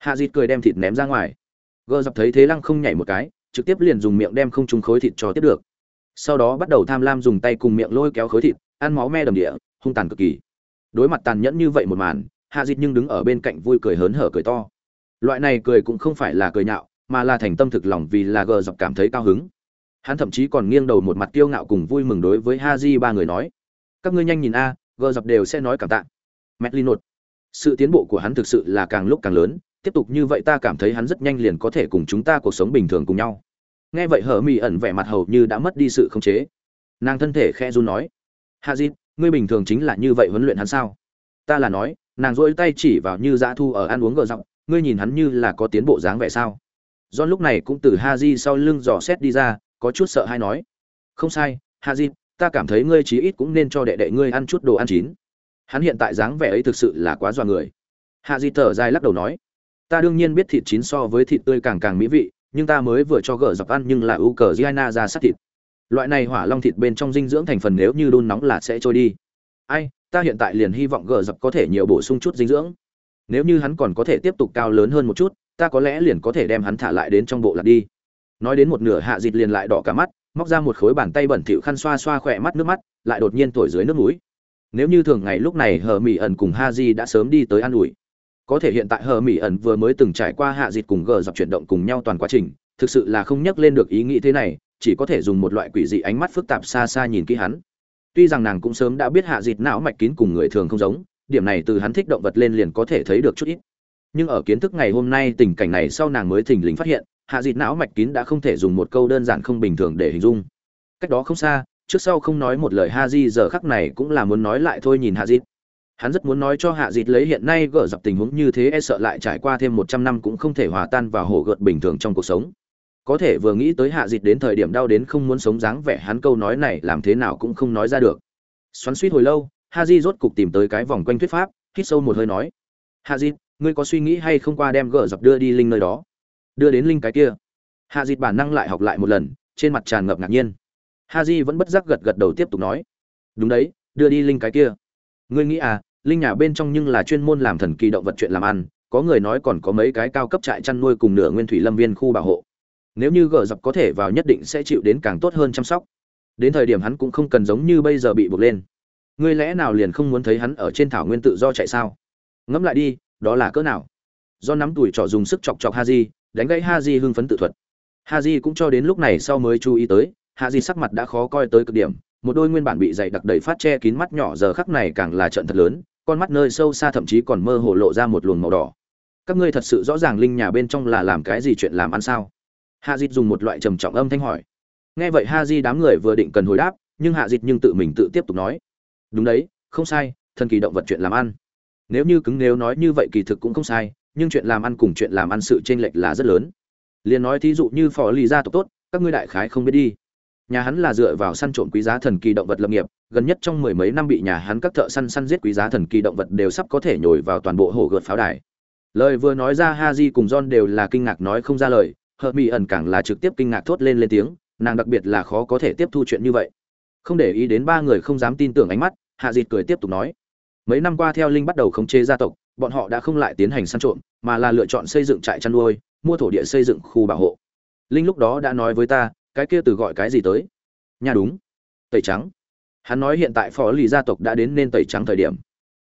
hạ dịt cười đem thịt ném ra ngoài. Gờ dập thấy thế lăng không nhảy một cái, trực tiếp liền dùng miệng đem không trúng khối thịt cho tiếp được. Sau đó bắt đầu tham lam dùng tay cùng miệng lôi kéo khối thịt, ăn máu me đầm địa, hung tàn cực kỳ. Đối mặt tàn nhẫn như vậy một màn, hạ dịt nhưng đứng ở bên cạnh vui cười hớn hở cười to. Loại này cười cũng không phải là cười nhạo, mà là thành tâm thực lòng vì là gờ dọc cảm thấy cao hứng. Hắn thậm chí còn nghiêng đầu một mặt kiêu ngạo cùng vui mừng đối với ha di ba người nói, các ngươi nhanh nhìn a, gờ dọc đều sẽ nói cảm tạ. Mét nột. Sự tiến bộ của hắn thực sự là càng lúc càng lớn tiếp tục như vậy ta cảm thấy hắn rất nhanh liền có thể cùng chúng ta cuộc sống bình thường cùng nhau nghe vậy hở mỹ ẩn vẻ mặt hầu như đã mất đi sự khống chế nàng thân thể khe run nói hạ di ngươi bình thường chính là như vậy huấn luyện hắn sao ta là nói nàng dỗi tay chỉ vào như dã thu ở ăn uống gờ giọng ngươi nhìn hắn như là có tiến bộ dáng vẻ sao John lúc này cũng từ ha di sau lưng dò xét đi ra, có chút sợ hay nói. Không sai, ha di ta cảm thấy ngươi chí ít cũng nên cho đệ đệ ngươi ăn chút đồ ăn chín. Hắn hiện tại dáng vẻ ấy thực sự là quá dọa người. Haji thở dài lắc đầu nói, ta đương nhiên biết thịt chín so với thịt tươi càng càng mỹ vị, nhưng ta mới vừa cho gỡ dọc ăn nhưng là ưu cờ giana ra sát thịt. Loại này hỏa long thịt bên trong dinh dưỡng thành phần nếu như đun nóng là sẽ trôi đi. Ai, ta hiện tại liền hy vọng gỡ dọc có thể nhiều bổ sung chút dinh dưỡng. Nếu như hắn còn có thể tiếp tục cao lớn hơn một chút, ta có lẽ liền có thể đem hắn thả lại đến trong bộ lạc đi nói đến một nửa hạ dịt liền lại đỏ cả mắt móc ra một khối bàn tay bẩn thỉu khăn xoa xoa khỏe mắt nước mắt lại đột nhiên thổi dưới nước mũi nếu như thường ngày lúc này hờ mỹ ẩn cùng ha di đã sớm đi tới an ủi có thể hiện tại hờ mỹ ẩn vừa mới từng trải qua hạ dịt cùng gờ dọc chuyển động cùng nhau toàn quá trình, thực sự là không nhắc lên được ý nghĩ thế này, chỉ có thể dùng một loại quỷ dị ánh mắt phức tạp xa xa nhìn kỹ hắn. Tuy rằng nàng cũng sớm đã biết hạ dịt não mạch kín cùng người thường không giống, điểm này từ hắn thích động vật lên liền có thể thấy được chút ít. Nhưng ở kiến thức ngày hôm nay tình cảnh này sau nàng mới thình lình phát hiện, hạ dịt não mạch kín đã không thể dùng một câu đơn giản không bình thường để hình dung. Cách đó không xa, trước sau không nói một lời ha di giờ khắc này cũng là muốn nói lại thôi nhìn hạ dịt hắn rất muốn nói cho hạ dịt lấy hiện nay gỡ dập tình huống như thế e sợ lại trải qua thêm một trăm năm cũng không thể hòa tan vào hổ gợt bình thường trong cuộc sống. Có thể vừa nghĩ tới hạ dịt đến thời điểm đau đến không muốn sống dáng vẻ, hắn câu nói này làm thế nào cũng không nói ra được. Xoắn suýt hồi lâu ha di rốt cục tìm tới cái vòng quanh thuyết pháp, hít sâu một hơi nói, hạ dịt, ngươi có suy nghĩ hay không qua đem gỡ dập đưa đi linh nơi đó? Đưa đến linh cái kia. Hạ dịt bản năng lại học lại một lần, trên mặt tràn ngập ngạc nhiên. Ha di vẫn bất giác gật gật đầu tiếp tục nói, đúng đấy, đưa đi linh cái kia. Ngươi nghĩ à linh nhà bên trong nhưng là chuyên môn làm thần kỳ động vật chuyện làm ăn, có người nói còn có mấy cái cao cấp trại chăn nuôi cùng nửa nguyên thủy lâm viên khu bảo hộ. Nếu như gỡ dập có thể vào nhất định sẽ chịu đến càng tốt hơn chăm sóc. Đến thời điểm hắn cũng không cần giống như bây giờ bị buộc lên. Ngươi lẽ nào liền không muốn thấy hắn ở trên thảo nguyên tự do chạy sao? Ngẫm lại đi, đó là cỡ nào? Do nắm tuổi trọ dùng sức chọc chọc ha di đánh gãy ha di hưng phấn tự thuật. Ha di cũng cho đến lúc này sau mới chú ý tới ha di sắc mặt đã khó coi tới cực điểm, một đôi nguyên bản bị dày đặc đầy phát che kín mắt nhỏ giờ khắc này càng là trận thật lớn con mắt nơi sâu xa thậm chí còn mơ hồ lộ ra một luồng màu đỏ. Các ngươi thật sự rõ ràng linh nhà bên trong là làm cái gì chuyện làm ăn sao? Hạ dịt dùng một loại trầm trọng âm thanh hỏi. Nghe vậy ha di đám người vừa định cần hồi đáp, nhưng hạ dịt nhưng tự mình tự tiếp tục nói. Đúng đấy, không sai, thần kỳ động vật chuyện làm ăn. Nếu như cứng nếu nói như vậy kỳ thực cũng không sai, nhưng chuyện làm ăn cùng chuyện làm ăn sự chênh lệch là rất lớn. Liền nói thí dụ như phò lì gia tộc tốt, các ngươi đại khái không biết đi. Nhà hắn là dựa vào săn trộm quý giá thần kỳ động vật lâm nghiệp gần nhất trong mười mấy năm bị nhà hắn các thợ săn săn giết quý giá thần kỳ động vật đều sắp có thể nhồi vào toàn bộ hồ gợt pháo đài. Lời vừa nói ra ha cùng john đều là kinh ngạc nói không ra lời. Hờ mỹ ẩn càng là trực tiếp kinh ngạc thốt lên lên tiếng, nàng đặc biệt là khó có thể tiếp thu chuyện như vậy. Không để ý đến ba người không dám tin tưởng ánh mắt, hạ dịt cười tiếp tục nói. Mấy năm qua theo linh bắt đầu khống chế gia tộc, bọn họ đã không lại tiến hành săn trộm, mà là lựa chọn xây dựng trại chăn nuôi, mua thổ địa xây dựng khu bảo hộ. Linh lúc đó đã nói với ta, cái kia từ gọi cái gì tới? Nhà đúng. Tẩy trắng hắn nói hiện tại phó lì gia tộc đã đến nên tẩy trắng thời điểm.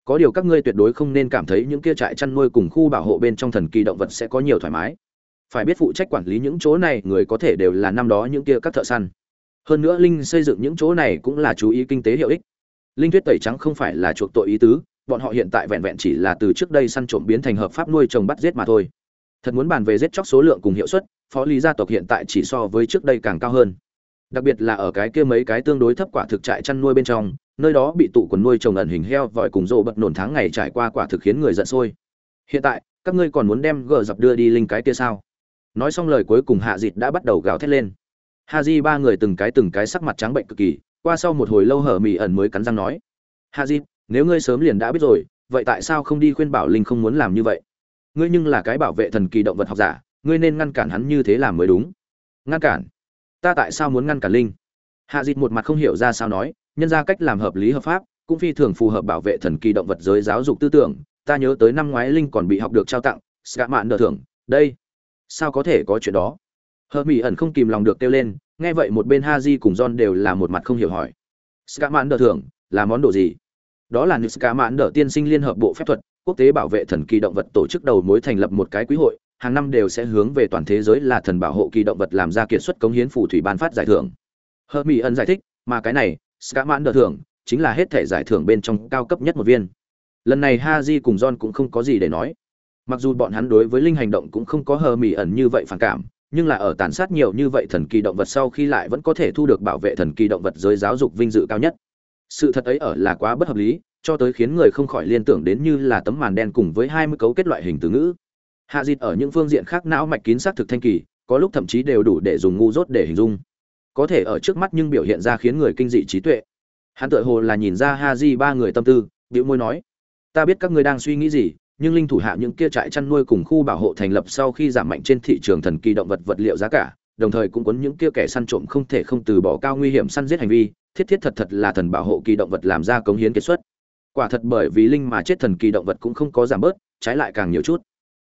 Có điều các ngươi tuyệt đối không nên cảm thấy những kia trại chăn nuôi cùng khu bảo hộ bên trong thần kỳ động vật sẽ có nhiều thoải mái. Phải biết phụ trách quản lý những chỗ này người có thể đều là năm đó những kia các thợ săn. Hơn nữa linh xây dựng những chỗ này cũng là chú ý kinh tế hiệu ích. Linh tuyết tẩy trắng không phải là chuộc tội ý tứ, bọn họ hiện tại vẹn vẹn chỉ là từ trước đây săn trộm biến thành hợp pháp nuôi trồng bắt giết mà thôi. Thật muốn bàn về giết chóc số lượng cùng hiệu suất, phó lý gia tộc hiện tại chỉ so với trước đây càng cao hơn đặc biệt là ở cái kia mấy cái tương đối thấp quả thực trại chăn nuôi bên trong, nơi đó bị tụ quần nuôi trồng ẩn hình heo vòi cùng rộ bật nổn tháng ngày trải qua quả thực khiến người giận sôi. Hiện tại, các ngươi còn muốn đem gờ dập đưa đi linh cái kia sao? Nói xong lời cuối cùng hạ dịt đã bắt đầu gào thét lên. Ha di ba người từng cái từng cái sắc mặt trắng bệnh cực kỳ, qua sau một hồi lâu hở mỉ ẩn mới cắn răng nói, hạ Di nếu ngươi sớm liền đã biết rồi, vậy tại sao không đi khuyên bảo linh không muốn làm như vậy? Ngươi nhưng là cái bảo vệ thần kỳ động vật học giả, ngươi nên ngăn cản hắn như thế làm mới đúng. Ngăn cản? Ta tại sao muốn ngăn cản linh? Hạ dịt một mặt không hiểu ra sao nói, nhân ra cách làm hợp lý hợp pháp, cũng phi thường phù hợp bảo vệ thần kỳ động vật giới giáo dục tư tưởng. Ta nhớ tới năm ngoái linh còn bị học được trao tặng ska mạn nợ thưởng, đây. Sao có thể có chuyện đó? Hờ mỹ ẩn không kìm lòng được kêu lên, nghe vậy một bên ha di cùng john đều là một mặt không hiểu hỏi. Ska mạn nợ thưởng, là món đồ gì? Đó là nước ska mạn nợ tiên sinh liên hợp bộ phép thuật, quốc tế bảo vệ thần kỳ động vật tổ chức đầu mối thành lập một cái quý hội hàng năm đều sẽ hướng về toàn thế giới là thần bảo hộ kỳ động vật làm ra kiệt xuất cống hiến phù thủy ban phát giải thưởng. Hợp mỹ ẩn giải thích, mà cái này ska mạn thưởng, chính là hết thể giải thưởng bên trong cao cấp nhất một viên. Lần này ha di cùng john cũng không có gì để nói. Mặc dù bọn hắn đối với linh hành động cũng không có hờ mỉ ẩn như vậy phản cảm, nhưng là ở tàn sát nhiều như vậy thần kỳ động vật sau khi lại vẫn có thể thu được bảo vệ thần kỳ động vật giới giáo dục vinh dự cao nhất. Sự thật ấy ở là quá bất hợp lý, cho tới khiến người không khỏi liên tưởng đến như là tấm màn đen cùng với hai mươi cấu kết loại hình từ ngữ hạ dịt ở những phương diện khác não mạch kín xác thực thanh kỳ, có lúc thậm chí đều đủ để dùng ngu dốt để hình dung. Có thể ở trước mắt nhưng biểu hiện ra khiến người kinh dị trí tuệ. Hắn tự hồ là nhìn ra ha di ba người tâm tư, bĩu môi nói, ta biết các ngươi đang suy nghĩ gì, nhưng linh thủ hạ những kia trại chăn nuôi cùng khu bảo hộ thành lập sau khi giảm mạnh trên thị trường thần kỳ động vật vật liệu giá cả, đồng thời cũng cuốn những kia kẻ săn trộm không thể không từ bỏ cao nguy hiểm săn giết hành vi, thiết thiết thật thật là thần bảo hộ kỳ động vật làm ra cống hiến kết xuất. Quả thật bởi vì linh mà chết thần kỳ động vật cũng không có giảm bớt, trái lại càng nhiều chút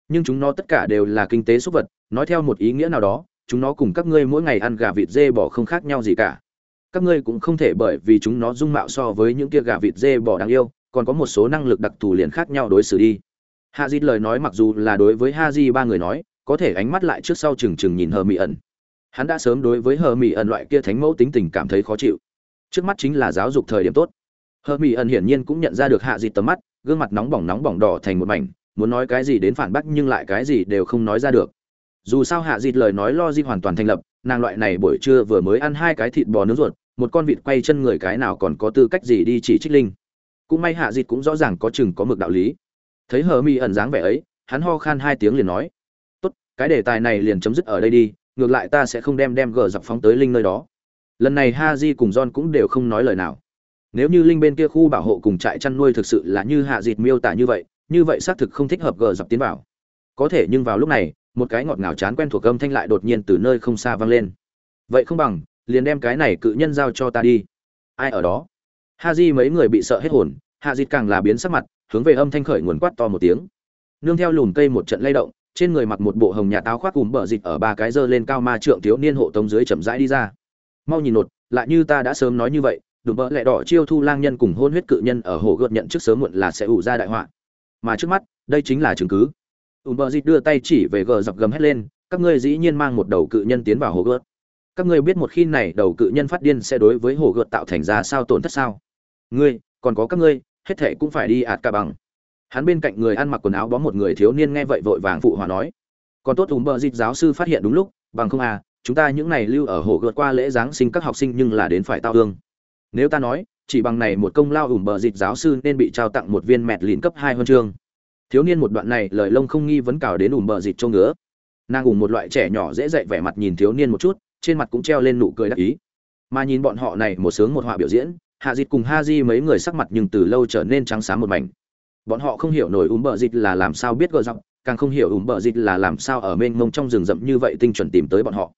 nhưng chúng nó tất cả đều là kinh tế súc vật, nói theo một ý nghĩa nào đó, chúng nó cùng các ngươi mỗi ngày ăn gà vịt dê bò không khác nhau gì cả. Các ngươi cũng không thể bởi vì chúng nó dung mạo so với những kia gà vịt dê bò đáng yêu, còn có một số năng lực đặc thù liền khác nhau đối xử đi. Hạ dịt lời nói mặc dù là đối với ha di ba người nói, có thể ánh mắt lại trước sau chừng chừng nhìn hờ mỹ ẩn. Hắn đã sớm đối với hờ mỹ ẩn loại kia thánh mẫu tính tình cảm thấy khó chịu. Trước mắt chính là giáo dục thời điểm tốt. Hờ mỹ ẩn hiển nhiên cũng nhận ra được hạ dịt tầm mắt, gương mặt nóng bỏng nóng bỏng đỏ thành một mảnh muốn nói cái gì đến phản bác nhưng lại cái gì đều không nói ra được. Dù sao hạ dịt lời nói lo di hoàn toàn thành lập, nàng loại này buổi trưa vừa mới ăn hai cái thịt bò nướng ruột, một con vịt quay chân người cái nào còn có tư cách gì đi chỉ trích linh. Cũng may hạ dịt cũng rõ ràng có chừng có mực đạo lý. Thấy hờ mi ẩn dáng vẻ ấy, hắn ho khan hai tiếng liền nói, tốt, cái đề tài này liền chấm dứt ở đây đi, ngược lại ta sẽ không đem đem gờ dọc phóng tới linh nơi đó. Lần này ha di cùng john cũng đều không nói lời nào. Nếu như linh bên kia khu bảo hộ cùng trại chăn nuôi thực sự là như hạ dịt miêu tả như vậy như vậy xác thực không thích hợp gờ dọc tiến vào. Có thể nhưng vào lúc này, một cái ngọt ngào chán quen thuộc âm thanh lại đột nhiên từ nơi không xa vang lên. Vậy không bằng, liền đem cái này cự nhân giao cho ta đi. Ai ở đó? Ha di mấy người bị sợ hết hồn, hạ dịt càng là biến sắc mặt, hướng về âm thanh khởi nguồn quát to một tiếng. Nương theo lùm cây một trận lay động, trên người mặc một bộ hồng nhà táo khoác cùng bờ dịt ở ba cái dơ lên cao ma trượng thiếu niên hộ tống dưới chậm rãi đi ra. Mau nhìn nột, lại như ta đã sớm nói như vậy, đùm bỡ lẹ đỏ chiêu thu lang nhân cùng hôn huyết cự nhân ở hồ gợt nhận trước sớm muộn là sẽ ủ ra đại họa mà trước mắt, đây chính là chứng cứ. Ùn bờ dịt đưa tay chỉ về gờ dọc gầm hét lên, các ngươi dĩ nhiên mang một đầu cự nhân tiến vào hồ gợt. Các ngươi biết một khi này đầu cự nhân phát điên sẽ đối với hồ gợt tạo thành ra sao tổn thất sao? Ngươi, còn có các ngươi, hết thệ cũng phải đi ạt cả bằng. Hắn bên cạnh người ăn mặc quần áo bó một người thiếu niên nghe vậy vội vàng phụ hòa nói. Còn tốt ùn bờ dịt giáo sư phát hiện đúng lúc, bằng không à chúng ta những này lưu ở hồ gợt qua lễ giáng sinh các học sinh nhưng là đến phải tao hương nếu ta nói chỉ bằng này một công lao ủng bờ dịch giáo sư nên bị trao tặng một viên mẹt lìn cấp hai huân chương. Thiếu niên một đoạn này lời lông không nghi vấn cào đến ủng bờ dịch trông ngứa. Nàng ủng một loại trẻ nhỏ dễ dạy vẻ mặt nhìn thiếu niên một chút, trên mặt cũng treo lên nụ cười đắc ý. Mà nhìn bọn họ này một sướng một họa biểu diễn, hạ dịt cùng ha di mấy người sắc mặt nhưng từ lâu trở nên trắng xám một mảnh. Bọn họ không hiểu nổi ủng bờ dịch là làm sao biết gờ giọng, càng không hiểu ủng bờ dịch là làm sao ở mênh mông trong rừng rậm như vậy tinh chuẩn tìm tới bọn họ.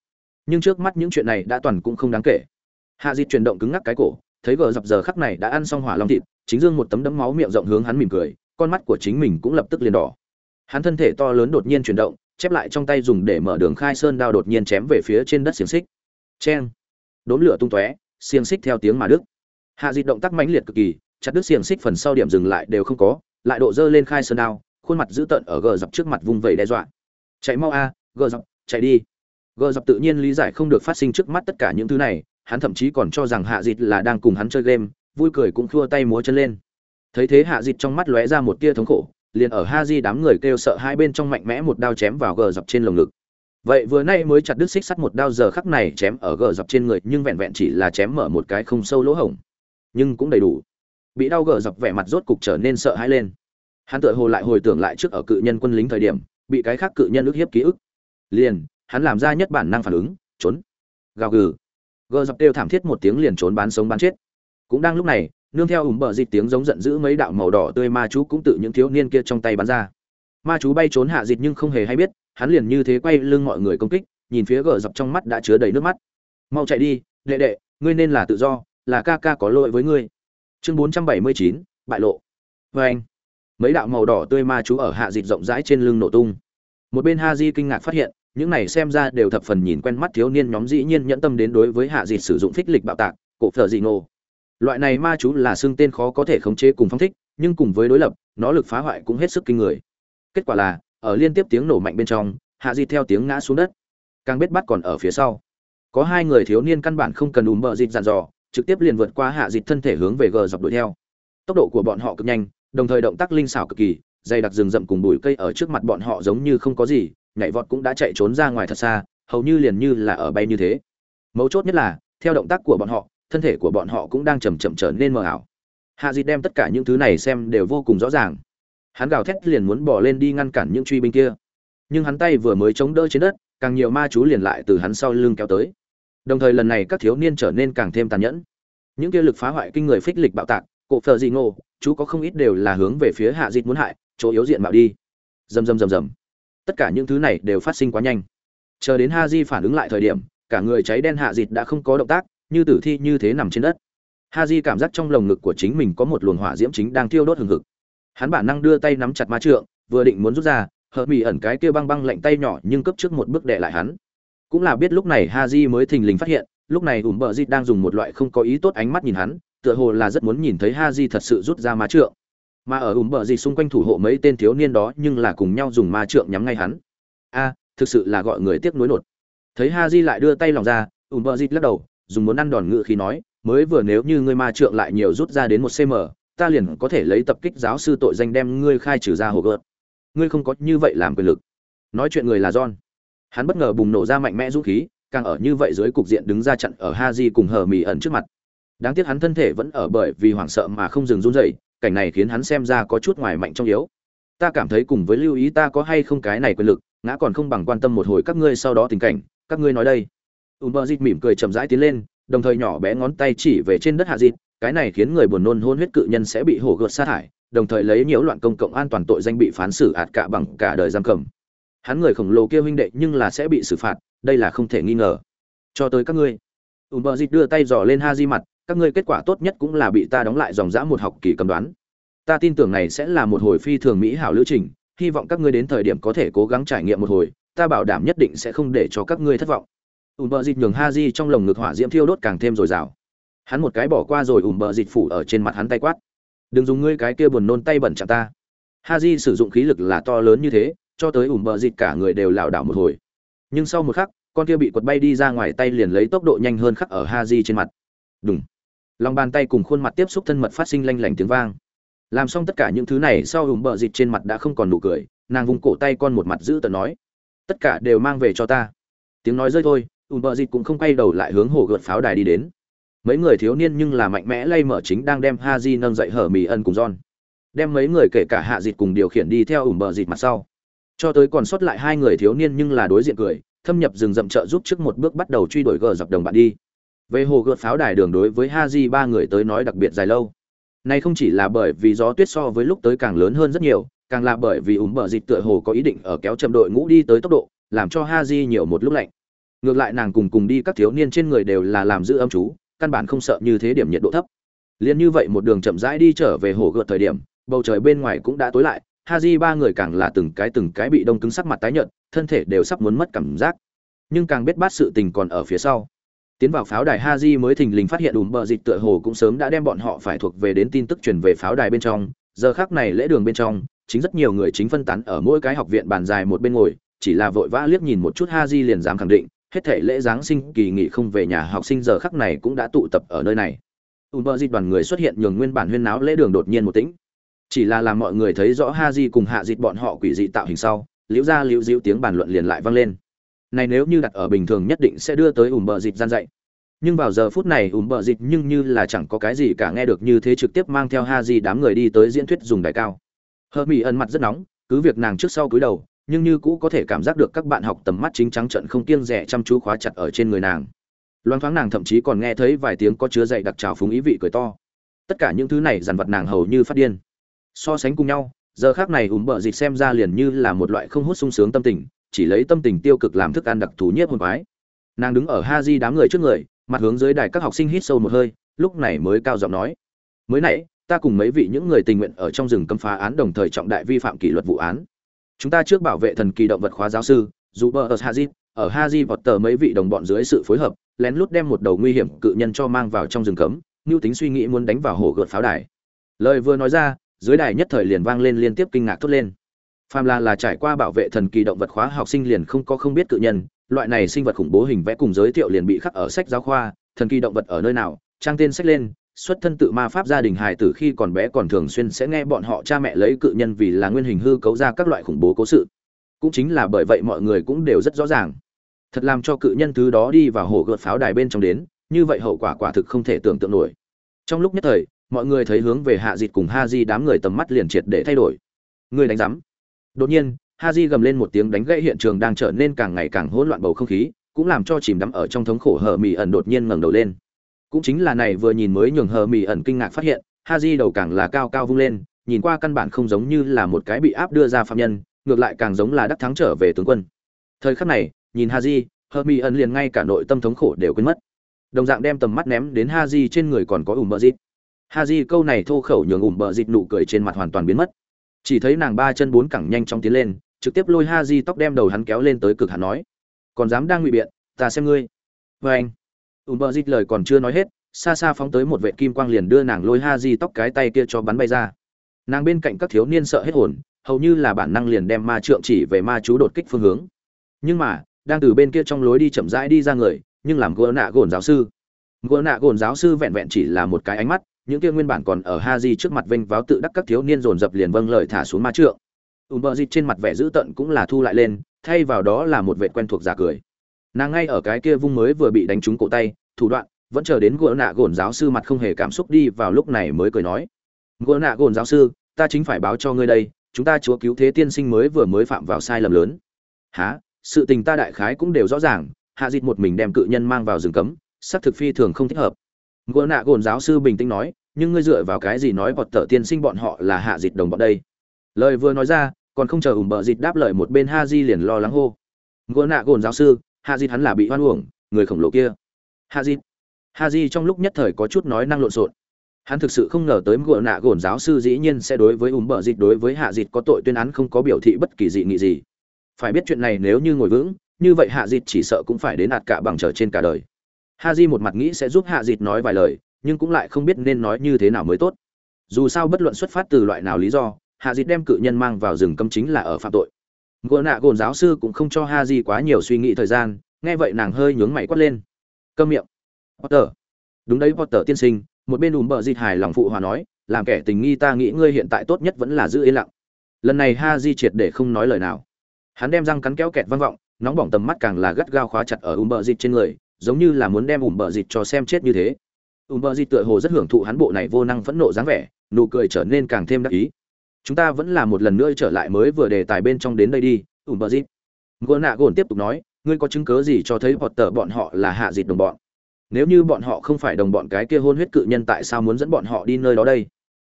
Nhưng trước mắt những chuyện này đã toàn cũng không đáng kể. Hạ dịt chuyển động cứng ngắc cái cổ thấy gờ dọc giờ khắc này đã ăn xong hỏa long thịt, chính dương một tấm đấm máu miệng rộng hướng hắn mỉm cười, con mắt của chính mình cũng lập tức liền đỏ. Hắn thân thể to lớn đột nhiên chuyển động, chép lại trong tay dùng để mở đường khai sơn đao đột nhiên chém về phía trên đất xiềng xích. Cheng! Đốn lửa tung tóe, xiềng xích theo tiếng mà đức hạ dịt động tác mãnh liệt cực kỳ, chặt đứt xiềng xích phần sau điểm dừng lại đều không có, lại độ dơ lên khai sơn đao, khuôn mặt dữ tợn ở gờ dọc trước mặt vung vẩy đe dọa. Chạy mau a, gờ dọc chạy đi. Gờ dọc tự nhiên lý giải không được phát sinh trước mắt tất cả những thứ này hắn thậm chí còn cho rằng hạ dịt là đang cùng hắn chơi game, vui cười cũng thua tay múa chân lên. Thấy thế hạ dịt trong mắt lóe ra một tia thống khổ, liền ở ha di đám người kêu sợ hai bên trong mạnh mẽ một đao chém vào gờ dọc trên lồng ngực. Vậy vừa nay mới chặt đứt xích sắt một đao giờ khắc này chém ở gờ dọc trên người, nhưng vẹn vẹn chỉ là chém mở một cái không sâu lỗ hổng. Nhưng cũng đầy đủ. Bị đau gờ dọc vẻ mặt rốt cục trở nên sợ hãi lên. Hắn tự hồ lại hồi tưởng lại trước ở cự nhân quân lính thời điểm, bị cái khác cự nhân ức hiếp ký ức. Liền, hắn làm ra nhất bản năng phản ứng, trốn. Gào gừ gờ dọc đều thảm thiết một tiếng liền trốn bán sống bán chết. Cũng đang lúc này, nương theo ủng bờ dịch tiếng giống giận dữ mấy đạo màu đỏ tươi ma chú cũng tự những thiếu niên kia trong tay bắn ra. Ma chú bay trốn hạ dịch nhưng không hề hay biết, hắn liền như thế quay lưng mọi người công kích, nhìn phía gờ dọc trong mắt đã chứa đầy nước mắt. Mau chạy đi, đệ đệ, ngươi nên là tự do, là ca ca có lỗi với ngươi. Chương bốn trăm bảy mươi chín, bại lộ. Vê anh, mấy đạo màu đỏ tươi ma chú ở hạ dịch rộng rãi trên lưng nổ tung. Một bên ha di kinh ngạc phát hiện những này xem ra đều thập phần nhìn quen mắt thiếu niên nhóm dĩ nhiên nhẫn tâm đến đối với hạ dịt sử dụng phích lịch bạo tạc, cổ phở dị nô loại này ma chú là xương tên khó có thể khống chế cùng phong thích, nhưng cùng với đối lập, nó lực phá hoại cũng hết sức kinh người. Kết quả là, ở liên tiếp tiếng nổ mạnh bên trong, hạ dịt theo tiếng ngã xuống đất. Càng biết bắt còn ở phía sau. Có hai người thiếu niên căn bản không cần ùm bờ dịt dàn dò, trực tiếp liền vượt qua hạ dịt thân thể hướng về gờ dọc đuổi theo. Tốc độ của bọn họ cực nhanh, đồng thời động tác linh xảo cực kỳ, dày đặc rừng rậm cùng bụi cây ở trước mặt bọn họ giống như không có gì nhảy vọt cũng đã chạy trốn ra ngoài thật xa, hầu như liền như là ở bay như thế. Mấu chốt nhất là, theo động tác của bọn họ, thân thể của bọn họ cũng đang chầm chậm trở nên mờ ảo. Hạ dịt đem tất cả những thứ này xem đều vô cùng rõ ràng. Hắn gào thét liền muốn bỏ lên đi ngăn cản những truy binh kia. Nhưng hắn tay vừa mới chống đỡ trên đất, càng nhiều ma chú liền lại từ hắn sau lưng kéo tới. Đồng thời lần này các thiếu niên trở nên càng thêm tàn nhẫn. Những kia lực phá hoại kinh người phích lịch bạo tạc cộ phờ dị ngô chú có không ít đều là hướng về phía hạ dịt muốn hại, chỗ yếu diện mạo đi. Rầm rầm rầm rầm tất cả những thứ này đều phát sinh quá nhanh. Chờ đến ha di phản ứng lại thời điểm, cả người cháy đen hạ dịt đã không có động tác, như tử thi như thế nằm trên đất. Ha di cảm giác trong lồng ngực của chính mình có một luồng hỏa diễm chính đang thiêu đốt hừng hực. Hắn bản năng đưa tay nắm chặt ma trượng, vừa định muốn rút ra, hờ mỹ ẩn cái kia băng băng lạnh tay nhỏ nhưng cấp trước một bước đệ lại hắn. Cũng là biết lúc này ha di mới thình lình phát hiện, lúc này ủm bờ di đang dùng một loại không có ý tốt ánh mắt nhìn hắn, tựa hồ là rất muốn nhìn thấy ha di thật sự rút ra ma trượng mà ở ủm bờ di xung quanh thủ hộ mấy tên thiếu niên đó nhưng là cùng nhau dùng ma trượng nhắm ngay hắn. A, thực sự là gọi người tiếc nuối nột. Thấy ha di lại đưa tay lòng ra ủm bờ di lắc đầu, dùng muốn ăn đòn ngự khi nói, mới vừa nếu như ngươi ma trượng lại nhiều rút ra đến một cm ta liền có thể lấy tập kích giáo sư tội danh đem ngươi khai trừ ra hồ gợt. Ngươi không có như vậy làm quyền lực. Nói chuyện người là john. Hắn bất ngờ bùng nổ ra mạnh mẽ dũng khí, càng ở như vậy dưới cục diện đứng ra chặn ở ha di cùng hờ mì ẩn trước mặt. Đáng tiếc hắn thân thể vẫn ở bởi vì hoảng sợ mà không dừng run rẩy cảnh này khiến hắn xem ra có chút ngoài mạnh trong yếu. Ta cảm thấy cùng với lưu ý ta có hay không cái này quyền lực, ngã còn không bằng quan tâm một hồi các ngươi sau đó tình cảnh, các ngươi nói đây. Ùm bờ dịt mỉm cười chậm rãi tiến lên, đồng thời nhỏ bé ngón tay chỉ về trên đất hạ dịt cái này khiến người buồn nôn hôn huyết cự nhân sẽ bị hổ gợt sa thải, đồng thời lấy nhiễu loạn công cộng an toàn tội danh bị phán xử ạt cả bằng cả đời giam cầm. Hắn người khổng lồ kia huynh đệ nhưng là sẽ bị xử phạt, đây là không thể nghi ngờ. Cho tới các ngươi. Ùm bờ dịt đưa tay dò lên ha di mặt các ngươi kết quả tốt nhất cũng là bị ta đóng lại dòng dã một học kỳ cầm đoán. Ta tin tưởng này sẽ là một hồi phi thường mỹ hảo lữ trình, hy vọng các ngươi đến thời điểm có thể cố gắng trải nghiệm một hồi, ta bảo đảm nhất định sẽ không để cho các ngươi thất vọng. Ùm bờ dịt nhường ha di trong lồng ngực hỏa diễm thiêu đốt càng thêm dồi dào. Hắn một cái bỏ qua rồi ùm bờ dịt phủ ở trên mặt hắn tay quát. Đừng dùng ngươi cái kia buồn nôn tay bẩn chạm ta. Ha di sử dụng khí lực là to lớn như thế, cho tới ùm bờ dịt cả người đều lảo đảo một hồi. Nhưng sau một khắc, con kia bị quật bay đi ra ngoài tay liền lấy tốc độ nhanh hơn khắc ở ha di trên mặt. Đúng lòng bàn tay cùng khuôn mặt tiếp xúc thân mật phát sinh lanh lảnh tiếng vang. Làm xong tất cả những thứ này sau ùm bờ dịt trên mặt đã không còn nụ cười, nàng vùng cổ tay con một mặt giữ tờ nói, tất cả đều mang về cho ta. Tiếng nói rơi thôi, ùm bờ dịt cũng không quay đầu lại hướng hồ gợt pháo đài đi đến. Mấy người thiếu niên nhưng là mạnh mẽ lay mở chính đang đem ha di nâng dậy hở mì ân cùng john. Đem mấy người kể cả hạ dịt cùng điều khiển đi theo ùm bờ dịt mặt sau. Cho tới còn sót lại hai người thiếu niên nhưng là đối diện cười, thâm nhập rừng rậm trợ giúp trước một bước bắt đầu truy đuổi gờ dọc đồng bạn đi về hồ gợt pháo đài đường đối với ha ba người tới nói đặc biệt dài lâu. Này không chỉ là bởi vì gió tuyết so với lúc tới càng lớn hơn rất nhiều, càng là bởi vì ủng bờ dịch tựa hồ có ý định ở kéo chậm đội ngũ đi tới tốc độ, làm cho ha nhiều một lúc lạnh. Ngược lại nàng cùng cùng đi các thiếu niên trên người đều là làm giữ âm chú, căn bản không sợ như thế điểm nhiệt độ thấp. Liên như vậy một đường chậm rãi đi trở về hồ gợt thời điểm, bầu trời bên ngoài cũng đã tối lại ha ba người càng là từng cái từng cái bị đông cứng sắc mặt tái nhợt, thân thể đều sắp muốn mất cảm giác. Nhưng càng biết bát sự tình còn ở phía sau tiến vào pháo đài Haji mới thình lình phát hiện ùm bờ dịch tựa hồ cũng sớm đã đem bọn họ phải thuộc về đến tin tức truyền về pháo đài bên trong. Giờ khác này lễ đường bên trong, chính rất nhiều người chính phân tán ở mỗi cái học viện bàn dài một bên ngồi, chỉ là vội vã liếc nhìn một chút Haji liền dám khẳng định, hết thể lễ giáng sinh kỳ nghỉ không về nhà học sinh giờ khắc này cũng đã tụ tập ở nơi này. Ùm bờ dịch đoàn người xuất hiện nhường nguyên bản huyên náo lễ đường đột nhiên một tĩnh. Chỉ là làm mọi người thấy rõ Haji cùng hạ dịch bọn họ quỷ dị tạo hình sau, liễu ra liễu diễu tiếng bàn luận liền lại vang lên này nếu như đặt ở bình thường nhất định sẽ đưa tới ủm bờ dịch gian dạy. Nhưng vào giờ phút này ủm bờ dịch nhưng như là chẳng có cái gì cả nghe được như thế trực tiếp mang theo ha di đám người đi tới diễn thuyết dùng đài cao. Hơ mỹ ẩn mặt rất nóng, cứ việc nàng trước sau cúi đầu, nhưng như cũ có thể cảm giác được các bạn học tầm mắt chính trắng trận không kiêng rẻ chăm chú khóa chặt ở trên người nàng. Loan thoáng nàng thậm chí còn nghe thấy vài tiếng có chứa dậy đặc trào phúng ý vị cười to. Tất cả những thứ này dằn vặt nàng hầu như phát điên. So sánh cùng nhau, giờ khác này ủm bờ dịch xem ra liền như là một loại không hút sung sướng tâm tình chỉ lấy tâm tình tiêu cực làm thức ăn đặc thù nhiếp hồn quái. Nàng đứng ở ha di đám người trước người, mặt hướng dưới đài các học sinh hít sâu một hơi, lúc này mới cao giọng nói. Mới nãy, ta cùng mấy vị những người tình nguyện ở trong rừng cấm phá án đồng thời trọng đại vi phạm kỷ luật vụ án. Chúng ta trước bảo vệ thần kỳ động vật khóa giáo sư, dù bờ ở haji ở haji vọt tờ mấy vị đồng bọn dưới sự phối hợp, lén lút đem một đầu nguy hiểm cự nhân cho mang vào trong rừng cấm, như tính suy nghĩ muốn đánh vào hổ gợt pháo đài. Lời vừa nói ra, dưới đài nhất thời liền vang lên liên tiếp kinh ngạc thốt lên phàm là là trải qua bảo vệ thần kỳ động vật khóa, học sinh liền không có không biết cự nhân. Loại này sinh vật khủng bố hình vẽ cùng giới thiệu liền bị khắc ở sách giáo khoa. Thần kỳ động vật ở nơi nào? Trang tên sách lên. Xuất thân tự ma pháp gia đình hài tử khi còn bé còn thường xuyên sẽ nghe bọn họ cha mẹ lấy cự nhân vì là nguyên hình hư cấu ra các loại khủng bố cố sự. Cũng chính là bởi vậy mọi người cũng đều rất rõ ràng. Thật làm cho cự nhân thứ đó đi vào hồ gợt pháo đài bên trong đến. Như vậy hậu quả quả thực không thể tưởng tượng nổi. Trong lúc nhất thời, mọi người thấy hướng về hạ dịt cùng ha di đám người tầm mắt liền triệt để thay đổi. Người đánh giám đột nhiên ha gầm lên một tiếng đánh gãy hiện trường đang trở nên càng ngày càng hỗn loạn bầu không khí, cũng làm cho chìm đắm ở trong thống khổ hờ mì ẩn đột nhiên ngẩng đầu lên. Cũng chính là này vừa nhìn mới nhường hờ mì ẩn kinh ngạc phát hiện ha đầu càng là cao cao vung lên, nhìn qua căn bản không giống như là một cái bị áp đưa ra phạm nhân, ngược lại càng giống là đắc thắng trở về tướng quân. Thời khắc này, nhìn ha di hờ mì ẩn liền ngay cả nội tâm thống khổ đều quên mất. Đồng dạng đem tầm mắt ném đến ha trên người còn có ủng bờ dịt. Ha câu này thô khẩu nhường ủng bờ dịt nụ cười trên mặt hoàn toàn biến mất chỉ thấy nàng ba chân bốn cẳng nhanh chóng tiến lên, trực tiếp lôi ha di tóc đem đầu hắn kéo lên tới cực hắn nói, còn dám đang ngụy biện, ta xem ngươi. Vê anh ùm bờ dịt lời còn chưa nói hết, xa xa phóng tới một vệ kim quang liền đưa nàng lôi ha di tóc cái tay kia cho bắn bay ra. Nàng bên cạnh các thiếu niên sợ hết hồn, hầu như là bản năng liền đem ma trượng chỉ về ma chú đột kích phương hướng. Nhưng mà, đang từ bên kia trong lối đi chậm rãi đi ra người, nhưng làm gỡ nạ gồn giáo sư. Gỡ nạ gồn giáo sư vẹn vẹn chỉ là một cái ánh mắt những kia nguyên bản còn ở ha di trước mặt vênh váo tự đắc các thiếu niên dồn dập liền vâng lời thả xuống ma trượng. Ùm bờ dịt trên mặt vẻ dữ tợn cũng là thu lại lên, thay vào đó là một vệ quen thuộc giả cười. Nàng ngay ở cái kia vung mới vừa bị đánh trúng cổ tay, thủ đoạn, vẫn chờ đến gỗ nạ gồn giáo sư mặt không hề cảm xúc đi vào lúc này mới cười nói, gỗ nạ gồn giáo sư, ta chính phải báo cho ngươi đây, chúng ta chúa cứu thế tiên sinh mới vừa mới phạm vào sai lầm lớn. Há sự tình ta đại khái cũng đều rõ ràng, hạ dịt một mình đem cự nhân mang vào rừng cấm, xác thực phi thường không thích hợp gỡ nạ gồn giáo sư bình tĩnh nói, nhưng ngươi dựa vào cái gì nói bọt tờ tiên sinh bọn họ là hạ dịt đồng bọn đây? Lời vừa nói ra, còn không chờ ủng bờ dịt đáp lời một bên ha di liền lo lắng hô. Gỡ nạ gồn giáo sư, hạ dịt hắn là bị hoan uổng, người khổng lồ kia. Hạ dịt? Ha di trong lúc nhất thời có chút nói năng lộn xộn. Hắn thực sự không ngờ tới gỡ nạ gồn giáo sư dĩ nhiên sẽ đối với ủng bờ dịt đối với hạ dịt có tội tuyên án không có biểu thị bất kỳ dị nghị gì. Phải biết chuyện này nếu như ngồi vững, như vậy hạ dịt chỉ sợ cũng phải đến ạt cả bằng trở trên cả đời ha di một mặt nghĩ sẽ giúp hạ dịt nói vài lời, nhưng cũng lại không biết nên nói như thế nào mới tốt. Dù sao bất luận xuất phát từ loại nào lý do, hạ dịt đem cự nhân mang vào rừng cấm chính là ở phạm tội. Gỗ nạ gồn giáo sư cũng không cho ha di quá nhiều suy nghĩ thời gian, nghe vậy nàng hơi nhướng mày quát lên. Câm miệng. Potter. Đúng đấy, potter tiên sinh, một bên ùm bờ dịt hài lòng phụ hòa nói, làm kẻ tình nghi ta nghĩ ngươi hiện tại tốt nhất vẫn là giữ yên lặng. Lần này ha di triệt để không nói lời nào. Hắn đem răng cắn kéo kẹt vang vọng, nóng bỏng tầm mắt càng là gắt gao khóa chặt ở ùm bờ dịt trên người giống như là muốn đem ủm bờ dịt cho xem chết như thế. Ủm bờ dịt tựa hồ rất hưởng thụ hắn bộ này vô năng phẫn nộ dáng vẻ, nụ cười trở nên càng thêm đắc ý. Chúng ta vẫn là một lần nữa trở lại mới vừa đề tài bên trong đến đây đi ủm bờ dịt. Gỗ nạ gồn tiếp tục nói, ngươi có chứng cớ gì cho thấy bọn tờ bọn họ là hạ dịt đồng bọn? Nếu như bọn họ không phải đồng bọn cái kia hôn huyết cự nhân tại sao muốn dẫn bọn họ đi nơi đó đây?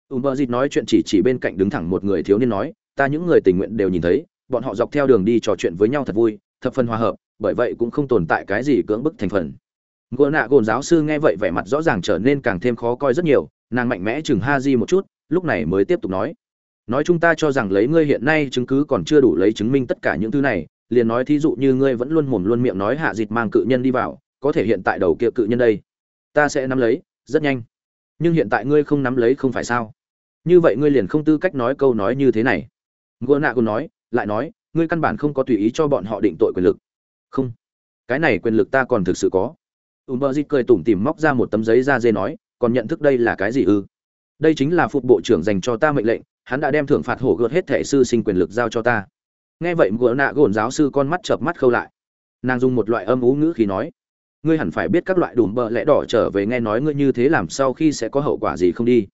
Ùm bờ dịt nói chuyện chỉ chỉ bên cạnh đứng thẳng một người thiếu niên nói, ta những người tình nguyện đều nhìn thấy, bọn họ dọc theo đường đi trò chuyện với nhau thật vui, thập phần hòa hợp bởi vậy cũng không tồn tại cái gì cưỡng bức thành phần. Gỗ nạ gồn giáo sư nghe vậy vẻ mặt rõ ràng trở nên càng thêm khó coi rất nhiều, nàng mạnh mẽ chừng ha di một chút, lúc này mới tiếp tục nói. Nói chúng ta cho rằng lấy ngươi hiện nay chứng cứ còn chưa đủ lấy chứng minh tất cả những thứ này, liền nói thí dụ như ngươi vẫn luôn mồm luôn miệng nói hạ dịt mang cự nhân đi vào, có thể hiện tại đầu kia cự nhân đây. Ta sẽ nắm lấy, rất nhanh. Nhưng hiện tại ngươi không nắm lấy không phải sao? Như vậy ngươi liền không tư cách nói câu nói như thế này. Gỗ nạ gồn nói, lại nói, ngươi căn bản không có tùy ý cho bọn họ định tội quyền lực không. Cái này quyền lực ta còn thực sự có. Ùm bờ dịt cười tủm tỉm móc ra một tấm giấy ra dê nói, còn nhận thức đây là cái gì ư? Đây chính là phục bộ trưởng dành cho ta mệnh lệnh, hắn đã đem thưởng phạt hổ gợt hết thẻ sư sinh quyền lực giao cho ta. Nghe vậy, ngựa nạ gồn giáo sư con mắt chợp mắt khâu lại. Nàng dùng một loại âm ú ngữ khi nói, ngươi hẳn phải biết các loại đùm bợ lẽ đỏ trở về nghe nói ngươi như thế làm sau khi sẽ có hậu quả gì không đi.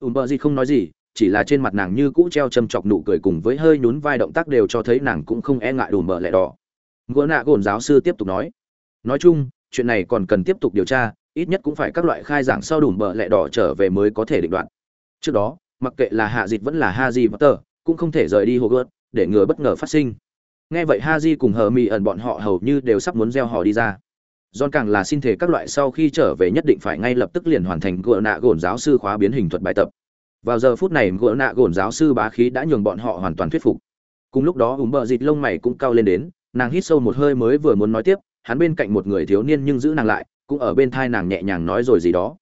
Ùm bợ gì không nói gì, chỉ là trên mặt nàng như cũ treo châm chọc nụ cười cùng với hơi nhún vai động tác đều cho thấy nàng cũng không e ngại đùm bợ lẽ đỏ gỡ nạ gồn giáo sư tiếp tục nói. Nói chung, chuyện này còn cần tiếp tục điều tra, ít nhất cũng phải các loại khai giảng sau đủ mở lẹ đỏ trở về mới có thể định đoạn trước đó, mặc kệ là hạ dịch vẫn là ha di Tờ, cũng không thể rời đi hồ gớt để ngừa bất ngờ phát sinh. Nghe vậy ha di cùng hờ mỹ ẩn bọn họ hầu như đều sắp muốn gieo họ đi ra. John càng là xin thể các loại sau khi trở về nhất định phải ngay lập tức liền hoàn thành gỡ nạ gồn giáo sư khóa biến hình thuật bài tập. Vào giờ phút này gỡ nạ gồn giáo sư bá khí đã nhường bọn họ hoàn toàn thuyết phục. Cùng lúc đó ủng bờ dịt lông mày cũng cao lên đến nàng hít sâu một hơi mới vừa muốn nói tiếp, hắn bên cạnh một người thiếu niên nhưng giữ nàng lại, cũng ở bên thai nàng nhẹ nhàng nói rồi gì đó.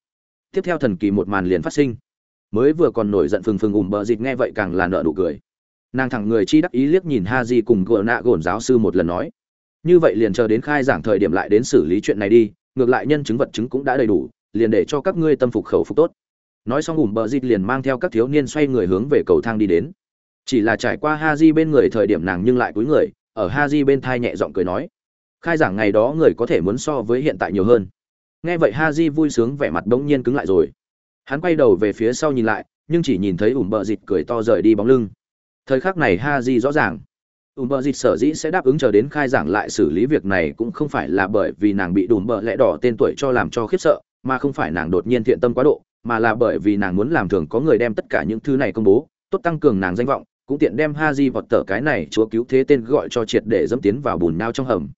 Tiếp theo thần kỳ một màn liền phát sinh. Mới vừa còn nổi giận phừng phừng ùm bờ dịt nghe vậy càng là nợ nụ cười. Nàng thẳng người chi đắc ý liếc nhìn ha di cùng gợ nạ gồn giáo sư một lần nói. Như vậy liền chờ đến khai giảng thời điểm lại đến xử lý chuyện này đi, ngược lại nhân chứng vật chứng cũng đã đầy đủ, liền để cho các ngươi tâm phục khẩu phục tốt. Nói xong ủng bờ dịt liền mang theo các thiếu niên xoay người hướng về cầu thang đi đến. Chỉ là trải qua ha di bên người thời điểm nàng nhưng lại cúi người ở ha di bên thai nhẹ giọng cười nói, khai giảng ngày đó người có thể muốn so với hiện tại nhiều hơn. Nghe vậy ha di vui sướng vẻ mặt bỗng nhiên cứng lại rồi. Hắn quay đầu về phía sau nhìn lại, nhưng chỉ nhìn thấy ủm bờ dịt cười to rời đi bóng lưng. Thời khắc này ha di rõ ràng, ùm bờ dịt sở dĩ sẽ đáp ứng chờ đến khai giảng lại xử lý việc này cũng không phải là bởi vì nàng bị đùm bờ lẽ đỏ tên tuổi cho làm cho khiếp sợ, mà không phải nàng đột nhiên thiện tâm quá độ, mà là bởi vì nàng muốn làm thường có người đem tất cả những thứ này công bố, tốt tăng cường nàng danh vọng cũng tiện đem ha vọt tở cái này chúa cứu thế tên gọi cho triệt để dẫm tiến vào bùn nao trong hầm.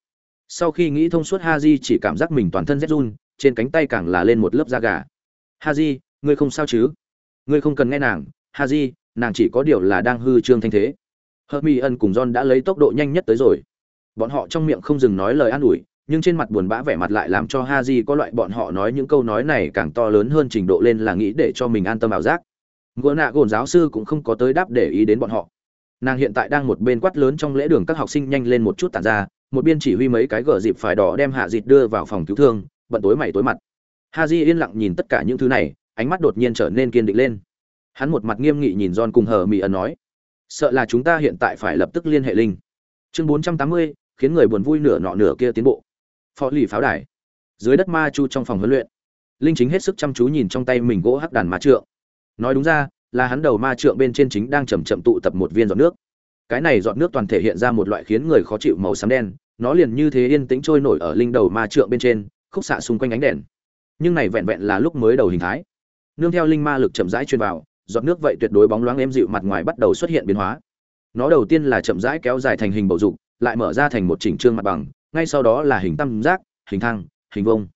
Sau khi nghĩ thông suốt ha chỉ cảm giác mình toàn thân rét run trên cánh tay càng là lên một lớp da gà. Ha ngươi không sao chứ? Ngươi không cần nghe nàng. Ha nàng chỉ có điều là đang hư trương thanh thế. Hợp Ân cùng John đã lấy tốc độ nhanh nhất tới rồi. Bọn họ trong miệng không dừng nói lời an ủi, nhưng trên mặt buồn bã vẻ mặt lại làm cho Haji có loại bọn họ nói những câu nói này càng to lớn hơn trình độ lên là nghĩ để cho mình an tâm ảo giác. Gỗ nạ gồn giáo sư cũng không có tới đáp để ý đến bọn họ. Nàng hiện tại đang một bên quát lớn trong lễ đường các học sinh nhanh lên một chút tản ra, một biên chỉ huy mấy cái gờ dịp phải đỏ đem hạ dịt đưa vào phòng cứu thương, bận tối mày tối mặt. Haji yên lặng nhìn tất cả những thứ này, ánh mắt đột nhiên trở nên kiên định lên. Hắn một mặt nghiêm nghị nhìn John cùng hờ mỹ ẩn nói: sợ là chúng ta hiện tại phải lập tức liên hệ linh chương bốn trăm tám mươi khiến người buồn vui nửa nọ nửa kia tiến bộ phó lì pháo đài dưới đất ma chu trong phòng huấn luyện linh chính hết sức chăm chú nhìn trong tay mình gỗ hắc đàn ma trượng nói đúng ra, là hắn đầu ma trượng bên trên chính đang chầm chậm tụ tập một viên giọt nước. Cái này giọt nước toàn thể hiện ra một loại khiến người khó chịu màu xám đen, nó liền như thế yên tĩnh trôi nổi ở linh đầu ma trượng bên trên, khúc xạ xung quanh ánh đèn. Nhưng này vẹn vẹn là lúc mới đầu hình thái. Nương theo linh ma lực chậm rãi truyền vào, giọt nước vậy tuyệt đối bóng loáng êm dịu mặt ngoài bắt đầu xuất hiện biến hóa. Nó đầu tiên là chậm rãi kéo dài thành hình bầu dục, lại mở ra thành một chỉnh trương mặt bằng, ngay sau đó là hình tam giác, hình thang hình vông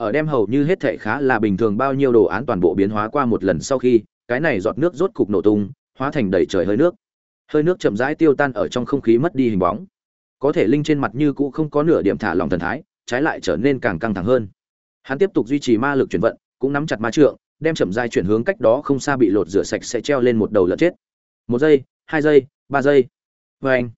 ở đem hầu như hết thệ khá là bình thường bao nhiêu đồ án toàn bộ biến hóa qua một lần sau khi, cái này giọt nước rốt cục nổ tung, hóa thành đầy trời hơi nước. Hơi nước chậm rãi tiêu tan ở trong không khí mất đi hình bóng. Có thể linh trên mặt như cũ không có nửa điểm thả lòng thần thái, trái lại trở nên càng căng thẳng hơn. Hắn tiếp tục duy trì ma lực chuyển vận, cũng nắm chặt ma trượng, đem chậm rãi chuyển hướng cách đó không xa bị lột rửa sạch sẽ treo lên một đầu lợn chết. Một giây, hai giây, ba giây. Vê anh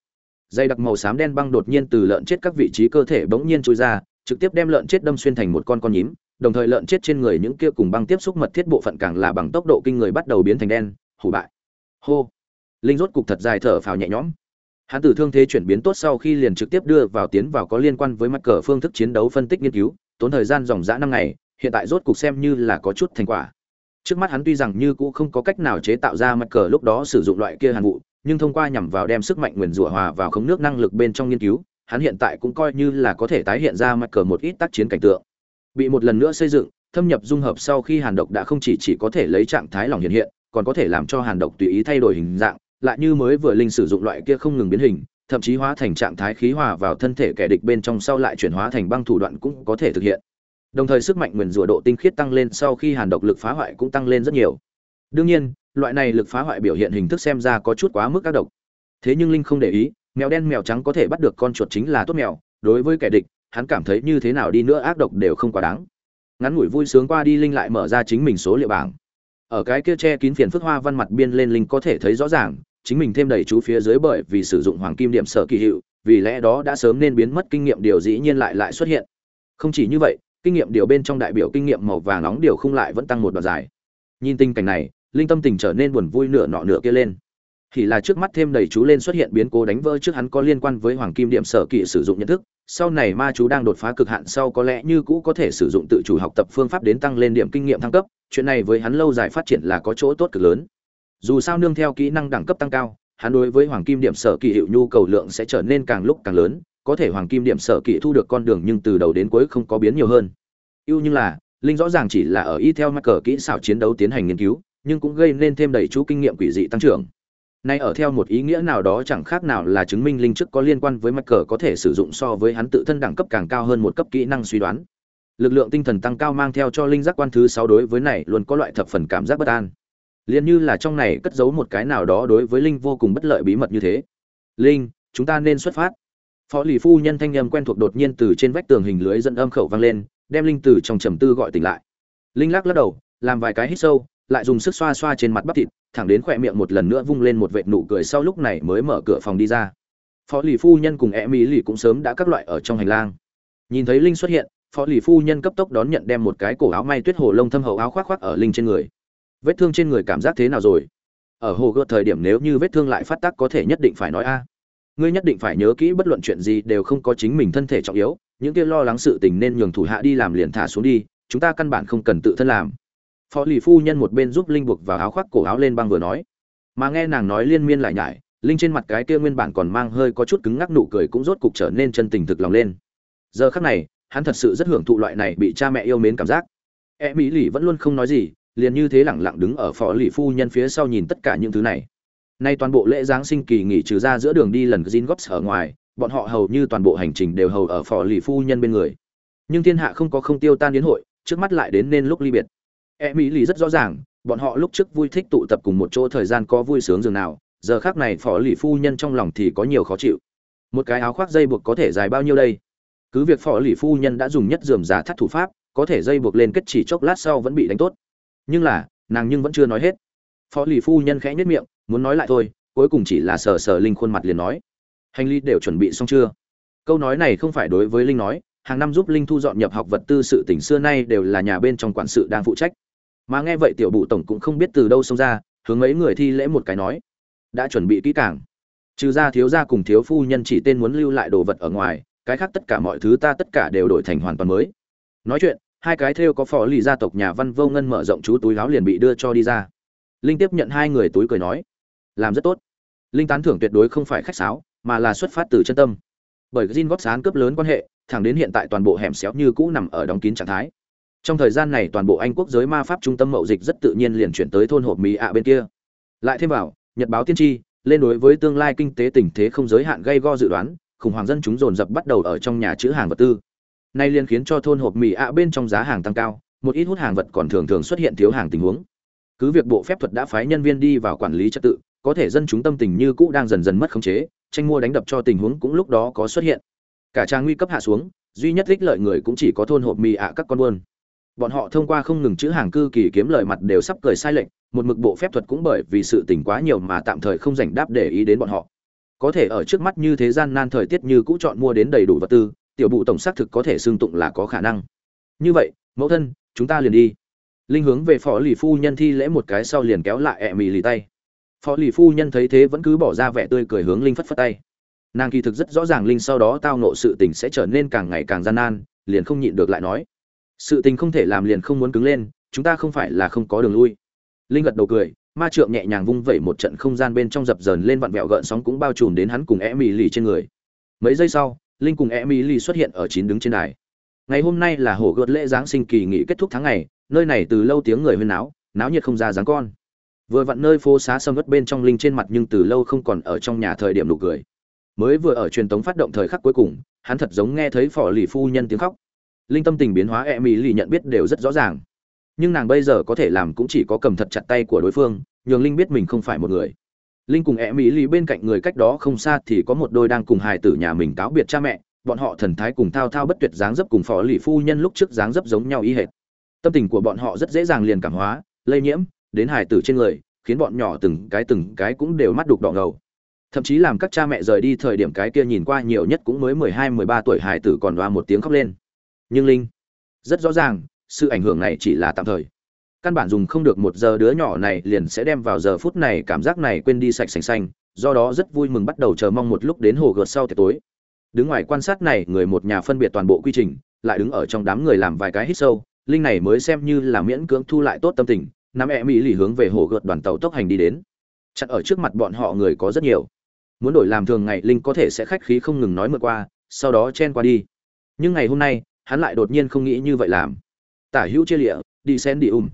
dây đặc màu xám đen băng đột nhiên từ lợn chết các vị trí cơ thể bỗng nhiên trôi ra trực tiếp đem lợn chết đâm xuyên thành một con con nhím, đồng thời lợn chết trên người những kia cùng băng tiếp xúc mật thiết bộ phận càng là bằng tốc độ kinh người bắt đầu biến thành đen, hủ bại. Hô. Linh rốt cục thật dài thở phào nhẹ nhõm. Hắn từ thương thế chuyển biến tốt sau khi liền trực tiếp đưa vào tiến vào có liên quan với mặt cờ phương thức chiến đấu phân tích nghiên cứu, tốn thời gian dòng dã năm ngày, hiện tại rốt cục xem như là có chút thành quả. Trước mắt hắn tuy rằng như cũ không có cách nào chế tạo ra mặt cờ lúc đó sử dụng loại kia hàn vụ, nhưng thông qua nhằm vào đem sức mạnh nguyền rủa hòa vào khống nước năng lực bên trong nghiên cứu hắn hiện tại cũng coi như là có thể tái hiện ra mặt cờ một ít tác chiến cảnh tượng. Bị một lần nữa xây dựng, thâm nhập dung hợp sau khi hàn độc đã không chỉ chỉ có thể lấy trạng thái lỏng hiện hiện, còn có thể làm cho hàn độc tùy ý thay đổi hình dạng, lại như mới vừa linh sử dụng loại kia không ngừng biến hình, thậm chí hóa thành trạng thái khí hòa vào thân thể kẻ địch bên trong sau lại chuyển hóa thành băng thủ đoạn cũng có thể thực hiện. Đồng thời sức mạnh nguyền rủa độ tinh khiết tăng lên sau khi hàn độc lực phá hoại cũng tăng lên rất nhiều. Đương nhiên, loại này lực phá hoại biểu hiện hình thức xem ra có chút quá mức các độc. Thế nhưng linh không để ý mèo đen mèo trắng có thể bắt được con chuột chính là tốt mèo, đối với kẻ địch, hắn cảm thấy như thế nào đi nữa ác độc đều không quá đáng. Ngắn ngủi vui sướng qua đi linh lại mở ra chính mình số liệu bảng. Ở cái kia che kín phiền phức hoa văn mặt biên lên linh có thể thấy rõ ràng, chính mình thêm đầy chú phía dưới bởi vì sử dụng hoàng kim điểm sở kỳ hiệu, vì lẽ đó đã sớm nên biến mất kinh nghiệm điều dĩ nhiên lại lại xuất hiện. Không chỉ như vậy, kinh nghiệm điều bên trong đại biểu kinh nghiệm màu vàng nóng điều không lại vẫn tăng một đoạn dài. Nhìn tình cảnh này, linh tâm tình trở nên buồn vui nửa nọ nửa kia lên thì là trước mắt thêm đầy chú lên xuất hiện biến cố đánh vỡ trước hắn có liên quan với hoàng kim điểm sở kỵ sử dụng nhận thức. Sau này ma chú đang đột phá cực hạn sau có lẽ như cũ có thể sử dụng tự chủ học tập phương pháp đến tăng lên điểm kinh nghiệm thăng cấp. Chuyện này với hắn lâu dài phát triển là có chỗ tốt cực lớn. Dù sao nương theo kỹ năng đẳng cấp tăng cao, hắn đối với hoàng kim điểm sở kỵ hiệu nhu cầu lượng sẽ trở nên càng lúc càng lớn. Có thể hoàng kim điểm sở kỵ thu được con đường nhưng từ đầu đến cuối không có biến nhiều hơn. Ưu như là, linh rõ ràng chỉ là ở y theo mắc cờ kỹ xảo chiến đấu tiến hành nghiên cứu, nhưng cũng gây nên thêm đầy chú kinh nghiệm quỷ dị tăng trưởng nay ở theo một ý nghĩa nào đó chẳng khác nào là chứng minh linh trước có liên quan với mắc cờ có thể sử dụng so với hắn tự thân đẳng cấp càng cao hơn một cấp kỹ năng suy đoán. Lực lượng tinh thần tăng cao mang theo cho linh giác quan thứ sáu đối với này luôn có loại thập phần cảm giác bất an. Liền như là trong này cất giấu một cái nào đó đối với linh vô cùng bất lợi bí mật như thế. Linh, chúng ta nên xuất phát. Phó lì phu nhân thanh âm quen thuộc đột nhiên từ trên vách tường hình lưới dẫn âm khẩu vang lên, đem linh từ trong trầm tư gọi tỉnh lại. Linh lắc lắc đầu, làm vài cái hít sâu, lại dùng sức xoa xoa trên mặt bắp thịt thẳng đến khỏe miệng một lần nữa vung lên một vệt nụ cười sau lúc này mới mở cửa phòng đi ra. Phó lì phu nhân cùng e mỹ lì cũng sớm đã các loại ở trong hành lang. Nhìn thấy linh xuất hiện, phó lì phu nhân cấp tốc đón nhận đem một cái cổ áo may tuyết hồ lông thâm hậu áo khoác khoác ở linh trên người. Vết thương trên người cảm giác thế nào rồi? Ở hồ gợt thời điểm nếu như vết thương lại phát tác có thể nhất định phải nói a. Ngươi nhất định phải nhớ kỹ bất luận chuyện gì đều không có chính mình thân thể trọng yếu, những kia lo lắng sự tình nên nhường thủ hạ đi làm liền thả xuống đi, chúng ta căn bản không cần tự thân làm phó lì phu nhân một bên giúp linh buộc vào áo khoác cổ áo lên băng vừa nói. Mà nghe nàng nói liên miên lại nhải, linh trên mặt cái kia nguyên bản còn mang hơi có chút cứng ngắc nụ cười cũng rốt cục trở nên chân tình thực lòng lên. Giờ khắc này, hắn thật sự rất hưởng thụ loại này bị cha mẹ yêu mến cảm giác. E mỹ lì vẫn luôn không nói gì, liền như thế lẳng lặng đứng ở phó lì phu nhân phía sau nhìn tất cả những thứ này. Nay toàn bộ lễ giáng sinh kỳ nghỉ trừ ra giữa đường đi lần gin góp ở ngoài, bọn họ hầu như toàn bộ hành trình đều hầu ở phò lì phu nhân bên người. Nhưng thiên hạ không có không tiêu tan đến hội, trước mắt lại đến nên lúc ly biệt e mỹ lì rất rõ ràng, bọn họ lúc trước vui thích tụ tập cùng một chỗ thời gian có vui sướng dường nào, giờ khác này phó lì phu nhân trong lòng thì có nhiều khó chịu. Một cái áo khoác dây buộc có thể dài bao nhiêu đây? Cứ việc phó lì phu nhân đã dùng nhất dườm giá thắt thủ pháp, có thể dây buộc lên kết chỉ chốc lát sau vẫn bị đánh tốt. Nhưng là, nàng nhưng vẫn chưa nói hết. Phó lì phu nhân khẽ nhất miệng, muốn nói lại thôi, cuối cùng chỉ là sờ sờ linh khuôn mặt liền nói. Hành lý đều chuẩn bị xong chưa? Câu nói này không phải đối với linh nói, hàng năm giúp linh thu dọn nhập học vật tư sự tỉnh xưa nay đều là nhà bên trong quản sự đang phụ trách mà nghe vậy tiểu bụ tổng cũng không biết từ đâu xông ra, hướng mấy người thi lễ một cái nói. Đã chuẩn bị kỹ càng. Trừ ra thiếu gia cùng thiếu phu nhân chỉ tên muốn lưu lại đồ vật ở ngoài, cái khác tất cả mọi thứ ta tất cả đều đổi thành hoàn toàn mới. Nói chuyện, hai cái thêu có phò lì gia tộc nhà văn vô ngân mở rộng chú túi láo liền bị đưa cho đi ra. Linh tiếp nhận hai người túi cười nói. Làm rất tốt. Linh tán thưởng tuyệt đối không phải khách sáo, mà là xuất phát từ chân tâm. Bởi gin góp sán cướp lớn quan hệ, thẳng đến hiện tại toàn bộ hẻm xéo như cũ nằm ở đóng kín trạng thái trong thời gian này toàn bộ anh quốc giới ma pháp trung tâm mậu dịch rất tự nhiên liền chuyển tới thôn hộp mỹ ạ bên kia. Lại thêm vào, nhật báo tiên tri, lên đối với tương lai kinh tế tình thế không giới hạn gây go dự đoán, khủng hoảng dân chúng dồn dập bắt đầu ở trong nhà chữ hàng vật tư. Nay liền khiến cho thôn hộp mỹ ạ bên trong giá hàng tăng cao, một ít hút hàng vật còn thường thường xuất hiện thiếu hàng tình huống. Cứ việc bộ phép thuật đã phái nhân viên đi vào quản lý trật tự, có thể dân chúng tâm tình như cũ đang dần dần mất khống chế, tranh mua đánh đập cho tình huống cũng lúc đó có xuất hiện. Cả trang nguy cấp hạ xuống, duy nhất ích lợi người cũng chỉ có thôn hộp mì ạ các con buôn bọn họ thông qua không ngừng chữ hàng cư kỳ kiếm lời mặt đều sắp cười sai lệnh một mực bộ phép thuật cũng bởi vì sự tỉnh quá nhiều mà tạm thời không dành đáp để ý đến bọn họ. Có thể ở trước mắt như thế gian nan thời tiết như cũ chọn mua đến đầy đủ vật tư, tiểu bụ tổng xác thực có thể xương tụng là có khả năng. Như vậy, mẫu thân, chúng ta liền đi. Linh hướng về phó lì phu nhân thi lễ một cái sau liền kéo lại ẹ mì lì tay. Phó lì phu nhân thấy thế vẫn cứ bỏ ra vẻ tươi cười hướng linh phất phất tay. Nàng kỳ thực rất rõ ràng linh sau đó tao nộ sự tình sẽ trở nên càng ngày càng gian nan, liền không nhịn được lại nói sự tình không thể làm liền không muốn cứng lên, chúng ta không phải là không có đường lui. Linh gật đầu cười, ma trượng nhẹ nhàng vung vẩy một trận không gian bên trong dập dờn lên vặn vẹo gợn sóng cũng bao trùm đến hắn cùng e mỹ lì trên người. Mấy giây sau, linh cùng e mỹ lì xuất hiện ở chín đứng trên đài. Ngày hôm nay là hổ gợt lễ giáng sinh kỳ nghỉ kết thúc tháng ngày, nơi này từ lâu tiếng người huyên náo náo nhiệt không ra dáng con. Vừa vặn nơi phố xá sâm vất bên trong linh trên mặt nhưng từ lâu không còn ở trong nhà thời điểm nụ cười. Mới vừa ở truyền tống phát động thời khắc cuối cùng, hắn thật giống nghe thấy phò lì phu nhân tiếng khóc linh tâm tình biến hóa e mỹ lì nhận biết đều rất rõ ràng. Nhưng nàng bây giờ có thể làm cũng chỉ có cầm thật chặt tay của đối phương, nhường linh biết mình không phải một người. Linh cùng e mỹ lì bên cạnh người cách đó không xa thì có một đôi đang cùng hài tử nhà mình cáo biệt cha mẹ, bọn họ thần thái cùng thao thao bất tuyệt dáng dấp cùng phó lì phu nhân lúc trước dáng dấp giống nhau y hệt. Tâm tình của bọn họ rất dễ dàng liền cảm hóa, lây nhiễm, đến hài tử trên người, khiến bọn nhỏ từng cái từng cái cũng đều mắt đục đỏ ngầu. Thậm chí làm các cha mẹ rời đi thời điểm cái kia nhìn qua nhiều nhất cũng mới mười hai, mười ba tuổi hài tử còn đoa một tiếng khóc lên nhưng linh, rất rõ ràng, sự ảnh hưởng này chỉ là tạm thời. Căn bản dùng không được một giờ đứa nhỏ này liền sẽ đem vào giờ phút này cảm giác này quên đi sạch sành xanh, do đó rất vui mừng bắt đầu chờ mong một lúc đến hồ gợt sau tiệc tối. Đứng ngoài quan sát này, người một nhà phân biệt toàn bộ quy trình, lại đứng ở trong đám người làm vài cái hít sâu, linh này mới xem như là miễn cưỡng thu lại tốt tâm tình, nắm e mỹ lì hướng về hồ gợt đoàn tàu tốc hành đi đến. Chặn ở trước mặt bọn họ người có rất nhiều. Muốn đổi làm thường ngày, linh có thể sẽ khách khí không ngừng nói mượn qua, sau đó chen qua đi. Nhưng ngày hôm nay hắn lại đột nhiên không nghĩ như vậy làm. Tả hữu chia lịa, đi sen đi um.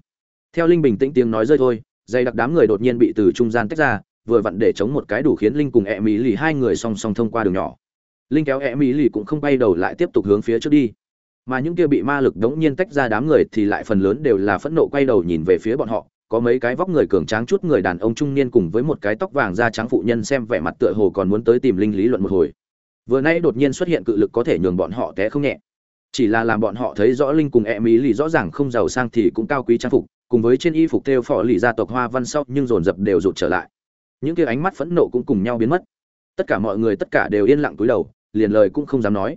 Theo linh bình tĩnh tiếng nói rơi thôi dày đặc đám người đột nhiên bị từ trung gian tách ra, vừa vặn để chống một cái đủ khiến linh cùng e mỹ lì hai người song song thông qua đường nhỏ. Linh kéo e mỹ lì cũng không bay đầu lại tiếp tục hướng phía trước đi. Mà những kia bị ma lực đống nhiên tách ra đám người thì lại phần lớn đều là phẫn nộ quay đầu nhìn về phía bọn họ, có mấy cái vóc người cường tráng chút người đàn ông trung niên cùng với một cái tóc vàng da trắng phụ nhân xem vẻ mặt tựa hồ còn muốn tới tìm linh lý luận một hồi. Vừa nay đột nhiên xuất hiện cự lực có thể nhường bọn họ té không nhẹ chỉ là làm bọn họ thấy rõ linh cùng e mỹ lì rõ ràng không giàu sang thì cũng cao quý trang phục, cùng với trên y phục theo phò lì gia tộc hoa văn sau, nhưng dồn dập đều rụt trở lại. Những kia ánh mắt phẫn nộ cũng cùng nhau biến mất. Tất cả mọi người tất cả đều yên lặng cúi đầu, liền lời cũng không dám nói.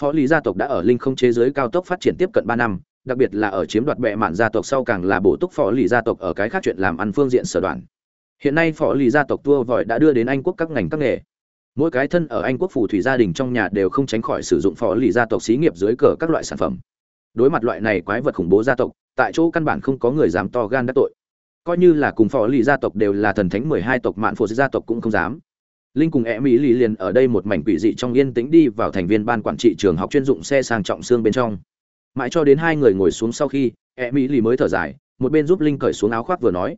Phó lý gia tộc đã ở linh không chế giới cao tốc phát triển tiếp cận ba năm, đặc biệt là ở chiếm đoạt bệ mạn gia tộc sau càng là bổ túc phó lý gia tộc ở cái khác chuyện làm ăn phương diện sở đoạn. Hiện nay phó lý gia tộc tua vội đã đưa đến anh quốc các ngành các nghề mỗi cái thân ở anh quốc phù thủy gia đình trong nhà đều không tránh khỏi sử dụng phó lì gia tộc xí nghiệp dưới cờ các loại sản phẩm. Đối mặt loại này quái vật khủng bố gia tộc, tại chỗ căn bản không có người dám to gan đắc tội. Coi như là cùng phó lì gia tộc đều là thần thánh mười hai tộc mạn phụ gia tộc cũng không dám. Linh cùng e mỹ lì liền ở đây một mảnh quỷ dị trong yên tĩnh đi vào thành viên ban quản trị trường học chuyên dụng xe sang trọng xương bên trong. Mãi cho đến hai người ngồi xuống sau khi e mỹ lì mới thở dài, một bên giúp linh cởi xuống áo khoác vừa nói,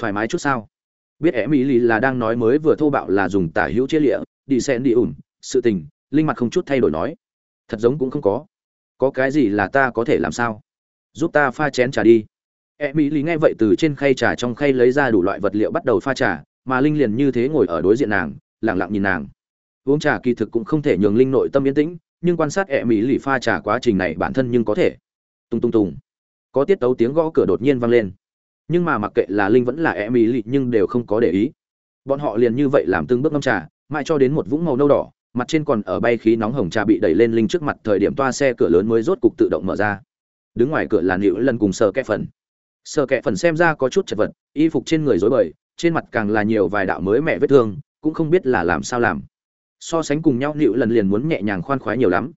thoải mái chút sao? Biết e mỹ lì là đang nói mới vừa thô bạo là dùng tả hữu chia lịa đi xen đi ủn sự tình, linh mặt không chút thay đổi nói. Thật giống cũng không có. Có cái gì là ta có thể làm sao? Giúp ta pha chén trà đi. E mỹ lý nghe vậy từ trên khay trà trong khay lấy ra đủ loại vật liệu bắt đầu pha trà, mà linh liền như thế ngồi ở đối diện nàng lẳng lặng nhìn nàng. Uống trà kỳ thực cũng không thể nhường linh nội tâm yên tĩnh, nhưng quan sát e mỹ lì pha trà quá trình này bản thân nhưng có thể. Tung tung tùng có tiết tấu tiếng gõ cửa đột nhiên vang lên. Nhưng mà mặc kệ là linh vẫn là e mỹ lì nhưng đều không có để ý. Bọn họ liền như vậy làm từng bước ngâm trà mãi cho đến một vũng màu nâu đỏ, mặt trên còn ở bay khí nóng hồng trà bị đẩy lên linh trước mặt thời điểm toa xe cửa lớn mới rốt cục tự động mở ra. Đứng ngoài cửa là nịu lần cùng sờ kẹ phần. Sờ kẹ phần xem ra có chút chật vật, y phục trên người rối bời, trên mặt càng là nhiều vài đạo mới mẹ vết thương, cũng không biết là làm sao làm. So sánh cùng nhau nịu lần liền muốn nhẹ nhàng khoan khoái nhiều lắm.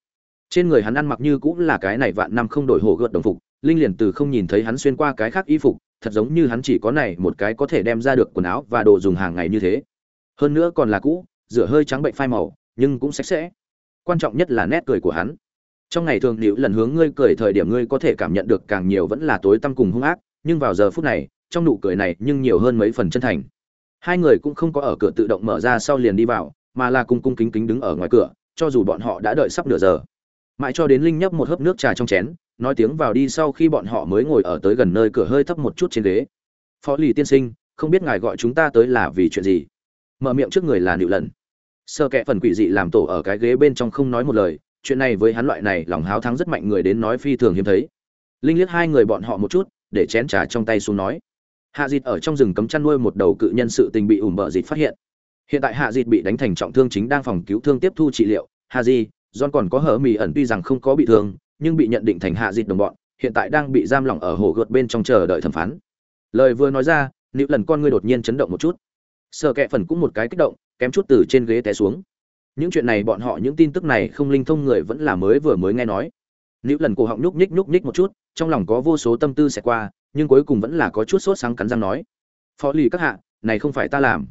Trên người hắn ăn mặc như cũng là cái này vạn năm không đổi hổ gợt đồng phục, linh liền từ không nhìn thấy hắn xuyên qua cái khác y phục, thật giống như hắn chỉ có này một cái có thể đem ra được quần áo và đồ dùng hàng ngày như thế. Hơn nữa còn là cũ rửa hơi trắng bệnh phai màu, nhưng cũng sạch sẽ. Quan trọng nhất là nét cười của hắn. Trong ngày thường nữ lần hướng ngươi cười thời điểm ngươi có thể cảm nhận được càng nhiều vẫn là tối tăm cùng hung ác, nhưng vào giờ phút này, trong nụ cười này nhưng nhiều hơn mấy phần chân thành. Hai người cũng không có ở cửa tự động mở ra sau liền đi vào, mà là cung cung kính kính đứng ở ngoài cửa, cho dù bọn họ đã đợi sắp nửa giờ. Mãi cho đến linh nhấp một hớp nước trà trong chén, nói tiếng vào đi sau khi bọn họ mới ngồi ở tới gần nơi cửa hơi thấp một chút trên ghế. Phó lì tiên sinh, không biết ngài gọi chúng ta tới là vì chuyện gì? Mở miệng trước người là nịu lần. Sơ kẽ phần quỷ dị làm tổ ở cái ghế bên trong không nói một lời, chuyện này với hắn loại này lòng háo thắng rất mạnh người đến nói phi thường hiếm thấy. Linh liếc hai người bọn họ một chút, để chén trà trong tay xuống nói. Hạ dịt ở trong rừng cấm chăn nuôi một đầu cự nhân sự tình bị ủm bợ dịt phát hiện. Hiện tại hạ dịt bị đánh thành trọng thương chính đang phòng cứu thương tiếp thu trị liệu. Hạ di, john còn có hở mì ẩn tuy rằng không có bị thương, nhưng bị nhận định thành hạ dịt đồng bọn, hiện tại đang bị giam lỏng ở hồ gợt bên trong chờ đợi thẩm phán. Lời vừa nói ra nữ lần con ngươi đột nhiên chấn động một chút sợ kẹ phần cũng một cái kích động kém chút từ trên ghế té xuống. Những chuyện này bọn họ những tin tức này không linh thông người vẫn là mới vừa mới nghe nói. Nữ lần cổ họng nhúc nhích nhúc nhích một chút trong lòng có vô số tâm tư sẽ qua nhưng cuối cùng vẫn là có chút sốt sáng cắn răng nói. Phó lì các hạ này không phải ta làm.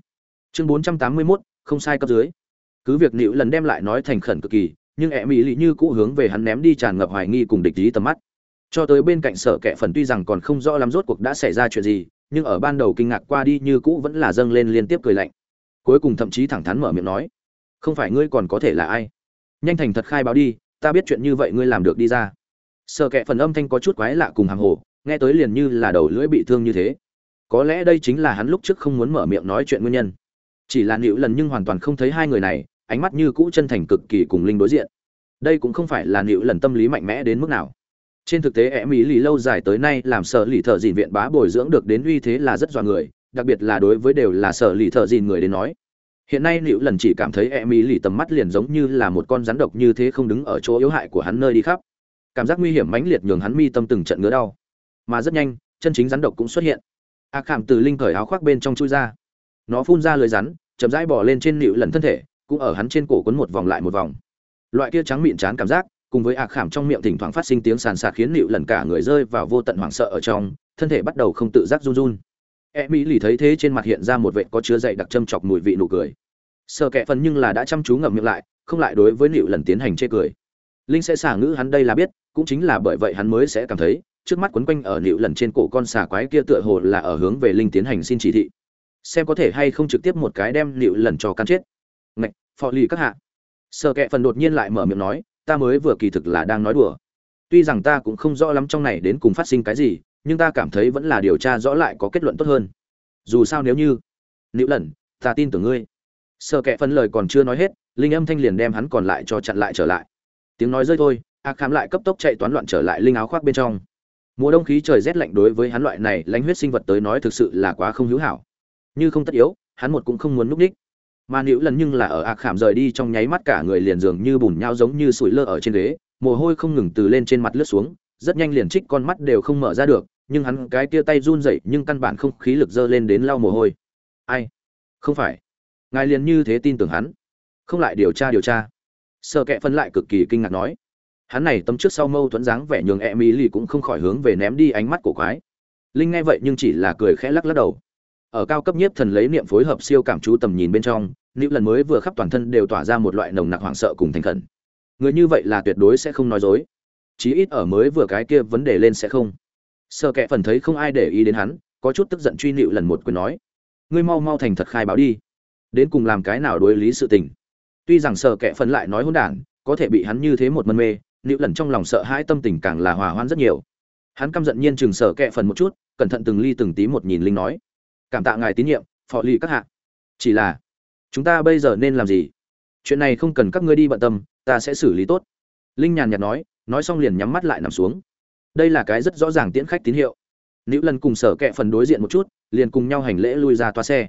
Chương bốn trăm tám mươi 481, không sai cấp dưới. Cứ việc nữ lần đem lại nói thành khẩn cực kỳ nhưng ẹ mỹ lì như cũ hướng về hắn ném đi tràn ngập hoài nghi cùng địch ý tầm mắt. Cho tới bên cạnh sở kẻ phần tuy rằng còn không rõ lắm rốt cuộc đã xảy ra chuyện gì nhưng ở ban đầu kinh ngạc qua đi như cũ vẫn là dâng lên liên tiếp cười lạnh. Cuối cùng thậm chí thẳng thắn mở miệng nói, không phải ngươi còn có thể là ai? Nhanh thành thật khai báo đi, ta biết chuyện như vậy ngươi làm được đi ra. Sợ kệ phần âm thanh có chút quái lạ cùng hàng hồ, nghe tới liền như là đầu lưỡi bị thương như thế. Có lẽ đây chính là hắn lúc trước không muốn mở miệng nói chuyện nguyên nhân. Chỉ là nịu lần nhưng hoàn toàn không thấy hai người này, ánh mắt như cũ chân thành cực kỳ cùng linh đối diện. Đây cũng không phải là nịu lần tâm lý mạnh mẽ đến mức nào trên thực tế em ý lì lâu dài tới nay làm sở lì thợ dìn viện bá bồi dưỡng được đến uy thế là rất dọa người, đặc biệt là đối với đều là sở lì thợ dìn người đến nói. Hiện nay liệu lần chỉ cảm thấy em ý lì tầm mắt liền giống như là một con rắn độc như thế không đứng ở chỗ yếu hại của hắn nơi đi khắp. Cảm giác nguy hiểm mãnh liệt nhường hắn mi tâm từng trận ngứa đau. Mà rất nhanh, chân chính rắn độc cũng xuất hiện. A khảm từ linh cởi áo khoác bên trong chui ra. Nó phun ra lưới rắn, chậm rãi bỏ lên trên liệu lần thân thể, cũng ở hắn trên cổ quấn một vòng lại một vòng. Loại kia trắng miệng chán cảm giác cùng với ạc khảm trong miệng thỉnh thoảng phát sinh tiếng sàn sạt khiến nịu lần cả người rơi vào vô tận hoảng sợ ở trong, thân thể bắt đầu không tự giác run run. E mỹ lì thấy thế trên mặt hiện ra một vệ có chứa dậy đặc châm chọc mùi vị nụ cười. Sợ kệ phần nhưng là đã chăm chú ngậm miệng lại, không lại đối với nịu lần tiến hành chê cười. Linh sẽ xả ngữ hắn đây là biết, cũng chính là bởi vậy hắn mới sẽ cảm thấy, trước mắt quấn quanh ở nịu lần trên cổ con xà quái kia tựa hồ là ở hướng về linh tiến hành xin chỉ thị. Xem có thể hay không trực tiếp một cái đem nịu lần cho cắn chết. Ngạch, phò lì các hạ. Sợ kệ phần đột nhiên lại mở miệng nói ta mới vừa kỳ thực là đang nói đùa. Tuy rằng ta cũng không rõ lắm trong này đến cùng phát sinh cái gì, nhưng ta cảm thấy vẫn là điều tra rõ lại có kết luận tốt hơn. Dù sao nếu như nữ lần ta tin tưởng ngươi. Sợ kệ phân lời còn chưa nói hết, linh âm thanh liền đem hắn còn lại cho chặn lại trở lại. Tiếng nói rơi thôi, a khám lại cấp tốc chạy toán loạn trở lại linh áo khoác bên trong. Mùa đông khí trời rét lạnh đối với hắn loại này lãnh huyết sinh vật tới nói thực sự là quá không hữu hảo. Như không tất yếu, hắn một cũng không muốn núp đích mà nữ lần nhưng là ở ạc khảm rời đi trong nháy mắt cả người liền dường như bùn nhau giống như sủi lơ ở trên ghế, mồ hôi không ngừng từ lên trên mặt lướt xuống, rất nhanh liền trích con mắt đều không mở ra được, nhưng hắn cái tia tay run rẩy nhưng căn bản không khí lực dơ lên đến lau mồ hôi. Ai? Không phải. Ngài liền như thế tin tưởng hắn. Không lại điều tra điều tra. Sợ kệ phân lại cực kỳ kinh ngạc nói. Hắn này tâm trước sau mâu thuẫn dáng vẻ nhường e mỹ lì cũng không khỏi hướng về ném đi ánh mắt của quái. Linh nghe vậy nhưng chỉ là cười khẽ lắc lắc đầu ở cao cấp nhất thần lấy niệm phối hợp siêu cảm chú tầm nhìn bên trong, nữ lần mới vừa khắp toàn thân đều tỏa ra một loại nồng nặc hoảng sợ cùng thành khẩn. Người như vậy là tuyệt đối sẽ không nói dối. Chí ít ở mới vừa cái kia vấn đề lên sẽ không. Sợ kệ phần thấy không ai để ý đến hắn, có chút tức giận truy nịu lần một quyền nói. Ngươi mau mau thành thật khai báo đi. Đến cùng làm cái nào đối lý sự tình. Tuy rằng sợ kệ phần lại nói hỗn đản, có thể bị hắn như thế một mân mê, nịu lần trong lòng sợ hãi tâm tình càng là hòa hoãn rất nhiều. Hắn căm giận nhiên chừng sợ kệ phần một chút, cẩn thận từng ly từng tí một nhìn linh nói cảm tạ ngài tín nhiệm, phò lì các hạ. Chỉ là, chúng ta bây giờ nên làm gì? Chuyện này không cần các ngươi đi bận tâm, ta sẽ xử lý tốt. Linh nhàn nhạt nói nói xong liền nhắm mắt lại nằm xuống. Đây là cái rất rõ ràng tiễn khách tín hiệu. Nữ lần cùng sở kẹ phần đối diện một chút, liền cùng nhau hành lễ lui ra toa xe.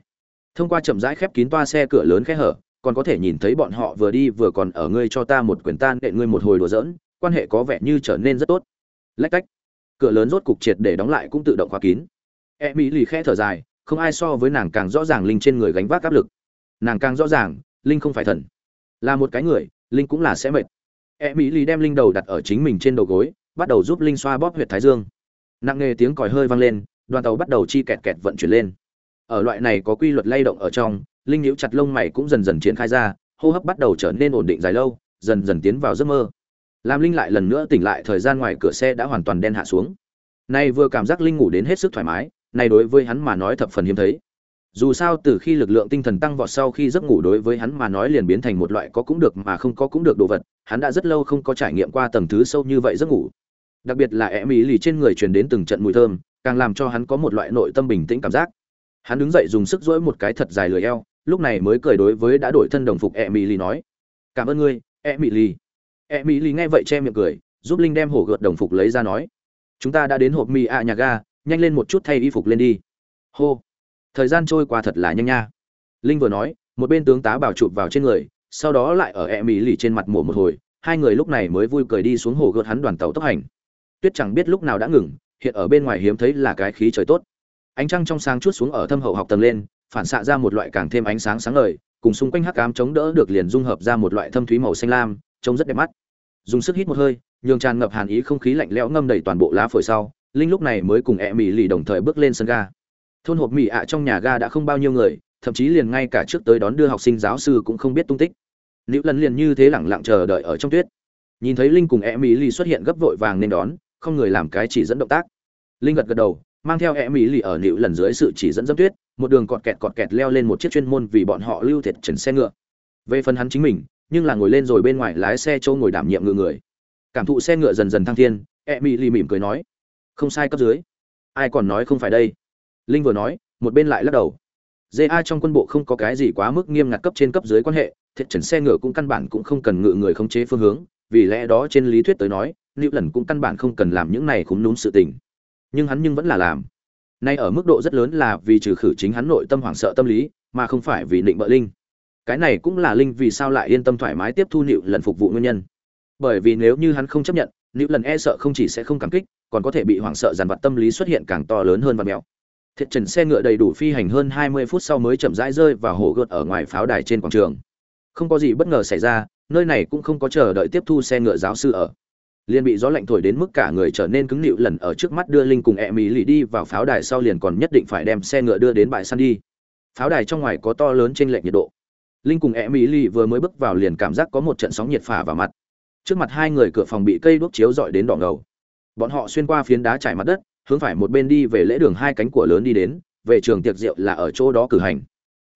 Thông qua chậm rãi khép kín toa xe cửa lớn khe hở, còn có thể nhìn thấy bọn họ vừa đi vừa còn ở ngươi cho ta một quyền tan đệ ngươi một hồi đùa giỡn, quan hệ có vẻ như trở nên rất tốt. Lách cách. Cửa lớn rốt cục triệt để đóng lại cũng tự động khóa kín. E mỹ lì khẽ thở dài không ai so với nàng càng rõ ràng linh trên người gánh vác áp lực. Nàng càng rõ ràng, linh không phải thần. Là một cái người, linh cũng là sẽ mệt. E mỹ lì đem linh đầu đặt ở chính mình trên đầu gối, bắt đầu giúp linh xoa bóp huyệt thái dương. Nặng nề tiếng còi hơi vang lên, đoàn tàu bắt đầu chi kẹt kẹt vận chuyển lên. Ở loại này có quy luật lay động ở trong, linh nhíu chặt lông mày cũng dần dần triển khai ra, hô hấp bắt đầu trở nên ổn định dài lâu, dần dần tiến vào giấc mơ. Làm linh lại lần nữa tỉnh lại, thời gian ngoài cửa xe đã hoàn toàn đen hạ xuống. Nay vừa cảm giác linh ngủ đến hết sức thoải mái này đối với hắn mà nói thập phần hiếm thấy. Dù sao từ khi lực lượng tinh thần tăng vọt sau khi giấc ngủ đối với hắn mà nói liền biến thành một loại có cũng được mà không có cũng được đồ vật, hắn đã rất lâu không có trải nghiệm qua tầng thứ sâu như vậy giấc ngủ. Đặc biệt là e mỹ lì trên người truyền đến từng trận mùi thơm, càng làm cho hắn có một loại nội tâm bình tĩnh cảm giác. Hắn đứng dậy dùng sức dỗi một cái thật dài lười eo, lúc này mới cười đối với đã đổi thân đồng phục e mỹ lì nói, cảm ơn ngươi e mỹ lì. E mỹ lì nghe vậy che miệng cười, giúp linh đem hổ gợt đồng phục lấy ra nói, chúng ta đã đến hộp mì ạ nhà ga nhanh lên một chút thay y phục lên đi. Hô. Thời gian trôi qua thật là nhanh nha. Linh vừa nói, một bên tướng tá bảo chụp vào trên người, sau đó lại ở e mỹ lì trên mặt mổ một hồi, hai người lúc này mới vui cười đi xuống hồ gợt hắn đoàn tàu tốc hành. Tuyết chẳng biết lúc nào đã ngừng, hiện ở bên ngoài hiếm thấy là cái khí trời tốt. Ánh trăng trong sáng chút xuống ở thâm hậu học tầng lên, phản xạ ra một loại càng thêm ánh sáng sáng ngời, cùng xung quanh hắc ám chống đỡ được liền dung hợp ra một loại thâm thúy màu xanh lam, trông rất đẹp mắt. Dùng sức hít một hơi, nhường tràn ngập hàn ý không khí lạnh lẽo ngâm đầy toàn bộ lá phổi sau linh lúc này mới cùng e mỹ lì đồng thời bước lên sân ga. Thôn hộp mỹ ạ trong nhà ga đã không bao nhiêu người, thậm chí liền ngay cả trước tới đón đưa học sinh giáo sư cũng không biết tung tích. Nữ lần liền như thế lẳng lặng chờ đợi ở trong tuyết. Nhìn thấy linh cùng e mỹ lì xuất hiện gấp vội vàng nên đón, không người làm cái chỉ dẫn động tác. Linh gật gật đầu, mang theo e mỹ lì ở nữ lần dưới sự chỉ dẫn dâm tuyết, một đường cọt kẹt cọt kẹt leo lên một chiếc chuyên môn vì bọn họ lưu thiệt trần xe ngựa. Về phần hắn chính mình, nhưng là ngồi lên rồi bên ngoài lái xe châu ngồi đảm nhiệm ngựa người. Cảm thụ xe ngựa dần dần thăng thiên e mỹ lì mỉm cười nói không sai cấp dưới. Ai còn nói không phải đây? Linh vừa nói, một bên lại lắc đầu. Ja trong quân bộ không có cái gì quá mức nghiêm ngặt cấp trên cấp dưới quan hệ, thiệt trần xe ngựa cũng căn bản cũng không cần ngự người khống chế phương hướng, vì lẽ đó trên lý thuyết tới nói nữ lần cũng căn bản không cần làm những này khúng núm sự tình. Nhưng hắn nhưng vẫn là làm. Nay ở mức độ rất lớn là vì trừ khử chính hắn nội tâm hoảng sợ tâm lý, mà không phải vì định bợ linh. Cái này cũng là linh vì sao lại yên tâm thoải mái tiếp thu nịu lần phục vụ nguyên nhân. Bởi vì nếu như hắn không chấp nhận nịu lần e sợ không chỉ sẽ không cảm kích còn có thể bị hoảng sợ dàn vặt tâm lý xuất hiện càng to lớn hơn và mèo thiệt trần xe ngựa đầy đủ phi hành hơn hai mươi phút sau mới chậm rãi rơi vào hồ gợt ở ngoài pháo đài trên quảng trường. Không có gì bất ngờ xảy ra, nơi này cũng không có chờ đợi tiếp thu xe ngựa giáo sư ở. Liền bị gió lạnh thổi đến mức cả người trở nên cứng nịu lần ở trước mắt đưa linh cùng e mỹ lì đi vào pháo đài sau liền còn nhất định phải đem xe ngựa đưa đến bãi săn đi. Pháo đài trong ngoài có to lớn trên lệch nhiệt độ. Linh cùng e mỹ lì vừa mới bước vào liền cảm giác có một trận sóng nhiệt phả vào mặt. Trước mặt hai người cửa phòng bị cây đuốc chiếu dọi đến đỏ ngầu bọn họ xuyên qua phiến đá trải mặt đất, hướng phải một bên đi về lễ đường hai cánh của lớn đi đến, về trường tiệc rượu là ở chỗ đó cử hành.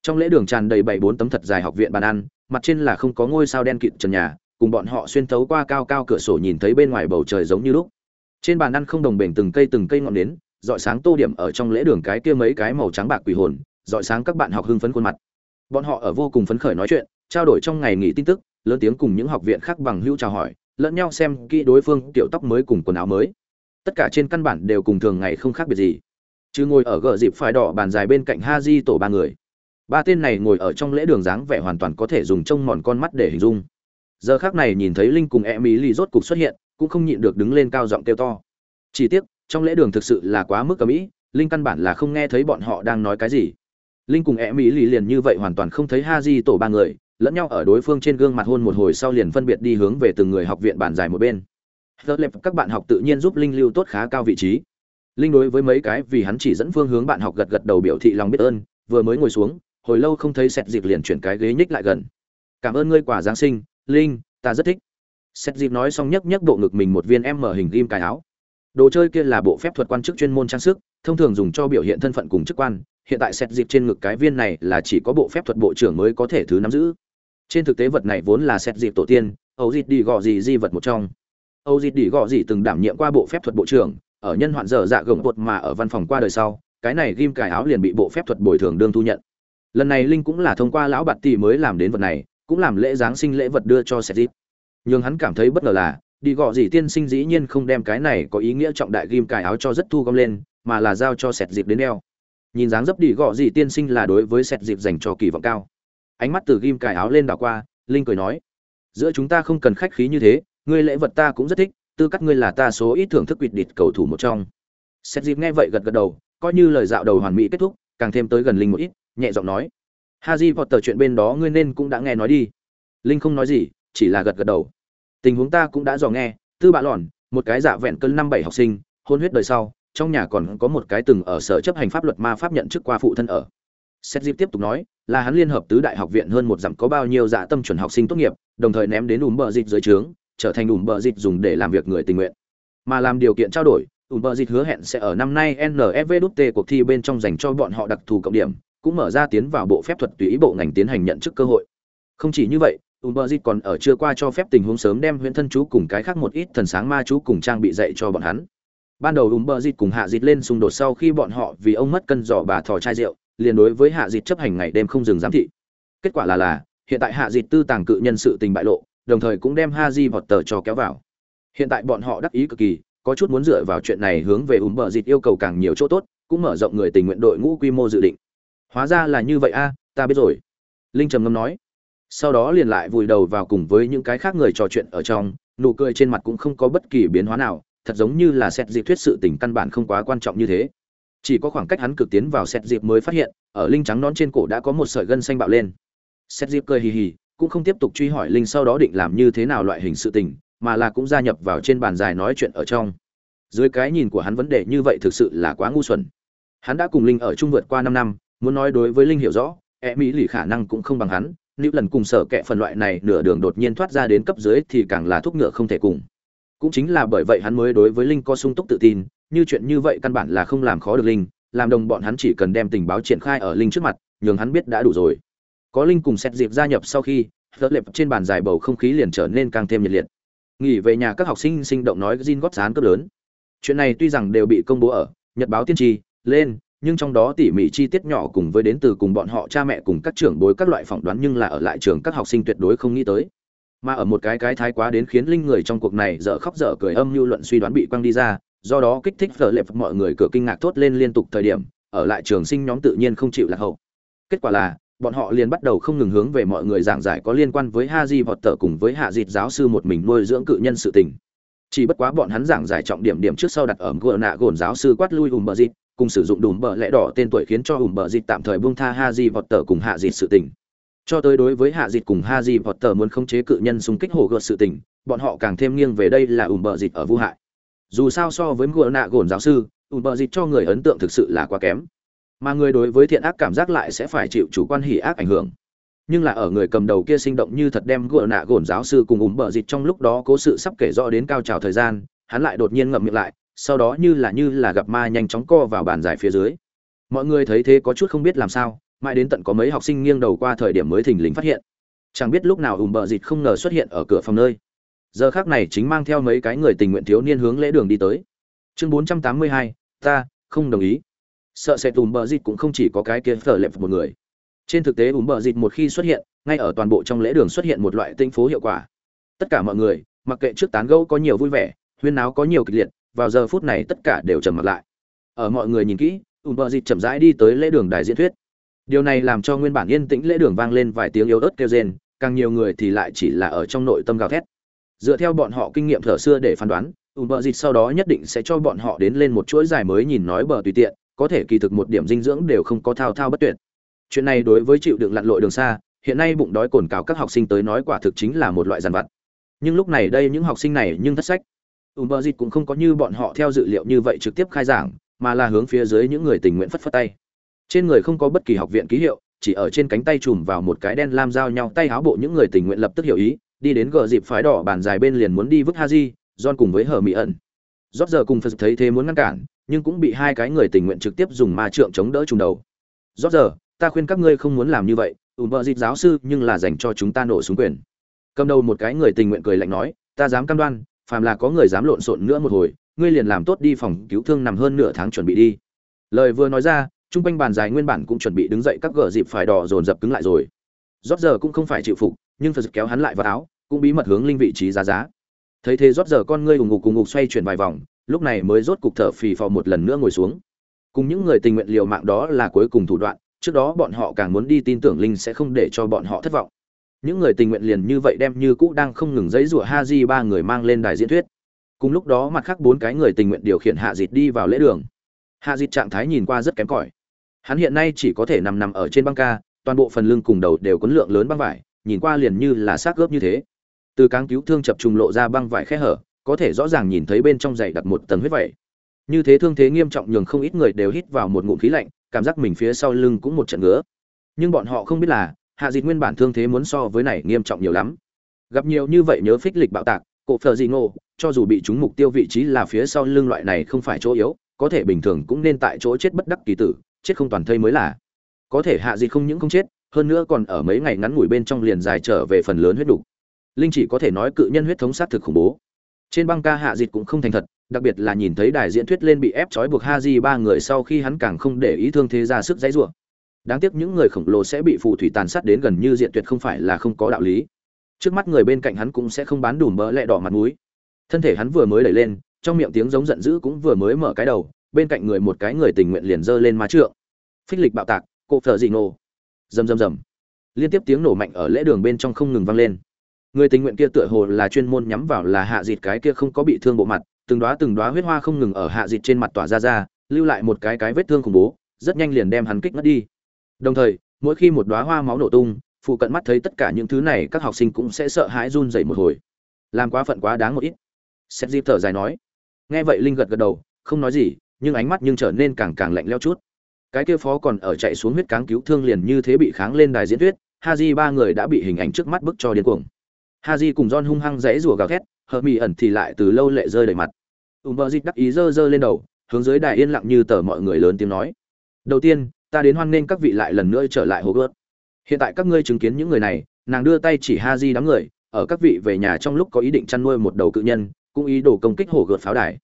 Trong lễ đường tràn đầy bảy bốn tấm thật dài học viện bàn ăn, mặt trên là không có ngôi sao đen kịt trần nhà, cùng bọn họ xuyên thấu qua cao cao cửa sổ nhìn thấy bên ngoài bầu trời giống như lúc. Trên bàn ăn không đồng bền từng cây từng cây ngọn nến dọi sáng tô điểm ở trong lễ đường cái kia mấy cái màu trắng bạc quỷ hồn dọi sáng các bạn học hưng phấn khuôn mặt. Bọn họ ở vô cùng phấn khởi nói chuyện, trao đổi trong ngày nghỉ tin tức, lớn tiếng cùng những học viện khác bằng hữu chào hỏi lẫn nhau xem kỹ đối phương tiểu tóc mới cùng quần áo mới. Tất cả trên căn bản đều cùng thường ngày không khác biệt gì. Chứ ngồi ở gờ dịp phải đỏ bàn dài bên cạnh ha di tổ ba người. Ba tên này ngồi ở trong lễ đường dáng vẻ hoàn toàn có thể dùng trông mòn con mắt để hình dung. Giờ khác này nhìn thấy linh cùng e mỹ lì rốt cục xuất hiện, cũng không nhịn được đứng lên cao giọng kêu to. Chỉ tiếc, trong lễ đường thực sự là quá mức cầm mỹ linh căn bản là không nghe thấy bọn họ đang nói cái gì. Linh cùng e mỹ lì liền như vậy hoàn toàn không thấy ha di tổ ba người lẫn nhau ở đối phương trên gương mặt hôn một hồi sau liền phân biệt đi hướng về từng người học viện bản dài một bên Giờ lệp các bạn học tự nhiên giúp Linh lưu tốt khá cao vị trí. Linh đối với mấy cái vì hắn chỉ dẫn phương hướng bạn học gật gật đầu biểu thị lòng biết ơn, vừa mới ngồi xuống, hồi lâu không thấy Sẹt Dịp liền chuyển cái ghế nhích lại gần. "Cảm ơn ngươi quả giáng sinh, Linh, ta rất thích." Sẹt Dịp nói xong nhấc nhấc bộ ngực mình một viên em mở hình ghim cài áo. Đồ chơi kia là bộ phép thuật quan chức chuyên môn trang sức, thông thường dùng cho biểu hiện thân phận cùng chức quan, hiện tại Sẹt Dịp trên ngực cái viên này là chỉ có bộ phép thuật bộ trưởng mới có thể thứ nắm giữ. Trên thực tế vật này vốn là Sẹt Dịp tổ tiên, Âu Dịt đi gọ gì di vật một trong Âu Dịt Đi Gọ gì từng đảm nhiệm qua bộ phép thuật bộ trưởng, ở nhân hoạn dở dạ gồng tuột mà ở văn phòng qua đời sau, cái này ghim cài áo liền bị bộ phép thuật bồi thường đương thu nhận. Lần này Linh cũng là thông qua lão bạt tỷ mới làm đến vật này, cũng làm lễ giáng sinh lễ vật đưa cho Seth Nhưng hắn cảm thấy bất ngờ là, đi gọ gì tiên sinh dĩ nhiên không đem cái này có ý nghĩa trọng đại ghim cài áo cho rất thu gom lên, mà là giao cho Seth đến đeo. Nhìn dáng dấp đi gọ gì tiên sinh là đối với Seth dành cho kỳ vọng cao. Ánh mắt từ ghim cài áo lên đảo qua, Linh cười nói: "Giữa chúng ta không cần khách khí như thế, ngươi lễ vật ta cũng rất thích, tư cách ngươi là ta số ít thưởng thức quỵt địt cầu thủ một trong. Xét dịp nghe vậy gật gật đầu coi như lời dạo đầu hoàn mỹ kết thúc càng thêm tới gần linh một ít nhẹ giọng nói haji tờ chuyện bên đó ngươi nên cũng đã nghe nói đi. Linh không nói gì chỉ là gật gật đầu. Tình huống ta cũng đã dò nghe tư bạ lòn một cái dạ vẹn cân năm bảy học sinh hôn huyết đời sau trong nhà còn có một cái từng ở sở chấp hành pháp luật ma pháp nhận chức qua phụ thân ở. Xét Dịp tiếp tục nói, là hắn liên hợp tứ đại học viện hơn một dặm có bao nhiêu dạ tâm chuẩn học sinh tốt nghiệp, đồng thời ném đến ủm bờ dịch dưới trướng, trở thành ủm bờ dịch dùng để làm việc người tình nguyện. Mà làm điều kiện trao đổi ủm bờ dịch hứa hẹn sẽ ở năm nay nfv cuộc thi bên trong dành cho bọn họ đặc thù cộng điểm cũng mở ra tiến vào bộ phép thuật tùy ý bộ ngành tiến hành nhận chức cơ hội. Không chỉ như vậy ủm bờ dịch còn ở chưa qua cho phép tình huống sớm đem huyện thân chú cùng cái khác một ít thần sáng ma chú cùng trang bị dạy cho bọn hắn. Ban đầu ủm bờ dịch cùng hạ dịch lên xung đột sau khi bọn họ vì ông mất cân giỏ bà thò chai rượu liền đối với hạ dịch chấp hành ngày đêm không dừng giám thị kết quả là là hiện tại hạ dịch tư tàng cự nhân sự tình bại lộ đồng thời cũng đem Ha Di vọt tờ cho kéo vào. Hiện tại bọn họ đắc ý cực kỳ, có chút muốn dựa vào chuyện này hướng về ủm bờ dịt yêu cầu càng nhiều chỗ tốt, cũng mở rộng người tình nguyện đội ngũ quy mô dự định. Hóa ra là như vậy a, ta biết rồi. Linh trầm ngâm nói. Sau đó liền lại vùi đầu vào cùng với những cái khác người trò chuyện ở trong, nụ cười trên mặt cũng không có bất kỳ biến hóa nào, thật giống như là xét dịp thuyết sự tình căn bản không quá quan trọng như thế. Chỉ có khoảng cách hắn cực tiến vào xét dịp mới phát hiện, ở linh trắng nón trên cổ đã có một sợi gân xanh bạo lên. Xét dịp cười hì hì, cũng không tiếp tục truy hỏi linh sau đó định làm như thế nào loại hình sự tình mà là cũng gia nhập vào trên bàn dài nói chuyện ở trong. Dưới cái nhìn của hắn vấn đề như vậy thực sự là quá ngu xuẩn. Hắn đã cùng linh ở chung vượt qua năm năm muốn nói đối với linh hiểu rõ e mỹ lì khả năng cũng không bằng hắn nếu lần cùng sở kệ phần loại này nửa đường đột nhiên thoát ra đến cấp dưới thì càng là thuốc ngựa không thể cùng. Cũng chính là bởi vậy hắn mới đối với linh có sung túc tự tin như chuyện như vậy căn bản là không làm khó được linh, làm đồng bọn hắn chỉ cần đem tình báo triển khai ở linh trước mặt, nhường hắn biết đã đủ rồi. Có linh cùng xét dịp gia nhập sau khi Lớp lệp trên bàn dài bầu không khí liền trở nên càng thêm nhiệt liệt. Nghỉ về nhà các học sinh sinh động nói Jin góp dán cấp lớn. Chuyện này tuy rằng đều bị công bố ở nhật báo tiên tri, lên, nhưng trong đó tỉ mỉ chi tiết nhỏ cùng với đến từ cùng bọn họ cha mẹ cùng các trưởng bối các loại phỏng đoán nhưng là ở lại trường các học sinh tuyệt đối không nghĩ tới. Mà ở một cái cái thái quá đến khiến linh người trong cuộc này dở khóc dở cười âm như luận suy đoán bị quăng đi ra do đó kích thích phở lệp mọi người cửa kinh ngạc thốt lên liên tục thời điểm ở lại trường sinh nhóm tự nhiên không chịu lạc hậu kết quả là bọn họ liền bắt đầu không ngừng hướng về mọi người giảng giải có liên quan với ha di vọt tờ cùng với hạ dịt giáo sư một mình nuôi dưỡng cự nhân sự tình. Chỉ bất quá bọn hắn giảng giải trọng điểm điểm trước sau đặt ở gỡ nạ gồn giáo sư quát lui ùm bờ dịt, cùng sử dụng đùm bờ lẽ đỏ tên tuổi khiến cho ùm bờ dịt tạm thời buông tha ha di vọt tờ cùng hạ dịt sự tình. Cho tới đối với hạ dịt cùng ha di vọt tờ muốn khống chế cự nhân xung kích hồ gợt sự tình, bọn họ càng thêm nghiêng về đây là ùm bờ dịt ở vu hại. Dù sao so với ngựa nạ gồn giáo sư, ùm bờ dịt cho người ấn tượng thực sự là quá kém. Mà người đối với thiện ác cảm giác lại sẽ phải chịu chủ quan hỉ ác ảnh hưởng. Nhưng là ở người cầm đầu kia sinh động như thật đem gỡ nạ gồn giáo sư cùng ủng bờ dịch trong lúc đó cố sự sắp kể rõ đến cao trào thời gian hắn lại đột nhiên ngậm miệng lại sau đó như là như là gặp ma nhanh chóng co vào bàn giải phía dưới. Mọi người thấy thế có chút không biết làm sao mãi đến tận có mấy học sinh nghiêng đầu qua thời điểm mới thình lình phát hiện. Chẳng biết lúc nào ủng bờ dịch không ngờ xuất hiện ở cửa phòng nơi giờ khác này chính mang theo mấy cái người tình nguyện thiếu niên hướng lễ đường đi tới. Chương bốn trăm tám mươi hai, ta, không đồng ý. Sợ sẽ ùm bờ dịt cũng không chỉ có cái kia phở lẹp một người. Trên thực tế ùm bờ dịt một khi xuất hiện, ngay ở toàn bộ trong lễ đường xuất hiện một loại tinh phố hiệu quả. Tất cả mọi người, mặc kệ trước tán gẫu có nhiều vui vẻ, huyên náo có nhiều kịch liệt, vào giờ phút này tất cả đều trầm mặt lại. Ở mọi người nhìn kỹ, ùm bờ dịt chậm rãi đi tới lễ đường đài diễn thuyết. Điều này làm cho nguyên bản yên tĩnh lễ đường vang lên vài tiếng yếu ớt kêu rên, càng nhiều người thì lại chỉ là ở trong nội tâm gào thét dựa theo bọn họ kinh nghiệm thở xưa để phán đoán ùn bờ dịt sau đó nhất định sẽ cho bọn họ đến lên một chuỗi dài mới nhìn nói bờ tùy tiện, có thể kỳ thực một điểm dinh dưỡng đều không có thao thao bất tuyệt. Chuyện này đối với chịu đựng lặn lội đường xa, hiện nay bụng đói cồn cào các học sinh tới nói quả thực chính là một loại giàn vặt. Nhưng lúc này đây những học sinh này nhưng thất sách. Ùn bờ dịt cũng không có như bọn họ theo dự liệu như vậy trực tiếp khai giảng, mà là hướng phía dưới những người tình nguyện phất phất tay. Trên người không có bất kỳ học viện ký hiệu, chỉ ở trên cánh tay chùm vào một cái đen lam giao nhau, tay áo bộ những người tình nguyện lập tức hiểu ý đi đến gờ dịp phái đỏ bàn dài bên liền muốn đi vứt haji john cùng với hở mỹ ẩn. Rót giờ cùng phật thấy thế muốn ngăn cản, nhưng cũng bị hai cái người tình nguyện trực tiếp dùng ma trượng chống đỡ trùng đầu. Rót giờ, ta khuyên các ngươi không muốn làm như vậy ùm bờ dịp giáo sư nhưng là dành cho chúng ta nổ súng quyền. Cầm đầu một cái người tình nguyện cười lạnh nói, ta dám cam đoan, phàm là có người dám lộn xộn nữa một hồi, ngươi liền làm tốt đi phòng cứu thương nằm hơn nửa tháng chuẩn bị đi. Lời vừa nói ra trung quanh bàn dài nguyên bản cũng chuẩn bị đứng dậy các gờ dịp phải đỏ dồn dập cứng lại rồi. Rót giờ cũng không phải chịu phục nhưng phật kéo hắn lại vào áo, cũng bí mật hướng linh vị trí giá giá. Thấy thế rót giờ con ngươi ủng ngục cùng ngục xoay chuyển vài vòng, lúc này mới rốt cục thở phì phò một lần nữa ngồi xuống. Cùng những người tình nguyện liều mạng đó là cuối cùng thủ đoạn, trước đó bọn họ càng muốn đi tin tưởng linh sẽ không để cho bọn họ thất vọng. Những người tình nguyện liền như vậy đem như cũ đang không ngừng giấy rủa ha di ba người mang lên đài diễn thuyết. Cùng lúc đó mặt khác bốn cái người tình nguyện điều khiển hạ dịt đi vào lễ đường. Hạ dịt trạng thái nhìn qua rất kém cỏi. Hắn hiện nay chỉ có thể nằm nằm ở trên băng ca, toàn bộ phần lưng cùng đầu đều có lượng lớn băng vải nhìn qua liền như là xác gớp như thế. Từ cáng cứu thương chập trùng lộ ra băng vải khe hở có thể rõ ràng nhìn thấy bên trong giày đặt một tầng huyết vẩy. Như thế thương thế nghiêm trọng nhường không ít người đều hít vào một ngụm khí lạnh cảm giác mình phía sau lưng cũng một trận ngứa. Nhưng bọn họ không biết là hạ dịch nguyên bản thương thế muốn so với này nghiêm trọng nhiều lắm. Gặp nhiều như vậy nhớ phích lịch bạo tạc cổ phờ gì ngộ, cho dù bị chúng mục tiêu vị trí là phía sau lưng loại này không phải chỗ yếu có thể bình thường cũng nên tại chỗ chết bất đắc kỳ tử chết không toàn thây mới là. Có thể hạ dịch không những không chết hơn nữa còn ở mấy ngày ngắn ngủi bên trong liền dài trở về phần lớn huyết đủ linh chỉ có thể nói cự nhân huyết thống sát thực khủng bố. Trên băng ca hạ dịch cũng không thành thật, đặc biệt là nhìn thấy đài diễn thuyết lên bị ép trói buộc ha di ba người sau khi hắn càng không để ý thương thế ra sức dãy rủa. Đáng tiếc những người khổng lồ sẽ bị phù thủy tàn sát đến gần như diện tuyệt không phải là không có đạo lý. Trước mắt người bên cạnh hắn cũng sẽ không bán đủ mỡ lẹ đỏ mặt mũi. Thân thể hắn vừa mới đẩy lên, trong miệng tiếng giống giận dữ cũng vừa mới mở cái đầu, bên cạnh người một cái người tình nguyện liền giơ lên má trượng. Phích lịch bạo tạc cộ phở dị nổ rầm rầm rầm. Liên tiếp tiếng nổ mạnh ở lễ đường bên trong không ngừng vang lên. Người tình nguyện kia tựa hồ là chuyên môn nhắm vào là hạ dịt cái kia không có bị thương bộ mặt, từng đóa từng đóa huyết hoa không ngừng ở hạ dịt trên mặt tỏa ra ra, lưu lại một cái cái vết thương khủng bố, rất nhanh liền đem hắn kích ngất đi. Đồng thời, mỗi khi một đóa hoa máu nổ tung, phụ cận mắt thấy tất cả những thứ này, các học sinh cũng sẽ sợ hãi run rẩy một hồi. Làm quá phận quá đáng một ít. Xét dịp thở dài nói. Nghe vậy linh gật gật đầu, không nói gì, nhưng ánh mắt nhưng trở nên càng càng lạnh lẽo chút cái kia phó còn ở chạy xuống huyết cáng cứu thương liền như thế bị kháng lên đài diễn thuyết, haji ba người đã bị hình ảnh trước mắt bức cho điên cuồng. Haji cùng john hung hăng rẽ rủa gào thét, hờ mỹ ẩn thì lại từ lâu lệ rơi đầy mặt. Ùm bờ dịch đắc ý dơ dơ lên đầu, hướng dưới đài yên lặng như tờ mọi người lớn tiếng nói. Đầu tiên, ta đến hoan nghênh các vị lại lần nữa trở lại hồ gớt hiện tại các ngươi chứng kiến những người này, nàng đưa tay chỉ Haji đám người, ở các vị về nhà trong lúc có ý định chăn nuôi một đầu cự nhân, cũng ý đồ công kích hồ gợt pháo đài.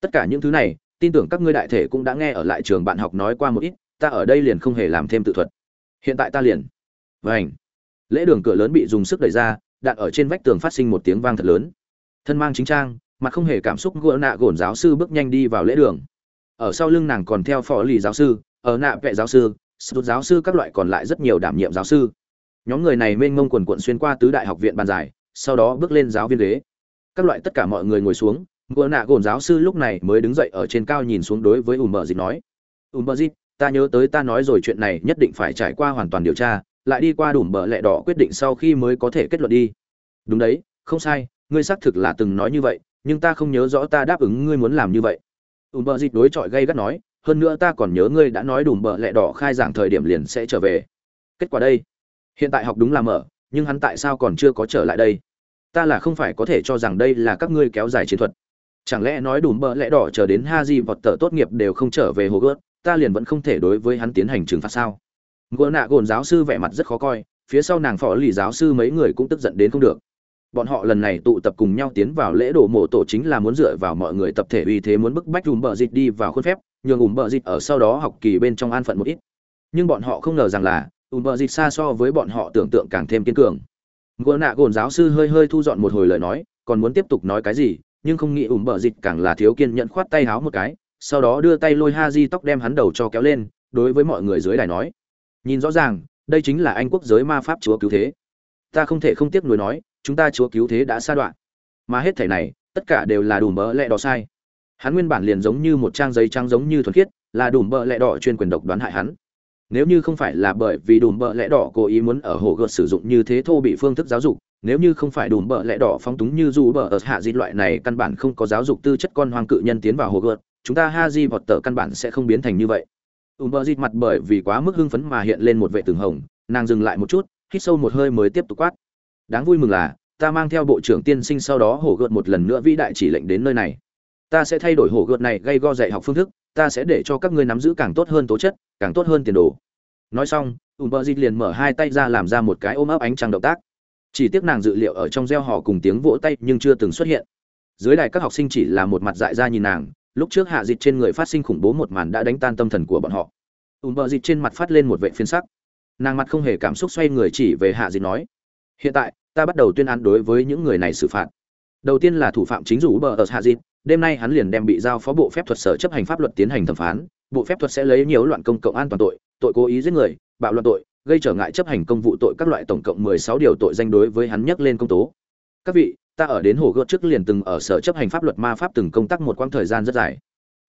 Tất cả những thứ này tin tưởng các ngươi đại thể cũng đã nghe ở lại trường bạn học nói qua một ít, ta ở đây liền không hề làm thêm tự thuật. Hiện tại ta liền. Vảnh lễ đường cửa lớn bị dùng sức đẩy ra đạn ở trên vách tường phát sinh một tiếng vang thật lớn. Thân mang chính trang, mặt không hề cảm xúc gỡ nạ gổn giáo sư bước nhanh đi vào lễ đường. Ở sau lưng nàng còn theo phó lì giáo sư, ở nạ vệ giáo sư sút giáo sư các loại còn lại rất nhiều đảm nhiệm giáo sư. Nhóm người này mênh mông quần quận xuyên qua tứ đại học viện bàn giải, sau đó bước lên giáo viên ghế. Các loại tất cả mọi người ngồi xuống Ngựa nạ gồn giáo sư lúc này mới đứng dậy ở trên cao nhìn xuống đối với ùm bờ dịch nói. Ùm bờ dịch ta nhớ tới ta nói rồi chuyện này nhất định phải trải qua hoàn toàn điều tra, lại đi qua đủ bờ lẹ đỏ quyết định sau khi mới có thể kết luận đi. Đúng đấy, không sai, ngươi xác thực là từng nói như vậy, nhưng ta không nhớ rõ ta đáp ứng ngươi muốn làm như vậy. Ùm bờ dịch đối chọi gây gắt nói, hơn nữa ta còn nhớ ngươi đã nói đủ bờ lẹ đỏ khai giảng thời điểm liền sẽ trở về. Kết quả đây, hiện tại học đúng là mở, nhưng hắn tại sao còn chưa có trở lại đây? Ta là không phải có thể cho rằng đây là các ngươi kéo dài chiến thuật chẳng lẽ nói đủ bợ lẽ đỏ chờ đến ha di vọt tờ tốt nghiệp đều không trở về hồ gớt ta liền vẫn không thể đối với hắn tiến hành trừng phạt sao? Ngựa nạ gồn giáo sư vẻ mặt rất khó coi, phía sau nàng phó lì giáo sư mấy người cũng tức giận đến không được. Bọn họ lần này tụ tập cùng nhau tiến vào lễ đồ mộ tổ chính là muốn dựa vào mọi người tập thể uy thế muốn bức bách dùm bợ dịch đi vào khuôn phép, nhường ùm bợ dịt ở sau đó học kỳ bên trong an phận một ít. Nhưng bọn họ không ngờ rằng là ùm bợ dịt xa so với bọn họ tưởng tượng càng thêm kiên cường. Ngựa nạ gồn giáo sư hơi hơi thu dọn một hồi lời nói, còn muốn tiếp tục nói cái gì nhưng không nghĩ ủm bờ dịt càng là thiếu kiên nhẫn khoát tay háo một cái, sau đó đưa tay lôi ha di tóc đem hắn đầu cho kéo lên, đối với mọi người dưới đài nói, nhìn rõ ràng, đây chính là anh quốc giới ma pháp chúa cứu thế. Ta không thể không tiếc nuối nói, chúng ta chúa cứu thế đã sa đoạn. Mà hết thể này, tất cả đều là đủ mỡ lẹ đỏ sai. Hắn nguyên bản liền giống như một trang giấy trắng giống như thuần khiết, là đủ mỡ lẹ đỏ chuyên quyền độc đoán hại hắn. Nếu như không phải là bởi vì đủ mỡ lẹ đỏ cố ý muốn ở hồ gợt sử dụng như thế thô bị phương thức giáo dục nếu như không phải đủ bợ lẽ đỏ phóng túng như dù bợ ở hạ di loại này, căn bản không có giáo dục tư chất con hoang cự nhân tiến vào hồ gợt, chúng ta ha di vọt tờ căn bản sẽ không biến thành như vậy. Ùm bợ dịt mặt bởi vì quá mức hưng phấn mà hiện lên một vệ tường hồng, nàng dừng lại một chút, hít sâu một hơi mới tiếp tục quát. Đáng vui mừng là, ta mang theo bộ trưởng tiên sinh sau đó hổ gợt một lần nữa vĩ đại chỉ lệnh đến nơi này. Ta sẽ thay đổi hổ gợt này gây go dạy học phương thức, ta sẽ để cho các ngươi nắm giữ càng tốt hơn tố chất, càng tốt hơn tiền đồ. Nói xong ùm bợ dịt liền mở hai tay ra làm ra một cái ôm ấp ánh trăng động tác chỉ tiếc nàng dự liệu ở trong gieo họ cùng tiếng vỗ tay nhưng chưa từng xuất hiện. Dưới đài các học sinh chỉ là một mặt dại ra nhìn nàng, lúc trước hạ dịch trên người phát sinh khủng bố một màn đã đánh tan tâm thần của bọn họ. Ùm bờ dịch trên mặt phát lên một vệ phiên sắc. Nàng mặt không hề cảm xúc xoay người chỉ về hạ dịch nói, hiện tại, ta bắt đầu tuyên án đối với những người này xử phạt. Đầu tiên là thủ phạm chính rủ bờ ở hạ dịch, đêm nay hắn liền đem bị giao phó bộ phép thuật sở chấp hành pháp luật tiến hành thẩm phán, bộ phép thuật sẽ lấy nhiều loạn công cộng an toàn tội tội cố ý giết người, bạo loạn tội gây trở ngại chấp hành công vụ tội các loại tổng cộng 16 điều tội danh đối với hắn nhắc lên công tố. Các vị, ta ở đến hồ gợt trước liền từng ở sở chấp hành pháp luật ma pháp từng công tác một quãng thời gian rất dài.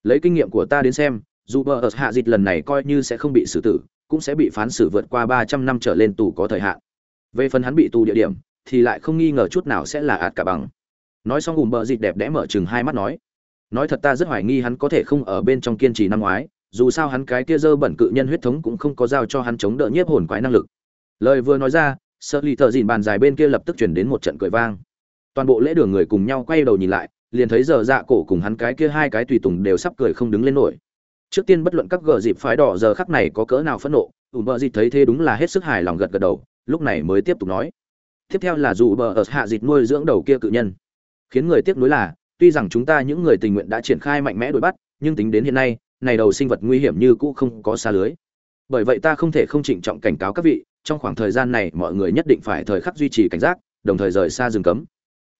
Lấy kinh nghiệm của ta đến xem, dù bờ ở hạ dịch lần này coi như sẽ không bị xử tử, cũng sẽ bị phán xử vượt qua ba trăm năm trở lên tù có thời hạn. Về phần hắn bị tù địa điểm, thì lại không nghi ngờ chút nào sẽ là ạt cả bằng. Nói xong gùm bờ dịch đẹp đẽ mở chừng hai mắt nói nói thật ta rất hoài nghi hắn có thể không ở bên trong kiên trì năm ngoái dù sao hắn cái kia dơ bẩn cự nhân huyết thống cũng không có giao cho hắn chống đỡ nhiếp hồn quái năng lực. Lời vừa nói ra, sợ lì thợ dìn bàn dài bên kia lập tức chuyển đến một trận cười vang. Toàn bộ lễ đường người cùng nhau quay đầu nhìn lại, liền thấy giờ dạ cổ cùng hắn cái kia hai cái tùy tùng đều sắp cười không đứng lên nổi. Trước tiên bất luận các gờ dịp phái đỏ giờ khắc này có cỡ nào phẫn nộ, ủ bờ dịp thấy thế đúng là hết sức hài lòng gật gật đầu, lúc này mới tiếp tục nói. Tiếp theo là dù bờ ở hạ dịp nuôi dưỡng đầu kia cự nhân. Khiến người tiếc nuối là, tuy rằng chúng ta những người tình nguyện đã triển khai mạnh mẽ đuổi bắt, nhưng tính đến hiện nay này đầu sinh vật nguy hiểm như cũ không có xa lưới. Bởi vậy ta không thể không trịnh trọng cảnh cáo các vị trong khoảng thời gian này mọi người nhất định phải thời khắc duy trì cảnh giác đồng thời rời xa rừng cấm.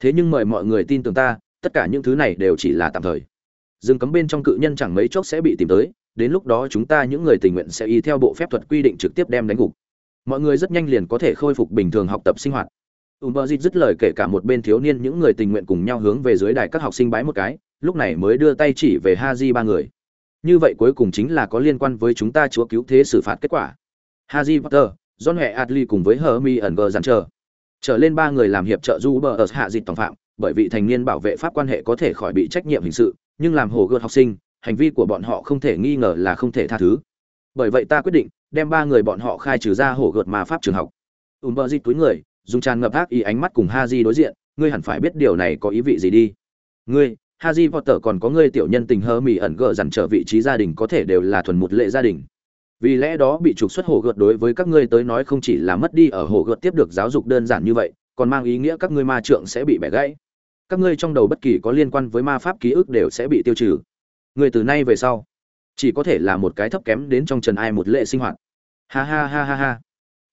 Thế nhưng mời mọi người tin tưởng ta tất cả những thứ này đều chỉ là tạm thời. Rừng cấm bên trong cự nhân chẳng mấy chốc sẽ bị tìm tới đến lúc đó chúng ta những người tình nguyện sẽ y theo bộ phép thuật quy định trực tiếp đem đánh gục. Mọi người rất nhanh liền có thể khôi phục bình thường học tập sinh hoạt. Umberzit dứt lời kể cả một bên thiếu niên những người tình nguyện cùng nhau hướng về dưới đài các học sinh bái một cái, lúc này mới đưa tay chỉ về Haji ba người. Như vậy cuối cùng chính là có liên quan với chúng ta chúa cứu thế xử phạt kết quả. Haji Potter, John Hệ Adley cùng với Hermione Granger. Trở lên ba người làm hiệp trợ du bờ ở hạ dịch tòng phạm, bởi vì thành niên bảo vệ pháp quan hệ có thể khỏi bị trách nhiệm hình sự, nhưng làm hồ gươm học sinh, hành vi của bọn họ không thể nghi ngờ là không thể tha thứ. Bởi vậy ta quyết định đem ba người bọn họ khai trừ ra hồ gợt mà pháp trường học. Umberzi túi người, dùng tràn ngập ác ý ánh mắt cùng Haji đối diện, ngươi hẳn phải biết điều này có ý vị gì đi. Ngươi, Haji Potter còn có người tiểu nhân tình hơ mì ẩn gợ dằn trở vị trí gia đình có thể đều là thuần một lệ gia đình. Vì lẽ đó bị trục xuất hồ gợt đối với các ngươi tới nói không chỉ là mất đi ở hồ gợt tiếp được giáo dục đơn giản như vậy, còn mang ý nghĩa các ngươi ma trượng sẽ bị bẻ gãy. Các ngươi trong đầu bất kỳ có liên quan với ma pháp ký ức đều sẽ bị tiêu trừ. Người từ nay về sau, chỉ có thể là một cái thấp kém đến trong trần ai một lệ sinh hoạt. Ha ha ha ha ha.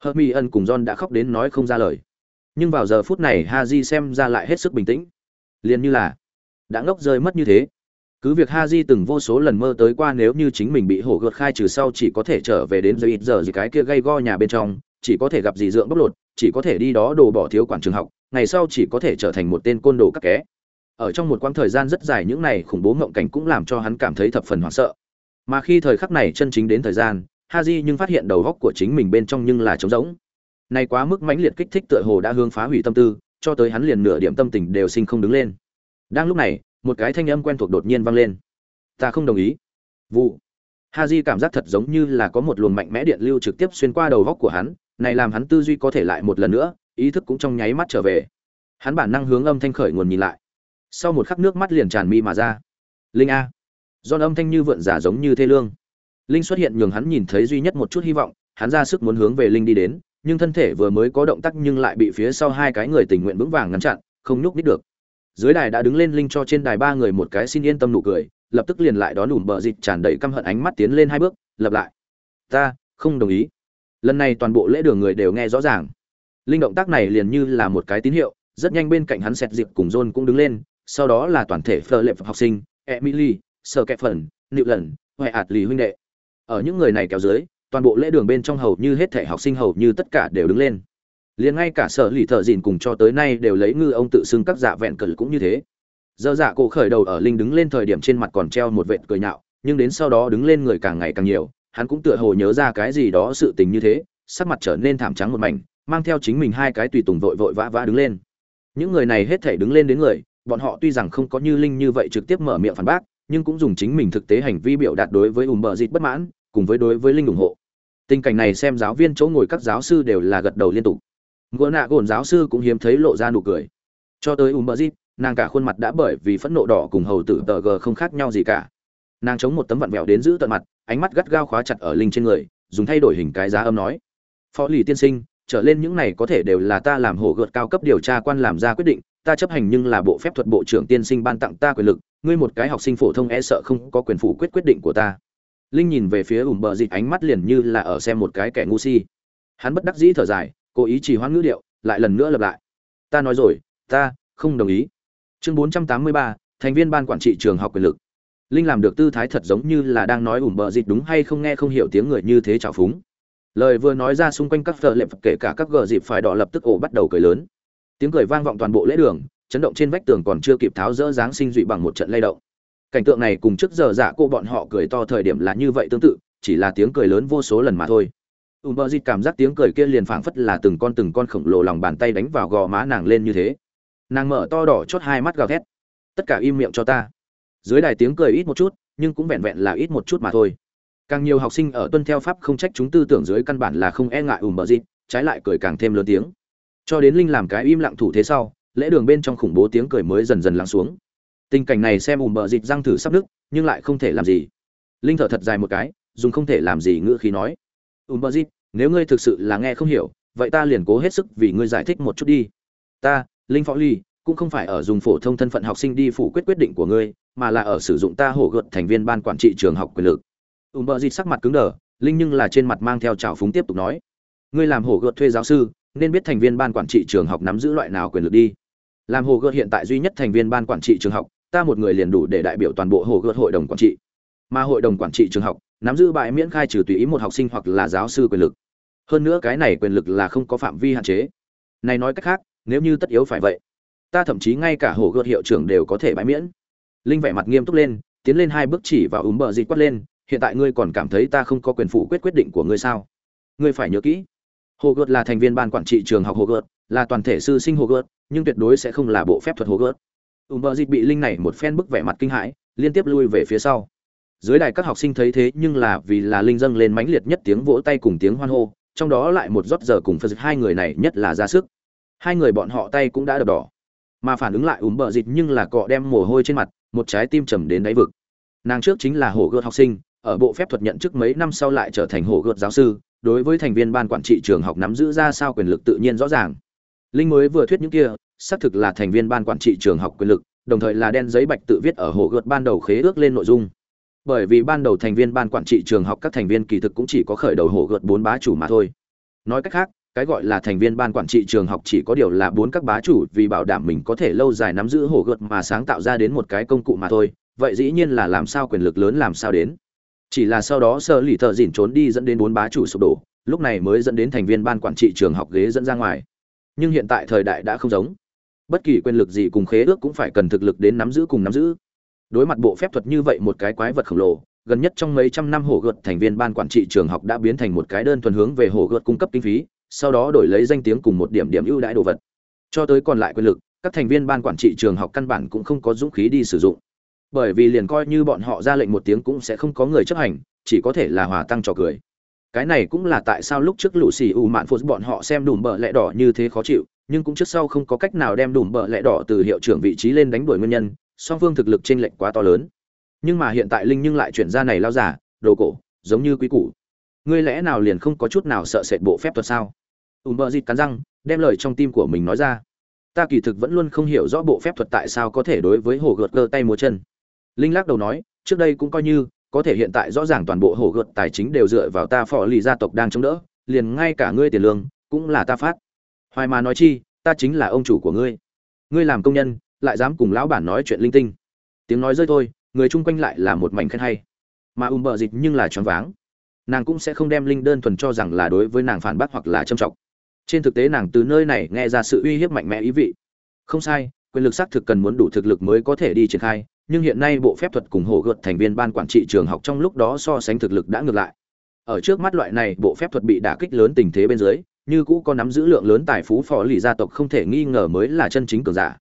Hermione ân cùng john đã khóc đến nói không ra lời. Nhưng vào giờ phút này Haji xem ra lại hết sức bình tĩnh. Liền như là đã ngốc rơi mất như thế. Cứ việc ha di từng vô số lần mơ tới qua nếu như chính mình bị hổ gợt khai trừ sau chỉ có thể trở về đến giờ ít giờ gì cái kia gây go nhà bên trong, chỉ có thể gặp gì dượng bóc lột, chỉ có thể đi đó đồ bỏ thiếu quản trường học, ngày sau chỉ có thể trở thành một tên côn đồ các ké ở trong một quãng thời gian rất dài những này khủng bố ngộng cảnh cũng làm cho hắn cảm thấy thập phần hoảng sợ. Mà khi thời khắc này chân chính đến thời gian ha di nhưng phát hiện đầu góc của chính mình bên trong nhưng là trống rỗng. Nay quá mức mãnh liệt kích thích tựa hồ đã hướng phá hủy tâm tư, cho tới hắn liền nửa điểm tâm tình đều sinh không đứng lên đang lúc này, một cái thanh âm quen thuộc đột nhiên vang lên. Ta không đồng ý. Vụ. Ha j cảm giác thật giống như là có một luồng mạnh mẽ điện lưu trực tiếp xuyên qua đầu góc của hắn, này làm hắn tư duy có thể lại một lần nữa, ý thức cũng trong nháy mắt trở về. Hắn bản năng hướng âm thanh khởi nguồn nhìn lại. Sau một khắc nước mắt liền tràn mi mà ra. Linh a. Do âm thanh như vượn giả giống như thê lương. Linh xuất hiện nhường hắn nhìn thấy duy nhất một chút hy vọng, hắn ra sức muốn hướng về linh đi đến, nhưng thân thể vừa mới có động tác nhưng lại bị phía sau hai cái người tình nguyện vững vàng ngăn chặn, không nhúc nít được dưới đài đã đứng lên linh cho trên đài ba người một cái xin yên tâm nụ cười, lập tức liền lại đón ủm bờ dịch tràn đầy căm hận ánh mắt tiến lên hai bước, lập lại. Ta, không đồng ý. Lần này toàn bộ lễ đường người đều nghe rõ ràng. Linh động tác này liền như là một cái tín hiệu, rất nhanh bên cạnh hắn sẹt dịp cùng john cũng đứng lên, sau đó là toàn thể phờ lệ học sinh, emily sơ kẹp phần nịu lần huệ ạt lì huynh đệ. Ở những người này kéo dưới, toàn bộ lễ đường bên trong hầu như hết thể học sinh hầu như tất cả đều đứng lên liền ngay cả sở lì thợ dìn cùng cho tới nay đều lấy ngư ông tự xưng các dạ vẹn cờ cũng như thế. Dơ dạ cổ khởi đầu ở linh đứng lên thời điểm trên mặt còn treo một vệt cười nhạo, nhưng đến sau đó đứng lên người càng ngày càng nhiều, hắn cũng tựa hồ nhớ ra cái gì đó sự tình như thế, sắc mặt trở nên thảm trắng một mảnh, mang theo chính mình hai cái tùy tùng vội vội vã vã đứng lên. Những người này hết thể đứng lên đến người, bọn họ tuy rằng không có như linh như vậy trực tiếp mở miệng phản bác, nhưng cũng dùng chính mình thực tế hành vi biểu đạt đối với ùm bờ dịt bất mãn, cùng với đối với linh ủng hộ. Tình cảnh này xem giáo viên chỗ ngồi các giáo sư đều là gật đầu liên tục ngựa nạ gồn giáo sư cũng hiếm thấy lộ ra nụ cười. Cho tới u mơ dịt nàng cả khuôn mặt đã bởi vì phẫn nộ đỏ cùng hầu tử tờ g không khác nhau gì cả. Nàng chống một tấm vặn vẹo đến giữ tận mặt, ánh mắt gắt gao khóa chặt ở linh trên người, dùng thay đổi hình cái giá âm nói. Phó lì tiên sinh, trở lên những này có thể đều là ta làm hổ gợt cao cấp điều tra quan làm ra quyết định, ta chấp hành nhưng là bộ phép thuật bộ trưởng tiên sinh ban tặng ta quyền lực, ngươi một cái học sinh phổ thông e sợ không có quyền phủ quyết quyết định của ta. Linh nhìn về phía ủm bờ dịch ánh mắt liền như là ở xem một cái kẻ ngu si. Hắn bất đắc dĩ thở dài cố ý trì hoãn ngữ điệu, lại lần nữa lặp lại. Ta nói rồi, ta không đồng ý. Chương bốn trăm tám mươi ba, thành viên ban quản trị trường học quyền lực. Linh làm được tư thái thật giống như là đang nói ủm bợ dịch đúng hay không nghe không hiểu tiếng người như thế trào phúng. Lời vừa nói ra xung quanh các phở lệp kể cả các gờ dịp phải đỏ lập tức ổ bắt đầu cười lớn. Tiếng cười vang vọng toàn bộ lễ đường, chấn động trên vách tường còn chưa kịp tháo rỡ dáng sinh dụy bằng một trận lay động. Cảnh tượng này cùng trước giờ dạ cô bọn họ cười to thời điểm là như vậy tương tự, chỉ là tiếng cười lớn vô số lần mà thôi ùm bờ dịt cảm giác tiếng cười kia liền phảng phất là từng con từng con khổng lồ lòng bàn tay đánh vào gò má nàng lên như thế. Nàng mở to đỏ chót hai mắt gào thét. Tất cả im miệng cho ta. Dưới đài tiếng cười ít một chút, nhưng cũng vẹn vẹn là ít một chút mà thôi. Càng nhiều học sinh ở tuân theo pháp không trách chúng tư tưởng dưới căn bản là không e ngại ùm bờ dịt, trái lại cười càng thêm lớn tiếng. Cho đến linh làm cái im lặng thủ thế sau, lễ đường bên trong khủng bố tiếng cười mới dần dần lắng xuống. Tình cảnh này xem ùm bờ dịt răng thử sắp nứt, nhưng lại không thể làm gì. Linh thở thật dài một cái, dùng không thể làm gì ngữ khí nói ùm bờ dịt nếu ngươi thực sự là nghe không hiểu, vậy ta liền cố hết sức vì ngươi giải thích một chút đi. Ta, linh phó ly, cũng không phải ở dùng phổ thông thân phận học sinh đi phủ quyết quyết định của ngươi, mà là ở sử dụng ta hổ gợt thành viên ban quản trị trường học quyền lực. Ùm bờ dịt sắc mặt cứng đờ, linh nhưng là trên mặt mang theo trào phúng tiếp tục nói. Ngươi làm hổ gợt thuê giáo sư, nên biết thành viên ban quản trị trường học nắm giữ loại nào quyền lực đi. Làm hồ gợt hiện tại duy nhất thành viên ban quản trị trường học, ta một người liền đủ để đại biểu toàn bộ hồ gợt hội đồng quản trị. Mà hội đồng quản trị trường học nắm giữ bãi miễn khai trừ tùy ý một học sinh hoặc là giáo sư quyền lực. Hơn nữa cái này quyền lực là không có phạm vi hạn chế. Này nói cách khác, nếu như tất yếu phải vậy, ta thậm chí ngay cả hồ gợt hiệu trưởng đều có thể bãi miễn. Linh vẻ mặt nghiêm túc lên, tiến lên hai bước chỉ và úm bờ dịt quát lên, hiện tại ngươi còn cảm thấy ta không có quyền phủ quyết quyết định của ngươi sao? Ngươi phải nhớ kỹ, hồ gợt là thành viên ban quản trị trường học hồ gợt, là toàn thể sư sinh hồ gợt, nhưng tuyệt đối sẽ không là bộ phép thuật hồ gợt. Ùm bờ dịt bị linh này một phen bức vẻ mặt kinh hãi, liên tiếp lui về phía sau dưới đài các học sinh thấy thế nhưng là vì là linh dâng lên mãnh liệt nhất tiếng vỗ tay cùng tiếng hoan hô, trong đó lại một rót giờ cùng phật hai người này nhất là ra sức. Hai người bọn họ tay cũng đã đập đỏ, mà phản ứng lại ùm bợ dịch nhưng là cọ đem mồ hôi trên mặt, một trái tim trầm đến đáy vực. Nàng trước chính là hổ gợt học sinh, ở bộ phép thuật nhận chức mấy năm sau lại trở thành hổ gợt giáo sư, đối với thành viên ban quản trị trường học nắm giữ ra sao quyền lực tự nhiên rõ ràng. Linh mới vừa thuyết những kia, xác thực là thành viên ban quản trị trường học quyền lực, đồng thời là đen giấy bạch tự viết ở hổ gợt ban đầu khế ước lên nội dung bởi vì ban đầu thành viên ban quản trị trường học các thành viên kỳ thực cũng chỉ có khởi đầu hổ gợt bốn bá chủ mà thôi. Nói cách khác, cái gọi là thành viên ban quản trị trường học chỉ có điều là bốn các bá chủ vì bảo đảm mình có thể lâu dài nắm giữ hổ gợt mà sáng tạo ra đến một cái công cụ mà thôi, vậy dĩ nhiên là làm sao quyền lực lớn làm sao đến. Chỉ là sau đó sơ lì thợ dỉn trốn đi dẫn đến bốn bá chủ sụp đổ, lúc này mới dẫn đến thành viên ban quản trị trường học ghế dẫn ra ngoài. Nhưng hiện tại thời đại đã không giống. Bất kỳ quyền lực gì cùng khế ước cũng phải cần thực lực đến nắm giữ cùng nắm giữ đối mặt bộ phép thuật như vậy một cái quái vật khổng lồ, gần nhất trong mấy trăm năm hổ gợt thành viên ban quản trị trường học đã biến thành một cái đơn thuần hướng về hổ gợt cung cấp kinh phí, sau đó đổi lấy danh tiếng cùng một điểm điểm ưu đãi đồ vật. Cho tới còn lại quyền lực, các thành viên ban quản trị trường học căn bản cũng không có dũng khí đi sử dụng. Bởi vì liền coi như bọn họ ra lệnh một tiếng cũng sẽ không có người chấp hành, chỉ có thể là hòa tăng trò cười. Cái này cũng là tại sao lúc trước lũ xì ù mạn phụt bọn họ xem đùm bợ lẹ đỏ như thế khó chịu, nhưng cũng trước sau không có cách nào đem đùm bợ lẹ đỏ từ hiệu trưởng vị trí lên đánh đuổi nguyên nhân song phương thực lực chênh lệch quá to lớn. Nhưng mà hiện tại linh nhưng lại chuyển ra này lao giả, đồ cổ, giống như quý củ. Ngươi lẽ nào liền không có chút nào sợ sệt bộ phép thuật sao? Ùm bờ dịt cắn răng, đem lời trong tim của mình nói ra. Ta kỳ thực vẫn luôn không hiểu rõ bộ phép thuật tại sao có thể đối với hồ gợt cơ tay múa chân. Linh lắc đầu nói, trước đây cũng coi như, có thể hiện tại rõ ràng toàn bộ hổ gợt tài chính đều dựa vào ta phò lì gia tộc đang chống đỡ, liền ngay cả ngươi tiền lương, cũng là ta phát. Hoài mà nói chi, ta chính là ông chủ của ngươi. Ngươi làm công nhân lại dám cùng lão bản nói chuyện linh tinh. Tiếng nói rơi thôi, người chung quanh lại là một mảnh khen hay. Mà ùm bờ dịch nhưng là choáng váng. Nàng cũng sẽ không đem linh đơn thuần cho rằng là đối với nàng phản bác hoặc là châm trọng trên thực tế nàng từ nơi này nghe ra sự uy hiếp mạnh mẽ ý vị. Không sai, quyền lực xác thực cần muốn đủ thực lực mới có thể đi triển khai, nhưng hiện nay bộ phép thuật cùng hổ gợt thành viên ban quản trị trường học trong lúc đó so sánh thực lực đã ngược lại. Ở trước mắt loại này, bộ phép thuật bị đả kích lớn tình thế bên dưới, như cũ có nắm giữ lượng lớn tài phú phò lì gia tộc không thể nghi ngờ mới là chân chính cường giả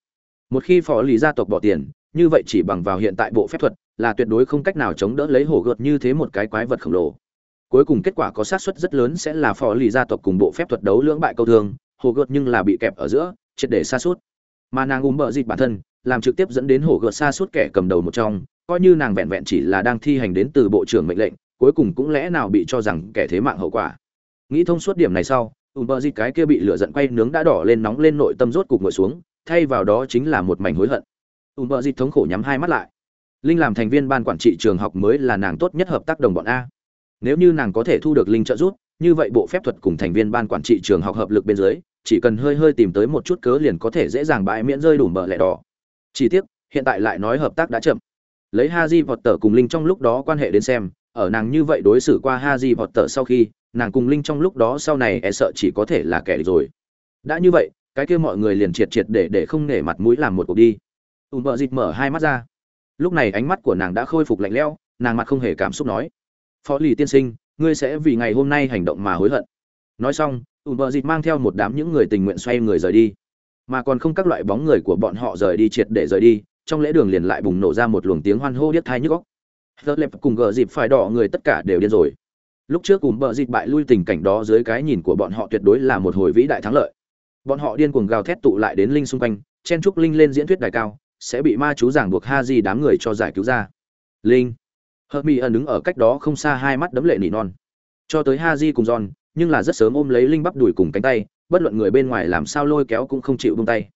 một khi phò lì gia tộc bỏ tiền, như vậy chỉ bằng vào hiện tại bộ phép thuật, là tuyệt đối không cách nào chống đỡ lấy hổ gợt như thế một cái quái vật khổng lồ. Cuối cùng kết quả có xác suất rất lớn sẽ là phò lì gia tộc cùng bộ phép thuật đấu lưỡng bại câu thương, hổ gợt nhưng là bị kẹp ở giữa, triệt để xa suốt mà nàng ùm bợ dịt bản thân, làm trực tiếp dẫn đến hổ gợt xa suốt kẻ cầm đầu một trong, coi như nàng vẹn vẹn chỉ là đang thi hành đến từ bộ trưởng mệnh lệnh, cuối cùng cũng lẽ nào bị cho rằng kẻ thế mạng hậu quả. Nghĩ thông suốt điểm này sau, ùm bợ dịt cái kia bị lửa giận quay nướng đã đỏ lên nóng lên nội tâm rốt cục ngồi xuống thay vào đó chính là một mảnh hối hận. Ùm bợ dịt thống khổ nhắm hai mắt lại. Linh làm thành viên ban quản trị trường học mới là nàng tốt nhất hợp tác đồng bọn a. Nếu như nàng có thể thu được linh trợ giúp, như vậy bộ phép thuật cùng thành viên ban quản trị trường học hợp lực bên dưới, chỉ cần hơi hơi tìm tới một chút cớ liền có thể dễ dàng bãi miễn rơi đủ bờ lẹ đỏ. Chỉ tiếc, hiện tại lại nói hợp tác đã chậm. Lấy haji vọt tờ cùng linh trong lúc đó quan hệ đến xem, ở nàng như vậy đối xử qua haji vọt tờ sau khi, nàng cùng linh trong lúc đó sau này e sợ chỉ có thể là kẻ địch rồi. Đã như vậy cái kia mọi người liền triệt triệt để để không nể mặt mũi làm một cuộc đi. Ùm vợ dịt mở hai mắt ra. Lúc này ánh mắt của nàng đã khôi phục lạnh lẽo, nàng mặt không hề cảm xúc nói, phó lì tiên sinh, ngươi sẽ vì ngày hôm nay hành động mà hối hận. Nói xong ùm vợ dịt mang theo một đám những người tình nguyện xoay người rời đi. Mà còn không các loại bóng người của bọn họ rời đi triệt để rời đi, trong lễ đường liền lại bùng nổ ra một luồng tiếng hoan hô điếc thai nhức góc Thơ lẹp cùng gờ dịp phải đỏ người tất cả đều điên rồi. Lúc trước cùng bờ dịp bại lui tình cảnh đó dưới cái nhìn của bọn họ tuyệt đối là một hồi vĩ đại thắng lợi bọn họ điên cuồng gào thét tụ lại đến linh xung quanh, chen trúc linh lên diễn thuyết đài cao, sẽ bị ma chú giảng buộc ha di đám người cho giải cứu ra. Linh. Hợp mỹ ẩn đứng ở cách đó không xa hai mắt đấm lệ nỉ non. Cho tới ha di cùng john, nhưng là rất sớm ôm lấy linh bắp đùi cùng cánh tay, bất luận người bên ngoài làm sao lôi kéo cũng không chịu buông tay.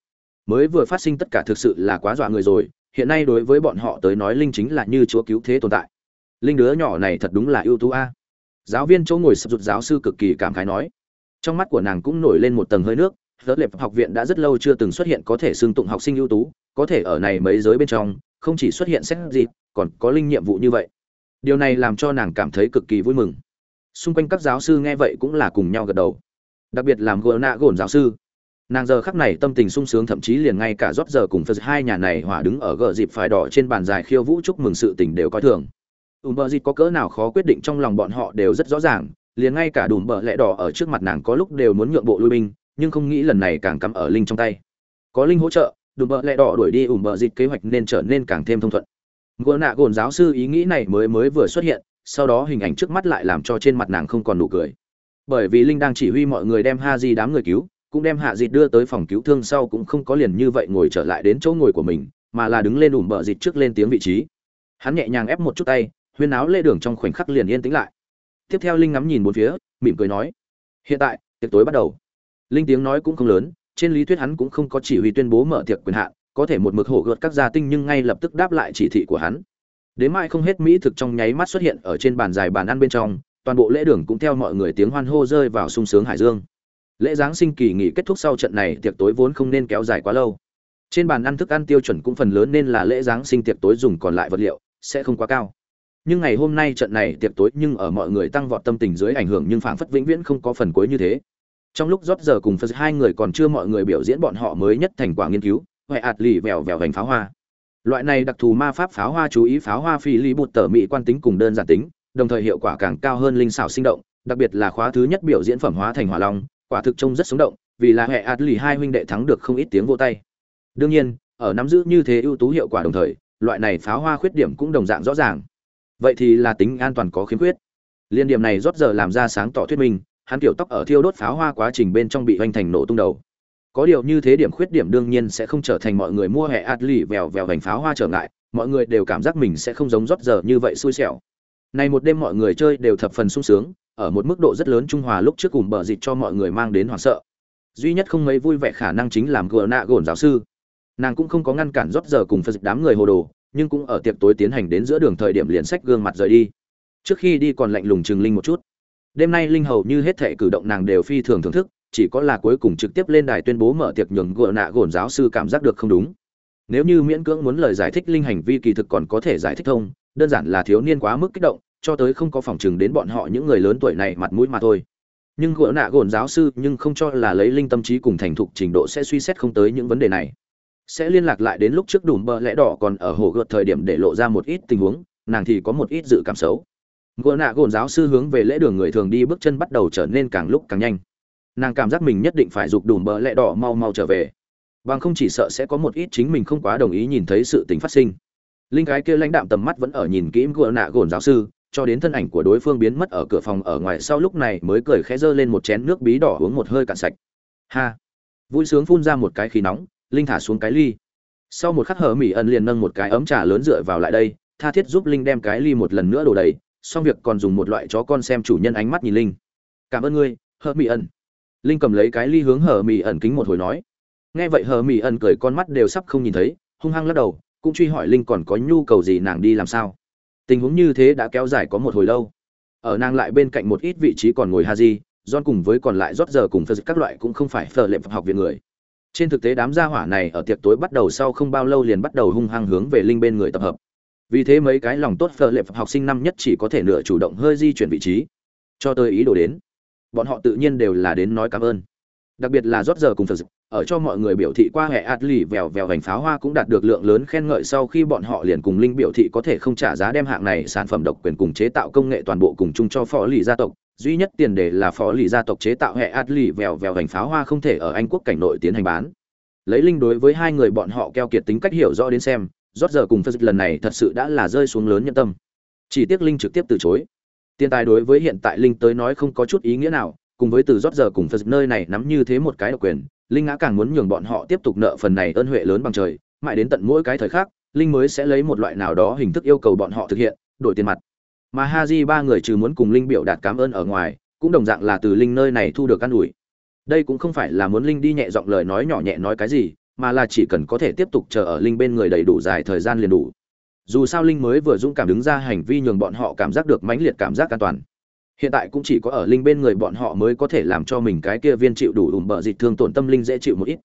Mới vừa phát sinh tất cả thực sự là quá dọa người rồi, hiện nay đối với bọn họ tới nói linh chính là như chúa cứu thế tồn tại. Linh đứa nhỏ này thật đúng là ưu tú a. Giáo viên chỗ ngồi sập rụt giáo sư cực kỳ cảm khái nói. Trong mắt của nàng cũng nổi lên một tầng hơi nước tớ lệp học viện đã rất lâu chưa từng xuất hiện có thể xưng tụng học sinh ưu tú, có thể ở này mấy giới bên trong, không chỉ xuất hiện xét dịp, còn có linh nhiệm vụ như vậy. Điều này làm cho nàng cảm thấy cực kỳ vui mừng. Xung quanh các giáo sư nghe vậy cũng là cùng nhau gật đầu. Đặc biệt làm Gona nạ gồn giáo sư. Nàng giờ khắc này tâm tình sung sướng thậm chí liền ngay cả rót giờ cùng phật hai nhà này hỏa đứng ở gờ dịp phải đỏ trên bàn dài khiêu vũ chúc mừng sự tình đều coi thường. Ùm bờ dịp có cỡ nào khó quyết định trong lòng bọn họ đều rất rõ ràng, liền ngay cả đùm bờ lẽ đỏ ở trước mặt nàng có lúc đều muốn nhượng bộ lui binh nhưng không nghĩ lần này càng cắm ở linh trong tay. Có linh hỗ trợ, đùm bợ lẹ đỏ đuổi đi ủm bợ dịp kế hoạch nên trở nên càng thêm thông thuận. Gỡ nạ gồn giáo sư ý nghĩ này mới mới vừa xuất hiện, sau đó hình ảnh trước mắt lại làm cho trên mặt nàng không còn nụ cười. Bởi vì linh đang chỉ huy mọi người đem ha di đám người cứu, cũng đem hạ dịt đưa tới phòng cứu thương sau cũng không có liền như vậy ngồi trở lại đến chỗ ngồi của mình, mà là đứng lên ủm bợ dịt trước lên tiếng vị trí. Hắn nhẹ nhàng ép một chút tay, huyên áo lê đường trong khoảnh khắc liền yên tĩnh lại. Tiếp theo linh ngắm nhìn một phía, mỉm cười nói, hiện tại, tiệc tối bắt đầu linh tiếng nói cũng không lớn, trên lý thuyết hắn cũng không có chỉ huy tuyên bố mở tiệc quyền hạn, có thể một mực hổ gợt các gia tinh nhưng ngay lập tức đáp lại chỉ thị của hắn. Đến mai không hết mỹ thực trong nháy mắt xuất hiện ở trên bàn dài bàn ăn bên trong, toàn bộ lễ đường cũng theo mọi người tiếng hoan hô rơi vào sung sướng hải dương. Lễ giáng sinh kỳ nghỉ kết thúc sau trận này, tiệc tối vốn không nên kéo dài quá lâu. Trên bàn ăn thức ăn tiêu chuẩn cũng phần lớn nên là lễ giáng sinh tiệc tối dùng còn lại vật liệu, sẽ không quá cao. Nhưng ngày hôm nay trận này tiệc tối nhưng ở mọi người tăng vọt tâm tình dưới ảnh hưởng nhưng phảng phất vĩnh viễn không có phần cuối như thế trong lúc rót giờ cùng phật, hai người còn chưa mọi người biểu diễn bọn họ mới nhất thành quả nghiên cứu, huệ ạt lì vèo vèo vành pháo hoa. Loại này đặc thù ma pháp pháo hoa chú ý pháo hoa phi lý bụt tở mỹ quan tính cùng đơn giản tính, đồng thời hiệu quả càng cao hơn linh xảo sinh động, đặc biệt là khóa thứ nhất biểu diễn phẩm hóa thành hỏa long, quả thực trông rất sống động, vì là hệ ạt lì hai huynh đệ thắng được không ít tiếng vô tay. Đương nhiên, ở nắm giữ như thế ưu tú hiệu quả đồng thời, loại này pháo hoa khuyết điểm cũng đồng dạng rõ ràng. Vậy thì là tính an toàn có khiếm khuyết. Liên điểm này rót giờ làm ra sáng tỏ thuyết minh hắn tiểu tóc ở thiêu đốt pháo hoa quá trình bên trong bị hoành thành nổ tung đầu. Có điều như thế điểm khuyết điểm đương nhiên sẽ không trở thành mọi người mua hệ ạt lì vèo vèo vành pháo hoa trở ngại, mọi người đều cảm giác mình sẽ không giống rót giờ như vậy xui xẻo. Này một đêm mọi người chơi đều thập phần sung sướng, ở một mức độ rất lớn trung hòa lúc trước cùng bờ dịch cho mọi người mang đến hoảng sợ. Duy nhất không mấy vui vẻ khả năng chính làm gờ nạ gồn giáo sư. Nàng cũng không có ngăn cản rót giờ cùng phật đám người hồ đồ, nhưng cũng ở tiệc tối tiến hành đến giữa đường thời điểm liền sách gương mặt rời đi. Trước khi đi còn lạnh lùng chừng linh một chút đêm nay linh hầu như hết thể cử động nàng đều phi thường thưởng thức, chỉ có là cuối cùng trực tiếp lên đài tuyên bố mở tiệc nhường gợ nạ gồn giáo sư cảm giác được không đúng. Nếu như miễn cưỡng muốn lời giải thích linh hành vi kỳ thực còn có thể giải thích thông, đơn giản là thiếu niên quá mức kích động, cho tới không có phòng chừng đến bọn họ những người lớn tuổi này mặt mũi mà thôi. Nhưng gỡ nạ gồn giáo sư nhưng không cho là lấy linh tâm trí cùng thành thục trình độ sẽ suy xét không tới những vấn đề này. Sẽ liên lạc lại đến lúc trước đủ bờ lẽ đỏ còn ở hồ gợt thời điểm để lộ ra một ít tình huống, nàng thì có một ít dự cảm xấu gỡ nạ gồn giáo sư hướng về lễ đường người thường đi bước chân bắt đầu trở nên càng lúc càng nhanh. Nàng cảm giác mình nhất định phải giục đùm bờ lẹ đỏ mau mau trở về. Bằng không chỉ sợ sẽ có một ít chính mình không quá đồng ý nhìn thấy sự tình phát sinh. Linh cái kia lãnh đạm tầm mắt vẫn ở nhìn kỹ gỡ nạ gồn giáo sư, cho đến thân ảnh của đối phương biến mất ở cửa phòng ở ngoài sau lúc này mới cười khẽ dơ lên một chén nước bí đỏ uống một hơi cạn sạch. Ha! Vui sướng phun ra một cái khí nóng, linh thả xuống cái ly. Sau một khắc hở mỹ ẩn liền nâng một cái ấm trà lớn dựa vào lại đây, tha thiết giúp linh đem cái ly một lần nữa đổ đầy xong việc còn dùng một loại chó con xem chủ nhân ánh mắt nhìn linh. Cảm ơn ngươi, hờ mỹ ẩn. Linh cầm lấy cái ly hướng hờ mỹ ẩn kính một hồi nói. Nghe vậy hờ mỹ ẩn cười con mắt đều sắp không nhìn thấy, hung hăng lắc đầu, cũng truy hỏi linh còn có nhu cầu gì nàng đi làm sao. Tình huống như thế đã kéo dài có một hồi lâu. Ở nàng lại bên cạnh một ít vị trí còn ngồi haji don cùng với còn lại rót giờ cùng phật các loại cũng không phải phờ lệm học viện người. Trên thực tế đám gia hỏa này ở tiệc tối bắt đầu sau không bao lâu liền bắt đầu hung hăng hướng về linh bên người tập hợp vì thế mấy cái lòng tốt phở lệm học sinh năm nhất chỉ có thể nửa chủ động hơi di chuyển vị trí. Cho tới ý đồ đến, bọn họ tự nhiên đều là đến nói cảm ơn. Đặc biệt là rót giờ cùng phật ở cho mọi người biểu thị qua hệ Atli vèo vèo vành pháo hoa cũng đạt được lượng lớn khen ngợi sau khi bọn họ liền cùng linh biểu thị có thể không trả giá đem hạng này sản phẩm độc quyền cùng chế tạo công nghệ toàn bộ cùng chung cho phó lì gia tộc. Duy nhất tiền đề là phó lì gia tộc chế tạo hệ Atli vèo vèo vành pháo hoa không thể ở Anh quốc cảnh nội tiến hành bán. Lấy linh đối với hai người bọn họ keo kiệt tính cách hiểu rõ đến xem rót giờ cùng phật lần này thật sự đã là rơi xuống lớn nhân tâm. Chỉ tiếc linh trực tiếp từ chối. Tiền tài đối với hiện tại linh tới nói không có chút ý nghĩa nào, cùng với từ rót giờ cùng phật nơi này nắm như thế một cái độc quyền, linh ngã càng muốn nhường bọn họ tiếp tục nợ phần này ơn huệ lớn bằng trời, mãi đến tận mỗi cái thời khắc, linh mới sẽ lấy một loại nào đó hình thức yêu cầu bọn họ thực hiện, đổi tiền mặt. Mà ha di ba người trừ muốn cùng linh biểu đạt cảm ơn ở ngoài, cũng đồng dạng là từ linh nơi này thu được căn ủi. Đây cũng không phải là muốn linh đi nhẹ giọng lời nói nhỏ nhẹ nói cái gì mà là chỉ cần có thể tiếp tục chờ ở linh bên người đầy đủ dài thời gian liền đủ. Dù sao linh mới vừa dũng cảm đứng ra hành vi nhường bọn họ cảm giác được mãnh liệt cảm giác an toàn. Hiện tại cũng chỉ có ở linh bên người bọn họ mới có thể làm cho mình cái kia viên chịu đủ ủm bờ dịch thương tổn tâm linh dễ chịu một ít.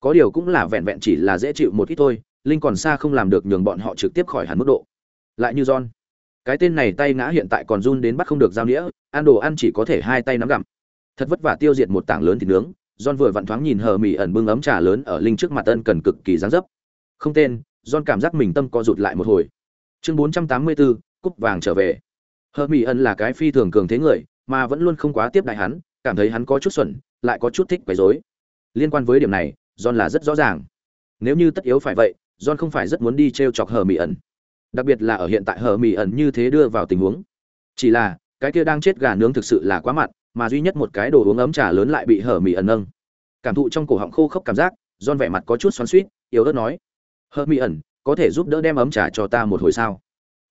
Có điều cũng là vẹn vẹn chỉ là dễ chịu một ít thôi, linh còn xa không làm được nhường bọn họ trực tiếp khỏi hẳn mức độ. Lại như john, cái tên này tay ngã hiện tại còn run đến bắt không được giao nghĩa ăn đồ ăn chỉ có thể hai tay nắm gặm. Thật vất vả tiêu diệt một tảng lớn thịt nướng john vừa vặn thoáng nhìn hờ mỉ ẩn bưng ấm trà lớn ở linh trước mặt ân cần cực kỳ dáng dấp. Không tên, john cảm giác mình tâm co rụt lại một hồi. Chương bốn trăm tám mươi bốn cúp vàng trở về. Hờ mỉ ẩn là cái phi thường cường thế người, mà vẫn luôn không quá tiếp đại hắn, cảm thấy hắn có chút xuẩn, lại có chút thích quấy rối. Liên quan với điểm này, john là rất rõ ràng. Nếu như tất yếu phải vậy, john không phải rất muốn đi treo chọc hờ mỉ ẩn. Đặc biệt là ở hiện tại hờ mỉ ẩn như thế đưa vào tình huống. Chỉ là, cái kia đang chết gà nướng thực sự là quá mặn mà duy nhất một cái đồ uống ấm trà lớn lại bị hờ mỹ ẩn nâng. Cảm thụ trong cổ họng khô khốc cảm giác don vẻ mặt có chút xoắn suýt yếu ớt nói hờ mỹ ẩn, có thể giúp đỡ đem ấm trà cho ta một hồi sao?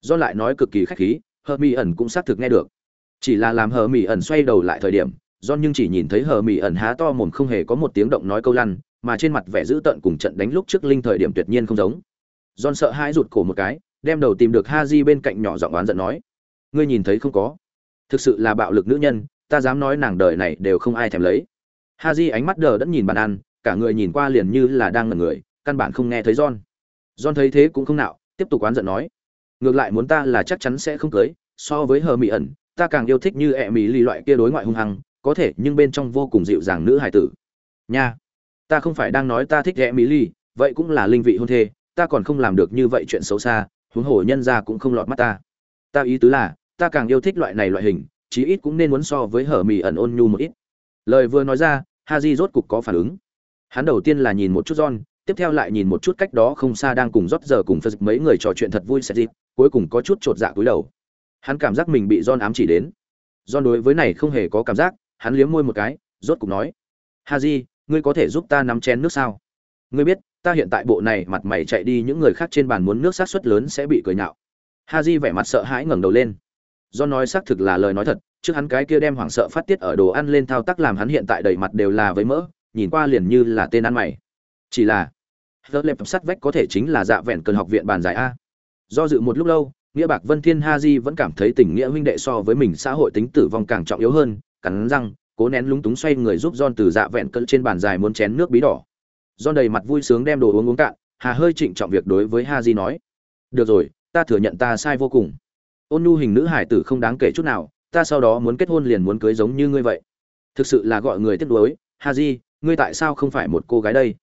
Don lại nói cực kỳ khách khí hờ mỹ ẩn cũng xác thực nghe được. Chỉ là làm hờ mỹ ẩn xoay đầu lại thời điểm don nhưng chỉ nhìn thấy hờ mỹ ẩn há to mồm không hề có một tiếng động nói câu lăn, mà trên mặt vẻ dữ tợn cùng trận đánh lúc trước linh thời điểm tuyệt nhiên không giống. Don sợ hãi rụt cổ một cái, đem đầu tìm được ha di bên cạnh nhỏ giọng oán giận nói, ngươi nhìn thấy không có? Thực sự là bạo lực nữ nhân ta dám nói nàng đời này đều không ai thèm lấy. Ha di ánh mắt đờ đẫn nhìn bàn ăn, cả người nhìn qua liền như là đang ngẩn người, căn bản không nghe thấy john. John thấy thế cũng không nạo, tiếp tục oán giận nói, ngược lại muốn ta là chắc chắn sẽ không cưới, so với hờ mỹ ẩn, ta càng yêu thích như e ẹ mỹ lì loại kia đối ngoại hung hăng, có thể, nhưng bên trong vô cùng dịu dàng nữ hài tử. Nha, ta không phải đang nói ta thích e ẹ mỹ lì, vậy cũng là linh vị hôn thê, ta còn không làm được như vậy chuyện xấu xa, huống hồ nhân ra cũng không lọt mắt ta. Ta ý tứ là, ta càng yêu thích loại này loại hình chí ít cũng nên muốn so với hở mì ẩn ôn nhu một ít. Lời vừa nói ra ha di rốt cục có phản ứng. Hắn đầu tiên là nhìn một chút john, tiếp theo lại nhìn một chút cách đó không xa đang cùng rót giờ cùng phật mấy người trò chuyện thật vui sẽ dịp, cuối cùng có chút chột dạ cúi đầu. Hắn cảm giác mình bị John ám chỉ đến. John đối với này không hề có cảm giác, hắn liếm môi một cái, rốt cục nói, haji, ngươi có thể giúp ta nắm chén nước sao? Ngươi biết, ta hiện tại bộ này mặt mày chạy đi những người khác trên bàn muốn nước sát suất lớn sẽ bị cười nhạo. Haji vẻ mặt sợ hãi ngẩng đầu lên. Do nói xác thực là lời nói thật trước hắn cái kia đem hoảng sợ phát tiết ở đồ ăn lên thao tác làm hắn hiện tại đầy mặt đều là với mỡ nhìn qua liền như là tên ăn mày chỉ là Giờ lệp sắt vách có thể chính là dạ vẹn cần học viện bàn giải a do dự một lúc lâu nghĩa bạc vân thiên ha di vẫn cảm thấy tình nghĩa huynh đệ so với mình xã hội tính tử vong càng trọng yếu hơn cắn răng cố nén lúng túng xoay người giúp don từ dạ vẹn cỡ trên bàn dài muốn chén nước bí đỏ. don đầy mặt vui sướng đem đồ uống uống cạn, Hà hơi trịnh trọng việc đối với ha di nói: "Được rồi, ta thừa nhận ta sai vô cùng. Ôn nhu hình nữ hải tử không đáng kể chút nào, ta sau đó muốn kết hôn liền muốn cưới giống như ngươi vậy. Thực sự là gọi người tiếc nuối, di ngươi tại sao không phải một cô gái đây?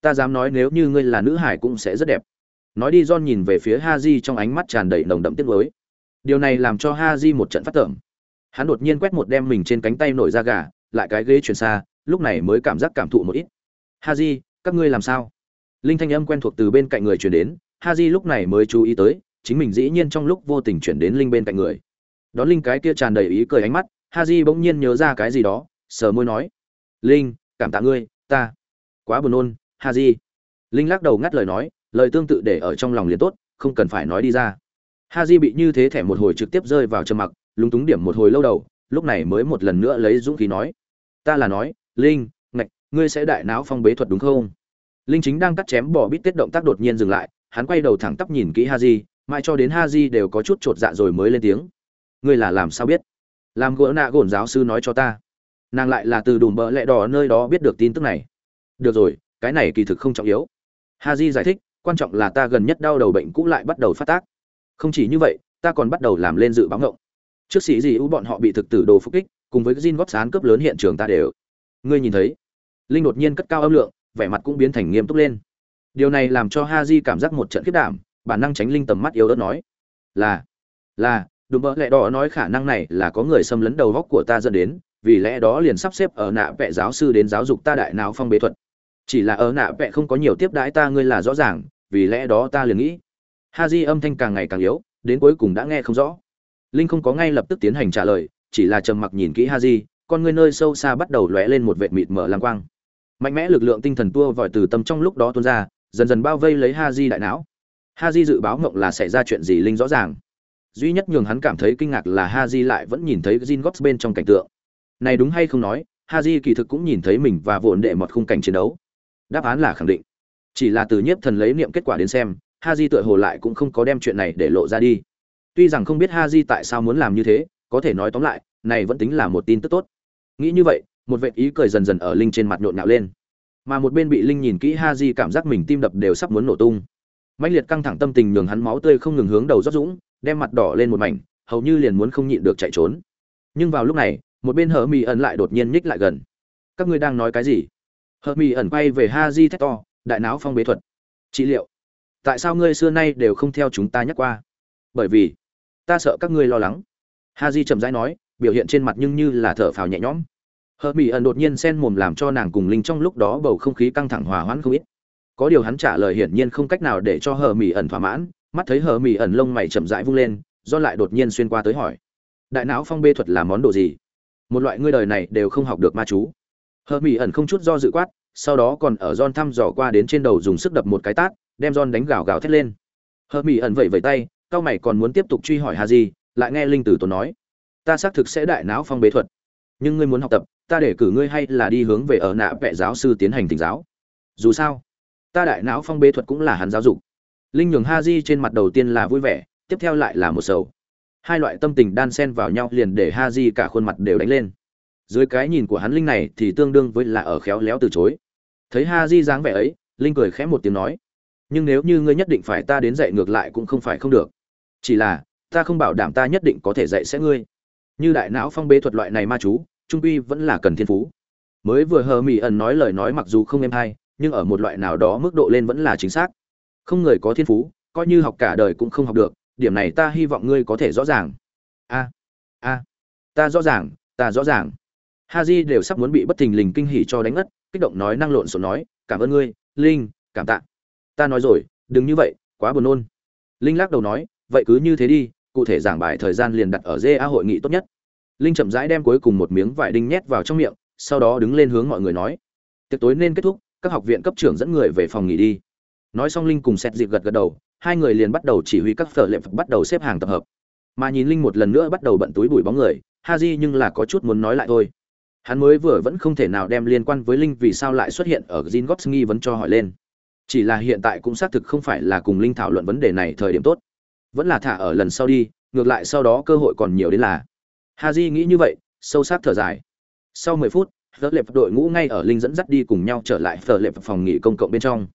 Ta dám nói nếu như ngươi là nữ hải cũng sẽ rất đẹp." Nói đi John nhìn về phía ha di trong ánh mắt tràn đầy nồng đậm tiếc nuối. Điều này làm cho ha di một trận phát tưởng hắn đột nhiên quét một đem mình trên cánh tay nổi da gà lại cái ghế chuyển xa lúc này mới cảm giác cảm thụ một ít ha di các ngươi làm sao linh thanh âm quen thuộc từ bên cạnh người chuyển đến ha di lúc này mới chú ý tới chính mình dĩ nhiên trong lúc vô tình chuyển đến linh bên cạnh người. Đón linh cái kia tràn đầy ý cười ánh mắt ha di bỗng nhiên nhớ ra cái gì đó, sờ môi nói, linh, cảm tạ ngươi, ta quá buồn nôn ha di linh lắc đầu ngắt lời nói, lời tương tự để ở trong lòng liền tốt, không cần phải nói đi ra. Ha di bị như thế thẻ một hồi trực tiếp rơi vào trầm mặc, lúng túng điểm một hồi lâu đầu, lúc này mới một lần nữa lấy dũng khí nói, ta là nói, linh, ngạch, ngươi sẽ đại não phong bế thuật đúng không? Linh chính đang cắt chém bỏ bít tết động tác đột nhiên dừng lại, hắn quay đầu thẳng tắp nhìn kỹ ha di mãi cho đến ha di đều có chút chột dạ rồi mới lên tiếng. Ngươi là làm sao biết? Làm gỡ nạ gổn giáo sư nói cho ta. Nàng lại là từ đùm bỡ lẹ đỏ nơi đó biết được tin tức này. Được rồi, cái này kỳ thực không trọng yếu. Ha di giải thích, quan trọng là ta gần nhất đau đầu bệnh cũ lại bắt đầu phát tác. Không chỉ như vậy, ta còn bắt đầu làm lên dự báo ngộng. Trước sĩ gì ưu bọn họ bị thực tử đồ phục kích, cùng với Jin góp sán cướp lớn hiện trường ta đều. Ngươi nhìn thấy. Linh đột nhiên cất cao âm lượng, vẻ mặt cũng biến thành nghiêm túc lên. Điều này làm cho ha di cảm giác một trận khiết đảm bản năng tránh linh tầm mắt yếu ớt nói, là là đúng mơ lẽ đó nói khả năng này là có người xâm lấn đầu góc của ta dẫn đến, vì lẽ đó liền sắp xếp ở nạ vẽ giáo sư đến giáo dục ta đại nào phong bế thuật. Chỉ là ở nạ vẽ không có nhiều tiếp đãi ta ngươi là rõ ràng, vì lẽ đó ta liền nghĩ. Ha di âm thanh càng ngày càng yếu, đến cuối cùng đã nghe không rõ. Linh không có ngay lập tức tiến hành trả lời, chỉ là trầm mặc nhìn kỹ ha di, con ngươi nơi sâu xa bắt đầu lóe lên một vệt mịt mở lang quang. Mạnh mẽ lực lượng tinh thần tua vòi từ tâm trong lúc đó tuôn ra, dần dần bao vây lấy ha di đại não ha di dự báo mộng là xảy ra chuyện gì linh rõ ràng duy nhất nhường hắn cảm thấy kinh ngạc là ha di lại vẫn nhìn thấy Jin Gops bên trong cảnh tượng này đúng hay không nói ha di kỳ thực cũng nhìn thấy mình và vụn đệ một khung cảnh chiến đấu đáp án là khẳng định chỉ là từ nhiếp thần lấy niệm kết quả đến xem ha di tựa hồ lại cũng không có đem chuyện này để lộ ra đi Tuy rằng không biết ha di tại sao muốn làm như thế, có thể nói tóm lại, này vẫn tính là một tin tức tốt. Nghĩ như vậy, một vệt ý cười dần dần ở Linh trên mặt nhộn nhạo lên. Mà một bên bị Linh nhìn kỹ ha di cảm giác mình tim đập đều sắp muốn nổ tung. Mãnh liệt căng thẳng tâm tình nhường hắn máu tươi không ngừng hướng đầu rót dũng, đem mặt đỏ lên một mảnh, hầu như liền muốn không nhịn được chạy trốn. Nhưng vào lúc này, một bên hờ Mị ẩn lại đột nhiên nhích lại gần. Các ngươi đang nói cái gì? hờ Mị ẩn quay về Haji thét to, đại não phong bế thuật. Trị liệu. Tại sao ngươi xưa nay đều không theo chúng ta nhắc qua? Bởi vì ta sợ các ngươi lo lắng ha di chậm rãi nói biểu hiện trên mặt nhưng như là thở phào nhẹ nhõm hờ mỹ ẩn đột nhiên xen mồm làm cho nàng cùng linh trong lúc đó bầu không khí căng thẳng hòa hoãn không ít có điều hắn trả lời hiển nhiên không cách nào để cho hờ mỹ ẩn thỏa mãn mắt thấy hờ mỹ ẩn lông mày chậm rãi vung lên do lại đột nhiên xuyên qua tới hỏi đại não phong bê thuật là món đồ gì? Một loại ngươi đời này đều không học được ma chú. Hờ mỹ ẩn không chút do dự quát sau đó còn ở John thăm dò qua đến trên đầu dùng sức đập một cái tát, đem John đánh gào gào thét lên. Hờ Mỹ ẩn vẫy vẫy tay, cao mày còn muốn tiếp tục truy hỏi hà gì lại nghe linh tử tốn nói ta xác thực sẽ đại não phong bế thuật nhưng ngươi muốn học tập ta để cử ngươi hay là đi hướng về ở nạ vệ giáo sư tiến hành tình giáo. Dù sao ta đại não phong bế thuật cũng là hắn giáo dục. Linh nhường ha di trên mặt đầu tiên là vui vẻ, tiếp theo lại là một sầu. Hai loại tâm tình đan xen vào nhau liền để ha di cả khuôn mặt đều đánh lên. Dưới cái nhìn của hắn linh này thì tương đương với là ở khéo léo từ chối. Thấy ha di dáng vẻ ấy, linh cười khẽ một tiếng nói, nhưng nếu như ngươi nhất định phải ta đến dạy ngược lại cũng không phải không được. Chỉ là, ta không bảo đảm ta nhất định có thể dạy sẽ ngươi. Như đại não phong bế thuật loại này ma chú, trung uy vẫn là cần thiên phú. Mới vừa hờ mỹ ẩn nói lời nói mặc dù không êm hay nhưng ở một loại nào đó mức độ lên vẫn là chính xác. Không người có thiên phú coi như học cả đời cũng không học được điểm này ta hy vọng ngươi có thể rõ ràng. A a ta rõ ràng ta rõ ràng. Ha đều sắp muốn bị bất thình lình kinh hỉ cho đánh ngất kích động nói năng lộn xộn nói cảm ơn ngươi linh cảm tạ. Ta nói rồi đừng như vậy quá buồn nôn. Linh lắc đầu nói vậy cứ như thế đi cụ thể giảng bài thời gian liền đặt ở GA hội nghị tốt nhất. Linh chậm rãi đem cuối cùng một miếng vải đinh nhét vào trong miệng, sau đó đứng lên hướng mọi người nói: "Tiệc tối nên kết thúc, các học viện cấp trưởng dẫn người về phòng nghỉ đi." Nói xong Linh cùng xét dịp gật gật đầu, hai người liền bắt đầu chỉ huy các phở lệ bắt đầu xếp hàng tập hợp. Mà nhìn Linh một lần nữa bắt đầu bận túi bụi bóng người, ha di nhưng là có chút muốn nói lại thôi. Hắn mới vừa vẫn không thể nào đem liên quan với Linh vì sao lại xuất hiện ở Zingots nghi vấn cho hỏi lên. Chỉ là hiện tại cũng xác thực không phải là cùng Linh thảo luận vấn đề này thời điểm tốt vẫn là thả ở lần sau đi ngược lại sau đó cơ hội còn nhiều đến là ha di nghĩ như vậy sâu sắc thở dài sau mười phút phở lệp đội ngũ ngay ở linh dẫn dắt đi cùng nhau trở lại phở lệp phòng nghỉ công cộng bên trong.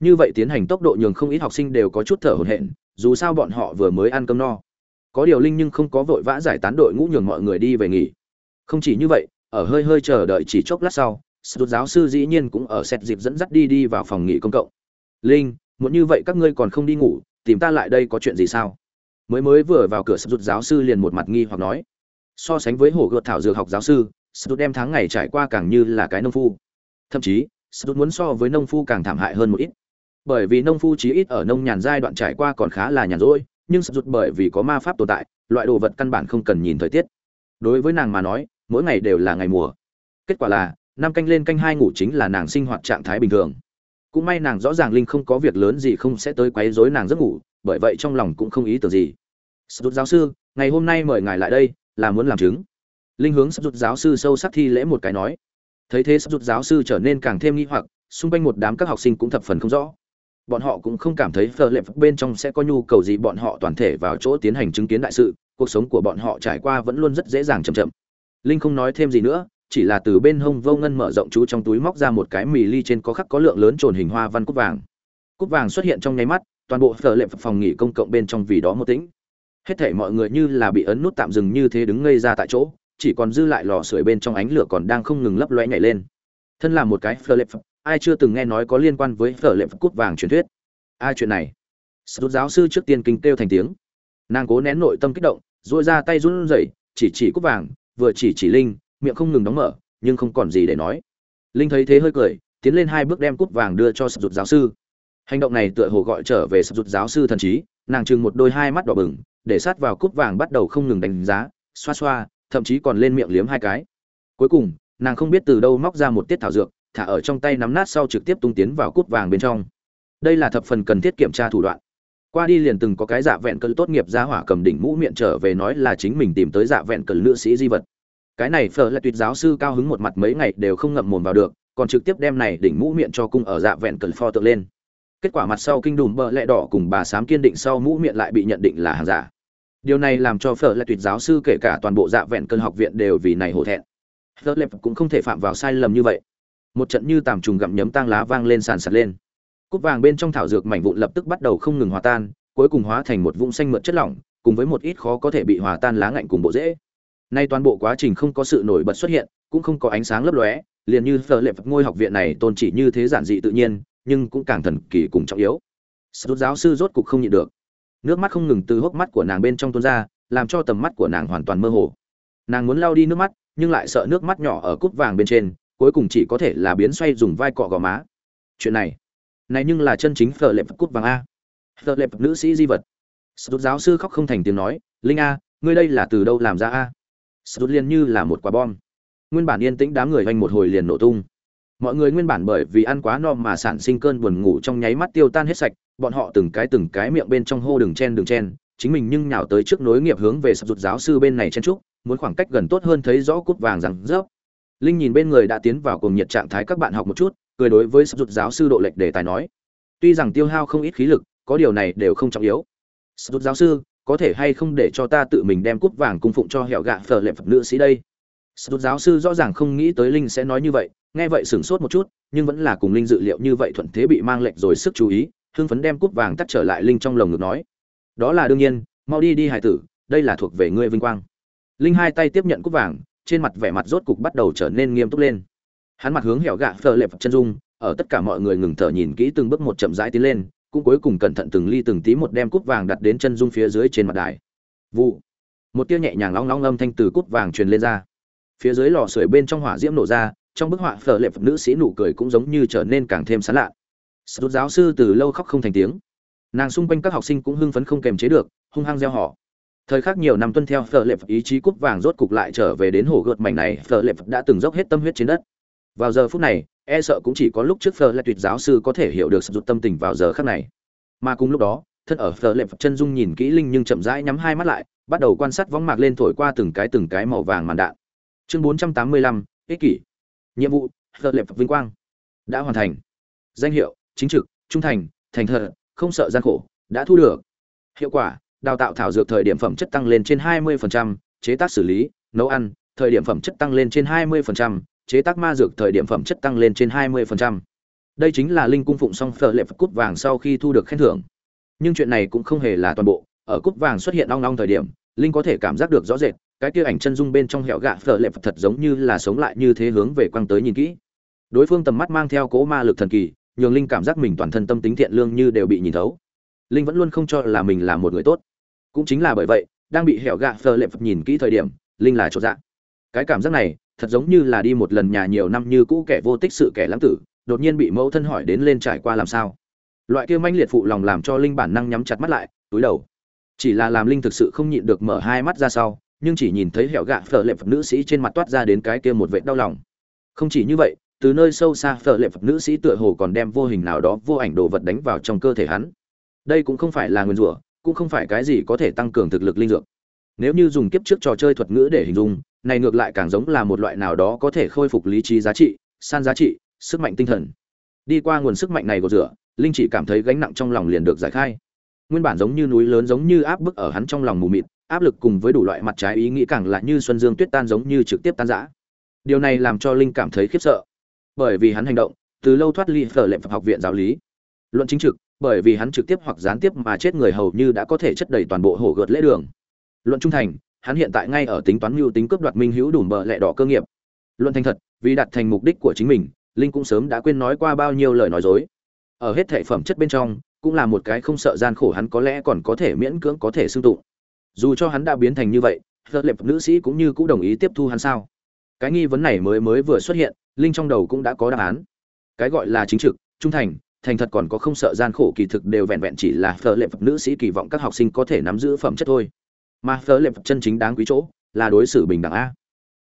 Như vậy tiến hành tốc độ nhường không ít học sinh đều có chút thở hổn hển, dù sao bọn họ vừa mới ăn cơm no. Có điều linh nhưng không có vội vã giải tán đội ngũ nhường mọi người đi về nghỉ. Không chỉ như vậy, ở hơi hơi chờ đợi chỉ chốc lát sau sút giáo sư dĩ nhiên cũng ở xét dịp dẫn dắt đi đi vào phòng nghỉ công cộng. Linh muốn như vậy các ngươi còn không đi ngủ, tìm ta lại đây có chuyện gì sao? Mới mới vừa vào cửa sút giáo sư liền một mặt nghi hoặc nói. So sánh với hồ gợt thảo dược học giáo sư sút đem tháng ngày trải qua càng như là cái nông phu. Thậm chí sút muốn so với nông phu càng thảm hại hơn một ít. Bởi vì nông phu chí ít ở nông nhàn giai đoạn trải qua còn khá là nhàn rỗi, nhưng sút bởi vì có ma pháp tồn tại, loại đồ vật căn bản không cần nhìn thời tiết. Đối với nàng mà nói, mỗi ngày đều là ngày mùa. Kết quả là, năm canh lên canh hai ngủ chính là nàng sinh hoạt trạng thái bình thường. Cũng may nàng rõ ràng linh không có việc lớn gì không sẽ tới quấy rối nàng giấc ngủ, bởi vậy trong lòng cũng không ý tưởng gì. Sút giáo sư, ngày hôm nay mời ngài lại đây, là muốn làm chứng linh hướng sắp rút giáo sư sâu sắc thi lễ một cái nói. Thấy thế sắp rút giáo sư trở nên càng thêm nghi hoặc, xung quanh một đám các học sinh cũng thập phần không rõ. Bọn họ cũng không cảm thấy phờ lệ bên trong sẽ có nhu cầu gì bọn họ toàn thể vào chỗ tiến hành chứng kiến đại sự, cuộc sống của bọn họ trải qua vẫn luôn rất dễ dàng chậm chậm. Linh không nói thêm gì nữa, chỉ là từ bên hông vô ngân mở rộng chú trong túi móc ra một cái mì ly trên có khắc có lượng lớn trồn hình hoa văn cúc vàng. Cúc vàng xuất hiện trong nháy mắt, toàn bộ phở lệ phòng nghỉ công cộng bên trong vì đó một tĩnh. Hết thảy mọi người như là bị ấn nút tạm dừng như thế đứng ngây ra tại chỗ chỉ còn dư lại lò sưởi bên trong ánh lửa còn đang không ngừng lấp lóe nhảy lên. Thân là một cái phở ai chưa từng nghe nói có liên quan với phở cút vàng truyền thuyết. Ai à, chuyện này. Sút giáo sư trước tiên kinh kêu thành tiếng. Nàng cố nén nội tâm kích động, duỗi ra tay run rẩy, chỉ chỉ cút vàng, vừa chỉ chỉ linh, miệng không ngừng đóng mở, nhưng không còn gì để nói. Linh thấy thế hơi cười, tiến lên hai bước đem cút vàng đưa cho Sút giáo sư. Hành động này tựa hồ gọi trở về Sút giáo sư thần trí, nàng trừng một đôi hai mắt đỏ bừng, để sát vào cút vàng bắt đầu không ngừng đánh giá, xoa xoa thậm chí còn lên miệng liếm hai cái. Cuối cùng, nàng không biết từ đâu móc ra một tiết thảo dược, thả ở trong tay nắm nát sau trực tiếp tung tiến vào cút vàng bên trong. Đây là thập phần cần thiết kiểm tra thủ đoạn. Qua đi liền từng có cái dạ vẹn cơn tốt nghiệp ra hỏa cầm đỉnh mũ miệng trở về nói là chính mình tìm tới dạ vẹn cơn nữ sĩ di vật. Cái này phở là tuyệt giáo sư cao hứng một mặt mấy ngày đều không ngậm mồm vào được, còn trực tiếp đem này đỉnh mũ miệng cho cung ở dạ vẹn cơn pho tượng lên. Kết quả mặt sau kinh đùm bợ lẹ đỏ cùng bà sám kiên định sau mũ miệng lại bị nhận định là hàng giả điều này làm cho phở là tuyệt giáo sư kể cả toàn bộ dạ vẹn cơn học viện đều vì này hổ thẹn. Phở lẹp cũng không thể phạm vào sai lầm như vậy. Một trận như tàm trùng gặm nhấm tang lá vang lên sàn sạt lên. Cúp vàng bên trong thảo dược mảnh vụn lập tức bắt đầu không ngừng hòa tan, cuối cùng hóa thành một vũng xanh mượt chất lỏng, cùng với một ít khó có thể bị hòa tan lá ngạnh cùng bộ rễ. Nay toàn bộ quá trình không có sự nổi bật xuất hiện, cũng không có ánh sáng lấp lóe, liền như phở lệ ngôi học viện này tôn chỉ như thế giản dị tự nhiên, nhưng cũng càng thần kỳ cùng trọng yếu. Sút giáo sư rốt cục không nhịn được nước mắt không ngừng từ hốc mắt của nàng bên trong tuôn ra, làm cho tầm mắt của nàng hoàn toàn mơ hồ. Nàng muốn lau đi nước mắt, nhưng lại sợ nước mắt nhỏ ở cúp vàng bên trên, cuối cùng chỉ có thể là biến xoay dùng vai cọ gò má. Chuyện này này nhưng là chân chính phở lệp cúp vàng a. Phở lệp nữ sĩ di vật. Sút giáo sư khóc không thành tiếng nói, linh a, ngươi đây là từ đâu làm ra a? Sút liền như là một quả bom. Nguyên bản yên tĩnh đám người hoành một hồi liền nổ tung mọi người nguyên bản bởi vì ăn quá no mà sản sinh cơn buồn ngủ trong nháy mắt tiêu tan hết sạch, bọn họ từng cái từng cái miệng bên trong hô đường chen đường chen, chính mình nhưng nhào tới trước nối nghiệp hướng về sập rụt giáo sư bên này chen trúc muốn khoảng cách gần tốt hơn thấy rõ cút vàng rằng rớp. Linh nhìn bên người đã tiến vào cùng nhiệt trạng thái các bạn học một chút, cười đối với sập rụt giáo sư độ lệch để tài nói. Tuy rằng tiêu hao không ít khí lực, có điều này đều không trọng yếu. Sập rụt giáo sư, có thể hay không để cho ta tự mình đem cút vàng cung phụng cho hẻo gạ phở lệ phật nữ sĩ đây? Sập rụt giáo sư rõ ràng không nghĩ tới linh sẽ nói như vậy nghe vậy sửng sốt một chút, nhưng vẫn là cùng linh dự liệu như vậy thuận thế bị mang lệnh rồi sức chú ý, hưng phấn đem cúp vàng tắt trở lại linh trong lồng ngực nói. Đó là đương nhiên, mau đi đi hải tử, đây là thuộc về ngươi vinh quang. Linh hai tay tiếp nhận cúp vàng, trên mặt vẻ mặt rốt cục bắt đầu trở nên nghiêm túc lên. Hắn mặt hướng hẻo gạ phờ lệp chân dung, ở tất cả mọi người ngừng thở nhìn kỹ từng bước một chậm rãi tiến lên, cũng cuối cùng cẩn thận từng ly từng tí một đem cúp vàng đặt đến chân dung phía dưới trên mặt đài. Vụ. Một tia nhẹ nhàng long long âm thanh từ cúp vàng truyền lên ra. Phía dưới lò sưởi bên trong hỏa diễm nổ ra trong bức họa phở lệ phật nữ sĩ nụ cười cũng giống như trở nên càng thêm sán lạ. Sút giáo sư từ lâu khóc không thành tiếng. Nàng xung quanh các học sinh cũng hưng phấn không kềm chế được, hung hăng gieo họ thời khắc nhiều năm tuân theo phở lệ phật ý chí cúp vàng rốt cục lại trở về đến hồ gợt mảnh này, phở lệ phật đã từng dốc hết tâm huyết trên đất. Vào giờ phút này e sợ cũng chỉ có lúc trước phở lệ tuyệt giáo sư có thể hiểu được sự tâm tình vào giờ khắc này. Mà cùng lúc đó, thân ở phở lệ phật chân dung nhìn kỹ linh nhưng chậm rãi nhắm hai mắt lại, bắt đầu quan sát võng mạc lên thổi qua từng cái từng cái màu vàng màn đạn. Chương bốn trăm tám mươi lăm, ích kỷ nhiệm vụ phở lệ vinh quang đã hoàn thành danh hiệu chính trực trung thành thành thật không sợ gian khổ đã thu được hiệu quả đào tạo thảo dược thời điểm phẩm chất tăng lên trên 20%, chế tác xử lý, nấu ăn, thời điểm phẩm chất tăng lên trên 20%, chế tác ma dược thời điểm phẩm chất tăng lên trên 20%. Đây chính là linh cung phụng song phở lệ cút vàng sau khi thu được khen thưởng. Nhưng chuyện này cũng không hề là toàn bộ, ở cút vàng xuất hiện long long thời điểm, linh có thể cảm giác được rõ rệt, cái kia ảnh chân dung bên trong hẻo gạ phở lệ thật giống như là sống lại như thế hướng về quăng tới nhìn kỹ. Đối phương tầm mắt mang theo cỗ ma lực thần kỳ, nhường linh cảm giác mình toàn thân tâm tính thiện lương như đều bị nhìn thấu. Linh vẫn luôn không cho là mình là một người tốt. Cũng chính là bởi vậy, đang bị hẻo gạ phở lệ nhìn kỹ thời điểm, linh là chỗ dạ. Cái cảm giác này, thật giống như là đi một lần nhà nhiều năm như cũ kẻ vô tích sự kẻ lãng tử, đột nhiên bị mẫu thân hỏi đến lên trải qua làm sao loại kia manh liệt phụ lòng làm cho linh bản năng nhắm chặt mắt lại túi đầu chỉ là làm linh thực sự không nhịn được mở hai mắt ra sau, nhưng chỉ nhìn thấy hẻo gạ phở lệ phật nữ sĩ trên mặt toát ra đến cái kia một vệ đau lòng. Không chỉ như vậy, từ nơi sâu xa phở lệ phật nữ sĩ tựa hồ còn đem vô hình nào đó vô ảnh đồ vật đánh vào trong cơ thể hắn. Đây cũng không phải là nguyên rủa, cũng không phải cái gì có thể tăng cường thực lực linh dược. Nếu như dùng kiếp trước trò chơi thuật ngữ để hình dung, này ngược lại càng giống là một loại nào đó có thể khôi phục lý trí giá trị, san giá trị, sức mạnh tinh thần. Đi qua nguồn sức mạnh này của rửa, linh chỉ cảm thấy gánh nặng trong lòng liền được giải khai nguyên bản giống như núi lớn giống như áp bức ở hắn trong lòng mù mịt, áp lực cùng với đủ loại mặt trái ý nghĩ càng là như xuân dương tuyết tan giống như trực tiếp tan rã. Điều này làm cho linh cảm thấy khiếp sợ. Bởi vì hắn hành động, từ lâu thoát ly phở lệm học viện giáo lý. Luận chính trực, bởi vì hắn trực tiếp hoặc gián tiếp mà chết người hầu như đã có thể chất đầy toàn bộ hổ gợt lễ đường. Luận trung thành, hắn hiện tại ngay ở tính toán mưu tính cướp đoạt minh hữu đủ bờ lẹ đỏ cơ nghiệp. Luận thành thật, vì đạt thành mục đích của chính mình, linh cũng sớm đã quên nói qua bao nhiêu lời nói dối. Ở hết thể phẩm chất bên trong cũng là một cái không sợ gian khổ, hắn có lẽ còn có thể miễn cưỡng có thể xưng tụng. Dù cho hắn đã biến thành như vậy, phật lệp nữ sĩ cũng như cũng đồng ý tiếp thu hắn sao? Cái nghi vấn này mới mới vừa xuất hiện, linh trong đầu cũng đã có đáp án. Cái gọi là chính trực, trung thành thành thật còn có không sợ gian khổ kỳ thực đều vẹn vẹn chỉ là phật nữ sĩ kỳ vọng các học sinh có thể nắm giữ phẩm chất thôi. Mà phật chân chính đáng quý chỗ là đối xử bình đẳng a.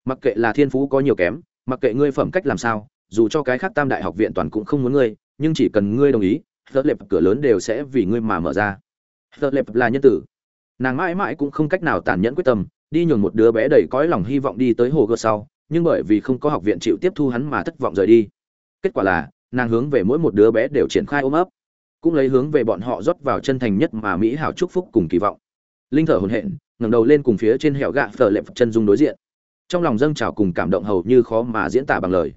Mặc kệ là thiên phú có nhiều kém, mặc kệ ngươi phẩm cách làm sao, dù cho cái khác tam đại học viện toàn cũng không muốn ngươi, nhưng chỉ cần ngươi đồng ý thợ lệp cửa lớn đều sẽ vì ngươi mà mở ra. Thợ lệp là nhân tử. Nàng mãi mãi cũng không cách nào tàn nhẫn quyết tâm, đi nhường một đứa bé đầy cõi lòng hy vọng đi tới hồ gơ sau, nhưng bởi vì không có học viện chịu tiếp thu hắn mà thất vọng rời đi. Kết quả là, nàng hướng về mỗi một đứa bé đều triển khai ôm ấp, cũng lấy hướng về bọn họ rót vào chân thành nhất mà mỹ hảo chúc phúc cùng kỳ vọng. Linh thở hồn hện ngẩng đầu lên cùng phía trên hẻo gạ phở lệp chân dung đối diện. Trong lòng dâng trào cùng cảm động hầu như khó mà diễn tả bằng lời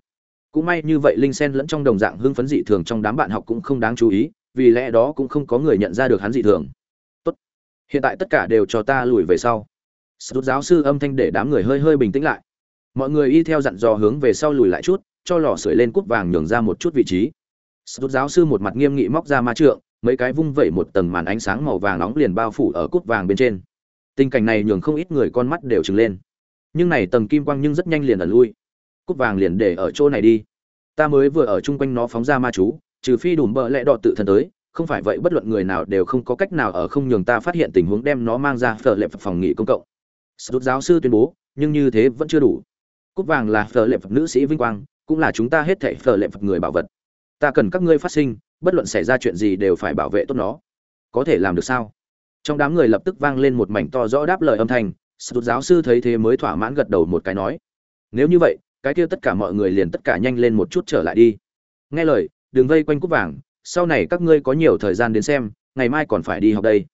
cũng may như vậy linh sen lẫn trong đồng dạng hưng phấn dị thường trong đám bạn học cũng không đáng chú ý, vì lẽ đó cũng không có người nhận ra được hắn dị thường. Tốt. Hiện tại tất cả đều cho ta lùi về sau. Sút giáo sư âm thanh để đám người hơi hơi bình tĩnh lại. Mọi người y theo dặn dò hướng về sau lùi lại chút, cho lò sưởi lên cúp vàng nhường ra một chút vị trí. Sút giáo sư một mặt nghiêm nghị móc ra ma trượng, mấy cái vung vẩy một tầng màn ánh sáng màu vàng nóng liền bao phủ ở cúp vàng bên trên. Tình cảnh này nhường không ít người con mắt đều trừng lên. Nhưng này tầng kim quang nhưng rất nhanh liền ẩn lui cúp vàng liền để ở chỗ này đi. Ta mới vừa ở chung quanh nó phóng ra ma chú, trừ phi đủ bợ lẽ đọ tự thân tới, không phải vậy bất luận người nào đều không có cách nào ở không nhường ta phát hiện tình huống đem nó mang ra phở lệ phòng nghị công cộng. Sút giáo sư tuyên bố, nhưng như thế vẫn chưa đủ. Cúp vàng là phở lệ nữ sĩ vinh quang, cũng là chúng ta hết thảy phở lệ người bảo vật. Ta cần các ngươi phát sinh, bất luận xảy ra chuyện gì đều phải bảo vệ tốt nó. Có thể làm được sao? Trong đám người lập tức vang lên một mảnh to rõ đáp lời âm thanh sút giáo sư thấy thế mới thỏa mãn gật đầu một cái nói, nếu như vậy cái kia tất cả mọi người liền tất cả nhanh lên một chút trở lại đi. Nghe lời đừng vây quanh cúp vàng, sau này các ngươi có nhiều thời gian đến xem, ngày mai còn phải đi học đây.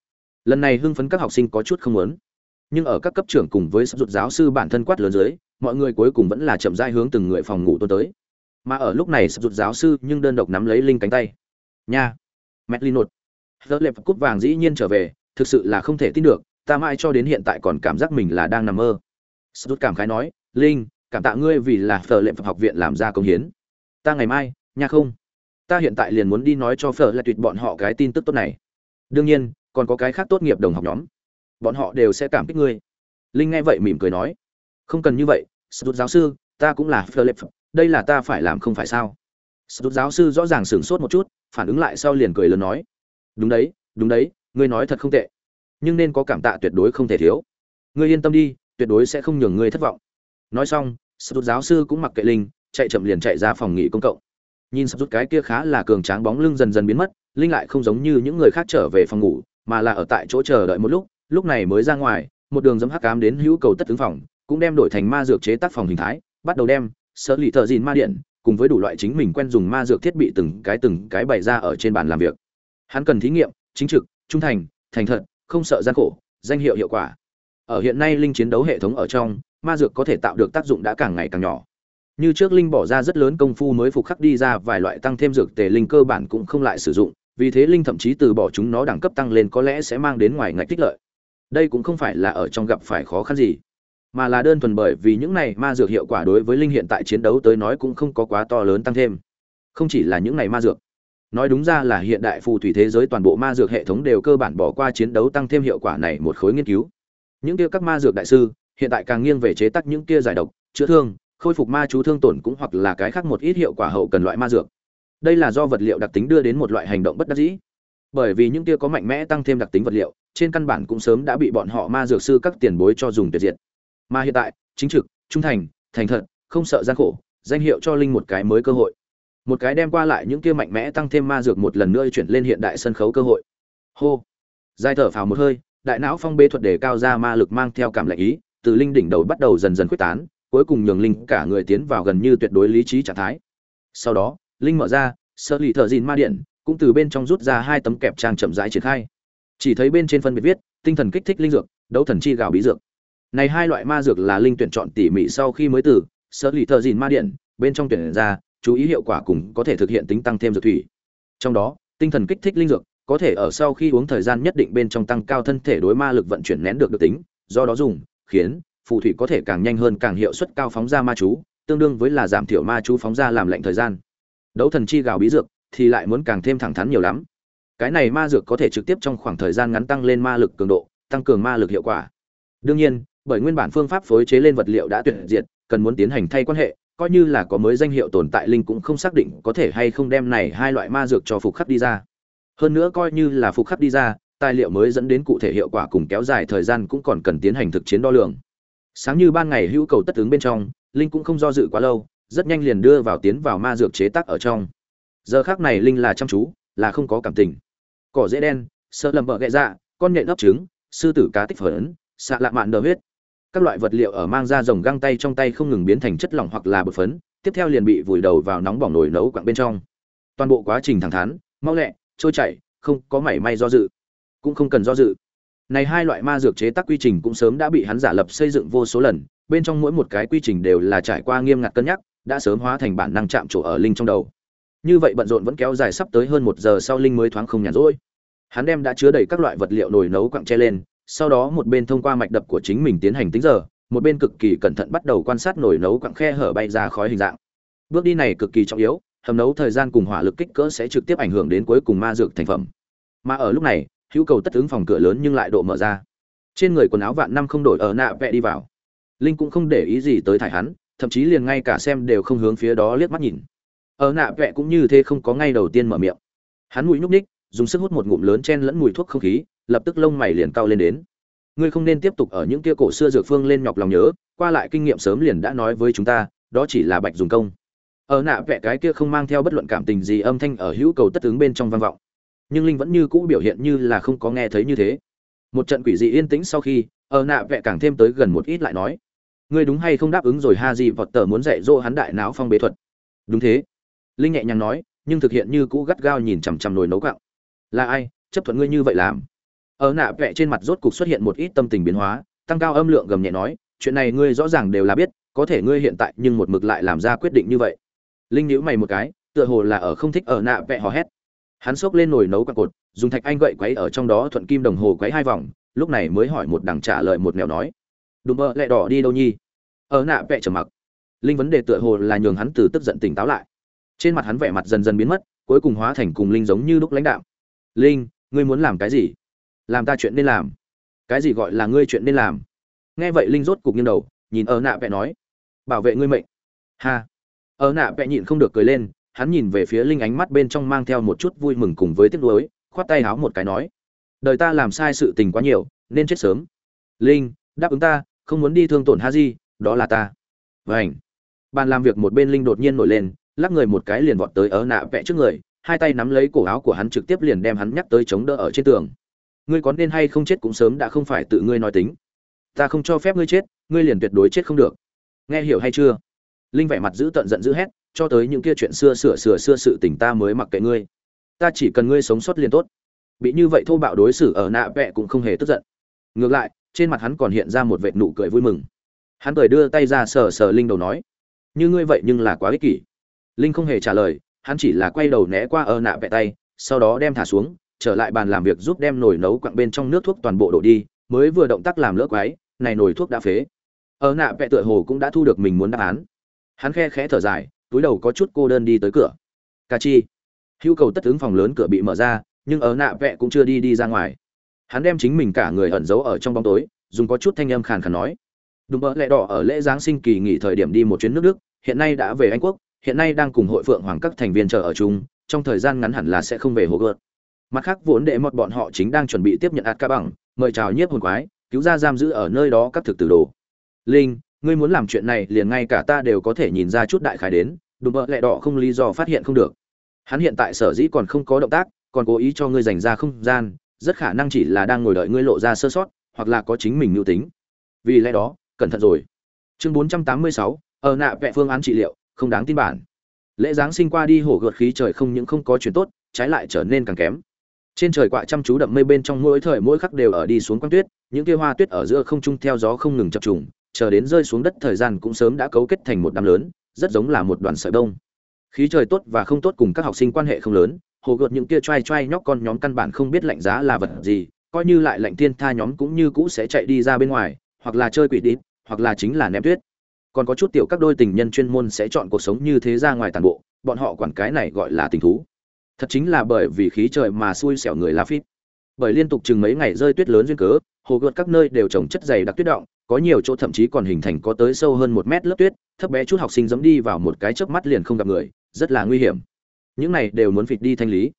Lần này hưng phấn các học sinh có chút không muốn. Nhưng ở các cấp trưởng cùng với sắp rụt giáo sư bản thân quát lớn dưới, mọi người cuối cùng vẫn là chậm rãi hướng từng người phòng ngủ tuôn tới. Mà ở lúc này sắp rụt giáo sư nhưng đơn độc nắm lấy linh cánh tay. Nha. Mẹ linot tớ lệp cúp vàng dĩ nhiên trở về, thực sự là không thể tin được, ta mãi cho đến hiện tại còn cảm giác mình là đang nằm mơ. Sắp rụt cảm khái nói, linh cảm tạ ngươi vì là phở lệ học viện làm ra công hiến. Ta ngày mai, nha không? Ta hiện tại liền muốn đi nói cho phở là tuyệt bọn họ cái tin tức tốt này. Đương nhiên, còn có cái khác tốt nghiệp đồng học nhóm. Bọn họ đều sẽ cảm kích ngươi. Linh nghe vậy mỉm cười nói. Không cần như vậy sút giáo sư, ta cũng là phở lệ đây là ta phải làm không phải sao? Sút giáo sư rõ ràng sửng sốt một chút, phản ứng lại sau liền cười lớn nói. Đúng đấy đúng đấy, ngươi nói thật không tệ. Nhưng nên có cảm tạ tuyệt đối không thể thiếu. Ngươi yên tâm đi, tuyệt đối sẽ không nhường ngươi thất vọng nói xong sút giáo sư cũng mặc kệ linh, chạy chậm liền chạy ra phòng nghỉ công cộng. Nhìn sắp rút cái kia khá là cường tráng bóng lưng dần dần biến mất, linh lại không giống như những người khác trở về phòng ngủ, mà là ở tại chỗ chờ đợi một lúc lúc này mới ra ngoài, một đường dấm hắc cám đến hữu cầu tất tướng phòng, cũng đem đổi thành ma dược chế tác phòng hình thái, bắt đầu đem sơ lì thợ dìn ma điện cùng với đủ loại chính mình quen dùng ma dược thiết bị từng cái từng cái bày ra ở trên bàn làm việc. Hắn cần thí nghiệm, chính trực, trung thành thành thật, không sợ gian khổ, danh hiệu hiệu quả ở hiện nay linh chiến đấu hệ thống ở trong, ma dược có thể tạo được tác dụng đã càng ngày càng nhỏ. Như trước linh bỏ ra rất lớn công phu mới phục khắc đi ra vài loại tăng thêm dược tề linh cơ bản cũng không lại sử dụng, vì thế linh thậm chí từ bỏ chúng nó đẳng cấp tăng lên có lẽ sẽ mang đến ngoài ngạch tích lợi. Đây cũng không phải là ở trong gặp phải khó khăn gì, mà là đơn thuần bởi vì những này ma dược hiệu quả đối với linh hiện tại chiến đấu tới nói cũng không có quá to lớn tăng thêm. Không chỉ là những này ma dược. Nói đúng ra là hiện đại phù thủy thế giới toàn bộ ma dược hệ thống đều cơ bản bỏ qua chiến đấu tăng thêm hiệu quả này một khối nghiên cứu những kia các ma dược đại sư, hiện tại càng nghiêng về chế tác những kia giải độc, chữa thương, khôi phục ma chú thương tổn cũng hoặc là cái khác một ít hiệu quả hậu cần loại ma dược. Đây là do vật liệu đặc tính đưa đến một loại hành động bất đắc dĩ. Bởi vì những kia có mạnh mẽ tăng thêm đặc tính vật liệu, trên căn bản cũng sớm đã bị bọn họ ma dược sư các tiền bối cho dùng tuyệt diệt. Mà hiện tại, chính trực, trung thành thành thật, không sợ gian khổ, danh hiệu cho linh một cái mới cơ hội. Một cái đem qua lại những kia mạnh mẽ tăng thêm ma dược một lần nữa chuyển lên hiện đại sân khấu cơ hội. Hô. Dài thở phào một hơi đại não phong bế thuật đề cao ra ma lực mang theo cảm lạnh ý, từ linh đỉnh đầu bắt đầu dần dần quyết tán, cuối cùng nhường linh cả người tiến vào gần như tuyệt đối lý trí trạng thái. Sau đó, linh mở ra sơ lì thợ dìn ma điện cũng từ bên trong rút ra hai tấm kẹp trang chậm rãi triển khai. Chỉ thấy bên trên phân biệt viết, tinh thần kích thích linh dược, đấu thần chi gạo bí dược. Này hai loại ma dược là linh tuyển chọn tỉ mỉ sau khi mới từ sơ lì thợ dìn ma điện bên trong tuyển ra, chú ý hiệu quả cùng có thể thực hiện tính tăng thêm dược thủy. Trong đó, tinh thần kích thích linh dược có thể ở sau khi uống thời gian nhất định bên trong tăng cao thân thể đối ma lực vận chuyển nén được được tính, do đó dùng, khiến, phù thủy có thể càng nhanh hơn càng hiệu suất cao phóng ra ma chú, tương đương với là giảm thiểu ma chú phóng ra làm lệnh thời gian. Đấu thần chi gào bí dược thì lại muốn càng thêm thẳng thắn nhiều lắm. Cái này ma dược có thể trực tiếp trong khoảng thời gian ngắn tăng lên ma lực cường độ, tăng cường ma lực hiệu quả. Đương nhiên, bởi nguyên bản phương pháp phối chế lên vật liệu đã tuyệt diệt, cần muốn tiến hành thay quan hệ, coi như là có mới danh hiệu tồn tại linh cũng không xác định có thể hay không đem này hai loại ma dược cho phục khắc đi ra hơn nữa coi như là phục khắc đi ra tài liệu mới dẫn đến cụ thể hiệu quả cùng kéo dài thời gian cũng còn cần tiến hành thực chiến đo lường. Sáng như ban ngày hữu cầu tất ứng bên trong linh cũng không do dự quá lâu rất nhanh liền đưa vào tiến vào ma dược chế tác ở trong. Giờ khác này linh là chăm chú là không có cảm tình. Cỏ dễ đen sợ lầm bợ gậy dạ con nhện ấp trứng sư tử cá tích phấn, xạ lạ mạn đờ huyết. Các loại vật liệu ở mang ra rồng găng tay trong tay không ngừng biến thành chất lỏng hoặc là bột phấn tiếp theo liền bị vùi đầu vào nóng bỏng nồi nấu quặng bên trong. Toàn bộ quá trình thẳng thắn mau lẹ trôi chảy, không có mảy may do dự. Cũng không cần do dự. Này hai loại ma dược chế tác quy trình cũng sớm đã bị hắn giả lập xây dựng vô số lần, bên trong mỗi một cái quy trình đều là trải qua nghiêm ngặt cân nhắc, đã sớm hóa thành bản năng chạm trổ ở linh trong đầu. Như vậy bận rộn vẫn kéo dài sắp tới hơn một giờ sau linh mới thoáng không nhàn rỗi. Hắn đem đã chứa đầy các loại vật liệu nồi nấu quặng che lên, sau đó một bên thông qua mạch đập của chính mình tiến hành tính giờ, một bên cực kỳ cẩn thận bắt đầu quan sát nồi nấu quặng khe hở bay ra khói hình dạng. Bước đi này cực kỳ trọng yếu hầm nấu thời gian cùng hỏa lực kích cỡ sẽ trực tiếp ảnh hưởng đến cuối cùng ma dược thành phẩm. Mà ở lúc này, hữu cầu tất ứng phòng cửa lớn nhưng lại độ mở ra. Trên người quần áo vạn năm không đổi ở nạ vẽ đi vào. Linh cũng không để ý gì tới thải hắn, thậm chí liền ngay cả xem đều không hướng phía đó liếc mắt nhìn. Ở nạ vẽ cũng như thế không có ngay đầu tiên mở miệng. Hắn mũi nhúc ních dùng sức hút một ngụm lớn chen lẫn mùi thuốc không khí, lập tức lông mày liền cao lên đến. Ngươi không nên tiếp tục ở những kia cổ xưa dược phương lên nhọc lòng nhớ, qua lại kinh nghiệm sớm liền đã nói với chúng ta, đó chỉ là bạch dùng công ở nạ vẽ cái kia không mang theo bất luận cảm tình gì âm thanh ở hữu cầu tất ứng bên trong vang vọng. Nhưng linh vẫn như cũ biểu hiện như là không có nghe thấy như thế. Một trận quỷ dị yên tĩnh sau khi, ở nạ vẽ càng thêm tới gần một ít lại nói, ngươi đúng hay không đáp ứng rồi ha gì vọt tờ muốn dạy dỗ hắn đại não phong bế thuật? Đúng thế. Linh nhẹ nhàng nói, nhưng thực hiện như cũ gắt gao nhìn chằm chằm nồi nấu cạo là ai? Chấp thuận ngươi như vậy làm? Ở nạ vẽ trên mặt rốt cục xuất hiện một ít tâm tình biến hóa, tăng cao âm lượng gầm nhẹ nói, chuyện này ngươi rõ ràng đều là biết, có thể ngươi hiện tại nhưng một mực lại làm ra quyết định như vậy linh nhíu mày một cái, tựa hồ là ở không thích ở nạ vẽ hò hét. Hắn xốc lên nồi nấu quạt cột, dùng thạch anh gậy quấy ở trong đó thuận kim đồng hồ quấy hai vòng, lúc này mới hỏi một đằng trả lời một nẻo nói. Đùm bơ, lẹ đỏ đi đâu nhi? Ở nạ vẽ trở mặc. Linh vấn đề tựa hồ là nhường hắn từ tức giận tỉnh táo lại. Trên mặt hắn vẻ mặt dần dần biến mất, cuối cùng hóa thành cùng linh giống như lúc lãnh đạo linh, ngươi muốn làm cái gì? Làm ta chuyện nên làm. Cái gì gọi là ngươi chuyện nên làm? Nghe vậy linh rốt cục nghiêng đầu, nhìn ở nạ vẽ nói. Bảo vệ ngươi mệnh. Ha ở nạ vẽ nhịn không được cười lên, hắn nhìn về phía linh ánh mắt bên trong mang theo một chút vui mừng cùng với tiếc nuối, khoát tay háo một cái nói, đời ta làm sai sự tình quá nhiều, nên chết sớm. Linh, đáp ứng ta, không muốn đi thương tổn ha di đó là ta. Vảnh bàn làm việc một bên linh đột nhiên nổi lên, lắc người một cái liền vọt tới ở nạ vẽ trước người, hai tay nắm lấy cổ áo của hắn trực tiếp liền đem hắn nhắc tới chống đỡ ở trên tường. Ngươi có nên hay không chết cũng sớm đã không phải tự ngươi nói tính. Ta không cho phép ngươi chết, ngươi liền tuyệt đối chết không được. Nghe hiểu hay chưa? Linh vẻ mặt giữ tận giận dữ hét, cho tới những kia chuyện xưa sửa sửa xưa sự tình ta mới mặc kệ ngươi. Ta chỉ cần ngươi sống sót liền tốt. Bị như vậy thô bạo đối xử ở nạ vẹ cũng không hề tức giận. Ngược lại, trên mặt hắn còn hiện ra một vệt nụ cười vui mừng. Hắn cười đưa tay ra sờ sờ linh đầu nói, như ngươi vậy nhưng là quá ích kỷ. Linh không hề trả lời, hắn chỉ là quay đầu né qua ở nạ vẹ tay, sau đó đem thả xuống, trở lại bàn làm việc giúp đem nồi nấu quặng bên trong nước thuốc toàn bộ đổ đi, mới vừa động tác làm lỡ quái, này nồi thuốc đã phế. Ở nạ vẹ tựa hồ cũng đã thu được mình muốn đáp án hắn khe khẽ thở dài, túi đầu có chút cô đơn đi tới cửa. Ca chi. Hữu cầu tất ứng phòng lớn cửa bị mở ra, nhưng ở nạ vẹ cũng chưa đi đi ra ngoài. Hắn đem chính mình cả người ẩn giấu ở trong bóng tối, dùng có chút thanh âm khàn khàn nói. Đúng bỡ lẹ đỏ ở lễ giáng sinh kỳ nghỉ thời điểm đi một chuyến nước đức, hiện nay đã về anh quốc, hiện nay đang cùng hội phượng hoàng các thành viên chờ ở chung, trong thời gian ngắn hẳn là sẽ không về hồ gợt. Mặt khác, vốn đệ một bọn họ chính đang chuẩn bị tiếp nhận ạt ca bằng mời chào nhiếp hồn quái, cứu ra giam giữ ở nơi đó các thực tử đồ. Linh ngươi muốn làm chuyện này liền ngay cả ta đều có thể nhìn ra chút đại khái đến đùm bợ lẹ đỏ không lý do phát hiện không được. Hắn hiện tại sở dĩ còn không có động tác còn cố ý cho ngươi dành ra không gian rất khả năng chỉ là đang ngồi đợi ngươi lộ ra sơ sót hoặc là có chính mình mưu tính. Vì lẽ đó cẩn thận rồi. Chương 486, ở nạ vẹ phương án trị liệu không đáng tin bản. Lễ giáng sinh qua đi hổ gợt khí trời không những không có chuyện tốt trái lại trở nên càng kém. Trên trời quạ chăm chú đậm mây bên trong mỗi thời mỗi khắc đều ở đi xuống quang tuyết những kia hoa tuyết ở giữa không trung theo gió không ngừng chập trùng chờ đến rơi xuống đất thời gian cũng sớm đã cấu kết thành một đám lớn, rất giống là một đoàn sợi đông khí trời tốt và không tốt cùng các học sinh quan hệ không lớn, hồ gợt những kia trai trai nhóc con nhóm căn bản không biết lạnh giá là vật gì, coi như lại lạnh thiên tha nhóm cũng như cũ sẽ chạy đi ra bên ngoài, hoặc là chơi quỷ đít, hoặc là chính là ném tuyết. Còn có chút tiểu các đôi tình nhân chuyên môn sẽ chọn cuộc sống như thế ra ngoài toàn bộ, bọn họ quản cái này gọi là tình thú. Thật chính là bởi vì khí trời mà xui xẻo người la phít. Bởi liên tục chừng mấy ngày rơi tuyết lớn duyên cớ hồ gợt các nơi đều trồng chất dày đặc tuyết động, có nhiều chỗ thậm chí còn hình thành có tới sâu hơn một mét lớp tuyết, thấp bé chút học sinh dẫm đi vào một cái chớp mắt liền không gặp người, rất là nguy hiểm. Những này đều muốn phịch đi thanh lý.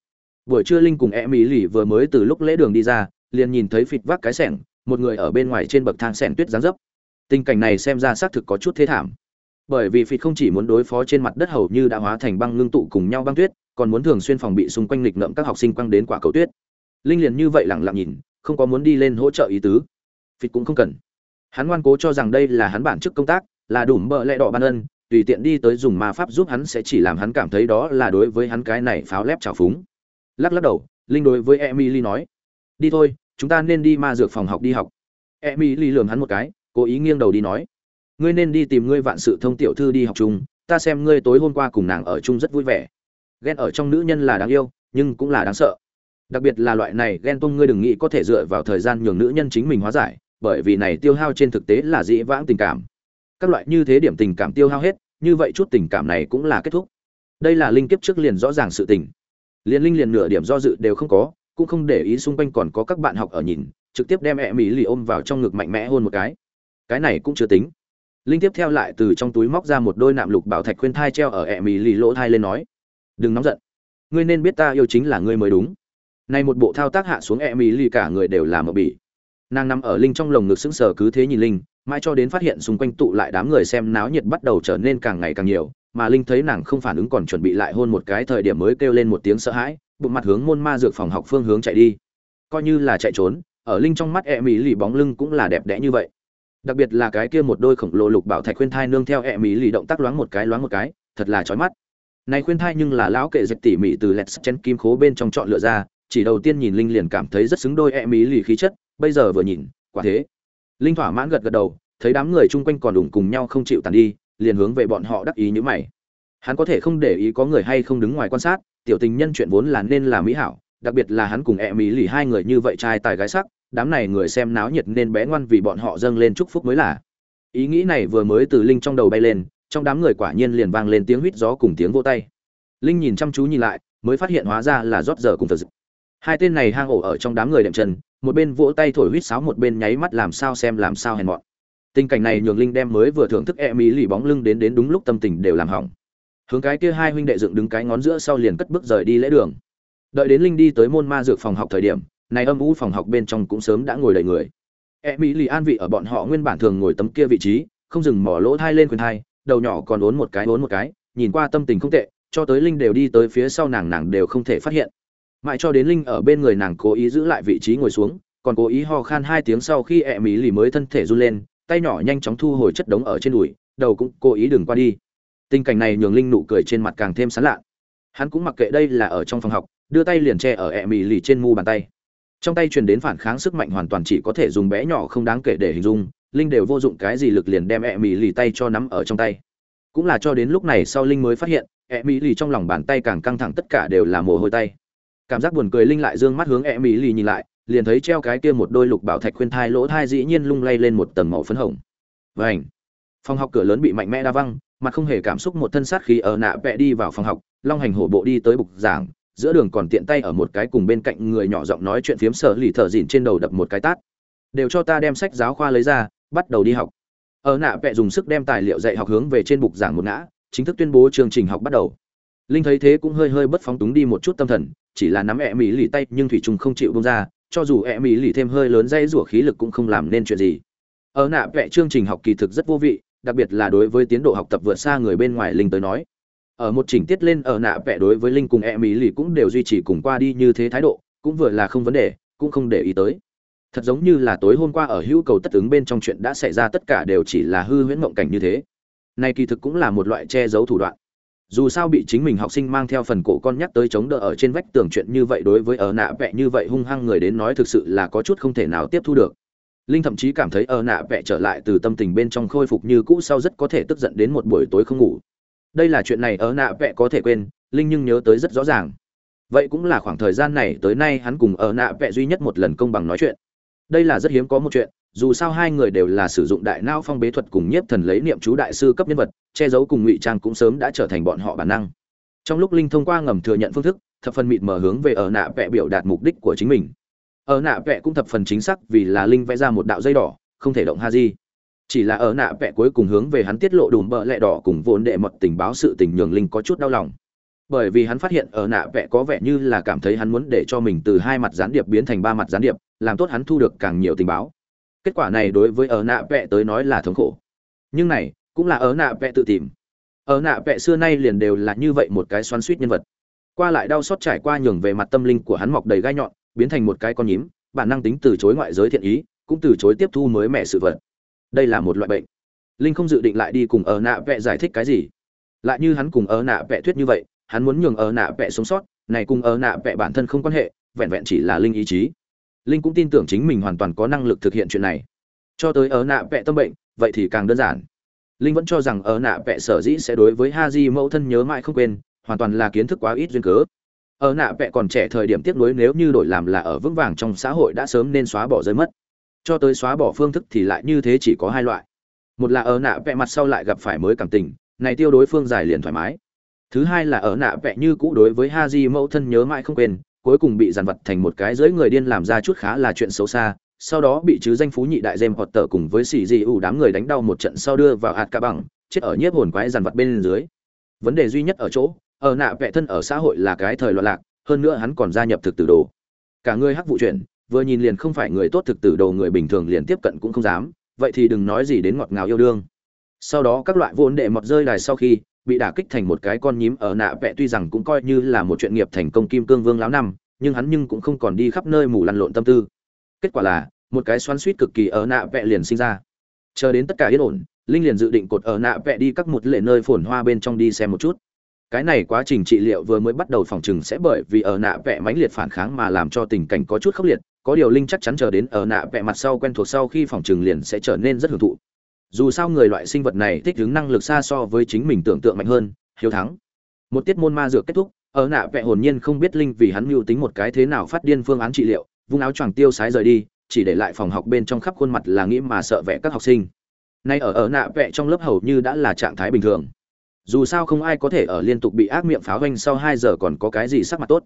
Buổi trưa linh cùng e mỹ lì vừa mới từ lúc lễ đường đi ra, liền nhìn thấy phịch vác cái sẻng, một người ở bên ngoài trên bậc thang sẻng tuyết giáng dấp. Tình cảnh này xem ra xác thực có chút thế thảm. Bởi vì phịch không chỉ muốn đối phó trên mặt đất hầu như đã hóa thành băng ngưng tụ cùng nhau băng tuyết, còn muốn thường xuyên phòng bị xung quanh lịch ngậm các học sinh quăng đến quả cầu tuyết. Linh liền như vậy lẳng lặng nhìn không có muốn đi lên hỗ trợ ý tứ. Phịt cũng không cần. Hắn ngoan cố cho rằng đây là hắn bản chức công tác, là đủ bợ lẽ đỏ ban ân, tùy tiện đi tới dùng ma pháp giúp hắn sẽ chỉ làm hắn cảm thấy đó là đối với hắn cái này pháo lép trào phúng. Lắc lắc đầu, linh đối với emily nói, đi thôi, chúng ta nên đi ma dược phòng học đi học. Emily lườm hắn một cái, cố ý nghiêng đầu đi nói, ngươi nên đi tìm ngươi vạn sự thông tiểu thư đi học chung, ta xem ngươi tối hôm qua cùng nàng ở chung rất vui vẻ. Ghen ở trong nữ nhân là đáng yêu, nhưng cũng là đáng sợ đặc biệt là loại này ghen tuông ngươi đừng nghĩ có thể dựa vào thời gian nhường nữ nhân chính mình hóa giải, bởi vì này tiêu hao trên thực tế là dĩ vãng tình cảm. Các loại như thế điểm tình cảm tiêu hao hết, như vậy chút tình cảm này cũng là kết thúc. Đây là linh kiếp trước liền rõ ràng sự tình. Liền linh liền nửa điểm do dự đều không có, cũng không để ý xung quanh còn có các bạn học ở nhìn, trực tiếp đem mẹ mỹ lì ôm vào trong ngực mạnh mẽ hôn một cái. Cái này cũng chưa tính. Linh tiếp theo lại từ trong túi móc ra một đôi nạm lục bảo thạch khuyên thai treo ở ẹ mỹ lì lỗ thai lên nói, đừng nóng giận. Ngươi nên biết ta yêu chính là ngươi mới đúng này một bộ thao tác hạ xuống e mỹ lì cả người đều làm ở bỉ. Nàng nằm ở linh trong lồng ngực sững sờ cứ thế nhìn linh, mãi cho đến phát hiện xung quanh tụ lại đám người xem náo nhiệt bắt đầu trở nên càng ngày càng nhiều, mà linh thấy nàng không phản ứng còn chuẩn bị lại hôn một cái thời điểm mới kêu lên một tiếng sợ hãi, bụng mặt hướng môn ma dược phòng học phương hướng chạy đi. Coi như là chạy trốn, ở linh trong mắt e mỹ lì bóng lưng cũng là đẹp đẽ như vậy. Đặc biệt là cái kia một đôi khổng lồ lục bảo thạch khuyên thai nương theo e mỹ lì động tác loáng một cái loáng một cái, thật là chói mắt. Này khuyên thai nhưng là lão kệ dịch tỉ mỉ từ lẹt chén kim khố bên trong chọn lựa ra chỉ đầu tiên nhìn linh liền cảm thấy rất xứng đôi e mỹ lì khí chất, bây giờ vừa nhìn, quả thế. Linh thỏa mãn gật gật đầu, thấy đám người chung quanh còn đủng cùng nhau không chịu tàn đi, liền hướng về bọn họ đắc ý như mày. Hắn có thể không để ý có người hay không đứng ngoài quan sát, tiểu tình nhân chuyện vốn là nên là mỹ hảo, đặc biệt là hắn cùng e mỹ lì hai người như vậy trai tài gái sắc, đám này người xem náo nhiệt nên bé ngoan vì bọn họ dâng lên chúc phúc mới là. Ý nghĩ này vừa mới từ linh trong đầu bay lên, trong đám người quả nhiên liền vang lên tiếng huýt gió cùng tiếng vô tay. Linh nhìn chăm chú nhìn lại, mới phát hiện hóa ra là rót giờ cùng phật hai tên này hang ổ ở trong đám người đệm chân, một bên vỗ tay thổi huýt sáo, một bên nháy mắt làm sao xem làm sao hèn mọn. Tình cảnh này nhường linh đem mới vừa thưởng thức e mỹ lì bóng lưng đến đến đúng lúc tâm tình đều làm hỏng. Hướng cái kia hai huynh đệ dựng đứng cái ngón giữa sau liền cất bước rời đi lễ đường. Đợi đến linh đi tới môn ma dược phòng học thời điểm, này âm u phòng học bên trong cũng sớm đã ngồi đầy người. E mỹ lì an vị ở bọn họ nguyên bản thường ngồi tấm kia vị trí, không dừng mỏ lỗ thai lên quyền thai, đầu nhỏ còn uốn một cái uốn một cái, nhìn qua tâm tình không tệ, cho tới linh đều đi tới phía sau nàng nàng đều không thể phát hiện mãi cho đến linh ở bên người nàng cố ý giữ lại vị trí ngồi xuống, còn cố ý ho khan hai tiếng sau khi ẹ mỹ lì mới thân thể run lên, tay nhỏ nhanh chóng thu hồi chất đống ở trên đùi, đầu cũng cố ý đừng qua đi. Tình cảnh này nhường linh nụ cười trên mặt càng thêm sán lạ. Hắn cũng mặc kệ đây là ở trong phòng học, đưa tay liền che ở ẹ mì lì trên mu bàn tay. Trong tay truyền đến phản kháng sức mạnh hoàn toàn chỉ có thể dùng bé nhỏ không đáng kể để hình dung, linh đều vô dụng cái gì lực liền đem ẹ mì lì tay cho nắm ở trong tay. Cũng là cho đến lúc này sau linh mới phát hiện, ẹ mì lì trong lòng bàn tay càng căng thẳng tất cả đều là mồ hôi tay cảm giác buồn cười linh lại dương mắt hướng e mỹ lì nhìn lại, liền thấy treo cái kia một đôi lục bảo thạch khuyên thai lỗ thai dĩ nhiên lung lay lên một tầng màu phấn hồng. Vảnh phòng học cửa lớn bị mạnh mẽ đa văng, mặt không hề cảm xúc một thân sát khí ở nạ vẽ đi vào phòng học, long hành hổ bộ đi tới bục giảng, giữa đường còn tiện tay ở một cái cùng bên cạnh người nhỏ giọng nói chuyện phiếm sở lì thở dỉn trên đầu đập một cái tát. Đều cho ta đem sách giáo khoa lấy ra, bắt đầu đi học. Ở nạ vẽ dùng sức đem tài liệu dạy học hướng về trên bục giảng một ngã, chính thức tuyên bố chương trình học bắt đầu linh thấy thế cũng hơi hơi bất phóng túng đi một chút tâm thần, chỉ là nắm ẹ mỹ lì tay nhưng thủy trùng không chịu bông ra, cho dù ẹ mỹ lì thêm hơi lớn dây rủa khí lực cũng không làm nên chuyện gì. Ở nạ vẽ chương trình học kỳ thực rất vô vị, đặc biệt là đối với tiến độ học tập vượt xa người bên ngoài linh tới nói. Ở một chỉnh tiết lên, ở nạ vẽ đối với linh cùng e mỹ lì cũng đều duy trì cùng qua đi như thế thái độ, cũng vừa là không vấn đề, cũng không để ý tới. Thật giống như là tối hôm qua ở hữu cầu tất ứng bên trong chuyện đã xảy ra tất cả đều chỉ là hư huyễn mộng cảnh như thế. Này kỳ thực cũng là một loại che giấu thủ đoạn dù sao bị chính mình học sinh mang theo phần cổ con nhắc tới chống đỡ ở trên vách tường chuyện như vậy đối với ở nạ vẽ như vậy hung hăng người đến nói thực sự là có chút không thể nào tiếp thu được. Linh thậm chí cảm thấy ở nạ vẽ trở lại từ tâm tình bên trong khôi phục như cũ sau rất có thể tức giận đến một buổi tối không ngủ. Đây là chuyện này ở nạ vẽ có thể quên, linh nhưng nhớ tới rất rõ ràng. Vậy cũng là khoảng thời gian này tới nay hắn cùng ở nạ vẽ duy nhất một lần công bằng nói chuyện. Đây là rất hiếm có một chuyện, dù sao hai người đều là sử dụng đại não phong bế thuật cùng nhiếp thần lấy niệm chú đại sư cấp nhân vật che giấu cùng ngụy trang cũng sớm đã trở thành bọn họ bản năng. Trong lúc linh thông qua ngầm thừa nhận phương thức, thập phần mịt mở hướng về ở nạ vẽ biểu đạt mục đích của chính mình. Ở nạ vẽ cũng thập phần chính xác vì là linh vẽ ra một đạo dây đỏ, không thể động ha di chỉ là ở nạ vẽ cuối cùng hướng về hắn tiết lộ đùm bợ lẹ đỏ cùng vốn đệ mật tình báo sự tình nhường linh có chút đau lòng. Bởi vì hắn phát hiện ở nạ vẽ có vẻ như là cảm thấy hắn muốn để cho mình từ hai mặt gián điệp biến thành ba mặt gián điệp, làm tốt hắn thu được càng nhiều tình báo. Kết quả này đối với ở nạ vẽ tới nói là thống khổ. Nhưng này cũng là ở nạ vẽ tự tìm. Ở nạ vẽ xưa nay liền đều là như vậy một cái xoắn suýt nhân vật. Qua lại đau xót trải qua nhường về mặt tâm linh của hắn mọc đầy gai nhọn, biến thành một cái con nhím, bản năng tính từ chối ngoại giới thiện ý, cũng từ chối tiếp thu mới mẻ sự vật. Đây là một loại bệnh. Linh không dự định lại đi cùng ở nạ vẽ giải thích cái gì. Lại như hắn cùng ở nạ vẽ thuyết như vậy, hắn muốn nhường ở nạ vẽ sống sót, này cùng ở nạ vẽ bản thân không quan hệ, vẹn vẹn chỉ là linh ý chí. Linh cũng tin tưởng chính mình hoàn toàn có năng lực thực hiện chuyện này. Cho tới ở nạ vẽ tâm bệnh, vậy thì càng đơn giản linh vẫn cho rằng ở nạ vẽ sở dĩ sẽ đối với ha di mẫu thân nhớ mãi không quên, hoàn toàn là kiến thức quá ít duyên cớ. Ở nạ vẽ còn trẻ thời điểm tiếc nuối nếu như đổi làm là ở vững vàng trong xã hội đã sớm nên xóa bỏ rơi mất. Cho tới xóa bỏ phương thức thì lại như thế chỉ có hai loại. Một là ở nạ vẽ mặt sau lại gặp phải mới cảm tình, này tiêu đối phương giải liền thoải mái. Thứ hai là ở nạ vẽ như cũ đối với ha di mẫu thân nhớ mãi không quên, cuối cùng bị dàn vật thành một cái dưới người điên làm ra chút khá là chuyện xấu xa sau đó bị chứ danh phú nhị đại dêm hoặc tờ cùng với xì di ủ đám người đánh đau một trận sau đưa vào hạt cả bằng, chết ở nhiếp hồn quái dàn vật bên dưới. Vấn đề duy nhất ở chỗ, ở nạ vẽ thân ở xã hội là cái thời loạn lạc, hơn nữa hắn còn gia nhập thực tử đồ. Cả người hắc vụ chuyện vừa nhìn liền không phải người tốt thực tử đồ, người bình thường liền tiếp cận cũng không dám, vậy thì đừng nói gì đến ngọt ngào yêu đương. Sau đó các loại vốn đệ mọt rơi đài sau khi, bị đả kích thành một cái con nhím ở nạ vẽ tuy rằng cũng coi như là một chuyện nghiệp thành công kim cương vương lão năm, nhưng hắn nhưng cũng không còn đi khắp nơi mù lăn lộn tâm tư kết quả là, một cái xoắn suýt cực kỳ ở nạ vẽ liền sinh ra. Chờ đến tất cả yên ổn, linh liền dự định cột ở nạ vẽ đi các một lệ nơi phồn hoa bên trong đi xem một chút. Cái này quá trình trị liệu vừa mới bắt đầu phòng chừng sẽ bởi vì ở nạ vẽ mãnh liệt phản kháng mà làm cho tình cảnh có chút khốc liệt, có điều linh chắc chắn chờ đến ở nạ vẽ mặt sau quen thuộc sau khi phòng chừng liền sẽ trở nên rất hưởng thụ. Dù sao người loại sinh vật này thích ứng năng lực xa so với chính mình tưởng tượng mạnh hơn, hiếu thắng. Một tiết môn ma dược kết thúc, ở nạ vẽ hồn nhiên không biết linh vì hắn mưu tính một cái thế nào phát điên phương án trị liệu vung áo choàng tiêu sái rời đi, chỉ để lại phòng học bên trong khắp khuôn mặt là nghĩ mà sợ vẽ các học sinh. Nay ở ở nạ vẽ trong lớp hầu như đã là trạng thái bình thường. Dù sao không ai có thể ở liên tục bị ác miệng pháo vanh sau hai giờ còn có cái gì sắc mặt tốt.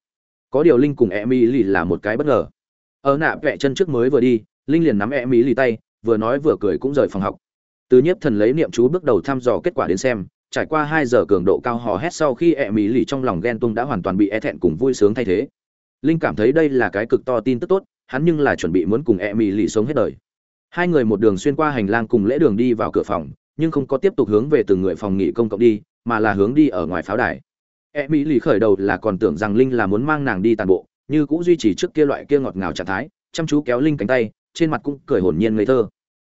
Có điều linh cùng e mỹ lì là một cái bất ngờ. Ở nạ vẽ chân trước mới vừa đi, linh liền nắm e mỹ lì tay, vừa nói vừa cười cũng rời phòng học. Từ nhiếp thần lấy niệm chú bước đầu thăm dò kết quả đến xem, trải qua hai giờ cường độ cao hò hét sau khi e mỹ lì trong lòng ghen tung đã hoàn toàn bị e thẹn cùng vui sướng thay thế linh cảm thấy đây là cái cực to tin tức tốt, hắn nhưng là chuẩn bị muốn cùng e mỹ lì sống hết đời. Hai người một đường xuyên qua hành lang cùng lễ đường đi vào cửa phòng, nhưng không có tiếp tục hướng về từng người phòng nghỉ công cộng đi, mà là hướng đi ở ngoài pháo đài. E mỹ lì khởi đầu là còn tưởng rằng linh là muốn mang nàng đi tàn bộ, như cũng duy trì trước kia loại kia ngọt ngào trạng thái, chăm chú kéo linh cánh tay, trên mặt cũng cười hồn nhiên ngây thơ.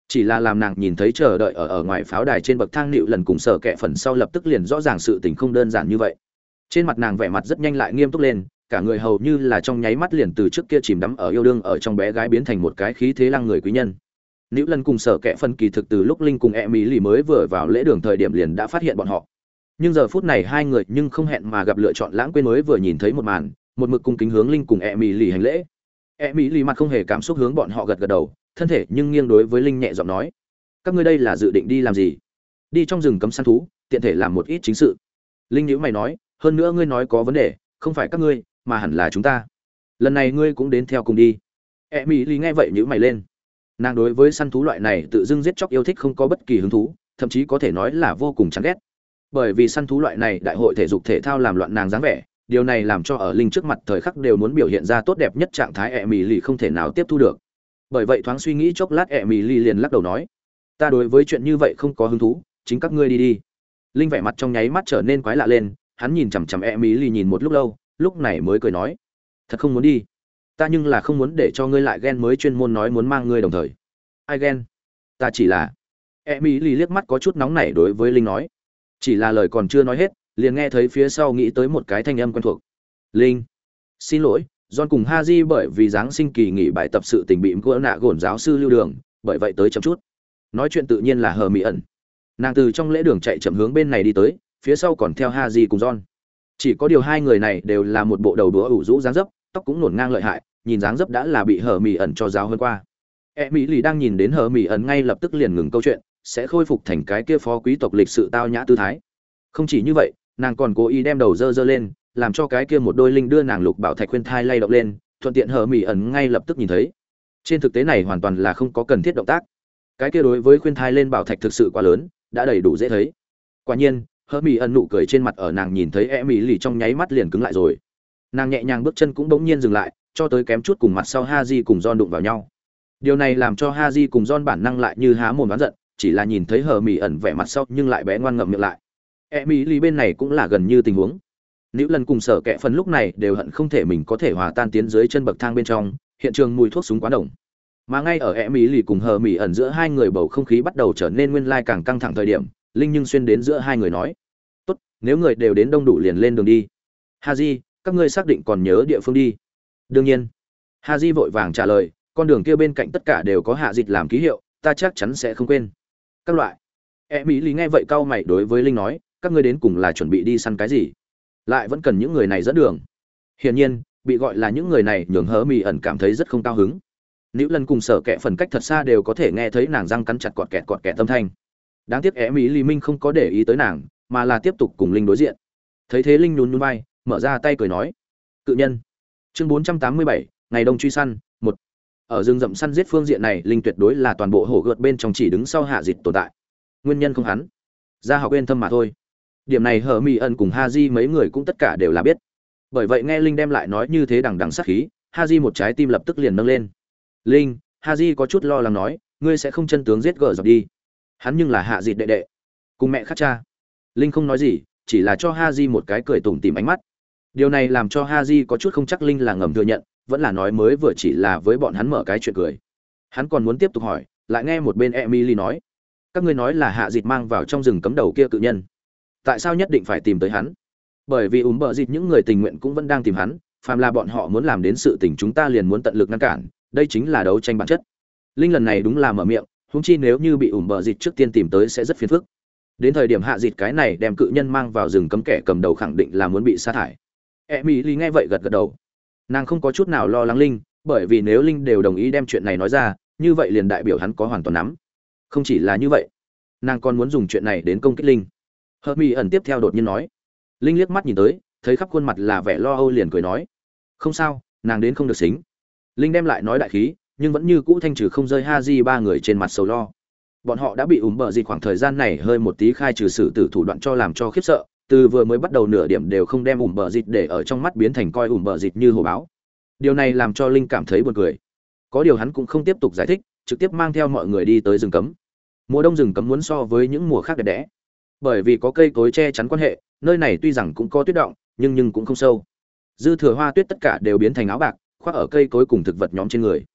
Chỉ là làm nàng nhìn thấy chờ đợi ở ở ngoài pháo đài trên bậc thang nịu lần cùng sở kẹ phần sau lập tức liền rõ ràng sự tình không đơn giản như vậy. Trên mặt nàng vẻ mặt rất nhanh lại nghiêm túc lên cả người hầu như là trong nháy mắt liền từ trước kia chìm đắm ở yêu đương ở trong bé gái biến thành một cái khí thế lăng người quý nhân. Nữ lần cùng sở kẻ phân kỳ thực từ lúc linh cùng e mỹ lì mới vừa vào lễ đường thời điểm liền đã phát hiện bọn họ. Nhưng giờ phút này hai người nhưng không hẹn mà gặp lựa chọn lãng quên mới vừa nhìn thấy một màn, một mực cung kính hướng linh cùng e mỹ lì hành lễ. E mỹ lì mặt không hề cảm xúc hướng bọn họ gật gật đầu, thân thể nhưng nghiêng đối với linh nhẹ giọng nói, các ngươi đây là dự định đi làm gì? Đi trong rừng cấm săn thú, tiện thể làm một ít chính sự. Linh nhữ mày nói, hơn nữa ngươi nói có vấn đề, không phải các ngươi mà hẳn là chúng ta. Lần này ngươi cũng đến theo cùng đi. E mỹ lì nghe vậy nhữ mày lên. Nàng đối với săn thú loại này tự dưng giết chóc yêu thích không có bất kỳ hứng thú, thậm chí có thể nói là vô cùng chán ghét. Bởi vì săn thú loại này đại hội thể dục thể thao làm loạn nàng dáng vẻ, điều này làm cho ở linh trước mặt thời khắc đều muốn biểu hiện ra tốt đẹp nhất trạng thái e mỹ lì không thể nào tiếp thu được. Bởi vậy thoáng suy nghĩ chốc lát e mỹ lì liền lắc đầu nói, ta đối với chuyện như vậy không có hứng thú, chính các ngươi đi đi. Linh vẻ mặt trong nháy mắt trở nên quái lạ lên, hắn nhìn chằm chằm e mỹ lì nhìn một lúc lâu lúc này mới cười nói thật không muốn đi ta nhưng là không muốn để cho ngươi lại ghen mới chuyên môn nói muốn mang ngươi đồng thời ai ghen ta chỉ là e mỹ lì liếc mắt có chút nóng nảy đối với linh nói chỉ là lời còn chưa nói hết liền nghe thấy phía sau nghĩ tới một cái thanh âm quen thuộc linh xin lỗi John cùng ha di bởi vì Giáng sinh kỳ nghỉ bài tập sự tình bị gỡ nạ gổn giáo sư lưu đường, bởi vậy tới chậm chút. Nói chuyện tự nhiên là hờ mị ẩn. Nàng từ trong lễ đường chạy chậm hướng bên này đi tới, phía sau còn theo ha di cùng John. Chỉ có điều hai người này đều là một bộ đầu đũa ủ rũ dáng dấp, tóc cũng nổn ngang lợi hại, nhìn dáng dấp đã là bị hờ mỹ ẩn cho giáo hơn qua. E mỹ lì đang nhìn đến hờ mỹ ẩn ngay lập tức liền ngừng câu chuyện, sẽ khôi phục thành cái kia phó quý tộc lịch sự tao nhã tư thái. Không chỉ như vậy, nàng còn cố ý đem đầu dơ dơ lên, làm cho cái kia một đôi linh đưa nàng lục bảo thạch khuyên thai lay động lên thuận tiện hờ mỹ ẩn ngay lập tức nhìn thấy trên thực tế này hoàn toàn là không có cần thiết động tác cái kia đối với khuyên thai lên bảo thạch thực sự quá lớn đã đầy đủ dễ thấy quả nhiên hờ mỹ ẩn nụ cười trên mặt ở nàng nhìn thấy e mỹ lì trong nháy mắt liền cứng lại rồi. Nàng nhẹ nhàng bước chân cũng bỗng nhiên dừng lại cho tới kém chút cùng mặt sau ha di cùng don đụng vào nhau. Điều này làm cho ha di cùng don bản năng lại như há mồm bán giận chỉ là nhìn thấy hờ mỹ ẩn vẻ mặt sau nhưng lại bé ngoan ngậm miệng lại. E mỹ lì bên này cũng là gần như tình huống. Nữ lần cùng sở kệ phần lúc này đều hận không thể mình có thể hòa tan tiến dưới chân bậc thang bên trong, hiện trường mùi thuốc súng quá đồng. Mà ngay ở e mỹ lì cùng hờ mỹ ẩn giữa hai người bầu không khí bắt đầu trở nên nguyên lai càng căng thẳng thời điểm, Linh nhưng xuyên đến giữa hai người nói: "Tốt, nếu người đều đến đông đủ liền lên đường đi." Haji, các ngươi xác định còn nhớ địa phương đi? Đương nhiên. Haji vội vàng trả lời, con đường kia bên cạnh tất cả đều có hạ dịch làm ký hiệu, ta chắc chắn sẽ không quên. Các loại. E mỹ Lý nghe vậy cau mày đối với Linh nói, các ngươi đến cùng là chuẩn bị đi săn cái gì? lại vẫn cần những người này dẫn đường hiển nhiên bị gọi là những người này nhường hớ mì ẩn cảm thấy rất không cao hứng nữ lần cùng sở kẹ phần cách thật xa đều có thể nghe thấy nàng răng cắn chặt cọt kẹt cọt kẹt tâm thanh đáng tiếc é ý, lý minh không có để ý tới nàng mà là tiếp tục cùng linh đối diện. Thấy thế linh nhún nhún vai mở ra tay cười nói cự nhân. Chương bốn trăm tám mươi bảy ngày đông truy săn một. Ở rừng rậm săn giết phương diện này linh tuyệt đối là toàn bộ hổ gợt bên trong chỉ đứng sau hạ dịch tồn tại. Nguyên nhân không hắn. Ra học yên thâm mà thôi. Điểm này hờ mỹ ẩn cùng ha di mấy người cũng tất cả đều là biết. Bởi vậy nghe linh đem lại nói như thế đằng đằng sát khí ha di một trái tim lập tức liền nâng lên. Linh ha di có chút lo lắng nói ngươi sẽ không chân tướng giết gờ dọc đi hắn nhưng là hạ dịt đệ đệ. Cùng mẹ khát cha. Linh không nói gì, chỉ là cho ha di một cái cười tủm tìm ánh mắt. Điều này làm cho ha di có chút không chắc linh là ngầm thừa nhận, vẫn là nói mới vừa chỉ là với bọn hắn mở cái chuyện cười. Hắn còn muốn tiếp tục hỏi, lại nghe một bên emily nói. Các ngươi nói là hạ dịt mang vào trong rừng cấm đầu kia cự nhân. Tại sao nhất định phải tìm tới hắn? Bởi vì ùm bợ dịt những người tình nguyện cũng vẫn đang tìm hắn, phàm là bọn họ muốn làm đến sự tình chúng ta liền muốn tận lực ngăn cản, đây chính là đấu tranh bản chất. Linh lần này đúng là mở miệng huống chi nếu như bị ủm bờ dịt trước tiên tìm tới sẽ rất phiền phức. Đến thời điểm hạ dịt cái này đem cự nhân mang vào rừng cấm kẻ cầm đầu khẳng định là muốn bị sa thải. E mỹ ly nghe vậy gật gật đầu. Nàng không có chút nào lo lắng linh, bởi vì nếu linh đều đồng ý đem chuyện này nói ra, như vậy liền đại biểu hắn có hoàn toàn nắm. Không chỉ là như vậy, nàng còn muốn dùng chuyện này đến công kích linh. Hợp mỹ ẩn tiếp theo đột nhiên nói. Linh liếc mắt nhìn tới, thấy khắp khuôn mặt là vẻ lo âu liền cười nói. Không sao, nàng đến không được xính. Linh đem lại nói đại khí nhưng vẫn như cũ thanh trừ không rơi ha di ba người trên mặt sầu lo. Bọn họ đã bị ủm bờ gì khoảng thời gian này hơi một tí khai trừ sự tử thủ đoạn cho làm cho khiếp sợ, từ vừa mới bắt đầu nửa điểm đều không đem ủm bờ dịt để ở trong mắt biến thành coi ủm bờ dịt như hồ báo. Điều này làm cho linh cảm thấy buồn cười. Có điều hắn cũng không tiếp tục giải thích, trực tiếp mang theo mọi người đi tới rừng cấm. Mùa đông rừng cấm muốn so với những mùa khác đẹp đẽ. Bởi vì có cây cối che chắn quan hệ, nơi này tuy rằng cũng có tuyết động, nhưng nhưng cũng không sâu. Dư thừa hoa tuyết tất cả đều biến thành áo bạc, khoác ở cây cối cùng thực vật nhóm trên người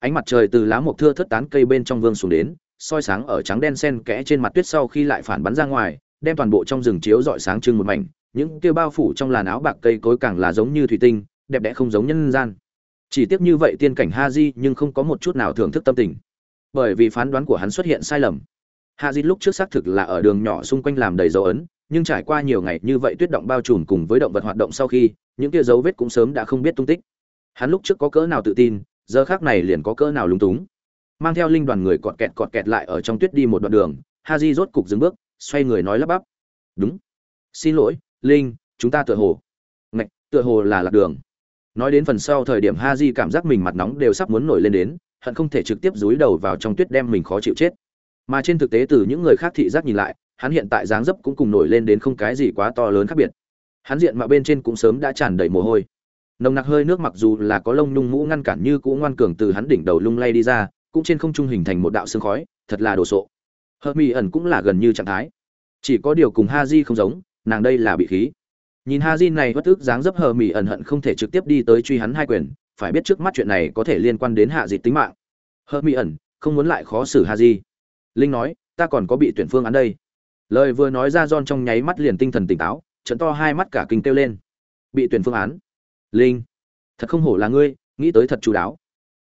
ánh mặt trời từ lá mộc thưa thất tán cây bên trong vương xuống đến, soi sáng ở trắng đen sen kẽ trên mặt tuyết sau khi lại phản bắn ra ngoài, đem toàn bộ trong rừng chiếu rọi sáng trưng một mảnh. Những kia bao phủ trong làn áo bạc cây cối càng là giống như thủy tinh, đẹp đẽ không giống nhân gian. Chỉ tiếc như vậy tiên cảnh ha di nhưng không có một chút nào thưởng thức tâm tình. Bởi vì phán đoán của hắn xuất hiện sai lầm. Ha di lúc trước xác thực là ở đường nhỏ xung quanh làm đầy dấu ấn, nhưng trải qua nhiều ngày như vậy tuyết động bao trùm cùng với động vật hoạt động sau khi, những kia dấu vết cũng sớm đã không biết tung tích. Hắn lúc trước có cỡ nào tự tin giờ khác này liền có cỡ nào lúng túng. Mang theo linh đoàn người cọt kẹt cọt kẹt lại ở trong tuyết đi một đoạn đường ha di rốt cục dừng bước, xoay người nói lắp bắp. Đúng. Xin lỗi, linh, chúng ta tựa hồ. Ngạch, tựa hồ là lạc đường. Nói đến phần sau thời điểm ha di cảm giác mình mặt nóng đều sắp muốn nổi lên đến, hận không thể trực tiếp dúi đầu vào trong tuyết đem mình khó chịu chết. Mà trên thực tế từ những người khác thị giác nhìn lại, hắn hiện tại dáng dấp cũng cùng nổi lên đến không cái gì quá to lớn khác biệt. Hắn diện mà bên trên cũng sớm đã tràn đầy mồ hôi nồng nặc hơi nước mặc dù là có lông nhung mũ ngăn cản như cũ ngoan cường từ hắn đỉnh đầu lung lay đi ra, cũng trên không trung hình thành một đạo sương khói, thật là đồ sộ. Hợp mỹ ẩn cũng là gần như trạng thái. Chỉ có điều cùng ha di không giống, nàng đây là bị khí. Nhìn ha di này bất ức dáng dấp hờ mỹ ẩn hận không thể trực tiếp đi tới truy hắn hai quyền, phải biết trước mắt chuyện này có thể liên quan đến hạ dịch tính mạng. Hờ mỹ ẩn, không muốn lại khó xử ha di linh nói, ta còn có bị tuyển phương án đây. Lời vừa nói ra don trong nháy mắt liền tinh thần tỉnh táo, trận to hai mắt cả kinh kêu lên. Bị tuyển phương án? Linh thật không hổ là ngươi nghĩ tới thật chú đáo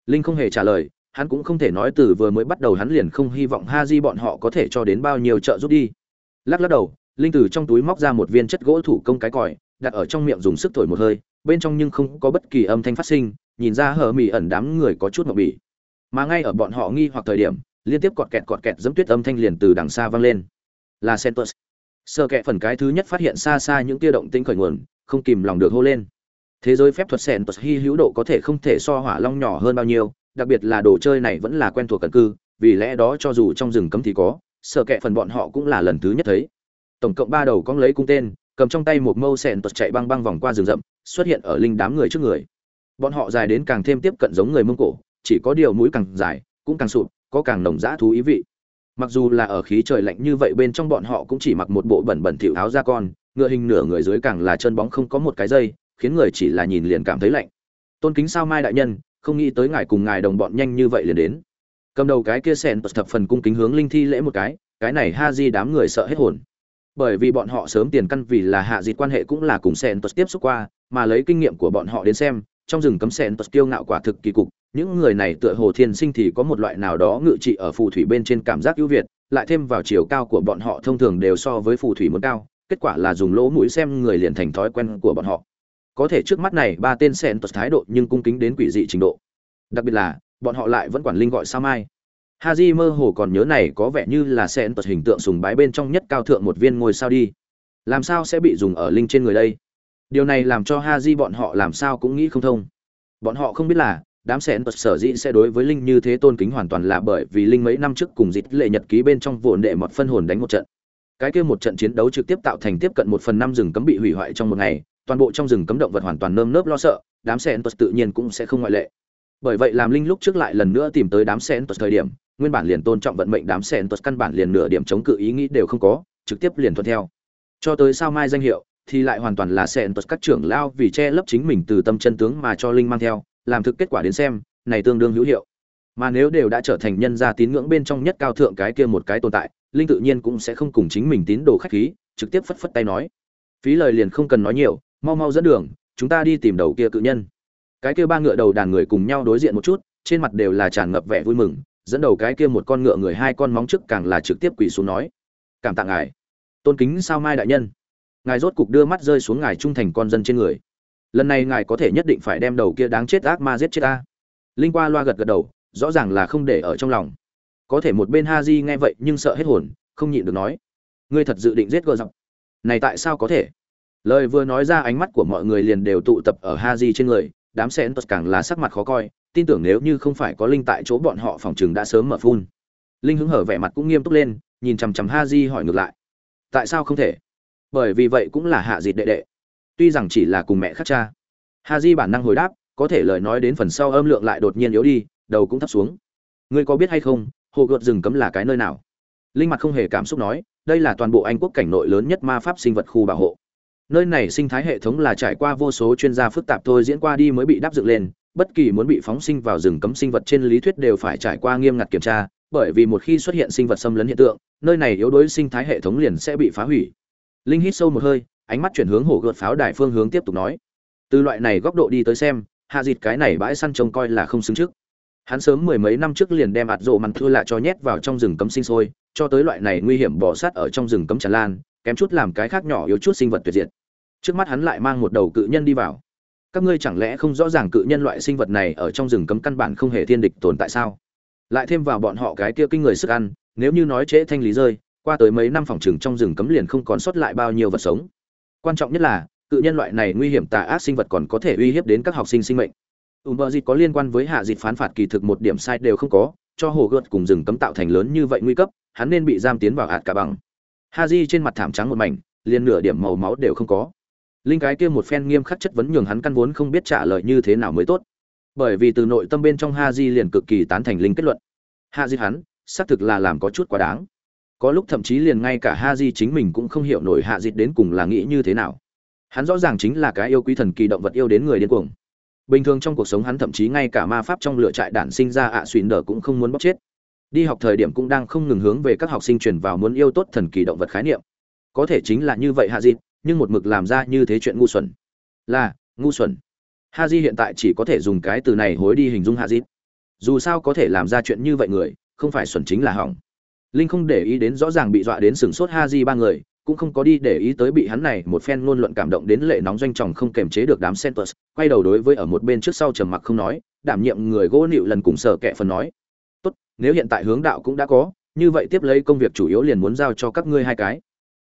linh không hề trả lời hắn cũng không thể nói từ vừa mới bắt đầu hắn liền không hy vọng ha di bọn họ có thể cho đến bao nhiêu trợ giúp đi lắc lắc đầu linh từ trong túi móc ra một viên chất gỗ thủ công cái còi đặt ở trong miệng dùng sức thổi một hơi bên trong nhưng không có bất kỳ âm thanh phát sinh nhìn ra hờ mỉ ẩn đám người có chút mộng bỉ mà ngay ở bọn họ nghi hoặc thời điểm liên tiếp cọt kẹt cọt kẹt dẫm tuyết âm thanh liền từ đằng xa vang lên là Sentus. Sơ kẹ phần cái thứ nhất phát hiện xa xa những tia động tĩnh khởi nguồn, không kìm lòng được hô lên. Thế giới phép thuật Sentus hy hữu độ có thể không thể so hỏa long nhỏ hơn bao nhiêu, đặc biệt là đồ chơi này vẫn là quen thuộc cận cư, vì lẽ đó cho dù trong rừng cấm thì có, sợ kệ phần bọn họ cũng là lần thứ nhất thấy. Tổng cộng ba đầu cong lấy cung tên, cầm trong tay một mâu Sentus chạy băng băng vòng qua rừng rậm, xuất hiện ở linh đám người trước người. Bọn họ dài đến càng thêm tiếp cận giống người Mông Cổ, chỉ có điều mũi càng dài, cũng càng sụp, có càng nồng dã thú ý vị mặc dù là ở khí trời lạnh như vậy bên trong bọn họ cũng chỉ mặc một bộ bẩn bẩn thịu áo da con ngựa hình nửa người dưới càng là chân bóng không có một cái dây khiến người chỉ là nhìn liền cảm thấy lạnh. Tôn kính sao mai đại nhân, không nghĩ tới ngài cùng ngài đồng bọn nhanh như vậy liền đến. Cầm đầu cái kia sen thập phần cung kính hướng linh thi lễ một cái cái này ha di đám người sợ hết hồn. Bởi vì bọn họ sớm tiền căn vì là hạ dịt quan hệ cũng là cùng sèn tiếp xúc qua, mà lấy kinh nghiệm của bọn họ đến xem, trong rừng cấm sèn kiêu ngạo quả thực kỳ cục, những người này tựa hồ thiên sinh thì có một loại nào đó ngự trị ở phù thủy bên trên cảm giác ưu việt, lại thêm vào chiều cao của bọn họ thông thường đều so với phù thủy muốn cao, kết quả là dùng lỗ mũi xem người liền thành thói quen của bọn họ có thể trước mắt này ba tên sen tuật thái độ nhưng cung kính đến quỷ dị trình độ. Đặc biệt là, bọn họ lại vẫn quản linh gọi sao mai. Haji mơ hồ còn nhớ này có vẻ như là sen tuật hình tượng sùng bái bên trong nhất cao thượng một viên ngôi sao đi. Làm sao sẽ bị dùng ở linh trên người đây? Điều này làm cho haji bọn họ làm sao cũng nghĩ không thông. Bọn họ không biết là, đám sen tật sở dĩ sẽ đối với linh như thế tôn kính hoàn toàn là bởi vì linh mấy năm trước cùng dịch lệ nhật ký bên trong vồn đệ một phân hồn đánh một trận. Cái kia một trận chiến đấu trực tiếp tạo thành tiếp cận một phần năm rừng cấm bị hủy hoại trong một ngày toàn bộ trong rừng cấm động vật hoàn toàn nơm nớp lo sợ, đám sen tật tự nhiên cũng sẽ không ngoại lệ. Bởi vậy làm linh lúc trước lại lần nữa tìm tới đám sen tật thời điểm, nguyên bản liền tôn trọng vận mệnh đám sen tật căn bản liền nửa điểm chống cự ý nghĩ đều không có, trực tiếp liền thuận theo. Cho tới sao mai danh hiệu, thì lại hoàn toàn là sen tật các trưởng lao vì che lấp chính mình từ tâm chân tướng mà cho linh mang theo, làm thực kết quả đến xem, này tương đương hữu hiệu. Mà nếu đều đã trở thành nhân gia tín ngưỡng bên trong nhất cao thượng cái kia một cái tồn tại, linh tự nhiên cũng sẽ không cùng chính mình tín đồ khách khí, trực tiếp phất phất tay nói. Phí lời liền không cần nói nhiều mau mau dẫn đường, chúng ta đi tìm đầu kia cự nhân. Cái kia ba ngựa đầu đàn người cùng nhau đối diện một chút, trên mặt đều là tràn ngập vẻ vui mừng, dẫn đầu cái kia một con ngựa người hai con móng trước càng là trực tiếp quỳ xuống nói, cảm tạ ngài. Tôn kính sao mai đại nhân. Ngài rốt cục đưa mắt rơi xuống ngài trung thành con dân trên người. Lần này ngài có thể nhất định phải đem đầu kia đáng chết ác ma giết chết ta. Linh qua loa gật gật đầu, rõ ràng là không để ở trong lòng. Có thể một bên ha di nghe vậy nhưng sợ hết hồn, không nhịn được nói, ngươi thật dự định giết gờ dọc. Này tại sao có thể? Lời vừa nói ra ánh mắt của mọi người liền đều tụ tập ở ha di trên người, đám sen tất càng là sắc mặt khó coi, tin tưởng nếu như không phải có linh tại chỗ bọn họ phòng chừng đã sớm mở phun. Linh hứng hở vẻ mặt cũng nghiêm túc lên, nhìn chằm chằm ha di hỏi ngược lại. Tại sao không thể? Bởi vì vậy cũng là hạ dịt đệ đệ. Tuy rằng chỉ là cùng mẹ khác cha. Ha di bản năng hồi đáp, có thể lời nói đến phần sau âm lượng lại đột nhiên yếu đi, đầu cũng thấp xuống. Ngươi có biết hay không, hồ gợt rừng cấm là cái nơi nào? Linh mặt không hề cảm xúc nói, đây là toàn bộ anh quốc cảnh nội lớn nhất ma pháp sinh vật khu bảo hộ nơi này sinh thái hệ thống là trải qua vô số chuyên gia phức tạp thôi, diễn qua đi mới bị đáp dựng lên. Bất kỳ muốn bị phóng sinh vào rừng cấm sinh vật trên lý thuyết đều phải trải qua nghiêm ngặt kiểm tra, bởi vì một khi xuất hiện sinh vật xâm lấn hiện tượng, nơi này yếu đuối sinh thái hệ thống liền sẽ bị phá hủy. Linh hít sâu một hơi, ánh mắt chuyển hướng hổ gợt pháo đài phương hướng tiếp tục nói. Từ loại này góc độ đi tới xem, hạ dịt cái này bãi săn trông coi là không xứng trước. Hắn sớm mười mấy năm trước liền đem ạt rộ mặn thua lại cho nhét vào trong rừng cấm sinh sôi, cho tới loại này nguy hiểm bỏ sát ở trong rừng cấm tràn lan kém chút làm cái khác nhỏ yếu chút sinh vật tuyệt diệt. Trước mắt hắn lại mang một đầu cự nhân đi vào. Các ngươi chẳng lẽ không rõ ràng cự nhân loại sinh vật này ở trong rừng cấm căn bản không hề thiên địch tồn tại sao? Lại thêm vào bọn họ cái kia kinh người sức ăn, nếu như nói trễ thanh lý rơi, qua tới mấy năm phòng trừng trong rừng cấm liền không còn sót lại bao nhiêu vật sống. Quan trọng nhất là, cự nhân loại này nguy hiểm tà ác sinh vật còn có thể uy hiếp đến các học sinh sinh mệnh. Ùm bờ dịt có liên quan với hạ dịt phán phạt kỳ thực một điểm sai đều không có, cho hồ gợt cùng rừng cấm tạo thành lớn như vậy nguy cấp, hắn nên bị giam tiến vào hạt cả bằng ha di trên mặt thảm trắng một mảnh, liền nửa điểm màu máu đều không có. Linh cái kia một phen nghiêm khắc chất vấn nhường hắn căn vốn không biết trả lời như thế nào mới tốt. Bởi vì từ nội tâm bên trong ha di liền cực kỳ tán thành linh kết luận. Ha di hắn, xác thực là làm có chút quá đáng. Có lúc thậm chí liền ngay cả ha di chính mình cũng không hiểu nổi hạ dịt đến cùng là nghĩ như thế nào. Hắn rõ ràng chính là cái yêu quý thần kỳ động vật yêu đến người điên cuồng. Bình thường trong cuộc sống hắn thậm chí ngay cả ma pháp trong lựa trại đản sinh ra ạ à xuyên cũng không muốn bóc chết đi học thời điểm cũng đang không ngừng hướng về các học sinh truyền vào muốn yêu tốt thần kỳ động vật khái niệm. Có thể chính là như vậy hạ dịt nhưng một mực làm ra như thế chuyện ngu xuẩn. Là, ngu xuẩn. Ha di hiện tại chỉ có thể dùng cái từ này hối đi hình dung hạ dịt dù sao có thể làm ra chuyện như vậy người, không phải xuẩn chính là hỏng. Linh không để ý đến rõ ràng bị dọa đến sừng sốt ha di ba người, cũng không có đi để ý tới bị hắn này một phen ngôn luận cảm động đến lệ nóng doanh tròng không kềm chế được đám centers quay đầu đối với ở một bên trước sau trầm mặc không nói, đảm nhiệm người gỗ nịu lần cùng sở kệ phần nói nếu hiện tại hướng đạo cũng đã có, như vậy tiếp lấy công việc chủ yếu liền muốn giao cho các ngươi hai cái.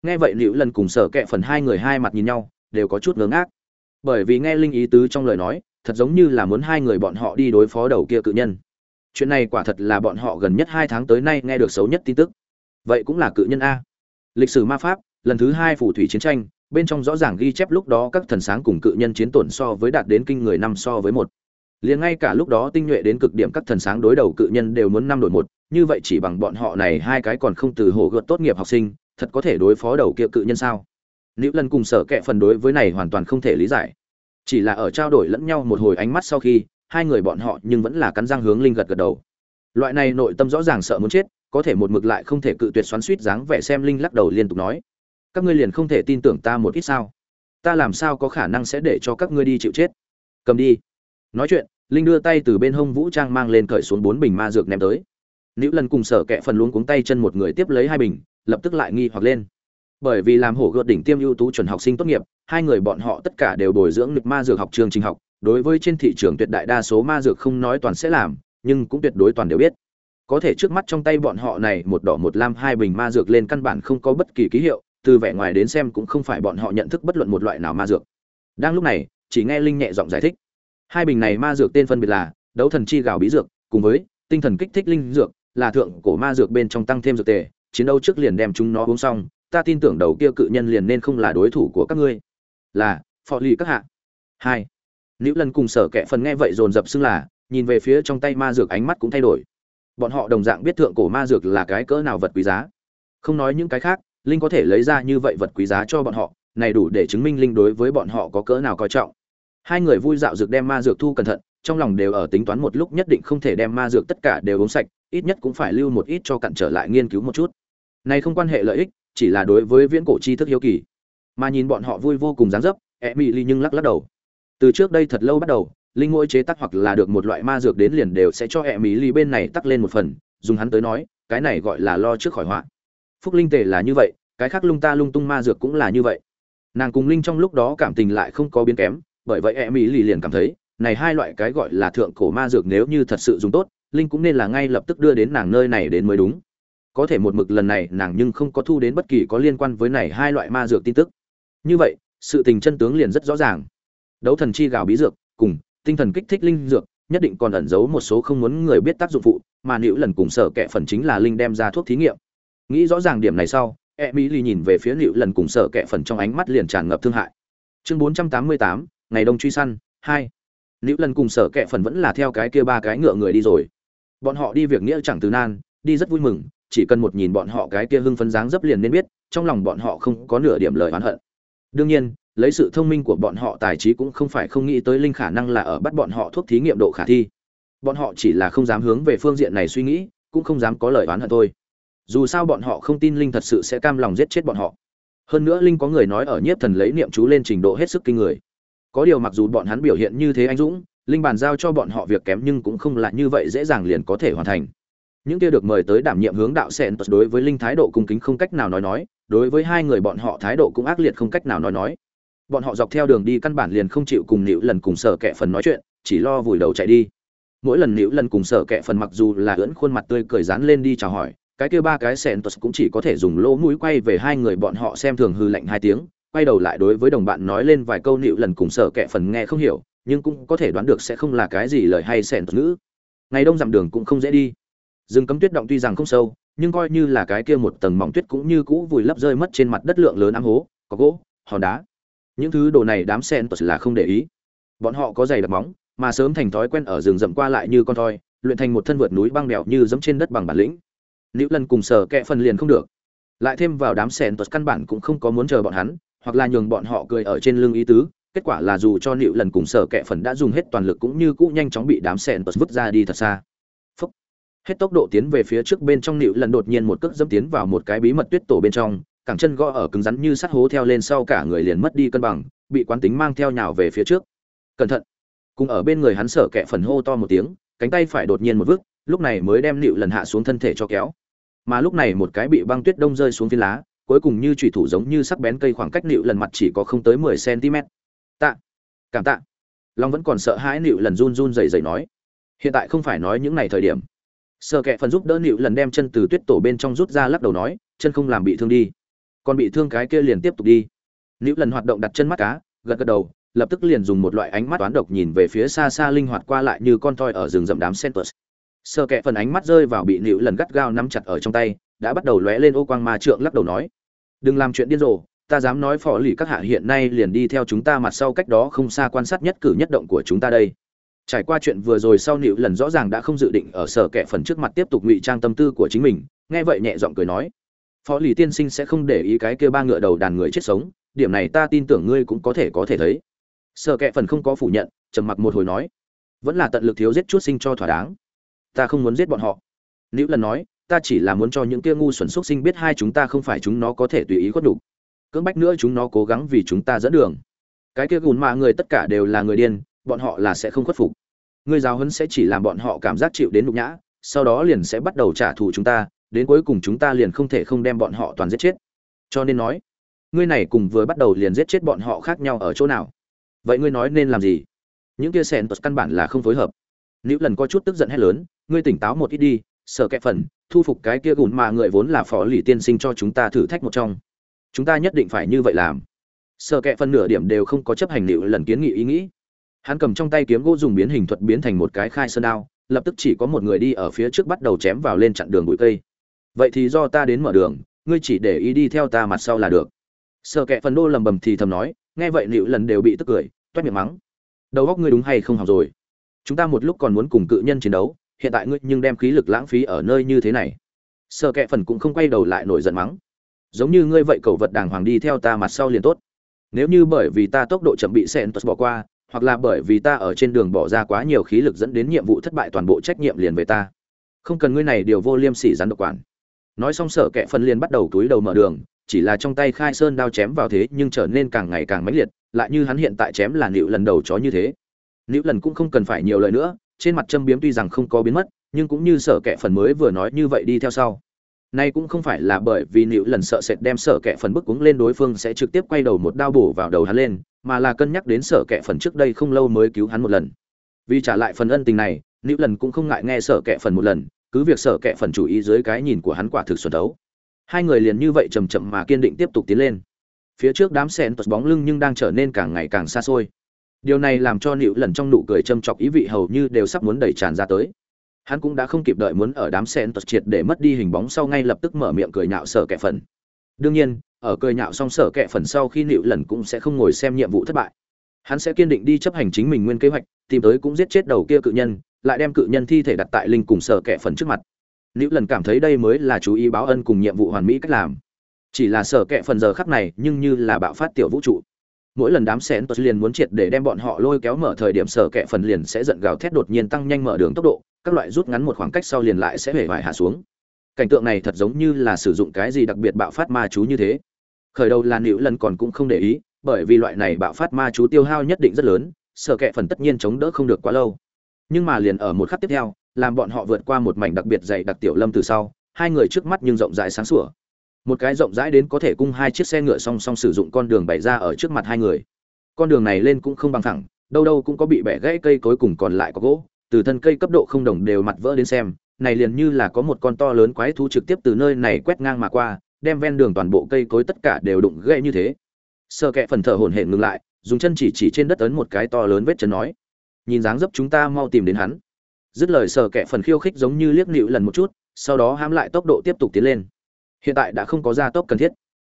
Nghe vậy liễu lần cùng sở kệ phần hai người hai mặt nhìn nhau, đều có chút ngớ ngác. Bởi vì nghe linh ý tứ trong lời nói, thật giống như là muốn hai người bọn họ đi đối phó đầu kia cự nhân. Chuyện này quả thật là bọn họ gần nhất hai tháng tới nay nghe được xấu nhất tin tức. Vậy cũng là cự nhân a. Lịch sử ma pháp, lần thứ hai phù thủy chiến tranh, bên trong rõ ràng ghi chép lúc đó các thần sáng cùng cự nhân chiến tổn so với đạt đến kinh người năm so với một liền ngay cả lúc đó tinh nhuệ đến cực điểm các thần sáng đối đầu cự nhân đều muốn năm đổi một, như vậy chỉ bằng bọn họ này hai cái còn không từ hổ gợt tốt nghiệp học sinh, thật có thể đối phó đầu kia cự nhân sao? Nữ lần cùng sở kệ phần đối với này hoàn toàn không thể lý giải. Chỉ là ở trao đổi lẫn nhau một hồi ánh mắt sau khi, hai người bọn họ nhưng vẫn là cắn răng hướng linh gật gật đầu. Loại này nội tâm rõ ràng sợ muốn chết, có thể một mực lại không thể cự tuyệt xoắn suýt dáng vẻ xem linh lắc đầu liên tục nói, các ngươi liền không thể tin tưởng ta một ít sao? Ta làm sao có khả năng sẽ để cho các ngươi đi chịu chết? Cầm đi nói chuyện, linh đưa tay từ bên hông vũ trang mang lên cởi xuống bốn bình ma dược ném tới. Nữ lần cùng sở kẹ phần luống cuống tay chân một người tiếp lấy hai bình, lập tức lại nghi hoặc lên. Bởi vì làm hổ gợt đỉnh tiêm ưu tú chuẩn học sinh tốt nghiệp, hai người bọn họ tất cả đều bồi dưỡng lực ma dược học trường trình học. Đối với trên thị trường tuyệt đại đa số ma dược không nói toàn sẽ làm, nhưng cũng tuyệt đối toàn đều biết. Có thể trước mắt trong tay bọn họ này một đỏ một lam hai bình ma dược lên căn bản không có bất kỳ ký hiệu, từ vẻ ngoài đến xem cũng không phải bọn họ nhận thức bất luận một loại nào ma dược. Đang lúc này, chỉ nghe linh nhẹ giọng giải thích hai bình này ma dược tên phân biệt là đấu thần chi gạo bí dược, cùng với tinh thần kích thích linh dược, là thượng cổ ma dược bên trong tăng thêm dược tề, chiến đấu trước liền đem chúng nó uống xong, ta tin tưởng đầu kia cự nhân liền nên không là đối thủ của các ngươi. Là phò lì các hạ. Hai. Nữ lần cùng sở kệ phần nghe vậy dồn dập xưng là, nhìn về phía trong tay ma dược ánh mắt cũng thay đổi. Bọn họ đồng dạng biết thượng cổ ma dược là cái cỡ nào vật quý giá. Không nói những cái khác, linh có thể lấy ra như vậy vật quý giá cho bọn họ, này đủ để chứng minh linh đối với bọn họ có cỡ nào coi trọng hai người vui dạo dược đem ma dược thu cẩn thận, trong lòng đều ở tính toán một lúc nhất định không thể đem ma dược tất cả đều uống sạch, ít nhất cũng phải lưu một ít cho cặn trở lại nghiên cứu một chút. Này không quan hệ lợi ích, chỉ là đối với viễn cổ tri thức hiếu kỳ. Mà nhìn bọn họ vui vô cùng dáng dấp e mỹ ly nhưng lắc lắc đầu. Từ trước đây thật lâu bắt đầu, linh ngôi chế tác hoặc là được một loại ma dược đến liền đều sẽ cho e mỹ ly bên này tắc lên một phần, dùng hắn tới nói, cái này gọi là lo trước khỏi họa. Phúc linh tề là như vậy, cái khác lung ta lung tung ma dược cũng là như vậy. Nàng cùng linh trong lúc đó cảm tình lại không có biến kém bởi vậy e mỹ lì liền cảm thấy này hai loại cái gọi là thượng cổ ma dược nếu như thật sự dùng tốt linh cũng nên là ngay lập tức đưa đến nàng nơi này đến mới đúng. Có thể một mực lần này nàng nhưng không có thu đến bất kỳ có liên quan với này hai loại ma dược tin tức. Như vậy sự tình chân tướng liền rất rõ ràng. Đấu thần chi gào bí dược cùng tinh thần kích thích linh dược nhất định còn ẩn giấu một số không muốn người biết tác dụng phụ mà nữ lần cùng sở kệ phần chính là linh đem ra thuốc thí nghiệm. Nghĩ rõ ràng điểm này sau e mỹ lì nhìn về phía nữ lần cùng sở kệ phần trong ánh mắt liền tràn ngập thương hại. Chương 488, ngày đông truy săn, hai. Nữ lần cùng sở kệ phần vẫn là theo cái kia ba cái ngựa người đi rồi. Bọn họ đi việc nghĩa chẳng từ nan, đi rất vui mừng, chỉ cần một nhìn bọn họ cái kia hưng phấn dáng dấp liền nên biết, trong lòng bọn họ không có nửa điểm lời oán hận. Đương nhiên, lấy sự thông minh của bọn họ tài trí cũng không phải không nghĩ tới linh khả năng là ở bắt bọn họ thuốc thí nghiệm độ khả thi. Bọn họ chỉ là không dám hướng về phương diện này suy nghĩ, cũng không dám có lời oán hận thôi. Dù sao bọn họ không tin linh thật sự sẽ cam lòng giết chết bọn họ. Hơn nữa linh có người nói ở nhiếp thần lấy niệm chú lên trình độ hết sức kinh người có điều mặc dù bọn hắn biểu hiện như thế anh dũng, linh bàn giao cho bọn họ việc kém nhưng cũng không là như vậy dễ dàng liền có thể hoàn thành. Những kia được mời tới đảm nhiệm hướng đạo sen đối với linh thái độ cung kính không cách nào nói nói, đối với hai người bọn họ thái độ cũng ác liệt không cách nào nói nói. Bọn họ dọc theo đường đi căn bản liền không chịu cùng nịu lần cùng sở kệ phần nói chuyện, chỉ lo vùi đầu chạy đi. Mỗi lần nịu lần cùng sở kệ phần mặc dù là ưỡn khuôn mặt tươi cười dán lên đi chào hỏi, cái kia ba cái sen cũng chỉ có thể dùng lỗ mũi quay về hai người bọn họ xem thường hư lạnh hai tiếng quay đầu lại đối với đồng bạn nói lên vài câu nịu lần cùng sở kệ phần nghe không hiểu, nhưng cũng có thể đoán được sẽ không là cái gì lời hay sen ngữ. Ngày đông dặm đường cũng không dễ đi. Rừng cấm tuyết động tuy rằng không sâu, nhưng coi như là cái kia một tầng mỏng tuyết cũng như cũ vùi lấp rơi mất trên mặt đất lượng lớn ám hố, có gỗ, hòn đá. Những thứ đồ này đám sen là không để ý. Bọn họ có giày đặc móng, mà sớm thành thói quen ở rừng rậm qua lại như con thoi, luyện thành một thân vượt núi băng đèo như giống trên đất bằng bản lĩnh. Nữ lần cùng sở kẹ phần liền không được. Lại thêm vào đám sen căn bản cũng không có muốn chờ bọn hắn hoặc là nhường bọn họ cười ở trên lưng ý tứ, kết quả là dù cho nịu lần cùng sở kẹ phần đã dùng hết toàn lực cũng như cũ nhanh chóng bị đám sen vứt ra đi thật xa. Phúc. hết tốc độ tiến về phía trước bên trong nịu lần đột nhiên một cước dẫm tiến vào một cái bí mật tuyết tổ bên trong, cẳng chân gõ ở cứng rắn như sắt hố theo lên sau cả người liền mất đi cân bằng, bị quán tính mang theo nhào về phía trước. Cẩn thận. Cùng ở bên người hắn sở kẹ phần hô to một tiếng, cánh tay phải đột nhiên một vứt, lúc này mới đem nịu lần hạ xuống thân thể cho kéo. Mà lúc này một cái bị băng tuyết đông rơi xuống phiến lá cuối cùng như chủy thủ giống như sắc bén cây khoảng cách nịu lần mặt chỉ có không tới mười cm. Tạ. Cảm tạ. Long vẫn còn sợ hãi nịu lần run run rẩy rẩy nói. Hiện tại không phải nói những ngày thời điểm. Sợ kệ phần giúp đỡ nịu lần đem chân từ tuyết tổ bên trong rút ra lắc đầu nói, chân không làm bị thương đi. Còn bị thương cái kia liền tiếp tục đi. Nịu lần hoạt động đặt chân mắt cá, gật gật đầu, lập tức liền dùng một loại ánh mắt toán độc nhìn về phía xa xa linh hoạt qua lại như con toi ở rừng rậm đám centus sợ kệ phần ánh mắt rơi vào bị nịu lần gắt gao nắm chặt ở trong tay đã bắt đầu lóe lên ô quang ma trượng lắc đầu nói, đừng làm chuyện điên rồ, ta dám nói phò lì các hạ hiện nay liền đi theo chúng ta mặt sau cách đó không xa quan sát nhất cử nhất động của chúng ta đây. Trải qua chuyện vừa rồi sau nịu lần rõ ràng đã không dự định ở sở kẻ phần trước mặt tiếp tục ngụy trang tâm tư của chính mình, nghe vậy nhẹ giọng cười nói phó lì tiên sinh sẽ không để ý cái kia ba ngựa đầu đàn người chết sống, điểm này ta tin tưởng ngươi cũng có thể có thể thấy. Sở kẻ phần không có phủ nhận, trầm mặc một hồi nói, vẫn là tận lực thiếu giết chút sinh cho thỏa đáng. Ta không muốn giết bọn họ. Nịu lần nói ta chỉ là muốn cho những kia ngu xuẩn xúc sinh biết hai chúng ta không phải chúng nó có thể tùy ý khuất đủ cưỡng bách nữa chúng nó cố gắng vì chúng ta dẫn đường. Cái kia gùn mạ người tất cả đều là người điên, bọn họ là sẽ không khuất phục. Người giáo huấn sẽ chỉ làm bọn họ cảm giác chịu đến nhục nhã, sau đó liền sẽ bắt đầu trả thù chúng ta, đến cuối cùng chúng ta liền không thể không đem bọn họ toàn giết chết. Cho nên nói, ngươi này cùng vừa bắt đầu liền giết chết bọn họ khác nhau ở chỗ nào? Vậy ngươi nói nên làm gì? Những kia sẻn tật căn bản là không phối hợp. Nếu lần có chút tức giận hay lớn, ngươi tỉnh táo một ít đi Sở kẹp phần, thu phục cái kia gùn mà người vốn là phó lì tiên sinh cho chúng ta thử thách một trong. Chúng ta nhất định phải như vậy làm. Sở kệ Phần nửa điểm đều không có chấp hành liệu lần kiến nghị ý nghĩ. Hắn cầm trong tay kiếm gỗ dùng biến hình thuật biến thành một cái khai sơn đao, lập tức chỉ có một người đi ở phía trước bắt đầu chém vào lên chặn đường bụi cây. Vậy thì do ta đến mở đường, ngươi chỉ để ý đi theo ta mặt sau là được. Sợ kệ phần đô lầm bầm thì thầm nói, nghe vậy liệu lần đều bị tức cười, toét miệng mắng. Đầu góc ngươi đúng hay không học rồi? Chúng ta một lúc còn muốn cùng cự nhân chiến đấu hiện tại ngươi nhưng đem khí lực lãng phí ở nơi như thế này. Sợ kệ phần cũng không quay đầu lại nổi giận mắng. Giống như ngươi vậy cầu vật đàng hoàng đi theo ta mặt sau liền tốt. Nếu như bởi vì ta tốc độ chậm bị sen bỏ qua, hoặc là bởi vì ta ở trên đường bỏ ra quá nhiều khí lực dẫn đến nhiệm vụ thất bại toàn bộ trách nhiệm liền về ta. Không cần ngươi này điều vô liêm sỉ rắn độc quản. Nói xong sở kệ phần liền bắt đầu túi đầu mở đường, chỉ là trong tay khai sơn đao chém vào thế nhưng trở nên càng ngày càng mãnh liệt, lại như hắn hiện tại chém là nịu lần đầu chó như thế. Nịu lần cũng không cần phải nhiều lời nữa trên mặt châm biếm tuy rằng không có biến mất nhưng cũng như sở kệ phần mới vừa nói như vậy đi theo sau Nay cũng không phải là bởi vì Nữu lần sợ sệt đem sợ kẻ phần bức cuống lên đối phương sẽ trực tiếp quay đầu một đao bổ vào đầu hắn lên, mà là cân nhắc đến sợ kẻ phần trước đây không lâu mới cứu hắn một lần. Vì trả lại phần ân tình này, Nữu lần cũng không ngại nghe sợ kẻ phần một lần, cứ việc sợ kẻ phần chủ ý dưới cái nhìn của hắn quả thực xuân đấu Hai người liền như vậy chầm chậm mà kiên định tiếp tục tiến lên. Phía trước đám sen tuột bóng lưng nhưng đang trở nên càng ngày càng xa xôi. Điều này làm cho nịu lần trong nụ cười châm chọc ý vị hầu như đều sắp muốn đẩy tràn ra tới. Hắn cũng đã không kịp đợi muốn ở đám sen tuật triệt để mất đi hình bóng sau ngay lập tức mở miệng cười nhạo sở kẻ phần. Đương nhiên, ở cười nhạo xong sở kẻ phần sau khi nịu lần cũng sẽ không ngồi xem nhiệm vụ thất bại. Hắn sẽ kiên định đi chấp hành chính mình nguyên kế hoạch, tìm tới cũng giết chết đầu kia cự nhân, lại đem cự nhân thi thể đặt tại linh cùng sở kẻ phần trước mặt. Nịu lần cảm thấy đây mới là chú ý báo ân cùng nhiệm vụ hoàn mỹ cách làm. Chỉ là sở kẻ phần giờ khắc này, nhưng như là bạo phát tiểu vũ trụ mỗi lần đám sen liền muốn triệt để đem bọn họ lôi kéo mở thời điểm sở kẹ phần liền sẽ giận gào thét đột nhiên tăng nhanh mở đường tốc độ, các loại rút ngắn một khoảng cách sau liền lại sẽ hể vải hạ xuống. Cảnh tượng này thật giống như là sử dụng cái gì đặc biệt bạo phát ma chú như thế. Khởi đầu là nữ lần còn cũng không để ý, bởi vì loại này bạo phát ma chú tiêu hao nhất định rất lớn, sở kẹ phần tất nhiên chống đỡ không được quá lâu. Nhưng mà liền ở một khắc tiếp theo, làm bọn họ vượt qua một mảnh đặc biệt dày đặc tiểu lâm từ sau, hai người trước mắt nhưng rộng rãi sáng sủa một cái rộng rãi đến có thể cung hai chiếc xe ngựa song song sử dụng con đường bày ra ở trước mặt hai người. Con đường này lên cũng không bằng thẳng, đâu đâu cũng có bị bẻ gãy cây cối cùng còn lại có gỗ, từ thân cây cấp độ không đồng đều mặt vỡ đến xem, này liền như là có một con to lớn quái thú trực tiếp từ nơi này quét ngang mà qua, đem ven đường toàn bộ cây cối tất cả đều đụng gãy như thế. Sơ kẹ phần thở hổn hển ngừng lại, dùng chân chỉ chỉ trên đất ấn một cái to lớn vết chân nói, nhìn dáng dấp chúng ta mau tìm đến hắn. Dứt lời sợ kẹ phần khiêu khích giống như liếc nịu lần một chút, sau đó hãm lại tốc độ tiếp tục tiến lên hiện tại đã không có gia tốc cần thiết.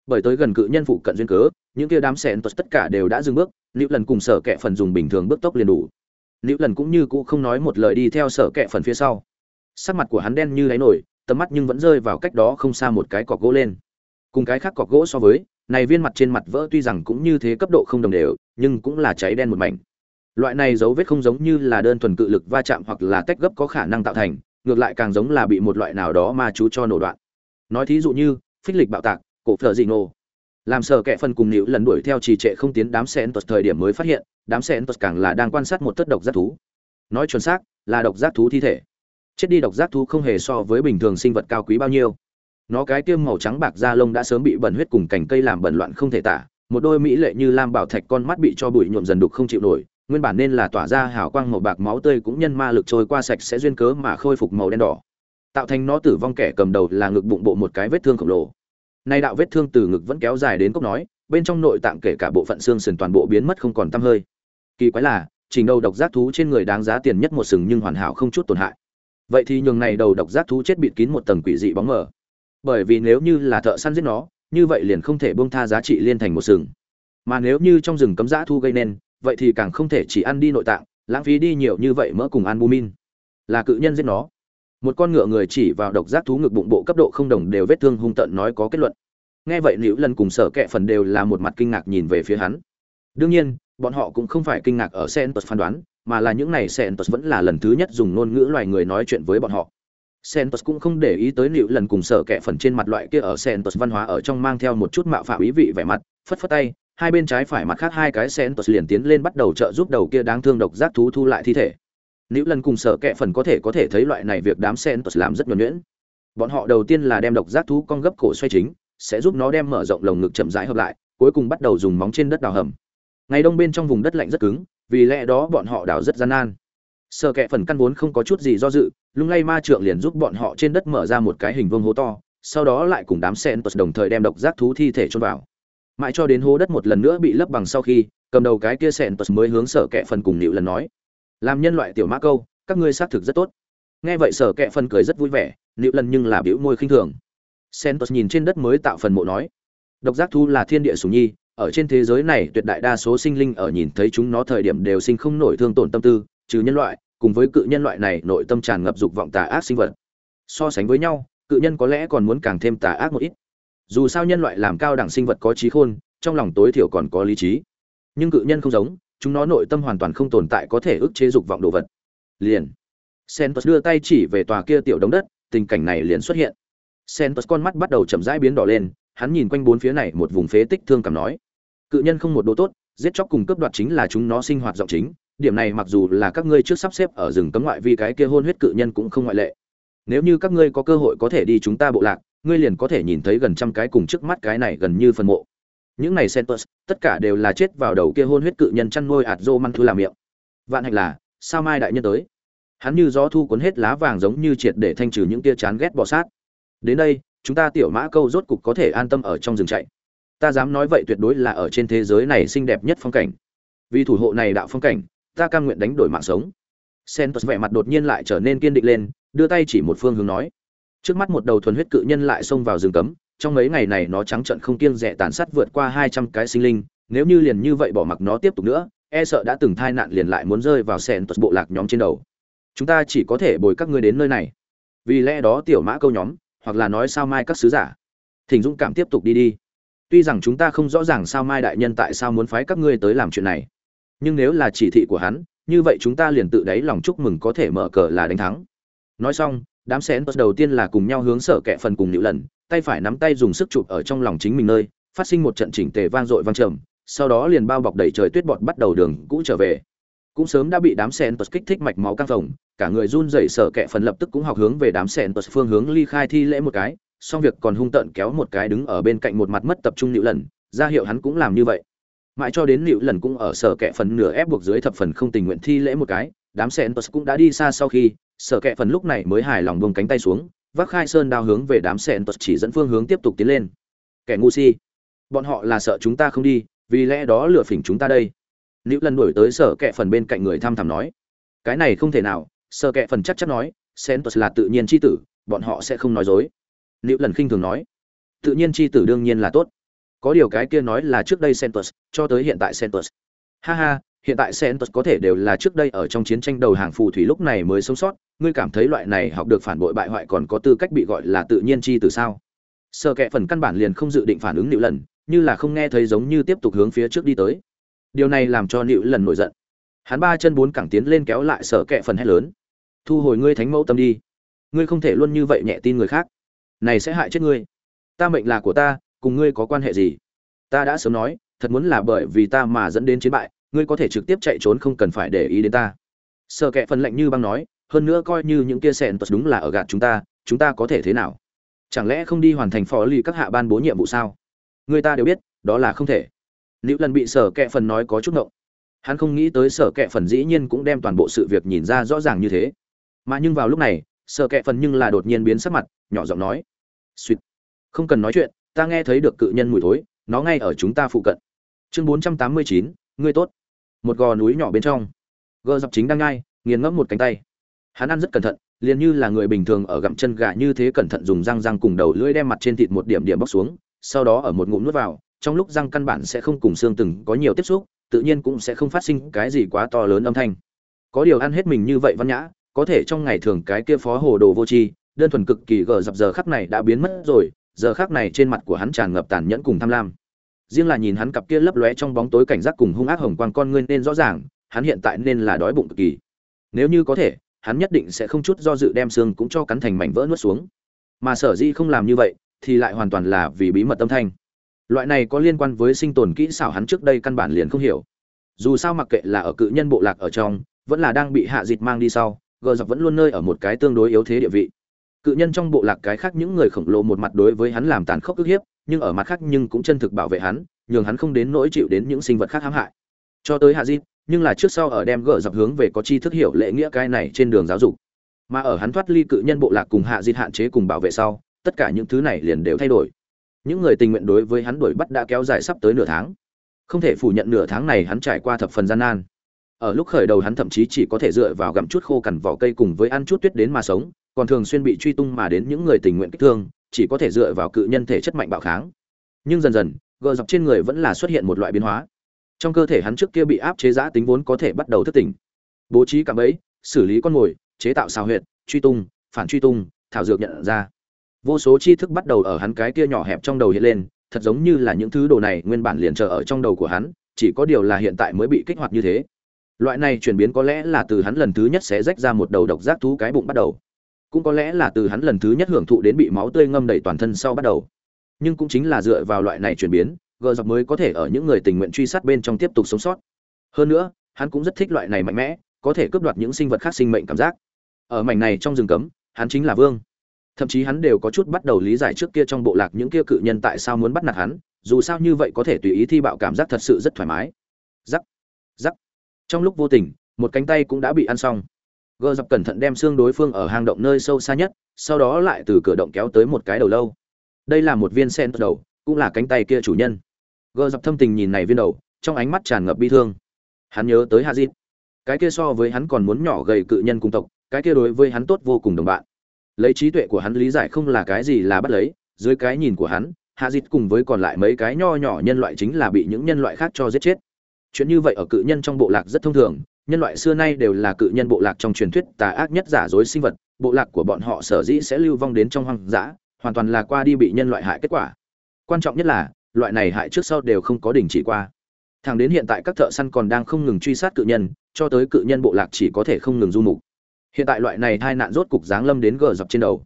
Bởi tới gần cự nhân phụ cận duyên cớ, những kia đám sẹn tất cả đều đã dừng bước nịu lần cùng sở kẹ phần dùng bình thường bước tốc liền đủ. Nịu lần cũng như cũ không nói một lời đi theo sở kẹ phần phía sau. Sắc mặt của hắn đen như đáy nổi, tầm mắt nhưng vẫn rơi vào cách đó không xa một cái cọc gỗ lên. Cùng cái khác cọc gỗ so với, này viên mặt trên mặt vỡ tuy rằng cũng như thế cấp độ không đồng đều, nhưng cũng là cháy đen một mảnh. Loại này dấu vết không giống như là đơn thuần cự lực va chạm hoặc là tách gấp có khả năng tạo thành, ngược lại càng giống là bị một loại nào đó mà chú cho nổ đoạn nói thí dụ như, phích lịch bạo tạc, cổ phở dị nổ làm sợ kẻ phân cùng nịu lần đuổi theo trì trệ không tiến đám sen tuật thời điểm mới phát hiện, đám sen tuật càng là đang quan sát một tất độc giác thú. Nói chuẩn xác, là độc giác thú thi thể. Chết đi độc giác thú không hề so với bình thường sinh vật cao quý bao nhiêu. Nó cái tiêm màu trắng bạc da lông đã sớm bị bẩn huyết cùng cành cây làm bẩn loạn không thể tả. Một đôi mỹ lệ như lam bảo thạch con mắt bị cho bụi nhuộm dần đục không chịu nổi, nguyên bản nên là tỏa ra hào quang màu bạc máu tươi cũng nhân ma lực trôi qua sạch sẽ duyên cớ mà khôi phục màu đen đỏ tạo thành nó tử vong kẻ cầm đầu là ngực bụng bộ một cái vết thương khổng lồ. Nay đạo vết thương từ ngực vẫn kéo dài đến cốc nói, bên trong nội tạng kể cả bộ phận xương sườn toàn bộ biến mất không còn tăm hơi. Kỳ quái là, trình đầu độc giác thú trên người đáng giá tiền nhất một sừng nhưng hoàn hảo không chút tổn hại. Vậy thì nhường này đầu độc giác thú chết bịt kín một tầng quỷ dị bóng mờ. Bởi vì nếu như là thợ săn giết nó, như vậy liền không thể buông tha giá trị liên thành một sừng. Mà nếu như trong rừng cấm dã thu gây nên, vậy thì càng không thể chỉ ăn đi nội tạng, lãng phí đi nhiều như vậy mỡ cùng albumin. Là cự nhân giết nó một con ngựa người chỉ vào độc giác thú ngực bụng bộ cấp độ không đồng đều vết thương hung tợn nói có kết luận. Nghe vậy liễu lần cùng sở kệ phần đều là một mặt kinh ngạc nhìn về phía hắn. Đương nhiên, bọn họ cũng không phải kinh ngạc ở sentus phán đoán, mà là những này sentus vẫn là lần thứ nhất dùng ngôn ngữ loài người nói chuyện với bọn họ. Sentus cũng không để ý tới liễu lần cùng sở kệ phần trên mặt loại kia ở sentus văn hóa ở trong mang theo một chút mạo phạm ý vị vẻ mặt, phất phất tay, hai bên trái phải mặt khác hai cái sentus liền tiến lên bắt đầu trợ giúp đầu kia đáng thương độc giác thú thu lại thi thể nữ lần cùng sở kẹ phần có thể có thể thấy loại này việc đám sen sentus làm rất nhuần nhuyễn. Bọn họ đầu tiên là đem độc giác thú con gấp cổ xoay chính, sẽ giúp nó đem mở rộng lồng ngực chậm rãi hợp lại, cuối cùng bắt đầu dùng móng trên đất đào hầm. Ngày đông bên trong vùng đất lạnh rất cứng, vì lẽ đó bọn họ đào rất gian nan. Sở kẹ phần căn vốn không có chút gì do dự, lung lay ma trượng liền giúp bọn họ trên đất mở ra một cái hình vuông hố to, sau đó lại cùng đám sen sentus đồng thời đem độc giác thú thi thể chôn vào. Mãi cho đến hố đất một lần nữa bị lấp bằng sau khi, cầm đầu cái kia sen sentus mới hướng sở kẹ phần cùng nữ lần nói làm nhân loại tiểu mã câu, các ngươi xác thực rất tốt. Nghe vậy sở kệ phần cười rất vui vẻ liệu lần nhưng là biểu môi khinh thường. Sentos nhìn trên đất mới tạo phần mộ nói, độc giác thú là thiên địa sủng nhi, ở trên thế giới này tuyệt đại đa số sinh linh ở nhìn thấy chúng nó thời điểm đều sinh không nổi thương tổn tâm tư, trừ nhân loại, cùng với cự nhân loại này nội tâm tràn ngập dục vọng tà ác sinh vật. So sánh với nhau, cự nhân có lẽ còn muốn càng thêm tà ác một ít. Dù sao nhân loại làm cao đẳng sinh vật có trí khôn, trong lòng tối thiểu còn có lý trí. Nhưng cự nhân không giống chúng nó nội tâm hoàn toàn không tồn tại có thể ức chế dục vọng đồ vật. Liền sentus đưa tay chỉ về tòa kia tiểu đống đất, tình cảnh này liền xuất hiện. Sentus con mắt bắt đầu chậm rãi biến đỏ lên, hắn nhìn quanh bốn phía này một vùng phế tích thương cảm nói, cự nhân không một đồ tốt, giết chóc cùng cướp đoạt chính là chúng nó sinh hoạt giọng chính, điểm này mặc dù là các ngươi trước sắp xếp ở rừng cấm ngoại vì cái kia hôn huyết cự nhân cũng không ngoại lệ. Nếu như các ngươi có cơ hội có thể đi chúng ta bộ lạc, ngươi liền có thể nhìn thấy gần trăm cái cùng trước mắt cái này gần như phần mộ những này centers tất cả đều là chết vào đầu kia hôn huyết cự nhân chăn nuôi ạt dô măng thu làm miệng. Vạn hạnh là sao mai đại nhân tới? Hắn như gió thu cuốn hết lá vàng giống như triệt để thanh trừ những tia chán ghét bọ sát. Đến đây chúng ta tiểu mã câu rốt cục có thể an tâm ở trong rừng chạy. Ta dám nói vậy tuyệt đối là ở trên thế giới này xinh đẹp nhất phong cảnh. Vì thủ hộ này đạo phong cảnh ta cam nguyện đánh đổi mạng sống. Sentos vẻ mặt đột nhiên lại trở nên kiên định lên, đưa tay chỉ một phương hướng nói. Trước mắt một đầu thuần huyết cự nhân lại xông vào rừng cấm, trong mấy ngày này nó trắng trận không kiêng rẻ tàn sát vượt qua 200 cái sinh linh, nếu như liền như vậy bỏ mặc nó tiếp tục nữa, e sợ đã từng thai nạn liền lại muốn rơi vào Sentos bộ lạc nhóm trên đầu. Chúng ta chỉ có thể bồi các ngươi đến nơi này. Vì lẽ đó tiểu mã câu nhóm, hoặc là nói sao mai các sứ giả, Thỉnh Dũng cảm tiếp tục đi đi. Tuy rằng chúng ta không rõ ràng sao mai đại nhân tại sao muốn phái các ngươi tới làm chuyện này, nhưng nếu là chỉ thị của hắn, như vậy chúng ta liền tự đáy lòng chúc mừng có thể mở cờ là đánh thắng nói xong đám xén đầu tiên là cùng nhau hướng sở kẻ phần cùng nhịu lần tay phải nắm tay dùng sức chụp ở trong lòng chính mình nơi, phát sinh một trận chỉnh tề vang dội vang trầm, sau đó liền bao bọc đầy trời tuyết bọt bắt đầu đường cũ trở về. Cũng sớm đã bị đám sen tật kích thích mạch máu căng phồng, cả người run rẩy sợ kệ phần lập tức cũng học hướng về đám sen tật phương hướng ly khai thi lễ một cái, xong việc còn hung tợn kéo một cái đứng ở bên cạnh một mặt mất tập trung nịu lần, ra hiệu hắn cũng làm như vậy. Mãi cho đến nịu lần cũng ở sở kệ phần nửa ép buộc dưới thập phần không tình nguyện thi lễ một cái, đám sen tật cũng đã đi xa sau khi, sở kệ phần lúc này mới hài lòng buông cánh tay xuống vác khai sơn đao hướng về đám sen tật chỉ dẫn phương hướng tiếp tục tiến lên. Kẻ ngu si, bọn họ là sợ chúng ta không đi, vì lẽ đó lừa phỉnh chúng ta đây. Nữ lần đuổi tới sở kẹ phần bên cạnh người thăm thẳm nói, cái này không thể nào. Sở kẹ phần chắc chắn nói sentus là tự nhiên c h i tử, bọn họ sẽ không nói dối. Nữ lần khinh thường nói, tự nhiên c h i tử đương nhiên là tốt. Có điều cái kia nói là trước đây sentus cho tới hiện tại sentus ha ha hiện tại sentus có thể đều là trước đây ở trong chiến tranh đầu hàng phù thủy lúc này mới sống sót, ngươi cảm thấy loại này học được phản bội bại hoại còn có tư cách bị gọi là tự nhiên chi từ sao? Sợ kệ phần căn bản liền không dự định phản ứng nịu lần, như là không nghe thấy giống như tiếp tục hướng phía trước đi tới. Điều này làm cho nịu lần nổi giận. Hắn ba chân bốn cẳng tiến lên kéo lại sở kệ phần hét lớn. Thu hồi ngươi thánh mẫu tâm đi. Ngươi không thể luôn như vậy nhẹ tin người khác. Này sẽ hại chết ngươi. Ta mệnh là của ta, cùng ngươi có quan hệ gì? Ta đã sớm nói, thật muốn là bởi vì ta mà dẫn đến chiến bại ngươi có thể trực tiếp chạy trốn không cần phải để ý đến ta sợ kệ phần lạnh như băng nói hơn nữa coi như những kia sẹn tật đúng là ở gạt chúng ta chúng ta có thể thế nào chẳng lẽ không đi hoàn thành phó lì các hạ ban bố nhiệm vụ sao người ta đều biết đó là không thể Nữ lần bị sở kệ phần nói có chút ngộng. Hắn không nghĩ tới sở kệ phần dĩ nhiên cũng đem toàn bộ sự việc nhìn ra rõ ràng như thế. Mà nhưng vào lúc này, sở kệ phần nhưng là đột nhiên biến sắc mặt, nhỏ giọng nói: suýt không cần nói chuyện, ta nghe thấy được cự nhân mùi thối, nó ngay ở chúng ta phụ cận." Chương 489, ngươi tốt. Một gò núi nhỏ bên trong. gờ dọc chính đang ngay, nghiền ngẫm một cánh tay. Hắn ăn rất cẩn thận, liền như là người bình thường ở gặm chân gà như thế cẩn thận dùng răng răng cùng đầu lưỡi đem mặt trên thịt một điểm điểm bóc xuống, sau đó ở một ngụm nuốt vào, trong lúc răng căn bản sẽ không cùng xương từng có nhiều tiếp xúc, tự nhiên cũng sẽ không phát sinh cái gì quá to lớn âm thanh. Có điều ăn hết mình như vậy văn nhã, có thể trong ngày thường cái kia phó hồ đồ vô tri, đơn thuần cực kỳ gờ dập giờ khắc này đã biến mất rồi, giờ khắc này trên mặt của hắn tràn ngập tàn nhẫn cùng tham lam. Riêng là nhìn hắn cặp kia lấp lóe trong bóng tối cảnh giác cùng hung ác hồng quang con ngươi nên rõ ràng, hắn hiện tại nên là đói bụng cực kỳ. Nếu như có thể, hắn nhất định sẽ không chút do dự đem xương cũng cho cắn thành mảnh vỡ nuốt xuống. Mà sở dĩ không làm như vậy, thì lại hoàn toàn là vì bí mật âm thanh loại này có liên quan với sinh tồn kỹ xảo hắn trước đây căn bản liền không hiểu dù sao mặc kệ là ở cự nhân bộ lạc ở trong vẫn là đang bị hạ dịt mang đi sau gờ dọc vẫn luôn nơi ở một cái tương đối yếu thế địa vị cự nhân trong bộ lạc cái khác những người khổng lồ một mặt đối với hắn làm tàn khốc ức hiếp nhưng ở mặt khác nhưng cũng chân thực bảo vệ hắn nhường hắn không đến nỗi chịu đến những sinh vật khác hãm hại. Cho tới hạ Di, nhưng là trước sau ở đem gỡ dập hướng về có chi thức hiểu lễ nghĩa cái này trên đường giáo dục. Mà ở hắn thoát ly cự nhân bộ lạc cùng hạ Di hạn chế cùng bảo vệ sau tất cả những thứ này liền đều thay đổi. Những người tình nguyện đối với hắn đuổi bắt đã kéo dài sắp tới nửa tháng. Không thể phủ nhận nửa tháng này hắn trải qua thập phần gian nan. Ở lúc khởi đầu hắn thậm chí chỉ có thể dựa vào gặm chút khô cằn vỏ cây cùng với ăn chút tuyết đến mà sống còn thường xuyên bị truy tung mà đến những người tình nguyện kích thương chỉ có thể dựa vào cự nhân thể chất mạnh bạo kháng. Nhưng dần dần, gờ dọc trên người vẫn là xuất hiện một loại biến hóa. Trong cơ thể hắn trước kia bị áp chế giã tính vốn có thể bắt đầu thức tỉnh. Bố trí cạm bẫy, xử lý con mồi, chế tạo xào huyệt, truy tung, phản truy tung, thảo dược nhận ra. Vô số tri thức bắt đầu ở hắn cái kia nhỏ hẹp trong đầu hiện lên, thật giống như là những thứ đồ này nguyên bản liền chờ ở trong đầu của hắn, chỉ có điều là hiện tại mới bị kích hoạt như thế. Loại này chuyển biến có lẽ là từ hắn lần thứ nhất sẽ rách ra một đầu độc giác thú cái bụng bắt đầu cũng có lẽ là từ hắn lần thứ nhất hưởng thụ đến bị máu tươi ngâm đầy toàn thân sau bắt đầu. Nhưng cũng chính là dựa vào loại này chuyển biến, gờ dọc mới có thể ở những người tình nguyện truy sát bên trong tiếp tục sống sót. Hơn nữa, hắn cũng rất thích loại này mạnh mẽ, có thể cướp đoạt những sinh vật khác sinh mệnh cảm giác. Ở mảnh này trong rừng cấm, hắn chính là vương. Thậm chí hắn đều có chút bắt đầu lý giải trước kia trong bộ lạc những kia cự nhân tại sao muốn bắt nạt hắn, dù sao như vậy có thể tùy ý thi bạo cảm giác thật sự rất thoải mái. Giắc giắc trong lúc vô tình, một cánh tay cũng đã bị ăn xong gờ dọc cẩn thận đem xương đối phương ở hang động nơi sâu xa nhất, sau đó lại từ cửa động kéo tới một cái đầu lâu. Đây là một viên sen đầu, cũng là cánh tay kia chủ nhân. Gờ dọc thâm tình nhìn này viên đầu, trong ánh mắt tràn ngập bi thương. Hắn nhớ tới hazit cái kia so với hắn còn muốn nhỏ gầy cự nhân cùng tộc, cái kia đối với hắn tốt vô cùng đồng bạn. Lấy trí tuệ của hắn lý giải không là cái gì là bắt lấy, dưới cái nhìn của hắn, hạ dịt cùng với còn lại mấy cái nho nhỏ nhân loại chính là bị những nhân loại khác cho giết chết. Chuyện như vậy ở cự nhân trong bộ lạc rất thông thường nhân loại xưa nay đều là cự nhân bộ lạc trong truyền thuyết tà ác nhất giả dối sinh vật, bộ lạc của bọn họ sở dĩ sẽ lưu vong đến trong hoang dã, hoàn toàn là qua đi bị nhân loại hại kết quả. Quan trọng nhất là, loại này hại trước sau đều không có đình chỉ qua. Thẳng đến hiện tại các thợ săn còn đang không ngừng truy sát cự nhân, cho tới cự nhân bộ lạc chỉ có thể không ngừng du mục. Hiện tại loại này tai nạn rốt cục giáng lâm đến gờ dọc trên đầu.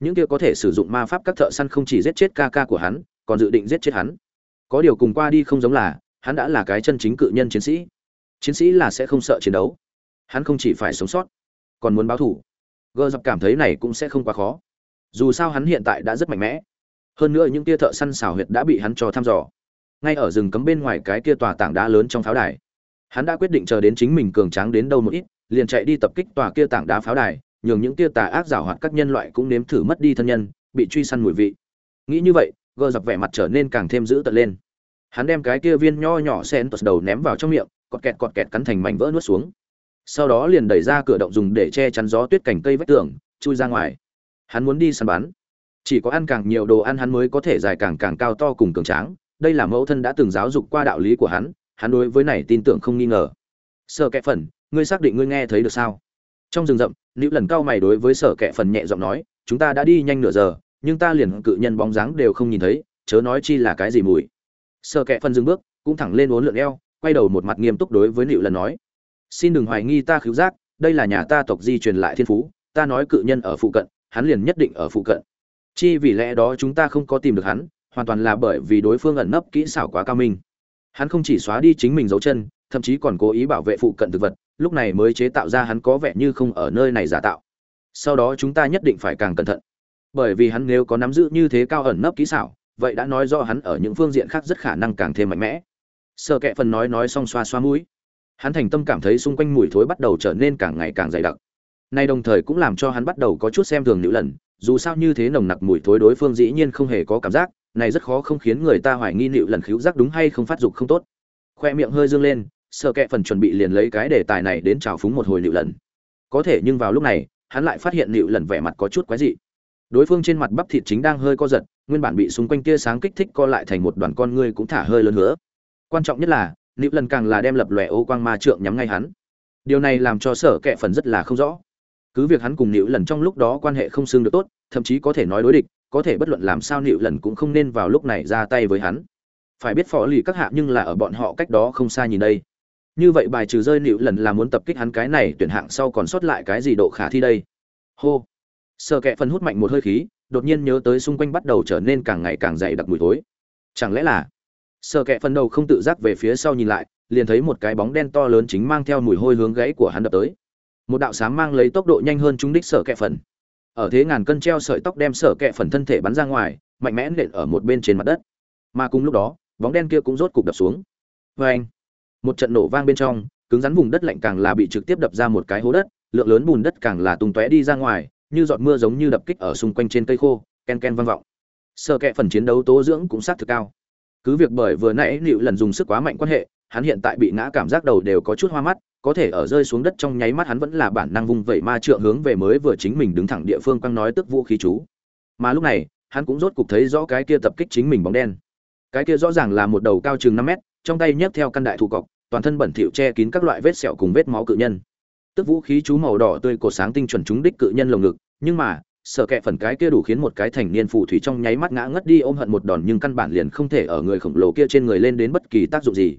Những kia có thể sử dụng ma pháp các thợ săn không chỉ giết chết ca ca của hắn, còn dự định giết chết hắn. Có điều cùng qua đi không giống là, hắn đã là cái chân chính cự nhân chiến sĩ chiến sĩ là sẽ không sợ chiến đấu. Hắn không chỉ phải sống sót, còn muốn báo thủ gờ dập cảm thấy này cũng sẽ không quá khó. Dù sao hắn hiện tại đã rất mạnh mẽ. Hơn nữa những tia thợ săn xào huyệt đã bị hắn cho thăm dò. Ngay ở rừng cấm bên ngoài cái kia tòa tảng đá lớn trong pháo đài, hắn đã quyết định chờ đến chính mình cường tráng đến đâu một ít, liền chạy đi tập kích tòa kia tảng đá pháo đài, nhường những tia tà ác giảo hoạt các nhân loại cũng nếm thử mất đi thân nhân, bị truy săn mùi vị. Nghĩ như vậy, gờ dập vẻ mặt trở nên càng thêm dữ tợn lên. Hắn đem cái kia viên nho nhỏ sen tột đầu ném vào trong miệng cọt kẹt cọt kẹt cắn thành mảnh vỡ nuốt xuống. Sau đó liền đẩy ra cửa động dùng để che chắn gió tuyết cành cây vách tường, chui ra ngoài. Hắn muốn đi săn bắn. Chỉ có ăn càng nhiều đồ ăn hắn mới có thể dài càng càng cao to cùng cường tráng. Đây là mẫu thân đã từng giáo dục qua đạo lý của hắn hắn đối với này tin tưởng không nghi ngờ. Sợ kẹ phần ngươi xác định ngươi nghe thấy được sao? Trong rừng rậm nữ lần cao mày đối với sở kẹ phần nhẹ giọng nói, chúng ta đã đi nhanh nửa giờ, nhưng ta liền cự nhân bóng dáng đều không nhìn thấy, chớ nói chi là cái gì mùi. Sợ kẹ phần dừng bước, cũng thẳng lên uốn lượn eo quay đầu một mặt nghiêm túc đối với Nịu lần nói, xin đừng hoài nghi ta khiếu giác, đây là nhà ta tộc di truyền lại thiên phú, ta nói cự nhân ở phụ cận, hắn liền nhất định ở phụ cận. Chi vì lẽ đó chúng ta không có tìm được hắn, hoàn toàn là bởi vì đối phương ẩn nấp kỹ xảo quá cao minh. Hắn không chỉ xóa đi chính mình dấu chân, thậm chí còn cố ý bảo vệ phụ cận thực vật, lúc này mới chế tạo ra hắn có vẻ như không ở nơi này giả tạo. Sau đó chúng ta nhất định phải càng cẩn thận. Bởi vì hắn nếu có nắm giữ như thế cao ẩn nấp kỹ xảo, vậy đã nói do hắn ở những phương diện khác rất khả năng càng thêm mạnh mẽ sợ kệ phần nói nói xong xoa xoa mũi. Hắn thành tâm cảm thấy xung quanh mùi thối bắt đầu trở nên càng ngày càng dày đặc. Nay đồng thời cũng làm cho hắn bắt đầu có chút xem thường nữ lần, dù sao như thế nồng nặc mùi thối đối phương dĩ nhiên không hề có cảm giác, này rất khó không khiến người ta hoài nghi nữ lần khíu giác đúng hay không phát dục không tốt. Khoe miệng hơi dương lên sợ kệ phần chuẩn bị liền lấy cái đề tài này đến trào phúng một hồi nữ lần. Có thể nhưng vào lúc này, hắn lại phát hiện nữ lần vẻ mặt có chút quái dị. Đối phương trên mặt bắp thịt chính đang hơi co giật, nguyên bản bị xung quanh tia sáng kích thích co lại thành một đoàn con ngươi cũng thả hơi lớn nữa quan trọng nhất là nữ lần càng là đem lập lòe ô quang ma trượng nhắm ngay hắn. Điều này làm cho sở kệ phần rất là không rõ. Cứ việc hắn cùng nữ lần trong lúc đó quan hệ không xương được tốt, thậm chí có thể nói đối địch, có thể bất luận làm sao nữ lần cũng không nên vào lúc này ra tay với hắn. Phải biết phó lì các hạ nhưng là ở bọn họ cách đó không xa nhìn đây. Như vậy bài trừ rơi nữ lần là muốn tập kích hắn cái này, tuyển hạng sau còn sót lại cái gì độ khả thi đây? Hô. Sợ kệ phần hút mạnh một hơi khí, đột nhiên nhớ tới xung quanh bắt đầu trở nên càng ngày càng dày đặc mùi tối chẳng lẽ là sợ kệ phần đầu không tự giác về phía sau nhìn lại, liền thấy một cái bóng đen to lớn chính mang theo mùi hôi hướng gãy của hắn đập tới. Một đạo sáng mang lấy tốc độ nhanh hơn chúng đích sở kẹ phần. Ở thế ngàn cân treo sợi tóc đem sở kẹ phần thân thể bắn ra ngoài, mạnh mẽ nện ở một bên trên mặt đất. Mà cùng lúc đó, bóng đen kia cũng rốt cục đập xuống. Vê anh, một trận nổ vang bên trong, cứng rắn vùng đất lạnh càng là bị trực tiếp đập ra một cái hố đất, lượng lớn bùn đất càng là tung tóe đi ra ngoài, như giọt mưa giống như đập kích ở xung quanh trên cây khô, ken ken vang vọng. Sở kẹ phần chiến đấu tố dưỡng cũng sát thực cao cứ việc bởi vừa nãy liệu lần dùng sức quá mạnh quan hệ, hắn hiện tại bị ngã cảm giác đầu đều có chút hoa mắt, có thể ở rơi xuống đất trong nháy mắt hắn vẫn là bản năng vung vẩy ma trượng hướng về mới vừa chính mình đứng thẳng địa phương quăng nói tức vũ khí chú. Mà lúc này, hắn cũng rốt cục thấy rõ cái kia tập kích chính mình bóng đen. Cái kia rõ ràng là một đầu cao chừng năm mét, trong tay nhấc theo căn đại thủ cọc, toàn thân bẩn thỉu che kín các loại vết sẹo cùng vết máu cự nhân. Tức vũ khí chú màu đỏ tươi cổ sáng tinh chuẩn chúng đích cự nhân lồng ngực, nhưng mà sợ kẹ phần cái kia đủ khiến một cái thành niên phù thủy trong nháy mắt ngã ngất đi ôm hận một đòn nhưng căn bản liền không thể ở người khổng lồ kia trên người lên đến bất kỳ tác dụng gì.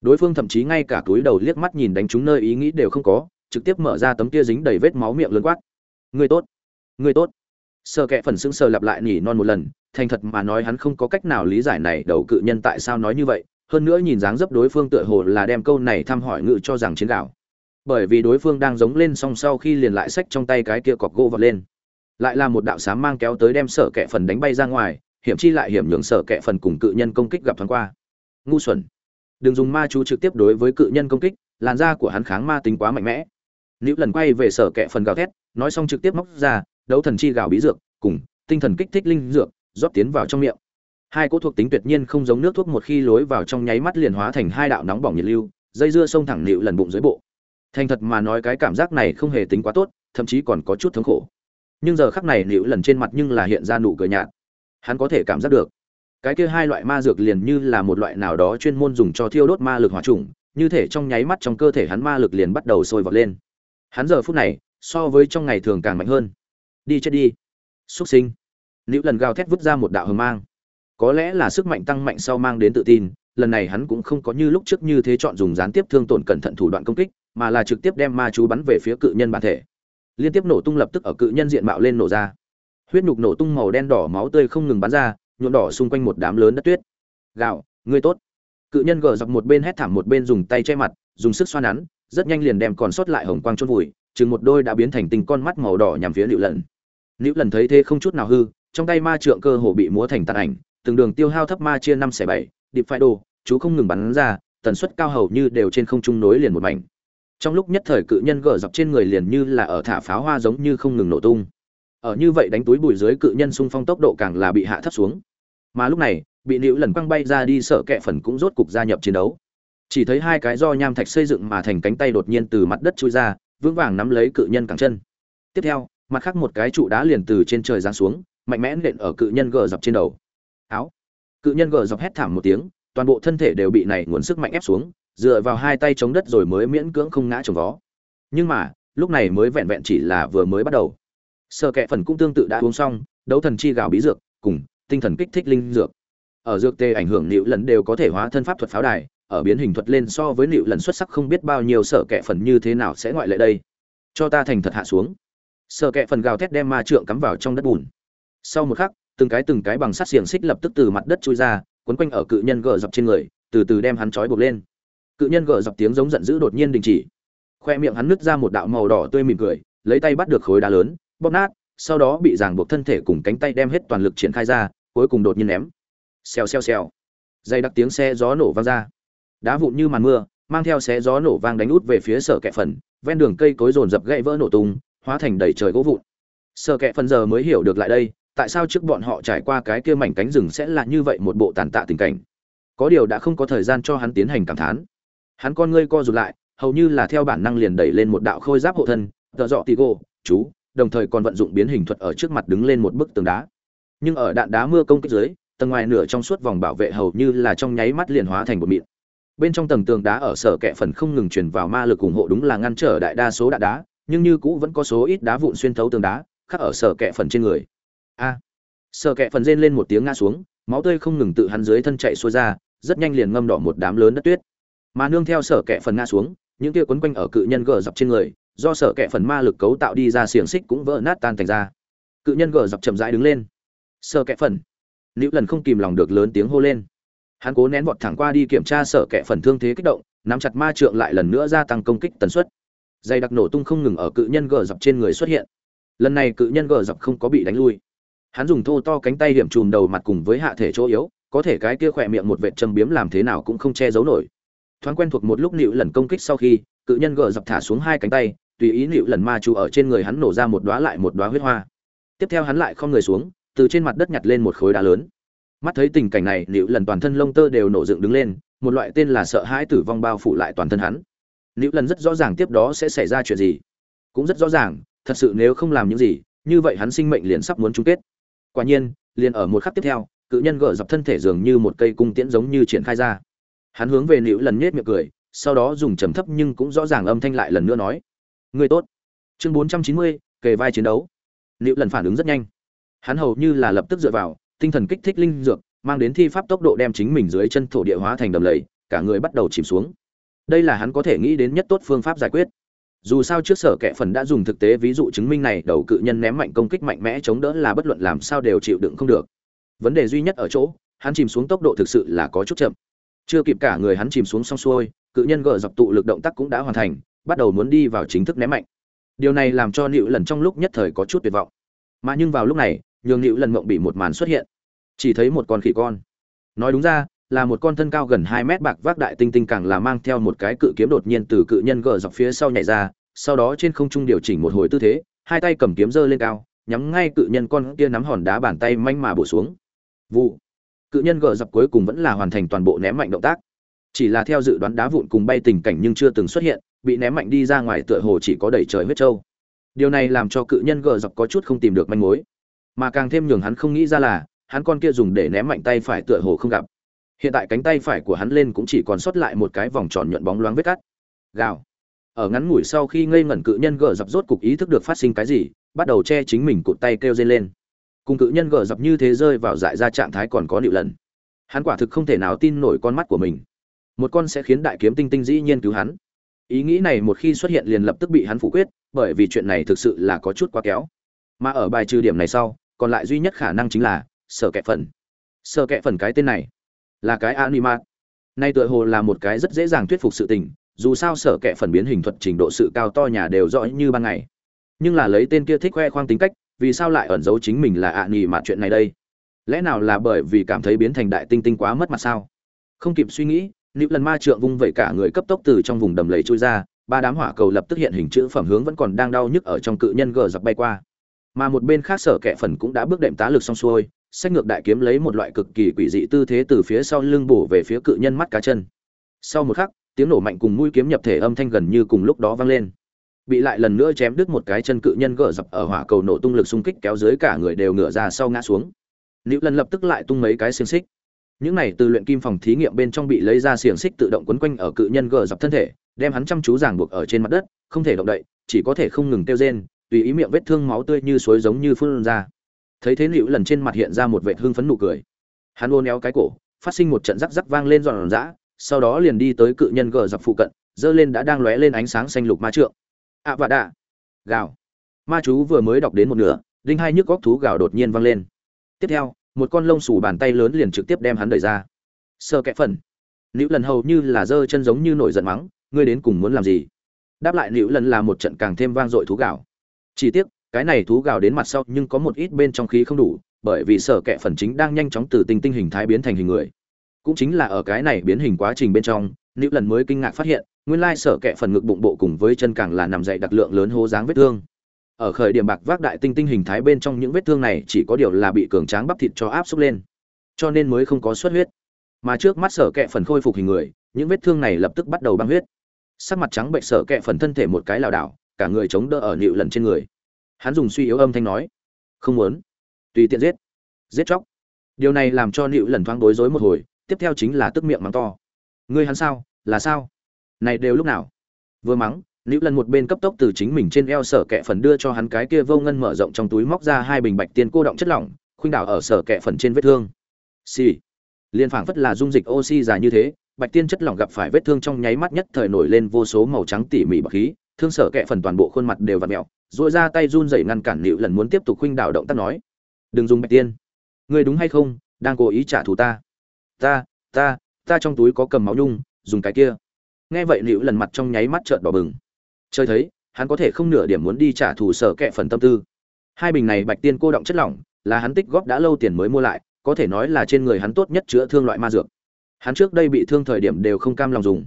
Đối phương thậm chí ngay cả túi đầu liếc mắt nhìn đánh chúng nơi ý nghĩ đều không có, trực tiếp mở ra tấm kia dính đầy vết máu miệng lớn quát. Người tốt người tốt. Sợ kệ phần sững sờ lặp lại nhỉ non một lần, thành thật mà nói hắn không có cách nào lý giải này đầu cự nhân tại sao nói như vậy, hơn nữa nhìn dáng dấp đối phương tựa hồ là đem câu này thăm hỏi ngự cho rằng chiến đảo bởi vì đối phương đang giống lên song sau khi liền lại sách trong tay cái kia cọc gỗ vọt lên lại là một đạo sám mang kéo tới đem sở kẻ phần đánh bay ra ngoài, hiểm chi lại hiểm nhường sở kẻ phần cùng cự nhân công kích gặp thoáng qua. Ngu xuẩn. Đừng dùng ma chú trực tiếp đối với cự nhân công kích, làn da của hắn kháng ma tính quá mạnh mẽ. Nữ lần quay về sở kẻ phần gào thét, nói xong trực tiếp móc ra, đấu thần chi gào bí dược, cùng tinh thần kích thích linh dược, rót tiến vào trong miệng. Hai cỗ thuộc tính tuyệt nhiên không giống nước thuốc một khi lối vào trong nháy mắt liền hóa thành hai đạo nóng bỏng nhiệt lưu, dây dưa xông thẳng nịu lần bụng dưới bộ. Thành thật mà nói cái cảm giác này không hề tính quá tốt, thậm chí còn có chút thống khổ nhưng giờ khắc này nịu lần trên mặt nhưng là hiện ra nụ cười nhạt. Hắn có thể cảm giác được, cái kia hai loại ma dược liền như là một loại nào đó chuyên môn dùng cho thiêu đốt ma lực hỏa trùng, như thể trong nháy mắt trong cơ thể hắn ma lực liền bắt đầu sôi vọt lên. Hắn giờ phút này, so với trong ngày thường càng mạnh hơn. Đi chết đi. Xuất sinh. Nữ lần gào thét vứt ra một đạo hờ mang. Có lẽ là sức mạnh tăng mạnh sau mang đến tự tin, lần này hắn cũng không có như lúc trước như thế chọn dùng gián tiếp thương tổn cẩn thận thủ đoạn công kích, mà là trực tiếp đem ma chú bắn về phía cự nhân bản thể liên tiếp nổ tung lập tức ở cự nhân diện mạo lên nổ ra. Huyết nhục nổ tung màu đen đỏ máu tươi không ngừng bắn ra, nhuộm đỏ xung quanh một đám lớn đất tuyết. Gạo, ngươi tốt. Cự nhân gờ dọc một bên hét thảm một bên dùng tay che mặt, dùng sức xoa nắn, rất nhanh liền đem còn sót lại hồng quang chôn vùi, chừng một đôi đã biến thành tình con mắt màu đỏ nhằm phía liệu lần liệu lần thấy thế không chút nào hư, trong tay ma trượng cơ hồ bị múa thành tàn ảnh, từng đường tiêu hao thấp ma chia năm xẻ bảy, điệp phải đồ, chú không ngừng bắn ra, tần suất cao hầu như đều trên không trung nối liền một mảnh trong lúc nhất thời cự nhân gờ dọc trên người liền như là ở thả pháo hoa giống như không ngừng nổ tung. Ở như vậy đánh túi bùi dưới cự nhân xung phong tốc độ càng là bị hạ thấp xuống. Mà lúc này, bị nữ lần quăng bay ra đi sợ kẹ phần cũng rốt cục gia nhập chiến đấu. Chỉ thấy hai cái do nham thạch xây dựng mà thành cánh tay đột nhiên từ mặt đất chui ra, vững vàng nắm lấy cự nhân cẳng chân. Tiếp theo, mặt khác một cái trụ đá liền từ trên trời giáng xuống, mạnh mẽ nện ở cự nhân gờ dọc trên đầu. Áo. Cự nhân gờ dọc hét thảm một tiếng, toàn bộ thân thể đều bị này nguồn sức mạnh ép xuống dựa vào hai tay chống đất rồi mới miễn cưỡng không ngã trồng vó. Nhưng mà, lúc này mới vẹn vẹn chỉ là vừa mới bắt đầu. Sợ kệ phần cũng tương tự đã uống xong, đấu thần chi gào bí dược, cùng tinh thần kích thích linh dược. Ở dược tê ảnh hưởng nịu lần đều có thể hóa thân pháp thuật pháo đài, ở biến hình thuật lên so với nịu lần xuất sắc không biết bao nhiêu sợ kệ phần như thế nào sẽ ngoại lệ đây. Cho ta thành thật hạ xuống. Sợ kệ phần gào thét đem ma trượng cắm vào trong đất bùn. Sau một khắc, từng cái từng cái bằng sắt xiềng xích lập tức từ mặt đất chui ra, quấn quanh ở cự nhân gờ dọc trên người, từ từ đem hắn trói buộc lên cự nhân gờ dọc tiếng giống giận dữ đột nhiên đình chỉ. Khoe miệng hắn nứt ra một đạo màu đỏ tươi mỉm cười, lấy tay bắt được khối đá lớn, bóp nát, sau đó bị ràng buộc thân thể cùng cánh tay đem hết toàn lực triển khai ra, cuối cùng đột nhiên ném. Xèo xèo xèo. Dây đặc tiếng xe gió nổ vang ra. Đá vụn như màn mưa, mang theo xé gió nổ vang đánh út về phía sở kẹ phần, ven đường cây cối rồn dập gãy vỡ nổ tung, hóa thành đầy trời gỗ vụn. Sở kẹ phần giờ mới hiểu được lại đây, tại sao trước bọn họ trải qua cái kia mảnh cánh rừng sẽ là như vậy một bộ tàn tạ tình cảnh. Có điều đã không có thời gian cho hắn tiến hành cảm thán hắn con ngươi co rụt lại, hầu như là theo bản năng liền đẩy lên một đạo khôi giáp hộ thân, tợ dọ tì gô, chú, đồng thời còn vận dụng biến hình thuật ở trước mặt đứng lên một bức tường đá. Nhưng ở đạn đá mưa công kích dưới, tầng ngoài nửa trong suốt vòng bảo vệ hầu như là trong nháy mắt liền hóa thành một mịn. Bên trong tầng tường đá ở sở kẹ phần không ngừng truyền vào ma lực ủng hộ đúng là ngăn trở đại đa số đạn đá, nhưng như cũ vẫn có số ít đá vụn xuyên thấu tường đá, khắc ở sở kẹ phần trên người. A! Sở kẹ phần rên lên một tiếng ngã xuống, máu tươi không ngừng tự hắn dưới thân chạy xuôi ra, rất nhanh liền ngâm đỏ một đám lớn đất tuyết mà nương theo sở kẻ phần ngã xuống, những kia quấn quanh ở cự nhân gờ dọc trên người, do sở kẻ phần ma lực cấu tạo đi ra xiềng xích cũng vỡ nát tan thành ra. Cự nhân gờ dọc chậm rãi đứng lên. Sở kẻ phần. Nữ lần không kìm lòng được lớn tiếng hô lên. Hắn cố nén vọt thẳng qua đi kiểm tra sở kẻ phần thương thế kích động, nắm chặt ma trượng lại lần nữa gia tăng công kích tần suất. Dây đặc nổ tung không ngừng ở cự nhân gờ dọc trên người xuất hiện. Lần này cự nhân gờ dọc không có bị đánh lui. Hắn dùng thô to cánh tay điểm chùm đầu mặt cùng với hạ thể chỗ yếu, có thể cái kia khỏe miệng một vệt châm biếm làm thế nào cũng không che giấu nổi thoáng quen thuộc một lúc nịu lần công kích sau khi, cự nhân gờ dập thả xuống hai cánh tay, tùy ý nịu lần ma chú ở trên người hắn nổ ra một đóa lại một đóa huyết hoa. Tiếp theo hắn lại không người xuống, từ trên mặt đất nhặt lên một khối đá lớn. Mắt thấy tình cảnh này, nịu lần toàn thân lông tơ đều nổ dựng đứng lên, một loại tên là sợ hãi tử vong bao phủ lại toàn thân hắn. Nịu lần rất rõ ràng tiếp đó sẽ xảy ra chuyện gì. Cũng rất rõ ràng, thật sự nếu không làm những gì, như vậy hắn sinh mệnh liền sắp muốn chung kết. Quả nhiên, liền ở một khắc tiếp theo, cự nhân gỡ dọc thân thể dường như một cây cung tiễn giống như triển khai ra hắn hướng về nữ lần nhếch miệng cười, sau đó dùng trầm thấp nhưng cũng rõ ràng âm thanh lại lần nữa nói người tốt. Chương bốn trăm chín mươi, kề vai chiến đấu. Nữ lần phản ứng rất nhanh. Hắn hầu như là lập tức dựa vào, tinh thần kích thích linh dược, mang đến thi pháp tốc độ đem chính mình dưới chân thổ địa hóa thành đầm lầy, cả người bắt đầu chìm xuống. Đây là hắn có thể nghĩ đến nhất tốt phương pháp giải quyết. Dù sao trước sở kệ phần đã dùng thực tế ví dụ chứng minh này, đầu cự nhân ném mạnh công kích mạnh mẽ chống đỡ là bất luận làm sao đều chịu đựng không được. Vấn đề duy nhất ở chỗ, hắn chìm xuống tốc độ thực sự là có chút chậm chưa kịp cả người hắn chìm xuống xong xuôi, cự nhân gỡ dọc tụ lực động tác cũng đã hoàn thành, bắt đầu muốn đi vào chính thức ném mạnh. Điều này làm cho nịu lần trong lúc nhất thời có chút tuyệt vọng. Mà nhưng vào lúc này, nhường nịu lần mộng bị một màn xuất hiện. Chỉ thấy một con khỉ con. Nói đúng ra, là một con thân cao gần hai mét bạc vác đại tinh tinh càng là mang theo một cái cự kiếm đột nhiên từ cự nhân gờ dọc phía sau nhảy ra, sau đó trên không trung điều chỉnh một hồi tư thế, hai tay cầm kiếm giơ lên cao, nhắm ngay cự nhân con kia nắm hòn đá bàn tay manh mà bổ xuống. Vụ cự nhân gờ dập cuối cùng vẫn là hoàn thành toàn bộ ném mạnh động tác. Chỉ là theo dự đoán đá vụn cùng bay tình cảnh nhưng chưa từng xuất hiện, bị ném mạnh đi ra ngoài tựa hồ chỉ có đẩy trời huyết trâu. Điều này làm cho cự nhân gờ dập có chút không tìm được manh mối. Mà càng thêm nhường hắn không nghĩ ra là, hắn con kia dùng để ném mạnh tay phải tựa hồ không gặp. Hiện tại cánh tay phải của hắn lên cũng chỉ còn sót lại một cái vòng tròn nhuận bóng loáng vết cắt. Gào. Ở ngắn ngủi sau khi ngây ngẩn cự nhân gờ dập rốt cục ý thức được phát sinh cái gì, bắt đầu che chính mình cụt tay kêu dây lên cùng cự nhân gờ dập như thế rơi vào dại ra trạng thái còn có nịu lần. Hắn quả thực không thể nào tin nổi con mắt của mình. Một con sẽ khiến đại kiếm tinh tinh dĩ nhiên cứu hắn. Ý nghĩ này một khi xuất hiện liền lập tức bị hắn phủ quyết bởi vì chuyện này thực sự là có chút quá kéo. Mà ở bài trừ điểm này sau còn lại duy nhất khả năng chính là sở kẹ phần sở kẹ phần cái tên này là cái anima, nay tựa hồ là một cái rất dễ dàng thuyết phục sự tình dù sao sở kẹ phần biến hình thuật trình độ sự cao to nhà đều rõ như ban ngày. Nhưng là lấy tên kia thích khoe khoang tính cách vì sao lại ẩn giấu chính mình là ạ à nhì mà chuyện này đây? Lẽ nào là bởi vì cảm thấy biến thành đại tinh tinh quá mất mặt sao? Không kịp suy nghĩ, nữ lần ma trượng vung vẩy cả người cấp tốc từ trong vùng đầm lầy trôi ra, ba đám hỏa cầu lập tức hiện hình chữ phẩm hướng vẫn còn đang đau nhức ở trong cự nhân gờ dập bay qua. Mà một bên khác sở kệ phần cũng đã bước đệm tá lực xong xuôi sách ngược đại kiếm lấy một loại cực kỳ quỷ dị tư thế từ phía sau lưng bổ về phía cự nhân mắt cá chân. Sau một khắc, tiếng nổ mạnh cùng mũi kiếm nhập thể âm thanh gần như cùng lúc đó vang lên bị lại lần nữa chém đứt một cái chân cự nhân gỡ dập ở hỏa cầu nổ tung lực xung kích kéo dưới cả người đều ngửa ra sau ngã xuống. Nữ lần lập tức lại tung mấy cái xiềng xích. Những này từ luyện kim phòng thí nghiệm bên trong bị lấy ra xiềng xích tự động quấn quanh ở cự nhân gỡ dập thân thể, đem hắn chăm chú ràng buộc ở trên mặt đất, không thể động đậy, chỉ có thể không ngừng kêu rên, tùy ý miệng vết thương máu tươi như suối giống như phun ra. Thấy thế liễu lần trên mặt hiện ra một vẻ hưng phấn nụ cười. Hắn ôn éo cái cổ, phát sinh một trận rắc rắc vang lên giòn giã, sau đó liền đi tới cự nhân gờ dập phụ cận dơ lên đã đang lóe lên ánh sáng xanh lục ma trượng. À, ạ và đạ. Gào. Ma chú vừa mới đọc đến một nửa, đinh hai nhức góc thú gào đột nhiên vang lên. Tiếp theo, một con lông xù bàn tay lớn liền trực tiếp đem hắn đẩy ra. Sơ kẽ phần. Nữ lần hầu như là giơ chân giống như nổi giận mắng, ngươi đến cùng muốn làm gì? Đáp lại nữ lần là một trận càng thêm vang dội thú gào. Chỉ tiếc, cái này thú gào đến mặt sau nhưng có một ít bên trong khí không đủ, bởi vì sở kẹ phần chính đang nhanh chóng từ tinh tinh hình thái biến thành hình người. Cũng chính là ở cái này biến hình quá trình bên trong nữ lần mới kinh ngạc phát hiện nguyên lai sở kẹ phần ngực bụng bộ cùng với chân càng là nằm dậy đặc lượng lớn hố dáng vết thương. Ở khởi điểm bạc vác đại tinh tinh hình thái bên trong những vết thương này chỉ có điều là bị cường tráng bắp thịt cho áp xúc lên, cho nên mới không có xuất huyết. Mà trước mắt sở kẹ phần khôi phục hình người, những vết thương này lập tức bắt đầu băng huyết. Sắc mặt trắng bệnh sở kẹ phần thân thể một cái lảo đảo, cả người chống đỡ ở nịu lần trên người. Hắn dùng suy yếu âm thanh nói, không muốn. Tùy tiện giết. Giết chóc. Điều này làm cho nịu lần thoáng bối rối một hồi, tiếp theo chính là tức miệng mắng to, ngươi hắn sao? Là sao? Này đều lúc nào? Vừa mắng nữ lần một bên cấp tốc từ chính mình trên eo sở kẹ phần đưa cho hắn cái kia vô ngân mở rộng trong túi móc ra hai bình bạch tiên cô động chất lỏng, khuynh đảo ở sở kẹ phần trên vết thương. Xì、sì. liên phảng phất là dung dịch oxy dài như thế, bạch tiên chất lỏng gặp phải vết thương trong nháy mắt nhất thời nổi lên vô số màu trắng tỉ mỉ bậc khí, thương sở kẹ phần toàn bộ khuôn mặt đều v ặ mẹo dội ra tay run rẩy ngăn cản nữ lần muốn tiếp tục khuynh đảo động tác nói, đừng dùng bạch tiên. Ngươi đúng hay không? Đang cố ý trả thù ta. Ta ta ta trong túi có cầm máu nhung, dùng cái kia nghe vậy liễu lần mặt trong nháy mắt trợn đỏ bừng. Chơi thấy, hắn có thể không nửa điểm muốn đi trả thù sở kệ phần tâm tư. Hai bình này bạch tiên cô động chất lỏng, là hắn tích góp đã lâu tiền mới mua lại, có thể nói là trên người hắn tốt nhất chữa thương loại ma dược. Hắn trước đây bị thương thời điểm đều không cam lòng dùng.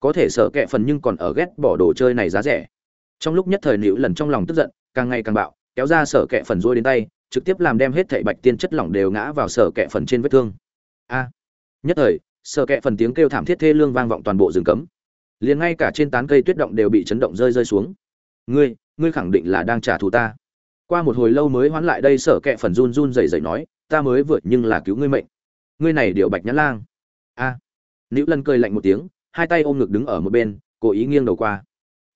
Có thể sở kệ phần nhưng còn ở ghét bỏ đồ chơi này giá rẻ. Trong lúc nhất thời liễu lần trong lòng tức giận, càng ngày càng bạo, kéo ra sở kệ phần rôi đến tay, trực tiếp làm đem hết thảy bạch tiên chất lỏng đều ngã vào sở kệ phần trên vết thương. A! Nhất thời, sở kệ phần tiếng kêu thảm thiết thê lương vang vọng toàn bộ rừng cấm liền ngay cả trên tán cây tuyết động đều bị chấn động rơi rơi xuống. Ngươi ngươi khẳng định là đang trả thù ta. Qua một hồi lâu mới hoán lại đây, sở kẹ phần run run rẩy rẩy nói, ta mới vượt nhưng là cứu ngươi mệnh. Ngươi này điệu bạch nhã lang. A. À. nữ lân cười lạnh một tiếng, hai tay ôm ngực đứng ở một bên, cố ý nghiêng đầu qua.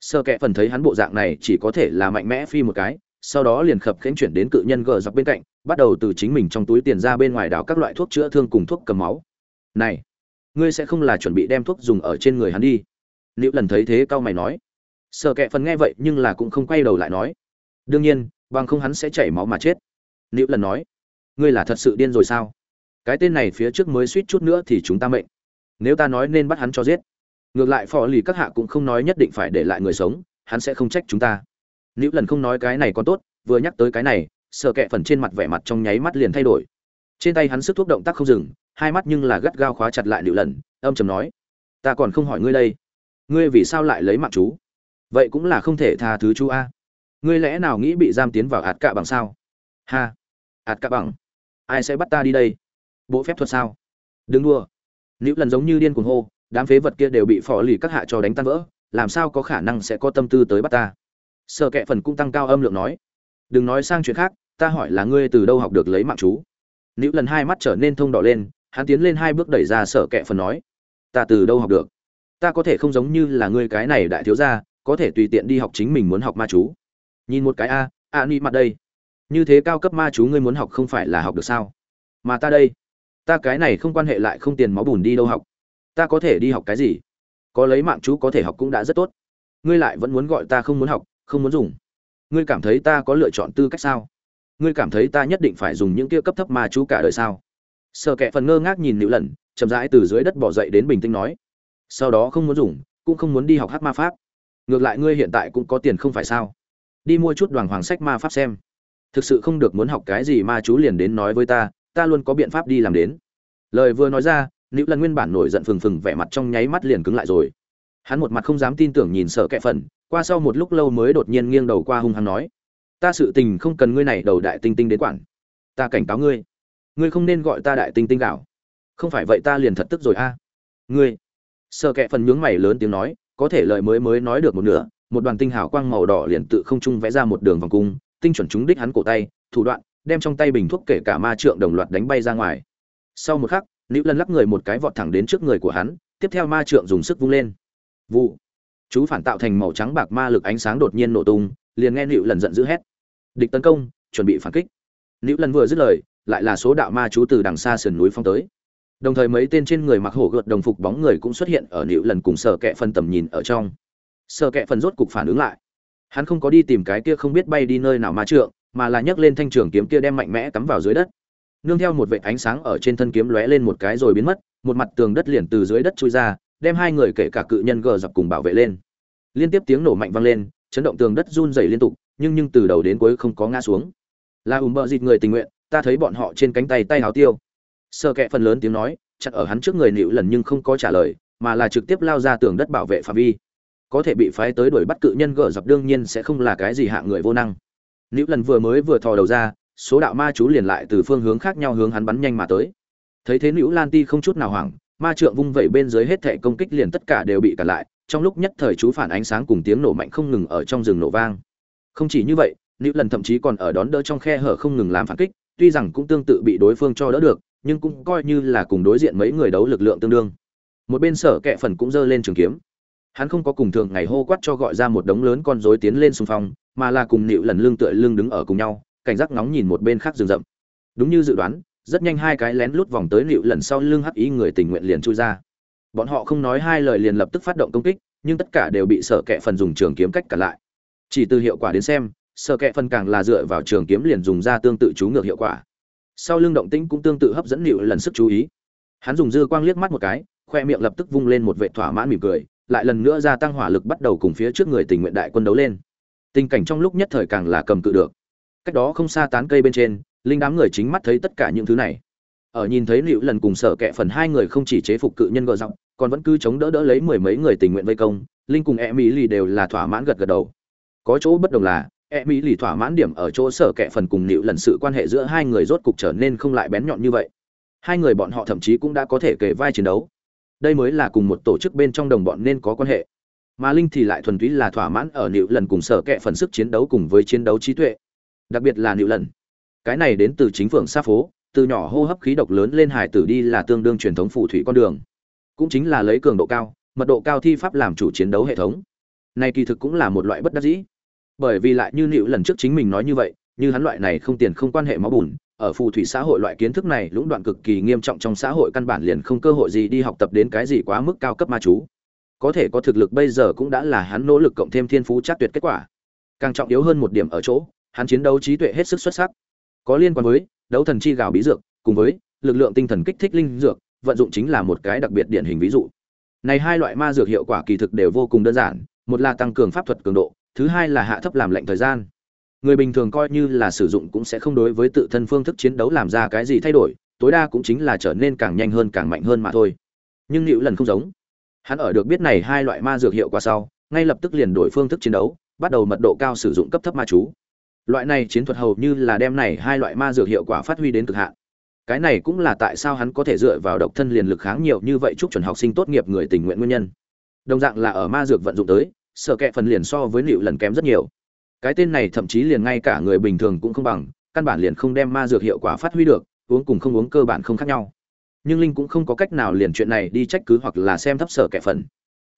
Sơ kẹ phần thấy hắn bộ dạng này chỉ có thể là mạnh mẽ phi một cái, sau đó liền khập khiễng chuyển đến cự nhân gờ dọc bên cạnh, bắt đầu từ chính mình trong túi tiền ra bên ngoài đảo các loại thuốc chữa thương cùng thuốc cầm máu. Này, ngươi sẽ không là chuẩn bị đem thuốc dùng ở trên người hắn đi nữ lần thấy thế cao mày nói. Sợ kệ phần nghe vậy nhưng là cũng không quay đầu lại nói. Đương nhiên, bằng không hắn sẽ chảy máu mà chết. Nữ lần nói. Ngươi là thật sự điên rồi sao? Cái tên này phía trước mới suýt chút nữa thì chúng ta mệnh. Nếu ta nói nên bắt hắn cho giết. Ngược lại phò lì các hạ cũng không nói nhất định phải để lại người sống, hắn sẽ không trách chúng ta. Nữ lần không nói cái này còn tốt, vừa nhắc tới cái này sợ kệ phần trên mặt vẻ mặt trong nháy mắt liền thay đổi. Trên tay hắn sức thuốc động tác không dừng, hai mắt nhưng là gắt gao khóa chặt lại nữ lần, âm chầm nói. Ta còn không hỏi ngươi đây ngươi vì sao lại lấy mạng chú? Vậy cũng là không thể tha thứ chú a. Ngươi lẽ nào nghĩ bị giam tiến vào ạt cạ bằng sao? Ha ạt cạ bằng. Ai sẽ bắt ta đi đây? Bộ phép thuật sao? Đừng đua nữ lần giống như điên cuồng hô, đám phế vật kia đều bị phò lì các hạ cho đánh tan vỡ, làm sao có khả năng sẽ có tâm tư tới bắt ta? Sợ kệ phần cũng tăng cao âm lượng nói. Đừng nói sang chuyện khác, ta hỏi là ngươi từ đâu học được lấy mạng chú? Nữ lần hai mắt trở nên thông đỏ lên, hắn tiến lên hai bước đẩy ra sợ kệ phần nói. Ta từ đâu học được? Ta có thể không giống như là ngươi cái này đại thiếu gia, có thể tùy tiện đi học chính mình muốn học ma chú. Nhìn một cái a a ni mặt đây. Như thế cao cấp ma chú ngươi muốn học không phải là học được sao? Mà ta đây, ta cái này không quan hệ lại không tiền máu bùn đi đâu học. Ta có thể đi học cái gì? Có lấy mạng chú có thể học cũng đã rất tốt. Ngươi lại vẫn muốn gọi ta không muốn học, không muốn dùng. Ngươi cảm thấy ta có lựa chọn tư cách sao? Ngươi cảm thấy ta nhất định phải dùng những kia cấp thấp ma chú cả đời sao? Sợ kệ phần ngơ ngác nhìn nữ lần chậm rãi từ dưới đất bỏ dậy đến bình tĩnh nói sau đó không muốn dùng, cũng không muốn đi học hát ma pháp. Ngược lại ngươi hiện tại cũng có tiền không phải sao? Đi mua chút đoàn hoàng sách ma pháp xem. Thực sự không được muốn học cái gì ma chú liền đến nói với ta ta luôn có biện pháp đi làm đến. Lời vừa nói ra nữ lần nguyên bản nổi giận phừng phừng, vẻ mặt trong nháy mắt liền cứng lại rồi. Hắn một mặt không dám tin tưởng nhìn sợ kẹ phần qua sau một lúc lâu mới đột nhiên nghiêng đầu qua hung hăng nói, ta sự tình không cần ngươi này đầu đại tinh tinh đến quản. Ta cảnh cáo ngươi ngươi không nên gọi ta đại tinh tinh gạo. Không phải vậy ta liền thật tức rồi a. Ngươi sợ kẹ phần nhướng mày lớn tiếng nói, có thể lời mới mới nói được một nửa, một đoàn tinh hào quang màu đỏ liền tự không trung vẽ ra một đường vòng cung, tinh chuẩn chúng đích hắn cổ tay, thủ đoạn, đem trong tay bình thuốc kể cả ma trượng đồng loạt đánh bay ra ngoài. Sau một khắc nữ lần lắc người một cái vọt thẳng đến trước người của hắn, tiếp theo ma trượng dùng sức vung lên. Vụ. Chú phản tạo thành màu trắng bạc ma lực ánh sáng đột nhiên nổ tung, liền nghe nữ lần giận dữ hét. Địch tấn công, chuẩn bị phản kích. Nữ lần vừa dứt lời, lại là số đạo ma chú từ đằng xa sườn núi phong tới đồng thời mấy tên trên người mặc hổ gợt đồng phục bóng người cũng xuất hiện ở nữ lần cùng sở kẹ phần tầm nhìn ở trong. Sở kẹ phần rốt cục phản ứng lại. Hắn không có đi tìm cái kia không biết bay đi nơi nào ma trượng, mà là nhấc lên thanh trường kiếm kia đem mạnh mẽ cắm vào dưới đất. Nương theo một vệt ánh sáng ở trên thân kiếm lóe lên một cái rồi biến mất, một mặt tường đất liền từ dưới đất chui ra, đem hai người kể cả cự nhân gờ dập cùng bảo vệ lên. Liên tiếp tiếng nổ mạnh vang lên, chấn động tường đất run rẩy liên tục, nhưng nhưng từ đầu đến cuối không có ngã xuống. Là ùm bợ dịt người tình nguyện, ta thấy bọn họ trên cánh tay tay háo tiêu sợ kẹ phần lớn tiếng nói, chặt ở hắn trước người nịu lần nhưng không có trả lời, mà là trực tiếp lao ra tường đất bảo vệ phạm vi. Có thể bị phái tới đuổi bắt cự nhân gỡ dập đương nhiên sẽ không là cái gì hạ người vô năng. Nịu lần vừa mới vừa thò đầu ra, số đạo ma chú liền lại từ phương hướng khác nhau hướng hắn bắn nhanh mà tới. Thấy thế nữ lan ti không chút nào hoảng, ma trượng vung vẩy bên dưới hết thệ công kích liền tất cả đều bị cản lại, trong lúc nhất thời chú phản ánh sáng cùng tiếng nổ mạnh không ngừng ở trong rừng nổ vang. Không chỉ như vậy nữ lần thậm chí còn ở đón đỡ trong khe hở không ngừng làm phản kích, tuy rằng cũng tương tự bị đối phương cho đỡ được nhưng cũng coi như là cùng đối diện mấy người đấu lực lượng tương đương. Một bên sở kệ phần cũng giơ lên trường kiếm. Hắn không có cùng thường ngày hô quát cho gọi ra một đống lớn con rối tiến lên xung phong, mà là cùng nịu lần lưng tựa lưng đứng ở cùng nhau, cảnh giác nóng nhìn một bên khác rừng rậm. Đúng như dự đoán, rất nhanh hai cái lén lút vòng tới nịu lần sau lưng hắc ý người tình nguyện liền chui ra. Bọn họ không nói hai lời liền lập tức phát động công kích, nhưng tất cả đều bị sở kệ phần dùng trường kiếm cách cả lại. Chỉ từ hiệu quả đến xem, sở kệ phần càng là dựa vào trường kiếm liền dùng ra tương tự chú ngược hiệu quả sau lưng động tĩnh cũng tương tự hấp dẫn nịu lần sức chú ý. Hắn dùng dư quang liếc mắt một cái, khoe miệng lập tức vung lên một vệ thỏa mãn mỉm cười, lại lần nữa gia tăng hỏa lực bắt đầu cùng phía trước người tình nguyện đại quân đấu lên. Tình cảnh trong lúc nhất thời càng là cầm cự được. Cách đó không xa tán cây bên trên, linh đám người chính mắt thấy tất cả những thứ này. Ở nhìn thấy liệu lần cùng sở kệ phần hai người không chỉ chế phục cự nhân gợ giọng, còn vẫn cứ chống đỡ đỡ lấy mười mấy người tình nguyện vây công, linh cùng e mỹ lì đều là thỏa mãn gật gật đầu. Có chỗ bất đồng là e mỹ lì thỏa mãn điểm ở chỗ sở kẻ phần cùng liệu lần sự quan hệ giữa hai người rốt cục trở nên không lại bén nhọn như vậy. Hai người bọn họ thậm chí cũng đã có thể kể vai chiến đấu. Đây mới là cùng một tổ chức bên trong đồng bọn nên có quan hệ. Mà linh thì lại thuần túy là thỏa mãn ở liệu lần cùng sở kệ phần sức chiến đấu cùng với chiến đấu trí tuệ. Đặc biệt là liệu lần cái này đến từ chính phường xa phố, từ nhỏ hô hấp khí độc lớn lên hải tử đi là tương đương truyền thống phù thủy con đường. Cũng chính là lấy cường độ cao, mật độ cao thi pháp làm chủ chiến đấu hệ thống. Này kỳ thực cũng là một loại bất đắc dĩ bởi vì lại như liệu lần trước chính mình nói như vậy, như hắn loại này không tiền không quan hệ máu bùn, ở phù thủy xã hội loại kiến thức này lũng đoạn cực kỳ nghiêm trọng trong xã hội căn bản liền không cơ hội gì đi học tập đến cái gì quá mức cao cấp ma chú. Có thể có thực lực bây giờ cũng đã là hắn nỗ lực cộng thêm thiên phú chắc tuyệt kết quả. Càng trọng yếu hơn một điểm ở chỗ, hắn chiến đấu trí tuệ hết sức xuất sắc. Có liên quan với đấu thần chi gào bí dược, cùng với lực lượng tinh thần kích thích linh dược, vận dụng chính là một cái đặc biệt điển hình ví dụ. Này hai loại ma dược hiệu quả kỳ thực đều vô cùng đơn giản, một là tăng cường pháp thuật cường độ thứ hai là hạ thấp làm lệnh thời gian. Người bình thường coi như là sử dụng cũng sẽ không đối với tự thân phương thức chiến đấu làm ra cái gì thay đổi, tối đa cũng chính là trở nên càng nhanh hơn càng mạnh hơn mà thôi. Nhưng liệu lần không giống. Hắn ở được biết này hai loại ma dược hiệu quả sau, ngay lập tức liền đổi phương thức chiến đấu, bắt đầu mật độ cao sử dụng cấp thấp ma chú. Loại này chiến thuật hầu như là đem này hai loại ma dược hiệu quả phát huy đến cực hạn. Cái này cũng là tại sao hắn có thể dựa vào độc thân liền lực kháng nhiều như vậy chúc chuẩn học sinh tốt nghiệp người tình nguyện nguyên nhân. Đồng dạng là ở ma dược vận dụng tới sở kệ phần liền so với liệu lần kém rất nhiều. Cái tên này thậm chí liền ngay cả người bình thường cũng không bằng, căn bản liền không đem ma dược hiệu quả phát huy được, uống cùng không uống cơ bản không khác nhau. Nhưng linh cũng không có cách nào liền chuyện này đi trách cứ hoặc là xem thấp sở kệ phần.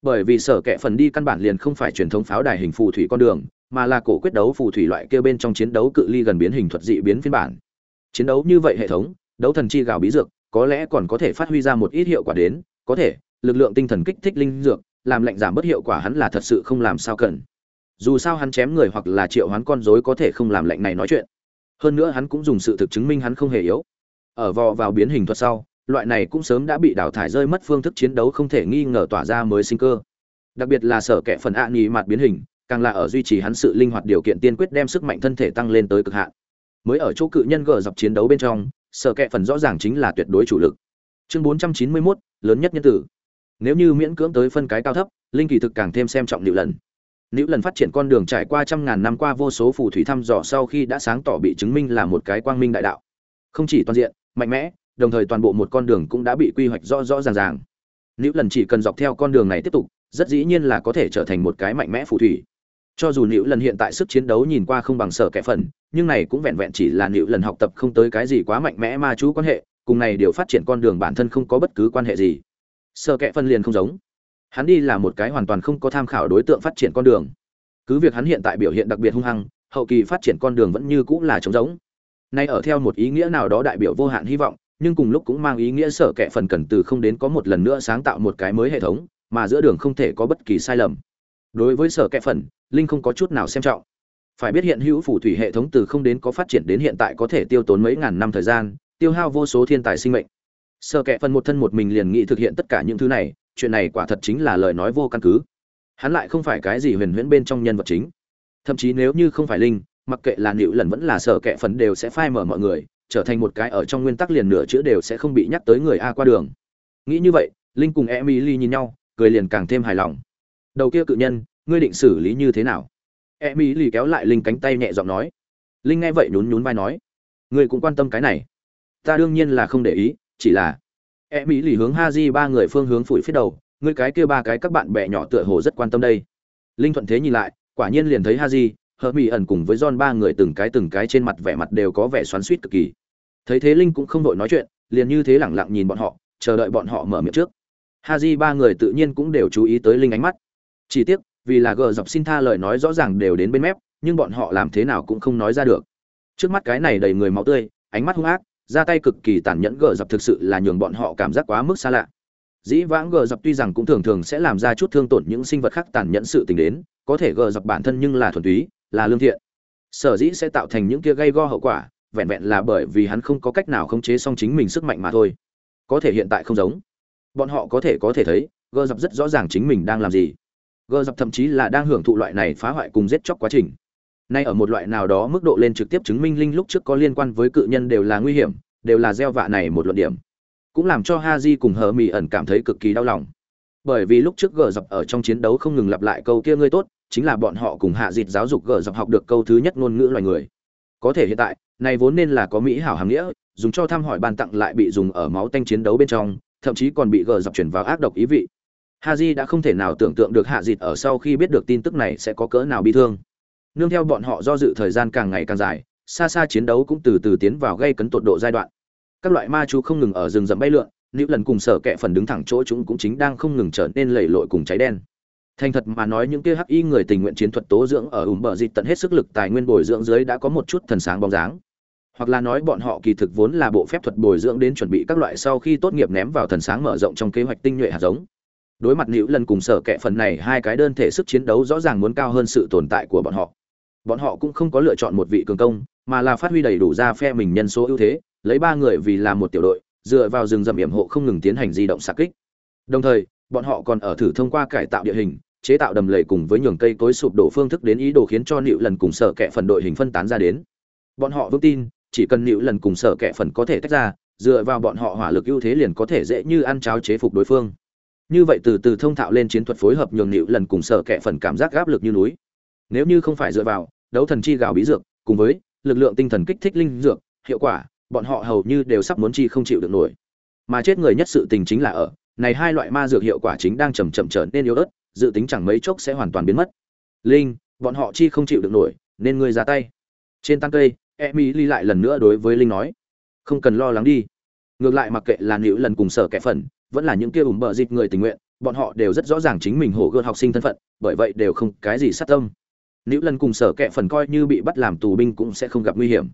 Bởi vì sở kệ phần đi căn bản liền không phải truyền thống pháo đài hình phù thủy con đường, mà là cổ quyết đấu phù thủy loại kia bên trong chiến đấu cự ly gần biến hình thuật dị biến phiên bản. Chiến đấu như vậy hệ thống, đấu thần chi gào bí dược, có lẽ còn có thể phát huy ra một ít hiệu quả đến, có thể, lực lượng tinh thần kích thích linh dược làm lệnh giảm bất hiệu quả hắn là thật sự không làm sao cần. Dù sao hắn chém người hoặc là triệu hoán con rối có thể không làm lệnh này nói chuyện. Hơn nữa hắn cũng dùng sự thực chứng minh hắn không hề yếu. Ở vò vào biến hình thuật sau loại này cũng sớm đã bị đào thải rơi mất phương thức chiến đấu không thể nghi ngờ tỏa ra mới sinh cơ. Đặc biệt là sở kệ phần ạ nhì mặt biến hình càng là ở duy trì hắn sự linh hoạt điều kiện tiên quyết đem sức mạnh thân thể tăng lên tới cực hạn. Mới ở chỗ cự nhân gờ dọc chiến đấu bên trong sở kệ phần rõ ràng chính là tuyệt đối chủ lực. Chương 491, lớn nhất nhân tử nếu như miễn cưỡng tới phân cái cao thấp linh kỳ thực càng thêm xem trọng liệu lần Nữ lần phát triển con đường trải qua trăm ngàn năm qua vô số phù thủy thăm dò sau khi đã sáng tỏ bị chứng minh là một cái quang minh đại đạo. Không chỉ toàn diện, mạnh mẽ, đồng thời toàn bộ một con đường cũng đã bị quy hoạch rõ rõ ràng ràng. Nữ lần chỉ cần dọc theo con đường này tiếp tục, rất dĩ nhiên là có thể trở thành một cái mạnh mẽ phù thủy. Cho dù Nữ lần hiện tại sức chiến đấu nhìn qua không bằng sở kẻ phần, nhưng này cũng vẹn vẹn chỉ là Nữ lần học tập không tới cái gì quá mạnh mẽ ma chú quan hệ, cùng này điều phát triển con đường bản thân không có bất cứ quan hệ gì. Sở kẽ phần liền không giống. Hắn đi là một cái hoàn toàn không có tham khảo đối tượng phát triển con đường. Cứ việc hắn hiện tại biểu hiện đặc biệt hung hăng, hậu kỳ phát triển con đường vẫn như cũng là trống giống. nay ở theo một ý nghĩa nào đó đại biểu vô hạn hy vọng, nhưng cùng lúc cũng mang ý nghĩa sở kệ phần cần từ không đến có một lần nữa sáng tạo một cái mới hệ thống, mà giữa đường không thể có bất kỳ sai lầm. Đối với sở kệ phần, linh không có chút nào xem trọng. Phải biết hiện hữu phủ thủy hệ thống từ không đến có phát triển đến hiện tại có thể tiêu tốn mấy ngàn năm thời gian, tiêu hao vô số thiên tài sinh mệnh sở kệ phần một thân một mình liền nghĩ thực hiện tất cả những thứ này, chuyện này quả thật chính là lời nói vô căn cứ. Hắn lại không phải cái gì huyền huyễn bên trong nhân vật chính. Thậm chí nếu như không phải linh, mặc kệ là nịu lần vẫn là sở kệ phần đều sẽ phai mở mọi người, trở thành một cái ở trong nguyên tắc liền nửa chữ đều sẽ không bị nhắc tới người a qua đường. Nghĩ như vậy, linh cùng emily nhìn nhau, cười liền càng thêm hài lòng. Đầu kia cự nhân, ngươi định xử lý như thế nào? Emily kéo lại linh cánh tay nhẹ giọng nói. Linh nghe vậy nhún nhún vai nói. Ngươi cũng quan tâm cái này. Ta đương nhiên là không để ý chỉ là e mỹ lì hướng ha di ba người phương hướng phủi phía đầu, ngươi cái kia ba cái các bạn bè nhỏ tựa hồ rất quan tâm đây. Linh thuận thế nhìn lại, quả nhiên liền thấy ha di hờ mỹ ẩn cùng với john ba người từng cái từng cái trên mặt vẻ mặt đều có vẻ xoắn suýt cực kỳ. Thấy thế linh cũng không đội nói chuyện, liền như thế lẳng lặng nhìn bọn họ, chờ đợi bọn họ mở miệng trước. Ha di ba người tự nhiên cũng đều chú ý tới linh ánh mắt. Chỉ tiếc, vì là gờ dọc xin tha lời nói rõ ràng đều đến bên mép, nhưng bọn họ làm thế nào cũng không nói ra được. Trước mắt cái này đầy người máu tươi, ánh mắt hung ác ra tay cực kỳ tàn nhẫn gờ dập thực sự là nhường bọn họ cảm giác quá mức xa lạ. Dĩ vãng gờ dập tuy rằng cũng thường thường sẽ làm ra chút thương tổn những sinh vật khác tàn nhẫn sự tình đến, có thể gờ dập bản thân nhưng là thuần túy, là lương thiện. Sở dĩ sẽ tạo thành những kia gây go hậu quả, vẹn vẹn là bởi vì hắn không có cách nào khống chế song chính mình sức mạnh mà thôi. Có thể hiện tại không giống. Bọn họ có thể có thể thấy, gờ dập rất rõ ràng chính mình đang làm gì. Gờ dập thậm chí là đang hưởng thụ loại này phá hoại cùng giết chóc quá trình. Nay ở một loại nào đó mức độ lên trực tiếp chứng minh linh lúc trước có liên quan với cự nhân đều là nguy hiểm, đều là gieo vạ này một luận điểm. Cũng làm cho Haji cùng Hở Mị ẩn cảm thấy cực kỳ đau lòng. Bởi vì lúc trước gở dập ở trong chiến đấu không ngừng lặp lại câu kia ngươi tốt, chính là bọn họ cùng hạ dịt giáo dục gở dập học được câu thứ nhất ngôn ngữ loài người. Có thể hiện tại, này vốn nên là có mỹ hảo hàng nghĩa, dùng cho thăm hỏi ban tặng lại bị dùng ở máu tanh chiến đấu bên trong, thậm chí còn bị gở dập chuyển vào ác độc ý vị. Haji đã không thể nào tưởng tượng được hạ dịt ở sau khi biết được tin tức này sẽ có cỡ nào bi thương nương theo bọn họ do dự thời gian càng ngày càng dài, xa xa chiến đấu cũng từ từ tiến vào gây cấn tột độ giai đoạn. Các loại ma chú không ngừng ở rừng rậm bay lượn, nữ lần cùng sở kẹ phần đứng thẳng chỗ chúng cũng chính đang không ngừng trở nên lầy lội cùng cháy đen. Thành thật mà nói những kia hắc y người tình nguyện chiến thuật tố dưỡng ở ủng bờ dịch tận hết sức lực tài nguyên bồi dưỡng dưới đã có một chút thần sáng bóng dáng. Hoặc là nói bọn họ kỳ thực vốn là bộ phép thuật bồi dưỡng đến chuẩn bị các loại sau khi tốt nghiệp ném vào thần sáng mở rộng trong kế hoạch tinh nhuệ hạt giống. Đối mặt nữ lần cùng sở kẹ phần này, hai cái đơn thể sức chiến đấu rõ ràng muốn cao hơn sự tồn tại của bọn họ bọn họ cũng không có lựa chọn một vị cường công, mà là phát huy đầy đủ ra phe mình nhân số ưu thế, lấy ba người vì là một tiểu đội, dựa vào rừng rậm hiểm hộ không ngừng tiến hành di động xạ kích. Đồng thời, bọn họ còn ở thử thông qua cải tạo địa hình, chế tạo đầm lầy cùng với nhường cây cối sụp đổ phương thức đến ý đồ khiến cho nịu lần cùng sở kẹ phần đội hình phân tán ra đến. Bọn họ vững tin, chỉ cần nịu lần cùng sở kẹ phần có thể tách ra, dựa vào bọn họ hỏa lực ưu thế liền có thể dễ như ăn cháo chế phục đối phương. Như vậy từ từ thông thạo lên chiến thuật phối hợp nhường nịu lần cùng sở kẹ phần cảm giác áp lực như núi. Nếu như không phải dựa vào đấu thần chi gạo bí dược, cùng với lực lượng tinh thần kích thích linh dược, hiệu quả, bọn họ hầu như đều sắp muốn chi không chịu được nổi. Mà chết người nhất sự tình chính là ở, này hai loại ma dược hiệu quả chính đang chầm chậm trở nên yếu ớt, dự tính chẳng mấy chốc sẽ hoàn toàn biến mất. Linh, bọn họ chi không chịu được nổi, nên ngươi ra tay. Trên tăng cây, emily lại lần nữa đối với linh nói, không cần lo lắng đi. Ngược lại mặc kệ là nữ lần cùng sở kẻ phần, vẫn là những kia ủng bờ dịp người tình nguyện, bọn họ đều rất rõ ràng chính mình hổ gươm học sinh thân phận, bởi vậy đều không cái gì sát tâm nếu lần cùng sở kệ phần coi như bị bắt làm tù binh cũng sẽ không gặp nguy hiểm.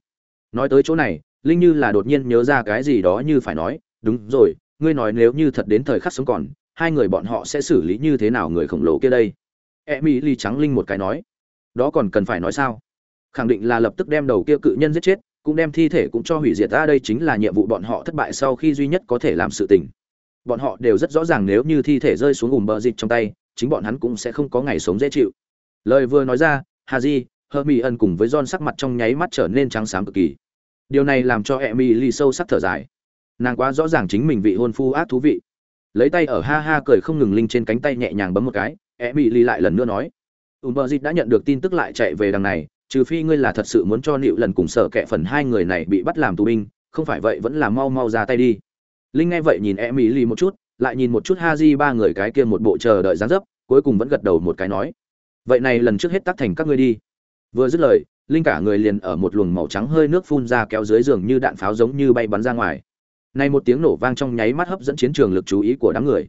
Nói tới chỗ này, linh như là đột nhiên nhớ ra cái gì đó như phải nói, đúng rồi, ngươi nói nếu như thật đến thời khắc sống còn, hai người bọn họ sẽ xử lý như thế nào người khổng lồ kia đây? E mỹ ly trắng linh một cái nói, đó còn cần phải nói sao? Khẳng định là lập tức đem đầu kia cự nhân giết chết, cũng đem thi thể cũng cho hủy diệt ra, đây chính là nhiệm vụ bọn họ thất bại sau khi duy nhất có thể làm sự tình. Bọn họ đều rất rõ ràng nếu như thi thể rơi xuống ùm bờ dịch trong tay, chính bọn hắn cũng sẽ không có ngày sống dễ chịu lời vừa nói ra, haji ân cùng với john sắc mặt trong nháy mắt trở nên trắng xám cực kỳ. Điều này làm cho emily sâu sắc thở dài. Nàng quá rõ ràng chính mình vị hôn phu ác thú vị. Lấy tay ở ha ha cười không ngừng linh trên cánh tay nhẹ nhàng bấm một cái emily lại lần nữa nói ùm bờ dịt đã nhận được tin tức lại chạy về đằng này, trừ phi ngươi là thật sự muốn cho nịu lần cùng sợ kệ phần hai người này bị bắt làm tù binh, không phải vậy vẫn là mau mau ra tay đi. Linh nghe vậy nhìn e mi lì một chút, lại nhìn một chút ha di ba người cái kia một bộ chờ đợi dáng dấp, cuối cùng vẫn gật đầu một cái nói vậy này lần trước hết tắc thành các ngươi đi. Vừa dứt lời, linh cả người liền ở một luồng màu trắng hơi nước phun ra kéo dưới giường như đạn pháo giống như bay bắn ra ngoài. Nay một tiếng nổ vang trong nháy mắt hấp dẫn chiến trường lực chú ý của đám người.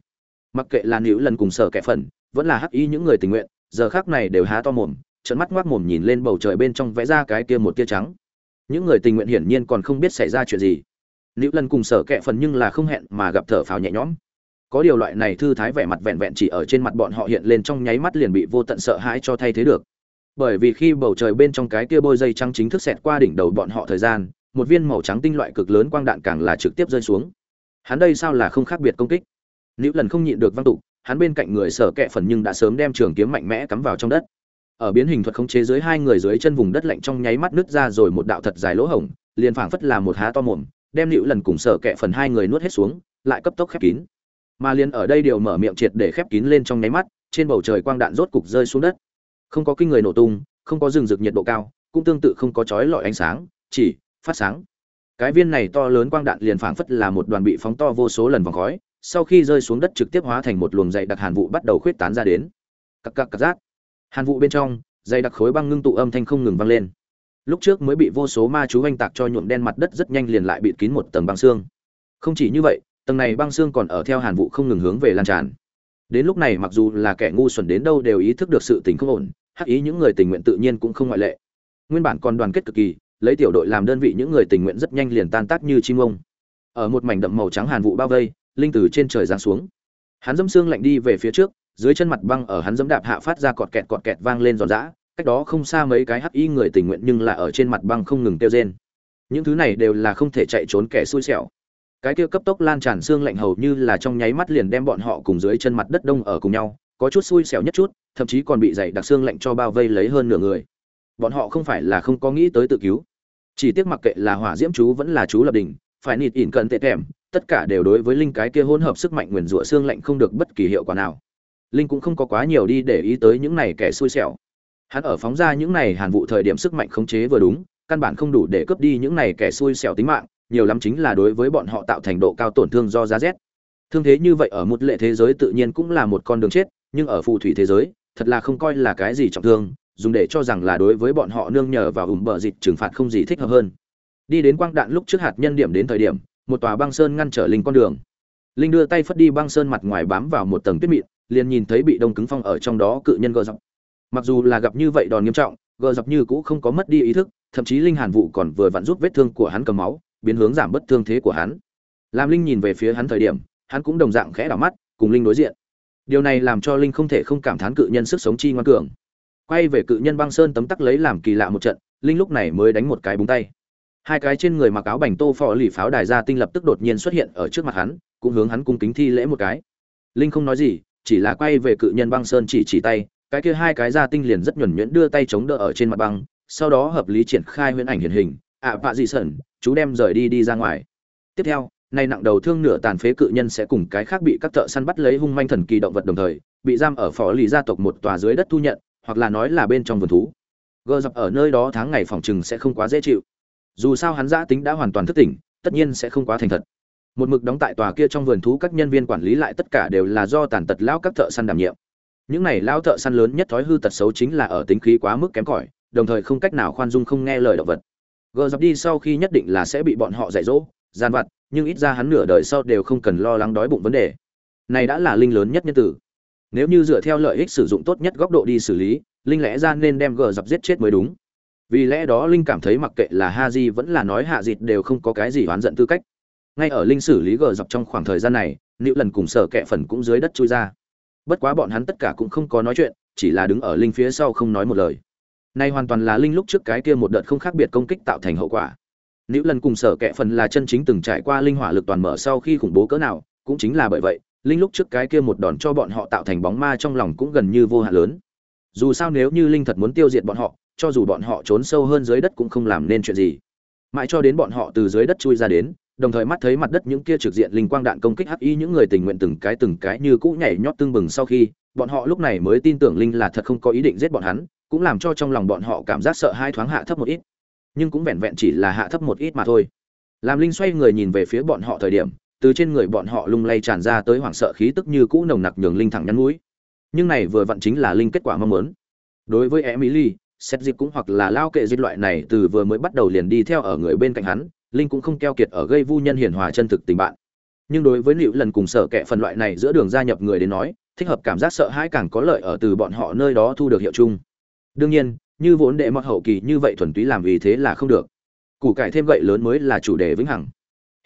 Mặc kệ là nữ lần cùng sở kẻ phần vẫn là hắc ý những người tình nguyện, giờ khác này đều há to mồm trận mắt ngoác mồm nhìn lên bầu trời bên trong vẽ ra cái kia một tia trắng. Những người tình nguyện hiển nhiên còn không biết xảy ra chuyện gì. Nữ lần cùng sở kẻ phần nhưng là không hẹn mà gặp thở phào nhẹ nhõm có điều loại này thư thái vẻ mặt vẹn vẹn chỉ ở trên mặt bọn họ hiện lên trong nháy mắt liền bị vô tận sợ hãi cho thay thế được. Bởi vì khi bầu trời bên trong cái kia bôi dây trắng chính thức xẹt qua đỉnh đầu bọn họ thời gian, một viên màu trắng tinh loại cực lớn quang đạn càng là trực tiếp rơi xuống. Hắn đây sao là không khác biệt công kích? Nữ lần không nhịn được văng tục hắn bên cạnh người sở kẹ phần nhưng đã sớm đem trường kiếm mạnh mẽ cắm vào trong đất. Ở biến hình thuật khống chế dưới hai người dưới chân vùng đất lạnh trong nháy mắt nứt ra rồi một đạo thật dài lỗ hổng, liền phảng phất là một há to mồm, đem nữ lần cùng sở kẹ phần hai người nuốt hết xuống, lại cấp tốc khép kín mà liền ở đây điều mở miệng triệt để khép kín lên trong nháy mắt, trên bầu trời quang đạn rốt cục rơi xuống đất. Không có kinh người nổ tung, không có rừng rực nhiệt độ cao, cũng tương tự không có chói lọi ánh sáng, chỉ phát sáng. Cái viên này to lớn quang đạn liền phảng phất là một đoàn bị phóng to vô số lần vòng khói, sau khi rơi xuống đất trực tiếp hóa thành một luồng dày đặc hàn vụ bắt đầu khuyết tán ra đến. Cặc cặc cặc rác. Hàn vụ bên trong, dày đặc khối băng ngưng tụ âm thanh không ngừng vang lên. Lúc trước mới bị vô số ma chú oanh tạc cho nhuộm đen mặt đất rất nhanh liền lại bịt kín một tầng băng xương. Không chỉ như vậy tầng này băng xương còn ở theo hàn vụ không ngừng hướng về lan tràn. Đến lúc này mặc dù là kẻ ngu xuẩn đến đâu đều ý thức được sự tình không ổn, hắc ý những người tình nguyện tự nhiên cũng không ngoại lệ. Nguyên bản còn đoàn kết cực kỳ, lấy tiểu đội làm đơn vị những người tình nguyện rất nhanh liền tan tác như chim ông. Ở một mảnh đậm màu trắng hàn vụ bao vây, linh từ trên trời giáng xuống. Hắn dẫm xương lạnh đi về phía trước, dưới chân mặt băng ở hắn dẫm đạp hạ phát ra cọt kẹt cọt kẹt vang lên giòn giã, cách đó không xa mấy cái hắc y người tình nguyện nhưng là ở trên mặt băng không ngừng kêu rên. Những thứ này đều là không thể chạy trốn kẻ xui xẻo cái kia cấp tốc lan tràn xương lạnh hầu như là trong nháy mắt liền đem bọn họ cùng dưới chân mặt đất đông ở cùng nhau, có chút xui xẻo nhất chút, thậm chí còn bị dày đặc xương lạnh cho bao vây lấy hơn nửa người. Bọn họ không phải là không có nghĩ tới tự cứu. Chỉ tiếc mặc kệ là hỏa diễm chú vẫn là chú lập đình phải nịt ỉn cận tệ thèm tất cả đều đối với linh cái kia hỗn hợp sức mạnh nguyền rủa xương lạnh không được bất kỳ hiệu quả nào. Linh cũng không có quá nhiều đi để ý tới những này kẻ xui xẻo. Hắn ở phóng ra những này hàn vụ thời điểm sức mạnh khống chế vừa đúng, căn bản không đủ để cướp đi những này kẻ xui xẻo tính mạng nhiều lắm chính là đối với bọn họ tạo thành độ cao tổn thương do giá rét. Thương thế như vậy ở một lệ thế giới tự nhiên cũng là một con đường chết, nhưng ở phù thủy thế giới, thật là không coi là cái gì trọng thương, dùng để cho rằng là đối với bọn họ nương nhờ vào ủng bờ dịch trừng phạt không gì thích hợp hơn. Đi đến quang đạn lúc trước hạt nhân điểm đến thời điểm, một tòa băng sơn ngăn trở linh con đường. Linh đưa tay phất đi băng sơn mặt ngoài bám vào một tầng tuyết mịn, liền nhìn thấy bị đông cứng phong ở trong đó cự nhân gờ dọc. Mặc dù là gặp như vậy đòn nghiêm trọng, gờ dọc như cũ không có mất đi ý thức, thậm chí linh hàn vụ còn vừa vặn rút vết thương của hắn cầm máu biến hướng giảm bất thương thế của hắn. Làm linh nhìn về phía hắn thời điểm, hắn cũng đồng dạng khẽ đảo mắt, cùng linh đối diện. Điều này làm cho linh không thể không cảm thán cự nhân sức sống chi ngoan cường. Quay về cự nhân băng sơn tấm tắc lấy làm kỳ lạ một trận, linh lúc này mới đánh một cái búng tay. Hai cái trên người mặc áo bành tô phò lì pháo đài gia tinh lập tức đột nhiên xuất hiện ở trước mặt hắn, cũng hướng hắn cung kính thi lễ một cái. Linh không nói gì, chỉ là quay về cự nhân băng sơn chỉ chỉ tay, cái kia hai cái gia tinh liền rất nhuẩn nhuyễn đưa tay chống đỡ ở trên mặt băng, sau đó hợp lý triển khai huyễn ảnh hiển hình ạ à, vạ dị sẩn chú đem rời đi đi ra ngoài. Tiếp theo nay nặng đầu thương nửa tàn phế cự nhân sẽ cùng cái khác bị các thợ săn bắt lấy hung manh thần kỳ động vật đồng thời bị giam ở phó lì gia tộc một tòa dưới đất thu nhận hoặc là nói là bên trong vườn thú. Gờ dập ở nơi đó tháng ngày phòng chừng sẽ không quá dễ chịu. Dù sao hắn giã tính đã hoàn toàn thức tỉnh tất nhiên sẽ không quá thành thật. Một mực đóng tại tòa kia trong vườn thú các nhân viên quản lý lại tất cả đều là do tàn tật lão các thợ săn đảm nhiệm. Những này lão thợ săn lớn nhất thói hư tật xấu chính là ở tính khí quá mức kém cỏi đồng thời không cách nào khoan dung không nghe lời động vật gờ dập đi sau khi nhất định là sẽ bị bọn họ dạy dỗ, gian vặt, nhưng ít ra hắn nửa đời sau đều không cần lo lắng đói bụng vấn đề. Này đã là linh lớn nhất nhân tử. Nếu như dựa theo lợi ích sử dụng tốt nhất góc độ đi xử lý, linh lẽ ra nên đem gờ dập giết chết mới đúng. Vì lẽ đó linh cảm thấy mặc kệ là ha di vẫn là nói hạ dịt đều không có cái gì oán giận tư cách. Ngay ở linh xử lý gờ dọc trong khoảng thời gian này nữ lần cùng sở kẹ phần cũng dưới đất chui ra. Bất quá bọn hắn tất cả cũng không có nói chuyện, chỉ là đứng ở linh phía sau không nói một lời nay hoàn toàn là linh lúc trước cái kia một đợt không khác biệt công kích tạo thành hậu quả. Nữ lần cùng sở kệ phần là chân chính từng trải qua linh hỏa lực toàn mở sau khi khủng bố cỡ nào, cũng chính là bởi vậy, linh lúc trước cái kia một đòn cho bọn họ tạo thành bóng ma trong lòng cũng gần như vô hạn lớn. Dù sao nếu như linh thật muốn tiêu diệt bọn họ, cho dù bọn họ trốn sâu hơn dưới đất cũng không làm nên chuyện gì. Mãi cho đến bọn họ từ dưới đất chui ra đến, đồng thời mắt thấy mặt đất những kia trực diện linh quang đạn công kích hắc y những người tình nguyện từng cái từng cái như cũ nhảy nhót tương bừng sau khi bọn họ lúc này mới tin tưởng linh là thật không có ý định giết bọn hắn, cũng làm cho trong lòng bọn họ cảm giác sợ hai thoáng hạ thấp một ít. Nhưng cũng vẹn vẹn chỉ là hạ thấp một ít mà thôi. Làm linh xoay người nhìn về phía bọn họ thời điểm, từ trên người bọn họ lung lay tràn ra tới hoảng sợ khí tức như cũ nồng nặc nhường linh thẳng nhăn mũi. Nhưng này vừa vặn chính là linh kết quả mong muốn. Đối với emily, xét dịp cũng hoặc là lao kệ dịch loại này từ vừa mới bắt đầu liền đi theo ở người bên cạnh hắn, linh cũng không keo kiệt ở gây vu nhân hiển hòa chân thực tình bạn. Nhưng đối với liệu lần cùng sở kệ phần loại này giữa đường gia nhập người đến nói thích hợp cảm giác sợ hãi càng có lợi ở từ bọn họ nơi đó thu được hiệu chung. Đương nhiên, như vốn đệ mọt hậu kỳ như vậy thuần túy làm vì thế là không được. Củ cải thêm gậy lớn mới là chủ đề vĩnh hằng.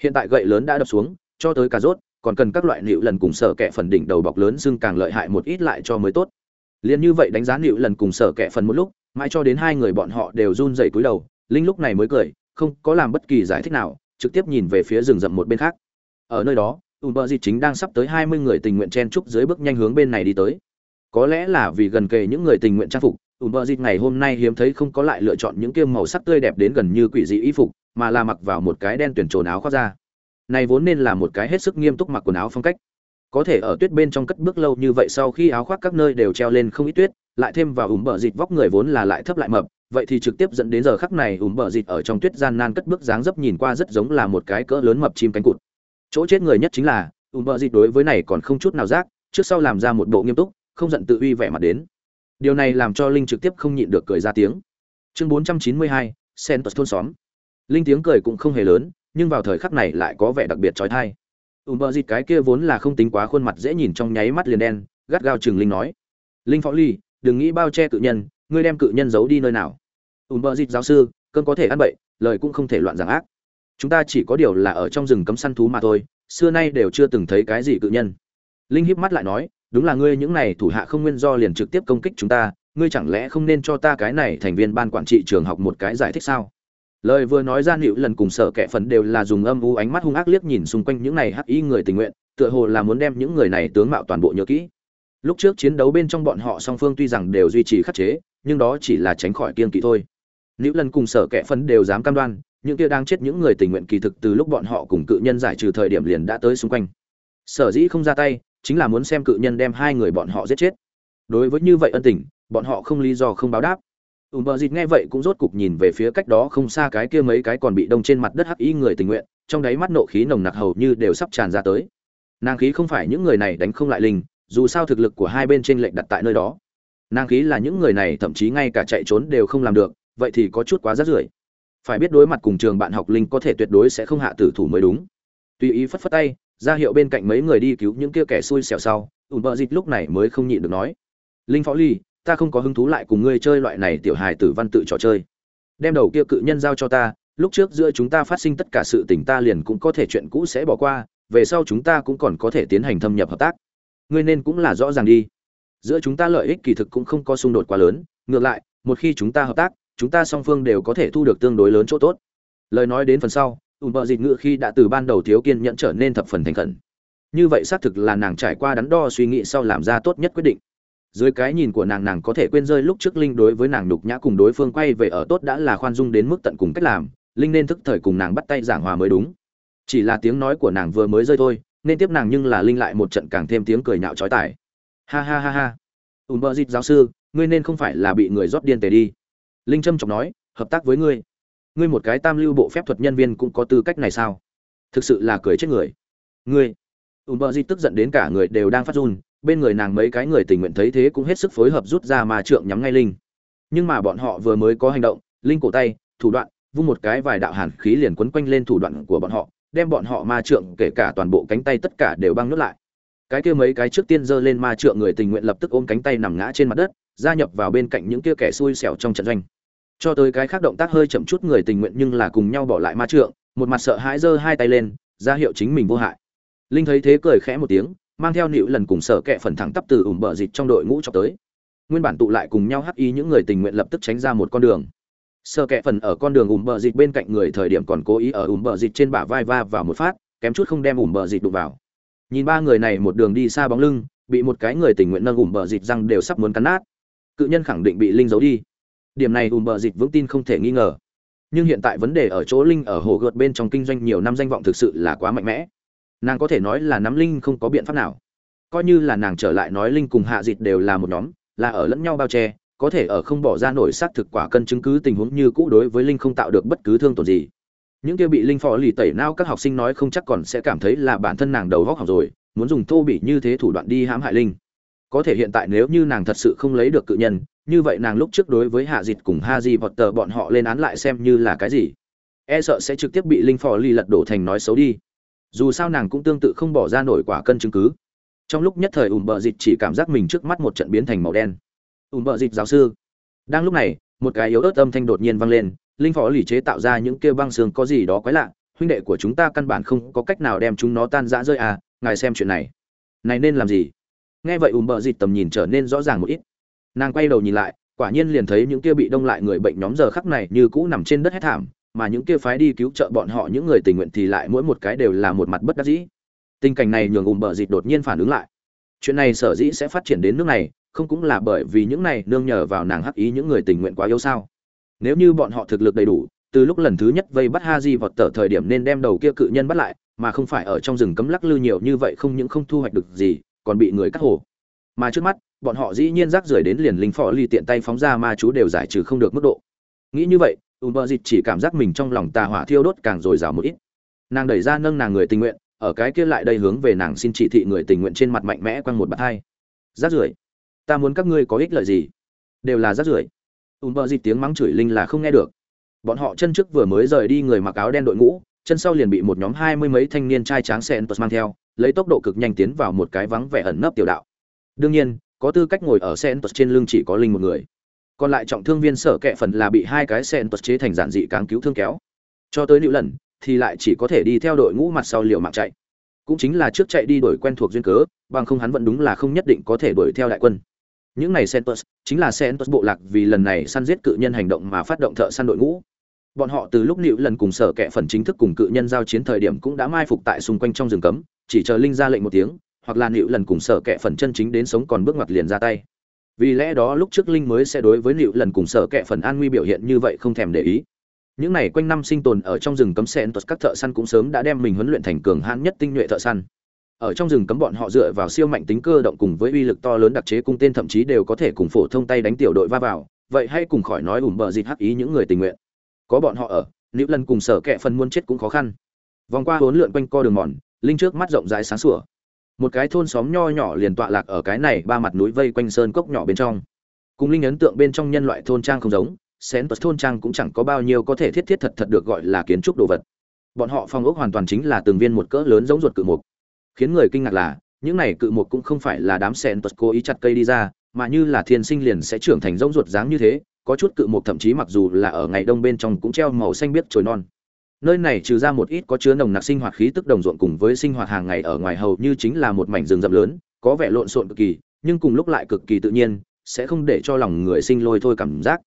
Hiện tại gậy lớn đã đập xuống, cho tới cà rốt, còn cần các loại liệu lần cùng sở kẹ phần đỉnh đầu bọc lớn xưng càng lợi hại một ít lại cho mới tốt. Liền như vậy đánh giá liệu lần cùng sở kẹ phần một lúc, mãi cho đến hai người bọn họ đều run rẩy cúi đầu, linh lúc này mới cười, không có làm bất kỳ giải thích nào, trực tiếp nhìn về phía rừng rậm một bên khác. Ở nơi đó ùn bờ dịt chính đang sắp tới hai mươi người tình nguyện chen trúc dưới bước nhanh hướng bên này đi tới. Có lẽ là vì gần kề những người tình nguyện trang phục ùn bờ dịt ngày hôm nay hiếm thấy không có lại lựa chọn những kiêm màu sắc tươi đẹp đến gần như quỷ dị y phục, mà là mặc vào một cái đen tuyển trồn áo khoác ra này vốn nên là một cái hết sức nghiêm túc mặc quần áo phong cách. Có thể ở tuyết bên trong cất bước lâu như vậy sau khi áo khoác các nơi đều treo lên không ít tuyết, lại thêm vào ủng bờ dịt vóc người vốn là lại thấp lại mập, vậy thì trực tiếp dẫn đến giờ khắc này ủng bờ dịt ở trong tuyết gian nan cất bước dáng dấp nhìn qua rất giống là một cái cỡ lớn mập chim cánh cụt chỗ chết người nhất chính là ủng bợ dịt đối với này còn không chút nào giác trước sau làm ra một bộ nghiêm túc không giận tự uy vẻ mặt đến. Điều này làm cho linh trực tiếp không nhịn được cười ra tiếng. Chương 492, Sentus thôn xóm. Linh tiếng cười cũng không hề lớn nhưng vào thời khắc này lại có vẻ đặc biệt trói thai. Ùm bợ dịt cái kia vốn là không tính quá khuôn mặt dễ nhìn trong nháy mắt liền đen gắt gao chừng linh nói. Linh phó ly đừng nghĩ bao che cự nhân ngươi đem cự nhân giấu đi nơi nào. Ùm bợ dịt giáo sư cơn có thể ăn bậy lời cũng không thể loạn giảng ác chúng ta chỉ có điều là ở trong rừng cấm săn thú mà thôi, xưa nay đều chưa từng thấy cái gì cự nhân. Linh híp mắt lại nói, đúng là ngươi những này thủ hạ không nguyên do liền trực tiếp công kích chúng ta, ngươi chẳng lẽ không nên cho ta cái này thành viên ban quản trị trường học một cái giải thích sao? Lời vừa nói ra nịu lần cùng sợ kẻ phần đều là dùng âm u ánh mắt hung ác liếc nhìn xung quanh những này hắc y người tình nguyện, tựa hồ là muốn đem những người này tướng mạo toàn bộ nhớ kỹ. Lúc trước chiến đấu bên trong bọn họ song phương tuy rằng đều duy trì khắc chế, nhưng đó chỉ là tránh khỏi kiên kỵ thôi. Nữ lần cùng sở kẻ phần đều dám cam đoan những kia đang chết những người tình nguyện kỳ thực từ lúc bọn họ cùng cự nhân giải trừ thời điểm liền đã tới xung quanh. Sở dĩ không ra tay, chính là muốn xem cự nhân đem hai người bọn họ giết chết. Đối với như vậy ân tình, bọn họ không lý do không báo đáp. Ùm bờ dịt nghe vậy cũng rốt cục nhìn về phía cách đó không xa cái kia mấy cái còn bị đông trên mặt đất hắc y người tình nguyện, trong đáy mắt nộ khí nồng nặc hầu như đều sắp tràn ra tới. Nàng khí không phải những người này đánh không lại linh, dù sao thực lực của hai bên trên lệnh đặt tại nơi đó. Nàng khí là những người này, thậm chí ngay cả chạy trốn đều không làm được, vậy thì có chút quá rát rưởi phải biết đối mặt cùng trường bạn học linh có thể tuyệt đối sẽ không hạ tử thủ mới đúng. Tùy ý phất phất tay, ra hiệu bên cạnh mấy người đi cứu những kia kẻ xui xẻo sau, ủn bợ dịch lúc này mới không nhịn được nói. Linh phó ly, ta không có hứng thú lại cùng ngươi chơi loại này tiểu hài tử văn tự trò chơi. Đem đầu kia cự nhân giao cho ta, lúc trước giữa chúng ta phát sinh tất cả sự tình ta liền cũng có thể chuyện cũ sẽ bỏ qua, về sau chúng ta cũng còn có thể tiến hành thâm nhập hợp tác. Ngươi nên cũng là rõ ràng đi. Giữa chúng ta lợi ích kỳ thực cũng không có xung đột quá lớn, ngược lại, một khi chúng ta hợp tác chúng ta song phương đều có thể thu được tương đối lớn chỗ tốt. Lời nói đến phần sau ùm bợ dịch ngự khi đã từ ban đầu thiếu kiên nhẫn trở nên thập phần thành khẩn. Như vậy xác thực là nàng trải qua đắn đo suy nghĩ sau làm ra tốt nhất quyết định. Dưới cái nhìn của nàng nàng có thể quên rơi lúc trước linh đối với nàng nhục nhã cùng đối phương quay về ở tốt đã là khoan dung đến mức tận cùng cách làm, linh nên thức thời cùng nàng bắt tay giảng hòa mới đúng. Chỉ là tiếng nói của nàng vừa mới rơi thôi, nên tiếp nàng nhưng là linh lại một trận càng thêm tiếng cười nhạo trói tải ha ha ha ha. Ùm bơ dịch giáo sư, ngươi nên không phải là bị người rót điên tề đi linh trâm trọng nói, hợp tác với ngươi. Ngươi một cái tam lưu bộ phép thuật nhân viên cũng có tư cách này sao? Thực sự là cười chết người. Ngươi. Ùm bơ di tức giận đến cả người đều đang phát run, bên người nàng mấy cái người tình nguyện thấy thế cũng hết sức phối hợp rút ra mà trượng nhắm ngay linh. Nhưng mà bọn họ vừa mới có hành động, linh cổ tay, thủ đoạn, vung một cái vài đạo hàn khí liền quấn quanh lên thủ đoạn của bọn họ, đem bọn họ ma trượng kể cả toàn bộ cánh tay tất cả đều băng nuốt lại. Cái kia mấy cái trước tiên giơ lên ma trượng người tình nguyện lập tức ôm cánh tay nằm ngã trên mặt đất, gia nhập vào bên cạnh những kia kẻ xui xẻo trong trận doanh cho tới cái khác động tác hơi chậm chút người tình nguyện nhưng là cùng nhau bỏ lại ma trượng, một mặt sợ hãi giơ hai tay lên, ra hiệu chính mình vô hại. Linh thấy thế cười khẽ một tiếng, mang theo nịu lần cùng sở kẹ phần thẳng tắp từ ủng bờ dịch trong đội ngũ cho tới. Nguyên bản tụ lại cùng nhau hắc ý những người tình nguyện lập tức tránh ra một con đường. Sở kẹ phần ở con đường ủm bờ dịch bên cạnh người thời điểm còn cố ý ở ủm bờ dịch trên bả vai va vào một phát, kém chút không đem ủm bờ dịch đụng vào. Nhìn ba người này một đường đi xa bóng lưng, bị một cái người tình nguyện nâng ủm bờ dịch răng đều sắp muốn cắn nát. Cự nhân khẳng định bị linh giấu đi điểm này ùm bờ dịch vững tin không thể nghi ngờ. Nhưng hiện tại vấn đề ở chỗ linh ở hồ gợt bên trong kinh doanh nhiều năm danh vọng thực sự là quá mạnh mẽ. Nàng có thể nói là nắm linh không có biện pháp nào. Coi như là nàng trở lại nói linh cùng hạ dịch đều là một nhóm, là ở lẫn nhau bao che, có thể ở không bỏ ra nổi xác thực quả cân chứng cứ tình huống như cũ đối với linh không tạo được bất cứ thương tổn gì. Những kia bị linh phò lì tẩy nao các học sinh nói không chắc còn sẽ cảm thấy là bản thân nàng đầu góc học rồi, muốn dùng thô bỉ như thế thủ đoạn đi hãm hại linh có thể hiện tại nếu như nàng thật sự không lấy được cự nhân, như vậy nàng lúc trước đối với hạ dịt cùng ha di vọt tờ bọn họ lên án lại xem như là cái gì? E sợ sẽ trực tiếp bị linh phò lì lật đổ thành nói xấu đi. Dù sao nàng cũng tương tự không bỏ ra nổi quả cân chứng cứ. Trong lúc nhất thời ùm bợ dịt chỉ cảm giác mình trước mắt một trận biến thành màu đen. Ùm bợ dịt giáo sư. Đang lúc này, một cái yếu ớt âm thanh đột nhiên vang lên, linh phó lì chế tạo ra những kêu băng xương có gì đó quái lạ. Huynh đệ của chúng ta căn bản không có cách nào đem chúng nó tan rã rơi à ngài xem chuyện này. Này nên làm gì? Nghe vậy ùm bờ dịt tầm nhìn trở nên rõ ràng một ít. Nàng quay đầu nhìn lại, quả nhiên liền thấy những kia bị đông lại người bệnh nhóm giờ khắc này như cũ nằm trên đất hết thảm, mà những kia phái đi cứu trợ bọn họ những người tình nguyện thì lại mỗi một cái đều là một mặt bất đắc dĩ. Tình cảnh này nhường ùm bờ dịt đột nhiên phản ứng lại. Chuyện này sở dĩ sẽ phát triển đến nước này, không cũng là bởi vì những này nương nhờ vào nàng hắc ý những người tình nguyện quá yếu sao? Nếu như bọn họ thực lực đầy đủ, từ lúc lần thứ nhất vây bắt ha di vọt tờ thời điểm nên đem đầu kia cự nhân bắt lại, mà không phải ở trong rừng cấm lắc lư nhiều như vậy không những không thu hoạch được gì còn bị người cắt hổ mà trước mắt, bọn họ dĩ nhiên rác rưởi đến liền lính phò ly tiện tay phóng ra ma chú đều giải trừ không được mức độ. Nghĩ như vậy u bờ dịt chỉ cảm giác mình trong lòng tà hỏa thiêu đốt càng dồi dào một ít. Nàng đẩy ra nâng nàng người tình nguyện, ở cái kia lại đây hướng về nàng xin chỉ thị người tình nguyện trên mặt mạnh mẽ quăng một bạt hai. Rác rưởi, ta muốn các ngươi có ích lợi gì? Đều là rác rưởi. U bờ dịt tiếng mắng chửi linh là không nghe được. Bọn họ chân trước vừa mới rời đi người mặc áo đen đội ngũ, chân sau liền bị một nhóm hai mươi mấy thanh niên trai tráng sen mang theo lấy tốc độ cực nhanh tiến vào một cái vắng vẻ ẩn nấp tiểu đạo. Đương nhiên có tư cách ngồi ở sen trên lưng chỉ có linh một người. Còn lại trọng thương viên sở kệ phần là bị hai cái sen chế thành giản dị cáng cứu thương kéo. Cho tới nữ lần thì lại chỉ có thể đi theo đội ngũ mặt sau liều mạng chạy. Cũng chính là trước chạy đi đổi quen thuộc duyên cớ bằng không hắn vẫn đúng là không nhất định có thể đuổi theo đại quân. Những này Sentus chính là Sentus bộ lạc vì lần này săn giết cự nhân hành động mà phát động thợ săn đội ngũ. Bọn họ từ lúc Nữu lần cùng sở kẻ phần chính thức cùng cự nhân giao chiến thời điểm cũng đã mai phục tại xung quanh trong rừng cấm, chỉ chờ linh ra lệnh một tiếng, hoặc là nịu lần cùng sở kẻ phần chân chính đến sống còn bước ngoặt liền ra tay. Vì lẽ đó lúc trước linh mới sẽ đối với nịu lần cùng sở kẻ phần an nguy biểu hiện như vậy không thèm để ý. Những này quanh năm sinh tồn ở trong rừng cấm Sentus các thợ săn cũng sớm đã đem mình huấn luyện thành cường hãn nhất tinh nhuệ thợ săn ở trong rừng cấm bọn họ dựa vào siêu mạnh tính cơ động cùng với uy lực to lớn đặc chế cung tên thậm chí đều có thể cùng phổ thông tay đánh tiểu đội va vào vậy hay cùng khỏi nói ủm bờ dịt hắc ý những người tình nguyện có bọn họ ở nữ lần cùng sở kẹ phần muôn chết cũng khó khăn vòng qua huấn lượn quanh co đường mòn linh trước mắt rộng rãi sáng sủa. Một cái thôn xóm nho nhỏ liền tọa lạc ở cái này ba mặt núi vây quanh sơn cốc nhỏ bên trong. Cùng linh ấn tượng bên trong nhân loại thôn trang không giống xén tật thôn trang cũng chẳng có bao nhiêu có thể thiết thiết thật thật được gọi là kiến trúc đồ vật. Bọn họ phong ốc hoàn toàn chính là từng viên một cỡ lớn giống ruột cự mục. Khiến người kinh ngạc là, những này cự một cũng không phải là đám xén tuật cố ý chặt cây đi ra, mà như là thiên sinh liền sẽ trưởng thành giống ruột dáng như thế, có chút cự một thậm chí mặc dù là ở ngày đông bên trong cũng treo màu xanh biếc trồi non nơi này trừ ra một ít có chứa nồng nặc sinh hoạt khí tức đồng ruộng cùng với sinh hoạt hàng ngày ở ngoài hầu như chính là một mảnh rừng rậm lớn có vẻ lộn xộn cực kỳ nhưng cùng lúc lại cực kỳ tự nhiên sẽ không để cho lòng người sinh lôi thôi cảm giác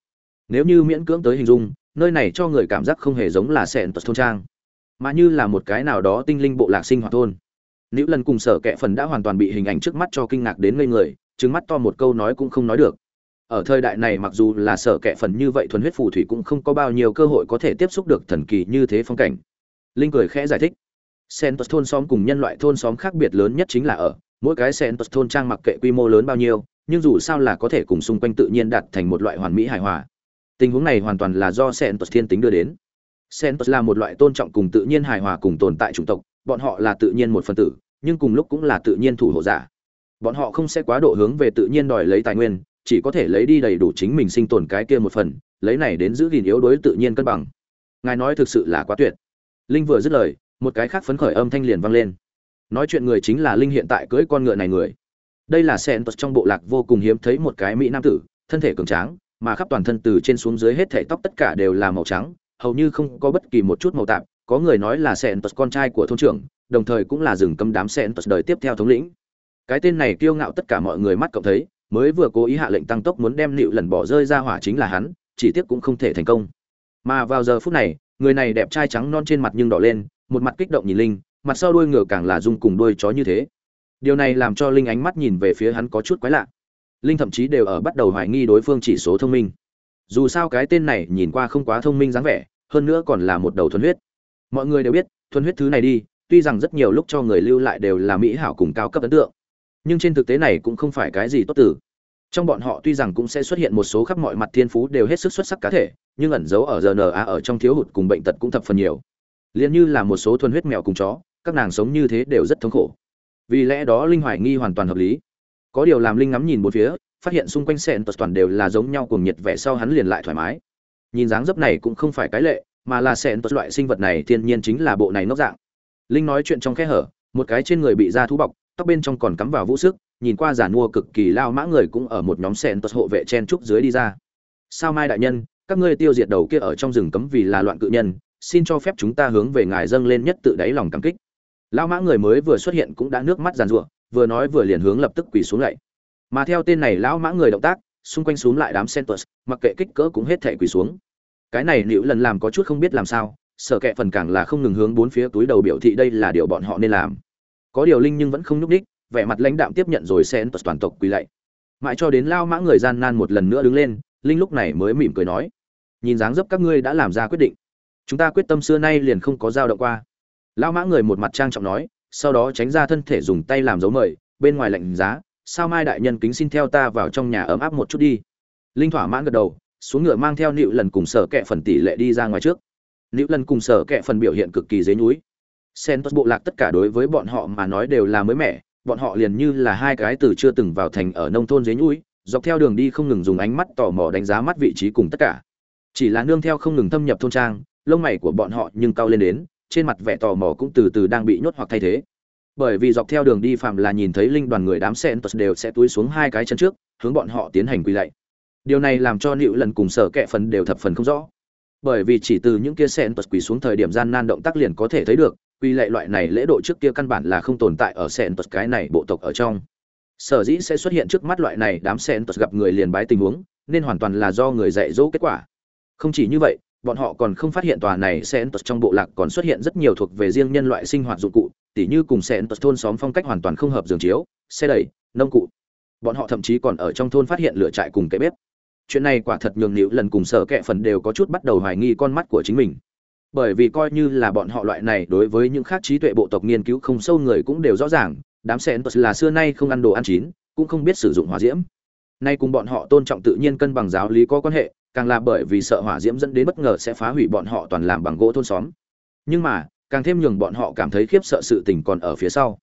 nếu như miễn cưỡng tới hình dung nơi này cho người cảm giác không hề giống là sẹn tật thôn trang mà như là một cái nào đó tinh linh bộ lạc sinh hoạt thôn Nữ lần cùng sở kệ phần đã hoàn toàn bị hình ảnh trước mắt cho kinh ngạc đến ngây người, trừng mắt to một câu nói cũng không nói được. Ở thời đại này mặc dù là sở kệ phần như vậy thuần huyết phù thủy cũng không có bao nhiêu cơ hội có thể tiếp xúc được thần kỳ như thế phong cảnh. Linh cười khẽ giải thích. Sentus thôn xóm cùng nhân loại thôn xóm khác biệt lớn nhất chính là ở, mỗi cái Sentus thôn trang mặc kệ quy mô lớn bao nhiêu, nhưng dù sao là có thể cùng xung quanh tự nhiên đạt thành một loại hoàn mỹ hài hòa. Tình huống này hoàn toàn là do Sentus thiên tính đưa đến. Sentus là một loại tôn trọng cùng tự nhiên hài hòa cùng tồn tại chủng tộc, bọn họ là tự nhiên một phần tử nhưng cùng lúc cũng là tự nhiên thủ hộ giả bọn họ không sẽ quá độ hướng về tự nhiên đòi lấy tài nguyên chỉ có thể lấy đi đầy đủ chính mình sinh tồn cái kia một phần, lấy này đến giữ gìn yếu đối tự nhiên cân bằng. Ngài nói thực sự là quá tuyệt. Linh vừa dứt lời, một cái khác phấn khởi âm thanh liền vang lên. Nói chuyện người chính là linh hiện tại cưỡi con ngựa này người. Đây là sen trong bộ lạc vô cùng hiếm thấy một cái mỹ nam tử, thân thể cường tráng, mà khắp toàn thân từ trên xuống dưới hết thể tóc tất cả đều là màu trắng, hầu như không có bất kỳ một chút màu tạp, có người nói là sen tật con trai của thôn trưởng, đồng thời cũng là rừng cấm đám sen tật đời tiếp theo thống lĩnh. Cái tên này kiêu ngạo tất cả mọi người mắt cộng thấy mới vừa cố ý hạ lệnh tăng tốc muốn đem nịu lần bỏ rơi ra hỏa chính là hắn, chỉ tiếc cũng không thể thành công. Mà vào giờ phút này, người này đẹp trai trắng non trên mặt nhưng đỏ lên, một mặt kích động nhìn linh, mặt sau đuôi ngựa càng là dung cùng đuôi chó như thế. Điều này làm cho linh ánh mắt nhìn về phía hắn có chút quái lạ. Linh thậm chí đều ở bắt đầu hoài nghi đối phương chỉ số thông minh. Dù sao cái tên này nhìn qua không quá thông minh dáng vẻ, hơn nữa còn là một đầu thuần huyết. Mọi người đều biết, thuần huyết thứ này đi, tuy rằng rất nhiều lúc cho người lưu lại đều là mỹ hảo cùng cao cấp ấn tượng nhưng trên thực tế này cũng không phải cái gì tốt tử trong bọn họ tuy rằng cũng sẽ xuất hiện một số khắp mọi mặt thiên phú đều hết sức xuất sắc cá thể, nhưng ẩn giấu ở rna ở trong thiếu hụt cùng bệnh tật cũng thập phần nhiều. Liền như là một số thuần huyết mèo cùng chó, các nàng sống như thế đều rất thống khổ. Vì lẽ đó linh hoài nghi hoàn toàn hợp lý. Có điều làm linh ngắm nhìn một phía, phát hiện xung quanh sẹn tật toàn đều là giống nhau cùng nhiệt vẻ sau hắn liền lại thoải mái. Nhìn dáng dấp này cũng không phải cái lệ, mà là sẹn tật loại sinh vật này thiên nhiên chính là bộ này nóc dạng. Linh nói chuyện trong khe hở, một cái trên người bị da thú bọc tóc bên trong còn cắm vào vũ sức, nhìn qua giả mua cực kỳ lao mã người cũng ở một nhóm sẹn tật hộ vệ chen trúc dưới đi ra. Sao mai đại nhân, các ngươi tiêu diệt đầu kia ở trong rừng cấm vì là loạn cự nhân, xin cho phép chúng ta hướng về ngài dâng lên nhất tự đáy lòng cảm kích. Lao mã người mới vừa xuất hiện cũng đã nước mắt giàn rủa vừa nói vừa liền hướng lập tức quỳ xuống lạy mà theo tên này lão mã người động tác, xung quanh xuống lại đám centus mặc kệ kích cỡ cũng hết thể quỳ xuống. Cái này liễu lần làm có chút không biết làm sao, sợ kệ phần càng là không ngừng hướng bốn phía túi đầu biểu thị đây là điều bọn họ nên làm có điều linh nhưng vẫn không nhúc đích vẻ mặt lãnh đạm tiếp nhận rồi centus toàn tộc quỳ lạy. Mãi cho đến lao mã người gian nan một lần nữa đứng lên, linh lúc này mới mỉm cười nói, nhìn dáng dấp các ngươi đã làm ra quyết định. Chúng ta quyết tâm xưa nay liền không có dao động qua. Lao mã người một mặt trang trọng nói, sau đó tránh ra thân thể dùng tay làm dấu mời, bên ngoài lạnh giá, sao mai đại nhân kính xin theo ta vào trong nhà ấm áp một chút đi. Linh thỏa mãn gật đầu, xuống ngựa mang theo nịu lần cùng sở kẹ phần tỷ lệ đi ra ngoài trước. Nịu lần cùng sở kẹ phần biểu hiện cực kỳ dế núi Sentos bộ lạc tất cả đối với bọn họ mà nói đều là mới mẻ, bọn họ liền như là hai cái từ chưa từng vào thành ở nông thôn dế núi dọc theo đường đi không ngừng dùng ánh mắt tò mò đánh giá mắt vị trí cùng tất cả. Chỉ là nương theo không ngừng thâm nhập thôn trang, lông mày của bọn họ nhưng cao lên đến, trên mặt vẻ tò mò cũng từ từ đang bị nhốt hoặc thay thế. Bởi vì dọc theo đường đi phạm là nhìn thấy linh đoàn người đám Sentos đều sẽ túi xuống hai cái chân trước, hướng bọn họ tiến hành quỳ lạy. Điều này làm cho Nữu lần cùng sở kệ phần đều thập phần không rõ. Bởi vì chỉ từ những kia Sentos quỳ xuống thời điểm gian nan động tác liền có thể thấy được Quy lệ loại này lễ độ trước kia căn bản là không tồn tại ở sen cái này bộ tộc ở trong. Sở dĩ sẽ xuất hiện trước mắt loại này đám sen gặp người liền bái tình huống, nên hoàn toàn là do người dạy dỗ kết quả. Không chỉ như vậy, bọn họ còn không phát hiện tòa này sen trong bộ lạc còn xuất hiện rất nhiều thuộc về riêng nhân loại sinh hoạt dụng cụ, tỉ như cùng sen thôn xóm phong cách hoàn toàn không hợp giường chiếu, xe đẩy, nông cụ. Bọn họ thậm chí còn ở trong thôn phát hiện lửa trại cùng cái bếp. Chuyện này quả thật nhường nịu lần cùng sở kệ phần đều có chút bắt đầu hoài nghi con mắt của chính mình bởi vì coi như là bọn họ loại này đối với những khác trí tuệ bộ tộc nghiên cứu không sâu người cũng đều rõ ràng, đám sen là xưa nay không ăn đồ ăn chín, cũng không biết sử dụng hỏa diễm. Nay cùng bọn họ tôn trọng tự nhiên cân bằng giáo lý có quan hệ, càng là bởi vì sợ hỏa diễm dẫn đến bất ngờ sẽ phá hủy bọn họ toàn làm bằng gỗ thôn xóm. Nhưng mà, càng thêm nhường bọn họ cảm thấy khiếp sợ sự tình còn ở phía sau.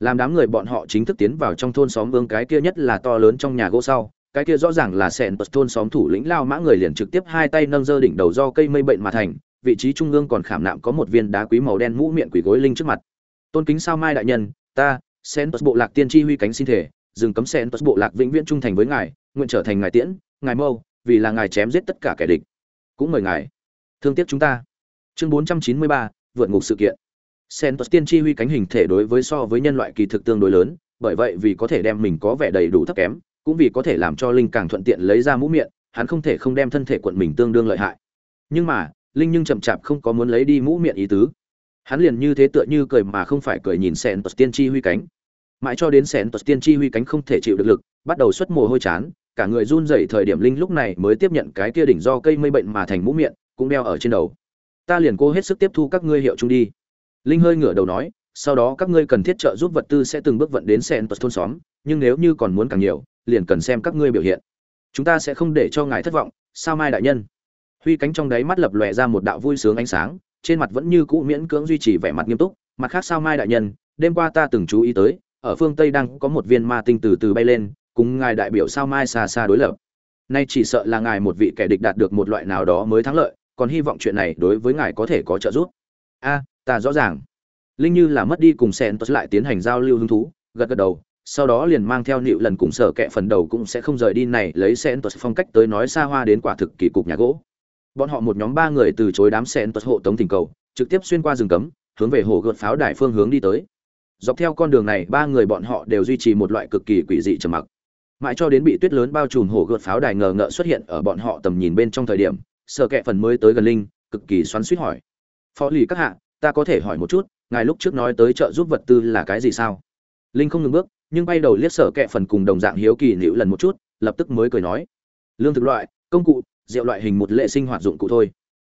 Làm đám người bọn họ chính thức tiến vào trong thôn xóm vương cái kia nhất là to lớn trong nhà gỗ sau, cái kia rõ ràng là sẹn bật thôn xóm thủ lĩnh lao mã người liền trực tiếp hai tay nâng dơ đỉnh đầu do cây mây bệnh mà thành vị trí trung ương còn khảm nạm có một viên đá quý màu đen mũ miệng quỷ gối linh trước mặt. Tôn kính sao mai đại nhân ta Sen bộ lạc tiên tri huy cánh xin thể dừng cấm Sen bộ lạc vĩnh viễn trung thành với ngài nguyện trở thành ngài tiễn ngài mâu vì là ngài chém giết tất cả kẻ địch. Cũng mời ngài thương tiếc chúng ta. Chương bốn trăm chín mươi ba vượt ngục sự kiện. Sentos tiên tri huy cánh hình thể đối với so với nhân loại kỳ thực tương đối lớn, bởi vậy vì có thể đem mình có vẻ đầy đủ thấp kém, cũng vì có thể làm cho linh càng thuận tiện lấy ra mũ miệng, hắn không thể không đem thân thể quận mình tương đương lợi hại. Nhưng mà, linh nhưng chậm chạp không có muốn lấy đi mũ miệng ý tứ. Hắn liền như thế tựa như cười mà không phải cười nhìn Sentos tiên tri huy cánh. Mãi cho đến Sentos tiên tri huy cánh không thể chịu được lực, bắt đầu xuất mồ hôi chán, cả người run rẩy thời điểm linh lúc này mới tiếp nhận cái kia đỉnh do cây mây bệnh mà thành mũ miệng, cũng đeo ở trên đầu. Ta liền cố hết sức tiếp thu các ngươi hiệu chung đi linh hơi ngửa đầu nói sau đó các ngươi cần thiết trợ giúp vật tư sẽ từng bước vận đến sen thôn xóm nhưng nếu như còn muốn càng nhiều liền cần xem các ngươi biểu hiện chúng ta sẽ không để cho ngài thất vọng sao mai đại nhân huy cánh trong đáy mắt lập lòe ra một đạo vui sướng ánh sáng, trên mặt vẫn như cũ miễn cưỡng duy trì vẻ mặt nghiêm túc. Mặt khác sao mai đại nhân, đêm qua ta từng chú ý tới, ở phương tây đang có một viên ma tinh từ từ bay lên, cùng ngài đại biểu sao mai xa xa đối lập. Nay chỉ sợ là ngài một vị kẻ địch đạt được một loại nào đó mới thắng lợi, còn hy vọng chuyện này đối với ngài có thể có trợ giúp. A, ta rõ ràng. Linh như là mất đi cùng sen tốt lại tiến hành giao lưu hứng thú, gật gật đầu, sau đó liền mang theo nịu lần cùng sở kẹ phần đầu cũng sẽ không rời đi này lấy sen tốt phong cách tới nói xa hoa đến quả thực kỳ cục nhà gỗ bọn họ một nhóm ba người từ chối đám sen tuật hộ tống tình cầu, trực tiếp xuyên qua rừng cấm, hướng về hồ gợt pháo đài phương hướng đi tới. Dọc theo con đường này, ba người bọn họ đều duy trì một loại cực kỳ quỷ dị trầm mặc. Mãi cho đến bị tuyết lớn bao trùm hồ gợt pháo đài ngờ ngợ xuất hiện ở bọn họ tầm nhìn bên trong thời điểm, sợ kệ phần mới tới gần linh, cực kỳ xoắn suýt hỏi. Phó lì các hạ, ta có thể hỏi một chút, ngài lúc trước nói tới trợ giúp vật tư là cái gì sao? Linh không ngừng bước, nhưng bay đầu liếc sở kệ phần cùng đồng dạng hiếu kỳ liễu lần một chút, lập tức mới cười nói. Lương thực loại, công cụ rượu loại hình một lệ sinh hoạt dụng cụ thôi.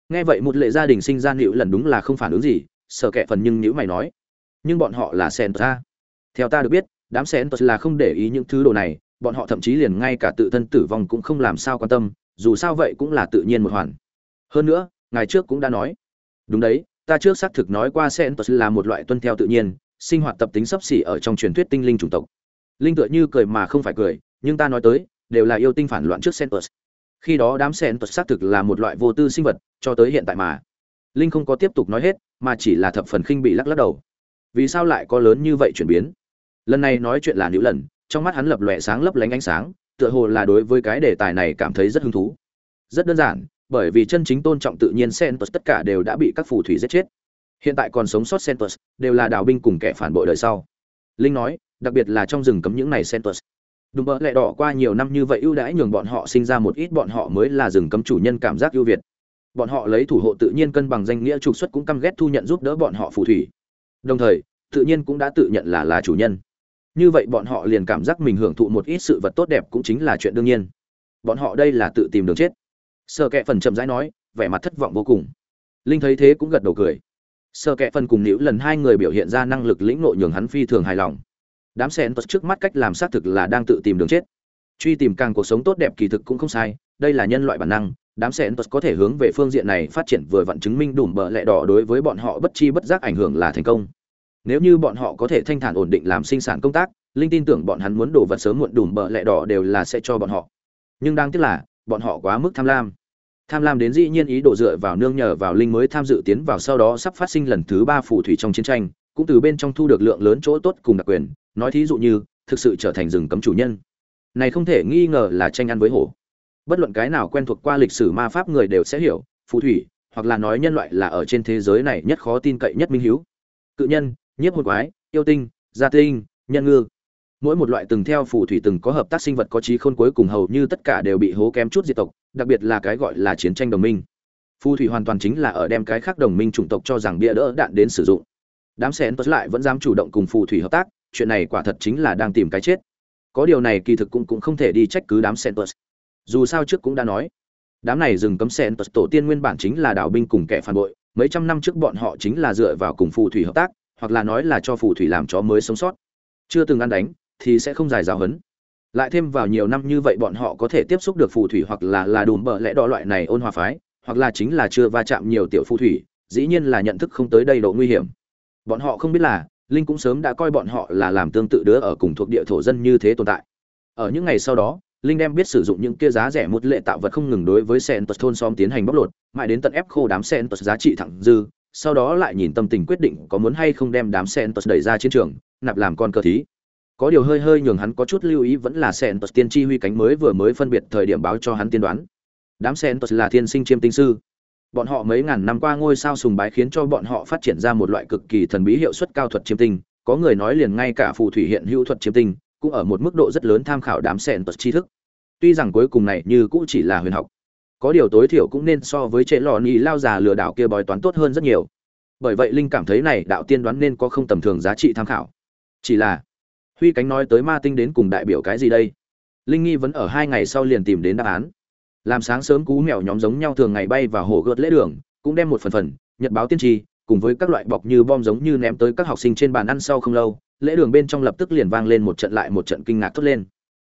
Nghe vậy một lệ gia đình sinh ra nịu lần đúng là không phản ứng gì sở kệ phần nhưng nhữ mày nói, nhưng bọn họ là sen ta theo ta được biết, đám sen là không để ý những thứ đồ này, bọn họ thậm chí liền ngay cả tự thân tử vong cũng không làm sao quan tâm, dù sao vậy cũng là tự nhiên một hoàn. Hơn nữa ngày trước cũng đã nói, đúng đấy, ta trước xác thực nói qua sen là một loại tuân theo tự nhiên, sinh hoạt tập tính sấp xỉ ở trong truyền thuyết tinh linh chủng tộc. Linh tựa như cười mà không phải cười, nhưng ta nói tới, đều là yêu tinh phản loạn trước sen khi đó đám sen tuật xác thực là một loại vô tư sinh vật, cho tới hiện tại mà. Linh không có tiếp tục nói hết, mà chỉ là thập phần khinh bị lắc lắc đầu. Vì sao lại có lớn như vậy chuyển biến? Lần này nói chuyện là nữ lần, trong mắt hắn lập lòe sáng lấp lánh ánh sáng, tựa hồ là đối với cái đề tài này cảm thấy rất hứng thú. Rất đơn giản, bởi vì chân chính tôn trọng tự nhiên Sentus tất cả đều đã bị các phù thủy giết chết. Hiện tại còn sống sót Sentus đều là đào binh cùng kẻ phản bội đời sau. Linh nói, đặc biệt là trong rừng cấm những này Sentus đùm bỡ lẹ đỏ qua nhiều năm như vậy ưu đãi nhường bọn họ sinh ra một ít bọn họ mới là rừng cấm chủ nhân cảm giác ưu việt. Bọn họ lấy thủ hộ tự nhiên cân bằng danh nghĩa trục xuất cũng căm ghét thu nhận giúp đỡ bọn họ phù thủy. Đồng thời, tự nhiên cũng đã tự nhận là là chủ nhân. Như vậy bọn họ liền cảm giác mình hưởng thụ một ít sự vật tốt đẹp cũng chính là chuyện đương nhiên. Bọn họ đây là tự tìm đường chết. Sợ kệ phần chậm rãi nói, vẻ mặt thất vọng vô cùng. Linh thấy thế cũng gật đầu cười. Sợ kệ phần cùng nữ lần hai người biểu hiện ra năng lực lĩnh nội nhường hắn phi thường hài lòng đám sen tật trước mắt cách làm xác thực là đang tự tìm đường chết. Truy tìm càng cuộc sống tốt đẹp kỳ thực cũng không sai, đây là nhân loại bản năng. Đám sen tật có thể hướng về phương diện này phát triển vừa vặn chứng minh đủ bờ lẹ đỏ đối với bọn họ bất chi bất giác ảnh hưởng là thành công. Nếu như bọn họ có thể thanh thản ổn định làm sinh sản công tác, linh tin tưởng bọn hắn muốn đổ vật sớm muộn đủ bờ lẹ đỏ đều là sẽ cho bọn họ. Nhưng đáng tiếc là, bọn họ quá mức tham lam. Tham lam đến dĩ nhiên ý đồ dựa vào nương nhờ vào linh mới tham dự tiến vào sau đó sắp phát sinh lần thứ ba phù thủy trong chiến tranh cũng từ bên trong thu được lượng lớn chỗ tốt cùng đặc quyền, nói thí dụ như, thực sự trở thành rừng cấm chủ nhân. Này không thể nghi ngờ là tranh ăn với hổ. Bất luận cái nào quen thuộc qua lịch sử ma pháp người đều sẽ hiểu, phù thủy, hoặc là nói nhân loại là ở trên thế giới này nhất khó tin cậy nhất minh hiếu. Cự nhân, nhiếp hồn quái, yêu tinh, gia tinh, nhân ngư. Mỗi một loại từng theo phù thủy từng có hợp tác sinh vật có trí khôn cuối cùng hầu như tất cả đều bị hố kém chút diệt tộc, đặc biệt là cái gọi là chiến tranh đồng minh. Phù thủy hoàn toàn chính là ở đem cái khác đồng minh chủng tộc cho rằng bia đỡ đạn đến sử dụng đám xén tốt lại vẫn dám chủ động cùng phù thủy hợp tác chuyện này quả thật chính là đang tìm cái chết có điều này kỳ thực cũng cũng không thể đi trách cứ đám Sentus. Dù sao trước cũng đã nói, đám này dừng cấm Sentus tổ tiên nguyên bản chính là đảo binh cùng kẻ phản bội, mấy trăm năm trước bọn họ chính là dựa vào cùng phù thủy hợp tác, hoặc là nói là cho phù thủy làm chó mới sống sót. Chưa từng ăn đánh thì sẽ không dài giáo hấn. Lại thêm vào nhiều năm như vậy bọn họ có thể tiếp xúc được phù thủy hoặc là là đùm bợ lẽ đỏ loại này ôn hòa phái, hoặc là chính là chưa va chạm nhiều tiểu phù thủy, dĩ nhiên là nhận thức không tới đây độ nguy hiểm. Bọn họ không biết là, linh cũng sớm đã coi bọn họ là làm tương tự đứa ở cùng thuộc địa thổ dân như thế tồn tại. Ở những ngày sau đó linh đem biết sử dụng những kia giá rẻ một lệ tạo vật không ngừng đối với sen tật thôn xóm tiến hành bóc lột mãi đến tận ép khô đám sen tật giá trị thẳng dư sau đó lại nhìn tâm tình quyết định có muốn hay không đem đám sen tật đẩy ra chiến trường nạp làm con cờ thí. Có điều hơi hơi nhường hắn có chút lưu ý vẫn là sen tật tiên tri huy cánh mới vừa mới phân biệt thời điểm báo cho hắn tiên đoán. Đám sen tật là thiên sinh chiêm tinh sư bọn họ mấy ngàn năm qua ngôi sao sùng bái khiến cho bọn họ phát triển ra một loại cực kỳ thần bí hiệu suất cao thuật chiêm tinh. Có người nói liền ngay cả phù thủy hiện hữu thuật chiêm tinh cũng ở một mức độ rất lớn tham khảo đám sẹn tật tri thức. Tuy rằng cuối cùng này như cũng chỉ là huyền học, có điều tối thiểu cũng nên so với chế lò ni lao già lừa đảo kia bói toán tốt hơn rất nhiều. Bởi vậy linh cảm thấy này đạo tiên đoán nên có không tầm thường giá trị tham khảo. Chỉ là, huy cánh nói tới ma tinh đến cùng đại biểu cái gì đây? Linh nghi vẫn ở hai ngày sau liền tìm đến đáp án làm sáng sớm cú mèo nhóm giống nhau thường ngày bay vào hồ gợt lễ đường, cũng đem một phần phần, nhật báo tiên tri, cùng với các loại bọc như bom giống như ném tới các học sinh trên bàn ăn sau không lâu, lễ đường bên trong lập tức liền vang lên một trận lại một trận kinh ngạc thốt lên.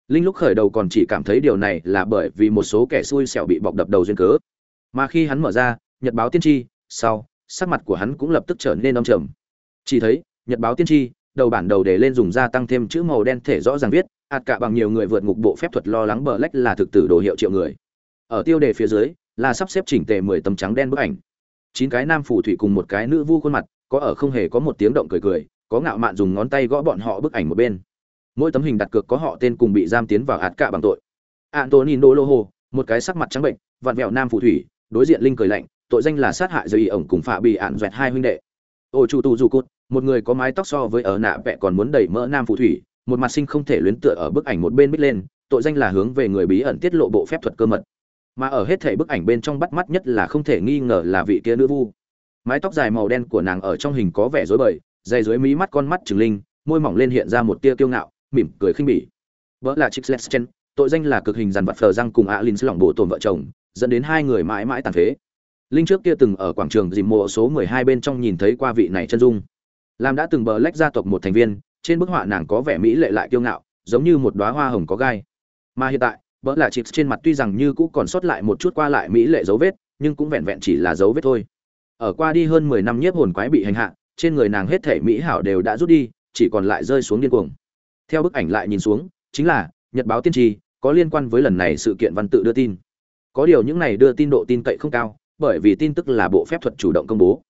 Linh lúc khởi đầu còn chỉ cảm thấy điều này là bởi vì một số kẻ xui xẻo bị bọc đập đầu duyên cớ. Mà khi hắn mở ra, nhật báo tiên tri, sau, sắc mặt của hắn cũng lập tức trở nên âm trầm. Chỉ thấy, nhật báo tiên tri, đầu bản đầu để lên dùng da tăng thêm chữ màu đen thể rõ ràng viết ạt cả bằng nhiều người vượt ngục bộ phép thuật lo lắng bờ lách là thực tử đồ hiệu triệu người ở tiêu đề phía dưới là sắp xếp chỉnh tề mười tấm trắng đen bức ảnh. Chín cái nam phù thủy cùng một cái nữ vu khuôn mặt, có ở không hề có một tiếng động cười cười, có ngạo mạn dùng ngón tay gõ bọn họ bức ảnh một bên. Mỗi tấm hình đặt cược có họ tên cùng bị giam tiến vào hạt cả bằng tội. Antonino loho một cái sắc mặt trắng bệnh, vặn vẹo nam phù thủy, đối diện linh cười lạnh, tội danh là sát hại dây ổng cùng phạ bị ạn doẹt hai huynh đệ. Ô chủ tù dù cút một người có mái tóc so với ở nạ vẹ còn muốn đẩy mỡ nam phù thủy, một mặt sinh không thể luyến tựa ở bức ảnh một bên bích lên, tội danh là hướng về người bí ẩn tiết lộ bộ phép thuật cơ mật mà ở hết thể bức ảnh bên trong bắt mắt nhất là không thể nghi ngờ là vị kia nữ vu. Mái tóc dài màu đen của nàng ở trong hình có vẻ rối bời, dày dưới mí mắt con mắt trừng linh, môi mỏng lên hiện ra một tia kiêu ngạo, mỉm cười khinh bỉ. Vợ là chix leschen tội danh là cực hình dàn vật phờ răng cùng alin sư lỏng bộ tồn vợ chồng, dẫn đến hai người mãi mãi tàn phế. Linh trước kia từng ở quảng trường dìm mộ số 12 bên trong nhìn thấy qua vị này chân dung. Làm đã từng bờ lách gia tộc một thành viên, trên bức họa nàng có vẻ mỹ lệ lại kiêu ngạo, giống như một đóa hoa hồng có gai. Mà hiện tại vợ là chịt trên mặt tuy rằng như cũ còn sót lại một chút qua lại mỹ lệ dấu vết, nhưng cũng vẹn vẹn chỉ là dấu vết thôi. Ở qua đi hơn 10 năm nhiếp hồn quái bị hành hạ, trên người nàng hết thể mỹ hảo đều đã rút đi, chỉ còn lại rơi xuống điên cuồng. Theo bức ảnh lại nhìn xuống, chính là nhật báo tiên tri, có liên quan với lần này sự kiện văn tự đưa tin. Có điều những này đưa tin độ tin cậy không cao, bởi vì tin tức là bộ phép thuật chủ động công bố.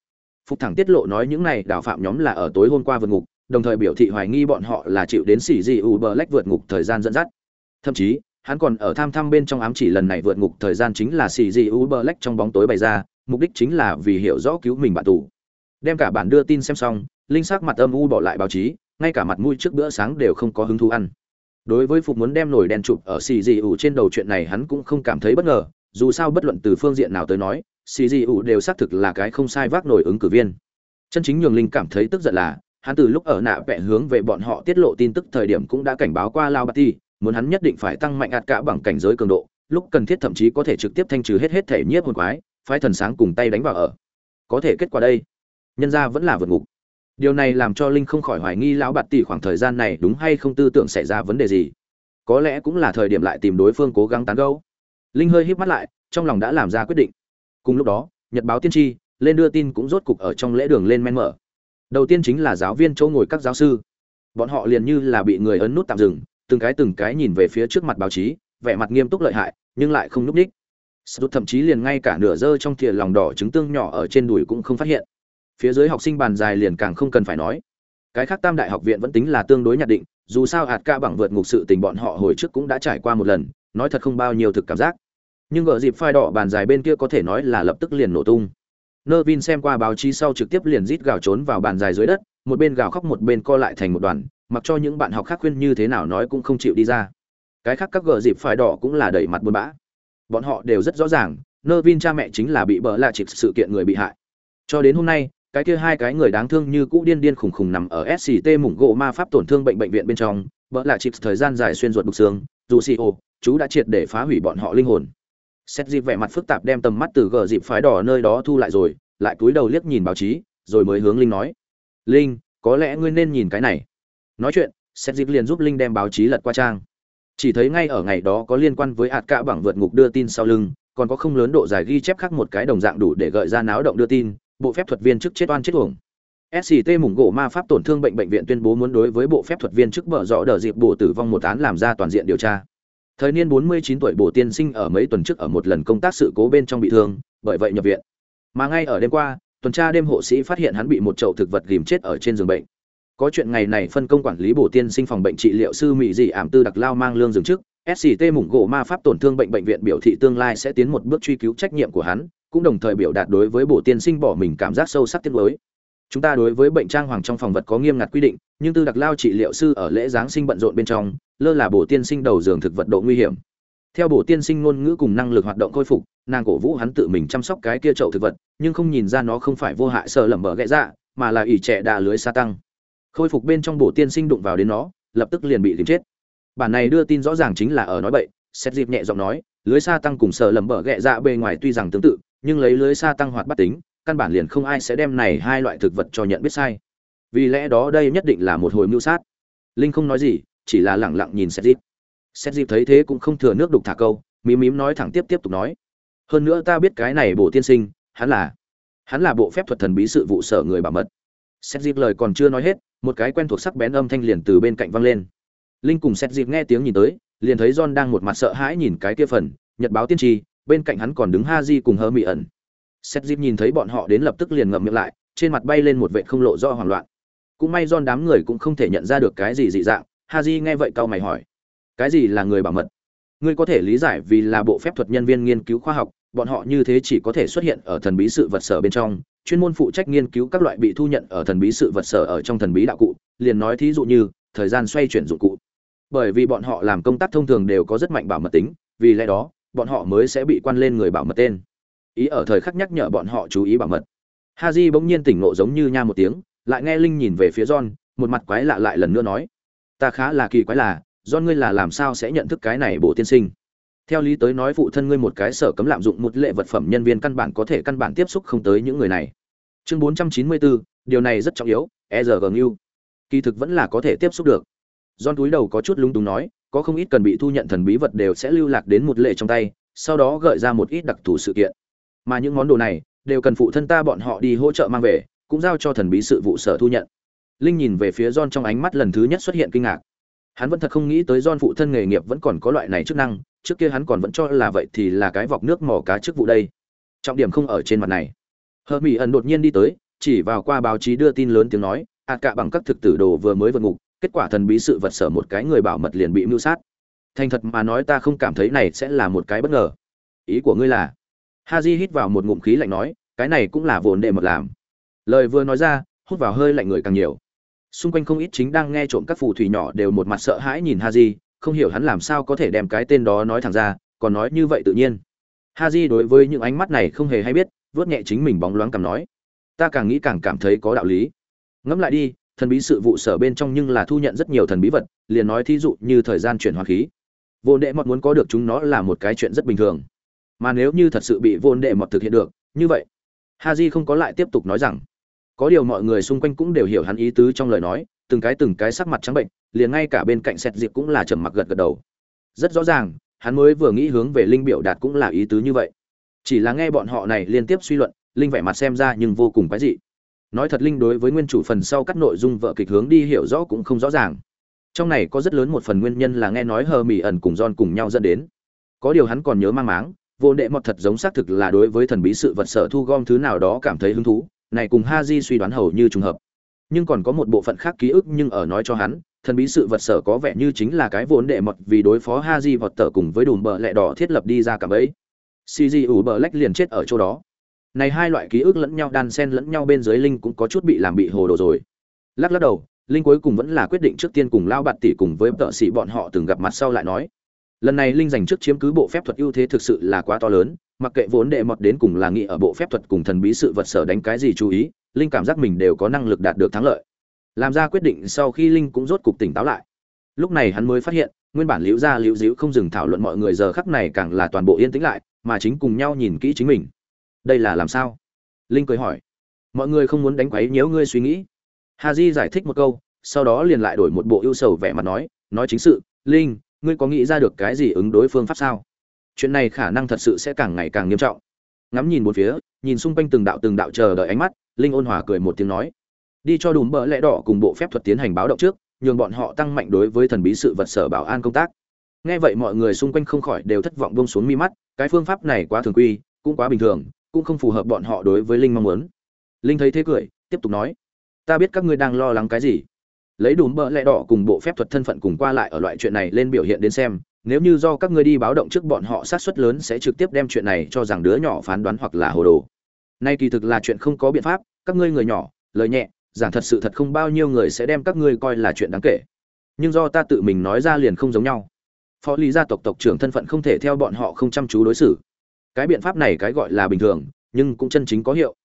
Phục thẳng tiết lộ nói những này đào phạm nhóm là ở tối hôm qua vượt ngục, đồng thời biểu thị hoài nghi bọn họ là chịu đến xỉ dị u bờ lách vượt ngục thời gian dẫn dắt. Thậm chí hắn còn ở tham tham bên trong ám chỉ lần này vượt ngục thời gian chính là xì gì u black trong bóng tối bày ra, mục đích chính là vì hiểu rõ cứu mình bạn tù. Đem cả bản đưa tin xem xong, linh sắc mặt âm u bỏ lại báo chí, ngay cả mặt mũi trước bữa sáng đều không có hứng thú ăn. Đối với phục muốn đem nổi đen chụp ở xì gì u trên đầu chuyện này hắn cũng không cảm thấy bất ngờ, dù sao bất luận từ phương diện nào tới nói, xì gì u đều xác thực là cái không sai vác nổi ứng cử viên. Chân chính nhường linh cảm thấy tức giận là, hắn từ lúc ở nạ vẽ hướng về bọn họ tiết lộ tin tức thời điểm cũng đã cảnh báo qua lao bát ti muốn hắn nhất định phải tăng mạnh ạt cả bằng cảnh giới cường độ, lúc cần thiết thậm chí có thể trực tiếp thanh trừ hết hết thể nhiếp hồn quái, phái thần sáng cùng tay đánh vào ở. Có thể kết quả đây. Nhân ra vẫn là vượt ngục. Điều này làm cho linh không khỏi hoài nghi lão bạt tỷ khoảng thời gian này đúng hay không tư tưởng xảy ra vấn đề gì. Có lẽ cũng là thời điểm lại tìm đối phương cố gắng tán gẫu. Linh hơi híp mắt lại, trong lòng đã làm ra quyết định. Cùng lúc đó, nhật báo tiên tri, lên đưa tin cũng rốt cục ở trong lễ đường lên men mở. Đầu tiên chính là giáo viên chỗ ngồi các giáo sư. Bọn họ liền như là bị người ấn nút tạm dừng từng cái từng cái nhìn về phía trước mặt báo chí, vẻ mặt nghiêm túc lợi hại, nhưng lại không núp ních Sút thậm chí liền ngay cả nửa dơ trong thìa lòng đỏ trứng tương nhỏ ở trên đùi cũng không phát hiện. Phía dưới học sinh bàn dài liền càng không cần phải nói. Cái khác tam đại học viện vẫn tính là tương đối nhạt định, dù sao hạt ca bằng vượt ngục sự tình bọn họ hồi trước cũng đã trải qua một lần, nói thật không bao nhiêu thực cảm giác. Nhưng gỡ dịp phai đỏ bàn dài bên kia có thể nói là lập tức liền nổ tung. Nơ vin xem qua báo chí sau trực tiếp liền rít gào trốn vào bàn dài dưới đất, một bên gào khóc một bên co lại thành một đoàn mặc cho những bạn học khác khuyên như thế nào nói cũng không chịu đi ra cái khác các gờ dịp phải đỏ cũng là đẩy mặt buồn bã bọn họ đều rất rõ ràng nơ vin cha mẹ chính là bị bỡ lạ chịp sự kiện người bị hại cho đến hôm nay cái kia hai cái người đáng thương như cũ điên điên khùng khùng nằm ở SCT mủng gỗ ma pháp tổn thương bệnh bệnh viện bên trong, bỡ lạ chịp thời gian dài xuyên ruột đục xương, dù xì ô, chú đã triệt để phá hủy bọn họ linh hồn. Xét dịp vẻ mặt phức tạp đem tầm mắt từ gờ dịp phái đỏ nơi đó thu lại rồi, lại cúi đầu liếc nhìn báo chí, rồi mới hướng Linh nói: "Linh, có lẽ ngươi nên nhìn cái này." Nói chuyện, Xét dịp liền giúp Linh đem báo chí lật qua trang. Chỉ thấy ngay ở ngày đó có liên quan với hạt cạ bảng vượt ngục đưa tin sau lưng, còn có không lớn độ dài ghi chép khác một cái đồng dạng đủ để gợi ra náo động đưa tin, bộ phép thuật viên chức chết oan chết uổng. Sct mủng gỗ ma pháp tổn thương bệnh bệnh viện tuyên bố muốn đối với bộ phép thuật viên chức bở rõ đờ dịp bổ tử vong một án làm ra toàn diện điều tra. Thời niên 49 tuổi bổ tiên sinh ở mấy tuần trước ở một lần công tác sự cố bên trong bị thương bởi vậy nhập viện. Mà ngay ở đêm qua tuần tra đêm hộ sĩ phát hiện hắn bị một chậu thực vật ghìm chết ở trên giường bệnh có chuyện ngày này phân công quản lý bổ tiên sinh phòng bệnh trị liệu sư mỹ dị ảm tư đặc lao mang lương dừng trước sct mủng gỗ ma pháp tổn thương bệnh bệnh viện biểu thị tương lai sẽ tiến một bước truy cứu trách nhiệm của hắn cũng đồng thời biểu đạt đối với bổ tiên sinh bỏ mình cảm giác sâu sắc tiết mới Chúng ta đối với bệnh trang hoàng trong phòng vật có nghiêm ngặt quy định, nhưng tư đặc lao trị liệu sư ở lễ giáng sinh bận rộn bên trong, lơ là bổ tiên sinh đầu giường thực vật độ nguy hiểm. Theo bổ tiên sinh ngôn ngữ cùng năng lực hoạt động khôi phục, nàng cổ vũ hắn tự mình chăm sóc cái kia chậu thực vật, nhưng không nhìn ra nó không phải vô hại sợ lẩm bở gãy dạ mà là ỷ trẻ đà lưới sa tăng. Khôi phục bên trong bộ tiên sinh đụng vào đến nó, lập tức liền bị tìm chết. Bản này đưa tin rõ ràng chính là ở nói bậy, xét dịp nhẹ giọng nói, lưới sa tăng cùng sợ lầm bở ghẹ ra bề ngoài tuy rằng tương tự, nhưng lấy lưới xa tăng hoạt bắt tính căn bản liền không ai sẽ đem này hai loại thực vật cho nhận biết sai. Vì lẽ đó đây nhất định là một hồi mưu sát. Linh không nói gì chỉ là lẳng lặng nhìn xét dịp xét dịp thấy thế cũng không thừa nước đục thả câu mím mím nói thẳng tiếp tiếp tục nói. Hơn nữa ta biết cái này bộ tiên sinh hắn là hắn là bộ phép thuật thần bí sự vụ sở người bảo mật. Xét dịp lời còn chưa nói hết một cái quen thuộc sắc bén âm thanh liền từ bên cạnh vang lên. Linh cùng xét dịp nghe tiếng nhìn tới, liền thấy john đang một mặt sợ hãi nhìn cái kia phần, nhật báo tiên tri, bên cạnh hắn còn đứng ha di cùng hơ mị ẩn. Xét dịp nhìn thấy bọn họ đến lập tức liền ngậm miệng lại, trên mặt bay lên một vệ không lộ do hoảng loạn. Cũng may john đám người cũng không thể nhận ra được cái gì dị dạng, ha di nghe vậy cau mày hỏi, cái gì là người bảo mật? Ngươi có thể lý giải vì là bộ phép thuật nhân viên nghiên cứu khoa học bọn họ như thế chỉ có thể xuất hiện ở thần bí sự vật sở bên trong, chuyên môn phụ trách nghiên cứu các loại bị thu nhận ở thần bí sự vật sở ở trong thần bí đạo cụ, liền nói thí dụ như, thời gian xoay chuyển dụng cụ. Bởi vì bọn họ làm công tác thông thường đều có rất mạnh bảo mật tính, vì lẽ đó, bọn họ mới sẽ bị quan lên người bảo mật tên. Ý ở thời khắc nhắc nhở bọn họ chú ý bảo mật. Haji bỗng nhiên tỉnh ngộ giống như nha một tiếng, lại nghe linh nhìn về phía john, một mặt quái lạ lại lần nữa nói, ta khá là kỳ quái là, john ngươi là làm sao sẽ nhận thức cái này bổ tiên sinh? Theo lý tới nói phụ thân ngươi một cái sở cấm lạm dụng một lệ vật phẩm nhân viên căn bản có thể căn bản tiếp xúc không tới những người này chương 494, điều này rất trọng yếu e giờ gnu kỳ thực vẫn là có thể tiếp xúc được don túi đầu có chút lung túng nói, có không ít cần bị thu nhận thần bí vật đều sẽ lưu lạc đến một lệ trong tay, sau đó gợi ra một ít đặc thù sự kiện. Mà những món đồ này đều cần phụ thân ta bọn họ đi hỗ trợ mang về, cũng giao cho thần bí sự vụ sở thu nhận. Linh nhìn về phía don trong ánh mắt lần thứ nhất xuất hiện kinh ngạc. Hắn vẫn thật không nghĩ tới don phụ thân nghề nghiệp vẫn còn có loại này chức năng, trước kia hắn còn vẫn cho là vậy thì là cái vọc nước mỏ cá chức vụ đây. Trọng điểm không ở trên mặt này. Hermione ẩn đột nhiên đi tới, chỉ vào qua báo chí đưa tin lớn tiếng nói, "Ạt cạ bằng các thực tử đồ vừa mới vượt ngục, kết quả thần bí sự vật sở một cái người bảo mật liền bị mưu sát. Thành thật mà nói ta không cảm thấy này sẽ là một cái bất ngờ. Ý của ngươi là? Ha haji hít vào một ngụm khí lạnh nói cái này cũng là vốn đệ mật làm. Lời vừa nói ra hút vào hơi lạnh người càng nhiều xung quanh không ít chính đang nghe trộm các phù thủy nhỏ đều một mặt sợ hãi nhìn haji, không hiểu hắn làm sao có thể đem cái tên đó nói thẳng ra, còn nói như vậy tự nhiên. Haji đối với những ánh mắt này không hề hay biết vớt nhẹ chính mình bóng loáng cầm nói, ta càng nghĩ càng cảm thấy có đạo lý. Ngẫm lại đi, thần bí sự vụ sở bên trong nhưng là thu nhận rất nhiều thần bí vật, liền nói thí dụ như thời gian chuyển hóa khí. Vô đệ mọt muốn có được chúng nó là một cái chuyện rất bình thường. Mà nếu như thật sự bị vô đệ mọt thực hiện được, như vậy ha j không có lại tiếp tục nói rằng có điều mọi người xung quanh cũng đều hiểu hắn ý tứ trong lời nói, từng cái từng cái sắc mặt trắng bệnh, liền ngay cả bên cạnh sẹt diệp cũng là trầm mặc gật gật đầu. Rất rõ ràng, hắn mới vừa nghĩ hướng về linh biểu đạt cũng là ý tứ như vậy. Chỉ là nghe bọn họ này liên tiếp suy luận, linh vẻ mặt xem ra nhưng vô cùng quái dị. Nói thật linh đối với nguyên chủ phần sau các nội dung vợ kịch hướng đi hiểu rõ cũng không rõ ràng. Trong này có rất lớn một phần nguyên nhân là nghe nói hờ mỹ ẩn cùng don cùng nhau dẫn đến. Có điều hắn còn nhớ mang máng, vô đệ mọt thật giống xác thực là đối với thần bí sự vật sở thu gom thứ nào đó cảm thấy hứng thú này cùng ha di suy đoán hầu như trùng hợp. Nhưng còn có một bộ phận khác ký ức nhưng ở nói cho hắn, thần bí sự vật sở có vẻ như chính là cái vốn đệ mật vì đối phó ha di vọt tở cùng với đùm bờ lẹ đỏ thiết lập đi ra cả bẫy. Si di ủ bờ lách liền chết ở chỗ đó. Này hai loại ký ức lẫn nhau, đan xen lẫn nhau bên dưới linh cũng có chút bị làm bị hồ đồ rồi. Lắc lắc đầu, linh cuối cùng vẫn là quyết định trước tiên cùng lao bạt tỷ cùng với tợ sĩ bọn họ từng gặp mặt sau lại nói. Lần này linh giành trước chiếm cứ bộ phép thuật ưu thế thực sự là quá to lớn mặc kệ vốn đệ mọt đến cùng là nghĩ ở bộ phép thuật cùng thần bí sự vật sở đánh cái gì chú ý, linh cảm giác mình đều có năng lực đạt được thắng lợi. Làm ra quyết định sau khi linh cũng rốt cục tỉnh táo lại. Lúc này hắn mới phát hiện, nguyên bản liễu gia liễu diễu không dừng thảo luận mọi người giờ khắc này càng là toàn bộ yên tĩnh lại, mà chính cùng nhau nhìn kỹ chính mình. Đây là làm sao? Linh cười hỏi. Mọi người không muốn đánh quấy nếu ngươi suy nghĩ. Hà di giải thích một câu, sau đó liền lại đổi một bộ ưu sầu vẻ mặt nói nói chính sự, linh, ngươi có nghĩ ra được cái gì ứng đối phương pháp sao? Chuyện này khả năng thật sự sẽ càng ngày càng nghiêm trọng. Ngắm nhìn một phía, nhìn xung quanh từng đạo từng đạo chờ đợi ánh mắt, linh ôn hòa cười một tiếng nói, đi cho đùm bỡ lẽ đỏ cùng bộ phép thuật tiến hành báo động trước, nhường bọn họ tăng mạnh đối với thần bí sự vật sở bảo an công tác. Nghe vậy mọi người xung quanh không khỏi đều thất vọng bông xuống mi mắt, cái phương pháp này quá thường quy, cũng quá bình thường, cũng không phù hợp bọn họ đối với linh mong muốn. Linh thấy thế cười, tiếp tục nói, ta biết các ngươi đang lo lắng cái gì. Lấy đùm bỡ lẽ đỏ cùng bộ phép thuật thân phận cùng qua lại ở loại chuyện này lên biểu hiện đến xem nếu như do các ngươi đi báo động trước bọn họ sát suất lớn sẽ trực tiếp đem chuyện này cho rằng đứa nhỏ phán đoán hoặc là hồ đồ. Nay kỳ thực là chuyện không có biện pháp, các ngươi người nhỏ, lời nhẹ, giảng thật sự thật không bao nhiêu người sẽ đem các ngươi coi là chuyện đáng kể. Nhưng do ta tự mình nói ra liền không giống nhau. Phó lý gia tộc tộc trưởng thân phận không thể theo bọn họ không chăm chú đối xử. Cái biện pháp này cái gọi là bình thường, nhưng cũng chân chính có hiệu.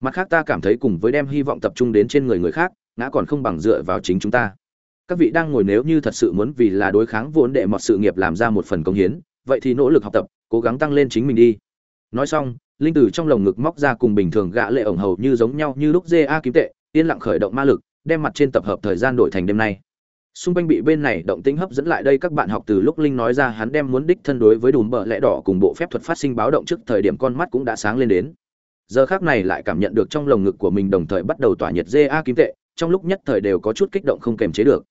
Mặt khác ta cảm thấy cùng với đem hy vọng tập trung đến trên người người khác, ngã còn không bằng dựa vào chính chúng ta các vị đang ngồi nếu như thật sự muốn vì là đối kháng vốn đệ mọt sự nghiệp làm ra một phần công hiến, vậy thì nỗ lực học tập, cố gắng tăng lên chính mình đi. Nói xong, linh tử trong lồng ngực móc ra cùng bình thường gã lệ ổng hầu như giống nhau như lúc dê a kiếm tệ, yên lặng khởi động ma lực, đem mặt trên tập hợp thời gian đổi thành đêm nay. Xung quanh bị bên này động tĩnh hấp dẫn lại đây các bạn học từ lúc linh nói ra hắn đem muốn đích thân đối với đùm bờ lẽ đỏ cùng bộ phép thuật phát sinh báo động trước thời điểm con mắt cũng đã sáng lên đến. Giờ khác này lại cảm nhận được trong lồng ngực của mình đồng thời bắt đầu tỏa nhiệt a kiếm tệ, trong lúc nhất thời đều có chút kích động không kềm chế được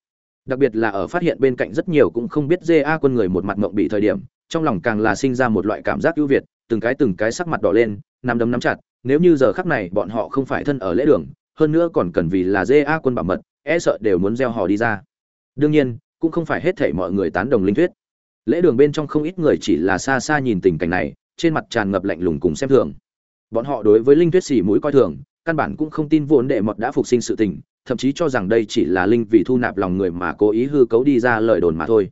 đặc biệt là ở phát hiện bên cạnh rất nhiều cũng không biết a quân người một mặt mộng bị thời điểm, trong lòng càng là sinh ra một loại cảm giác ưu việt, từng cái từng cái sắc mặt đỏ lên, nắm đấm nắm chặt, nếu như giờ khắc này bọn họ không phải thân ở lễ đường, hơn nữa còn cần vì là a quân bảo mật e sợ đều muốn gieo hò đi ra. Đương nhiên, cũng không phải hết thảy mọi người tán đồng linh thuyết. Lễ đường bên trong không ít người chỉ là xa xa nhìn tình cảnh này, trên mặt tràn ngập lạnh lùng cùng xem thường. Bọn họ đối với linh thuyết xỉ mũi coi thường, căn bản cũng không tin vốn đệ mật đã phục sinh sự tình thậm chí cho rằng đây chỉ là linh vì thu nạp lòng người mà cố ý hư cấu đi ra lời đồn mà thôi.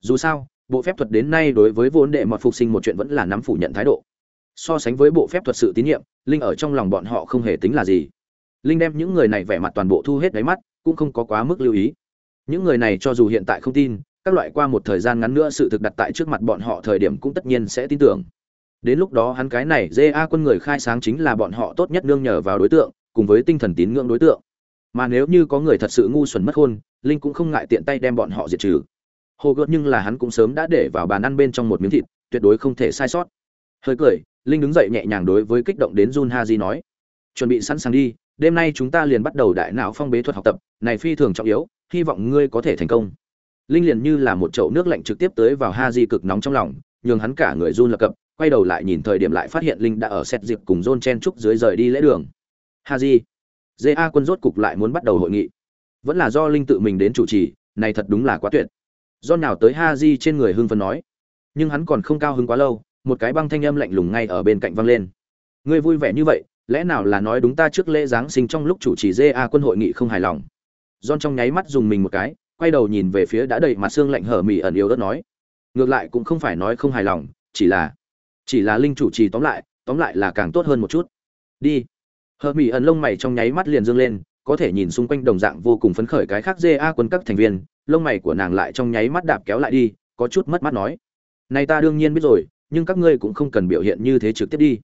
Dù sao, bộ phép thuật đến nay đối với vốn đệ mọt phục sinh một chuyện vẫn là nắm phủ nhận thái độ. So sánh với bộ phép thuật sự tín nhiệm, linh ở trong lòng bọn họ không hề tính là gì. Linh đem những người này vẻ mặt toàn bộ thu hết đáy mắt, cũng không có quá mức lưu ý. Những người này cho dù hiện tại không tin, các loại qua một thời gian ngắn nữa sự thực đặt tại trước mặt bọn họ thời điểm cũng tất nhiên sẽ tin tưởng. Đến lúc đó hắn cái này ja quân người khai sáng chính là bọn họ tốt nhất nương nhờ vào đối tượng, cùng với tinh thần tín ngưỡng đối tượng mà nếu như có người thật sự ngu xuẩn mất hôn, linh cũng không ngại tiện tay đem bọn họ diệt trừ. Hồ gợt nhưng là hắn cũng sớm đã để vào bàn ăn bên trong một miếng thịt, tuyệt đối không thể sai sót. Hơi cười, linh đứng dậy nhẹ nhàng đối với kích động đến jun haji nói, chuẩn bị sẵn sàng đi, đêm nay chúng ta liền bắt đầu đại não phong bế thuật học tập, này phi thường trọng yếu, hy vọng ngươi có thể thành công. Linh liền như là một chậu nước lạnh trực tiếp tới vào ha cực nóng trong lòng, nhường hắn cả người run lập cập, quay đầu lại nhìn thời điểm lại phát hiện linh đã ở xét dịp cùng john chen trúc dưới rời đi lễ đường. Ha di ja quân rốt cục lại muốn bắt đầu hội nghị vẫn là do linh tự mình đến chủ trì này thật đúng là quá tuyệt do nào tới ha di trên người hưng phấn nói nhưng hắn còn không cao hứng quá lâu một cái băng thanh âm lạnh lùng ngay ở bên cạnh vang lên ngươi vui vẻ như vậy lẽ nào là nói đúng ta trước lễ giáng sinh trong lúc chủ trì ja quân hội nghị không hài lòng John trong nháy mắt dùng mình một cái, quay đầu nhìn về phía đã đầy mặt xương lạnh hở mỉ ẩn yếu đất nói. Ngược lại cũng không phải nói không hài lòng, chỉ là chỉ là linh chủ trì tóm lại, tóm lại là càng tốt hơn một chút. Đi. Hờ Mị ẩn lông mày trong nháy mắt liền dương lên, có thể nhìn xung quanh đồng dạng vô cùng phấn khởi cái khác GA quân các thành viên, lông mày của nàng lại trong nháy mắt đạp kéo lại đi, có chút mất mắt nói. Này ta đương nhiên biết rồi, nhưng các ngươi cũng không cần biểu hiện như thế trực tiếp đi.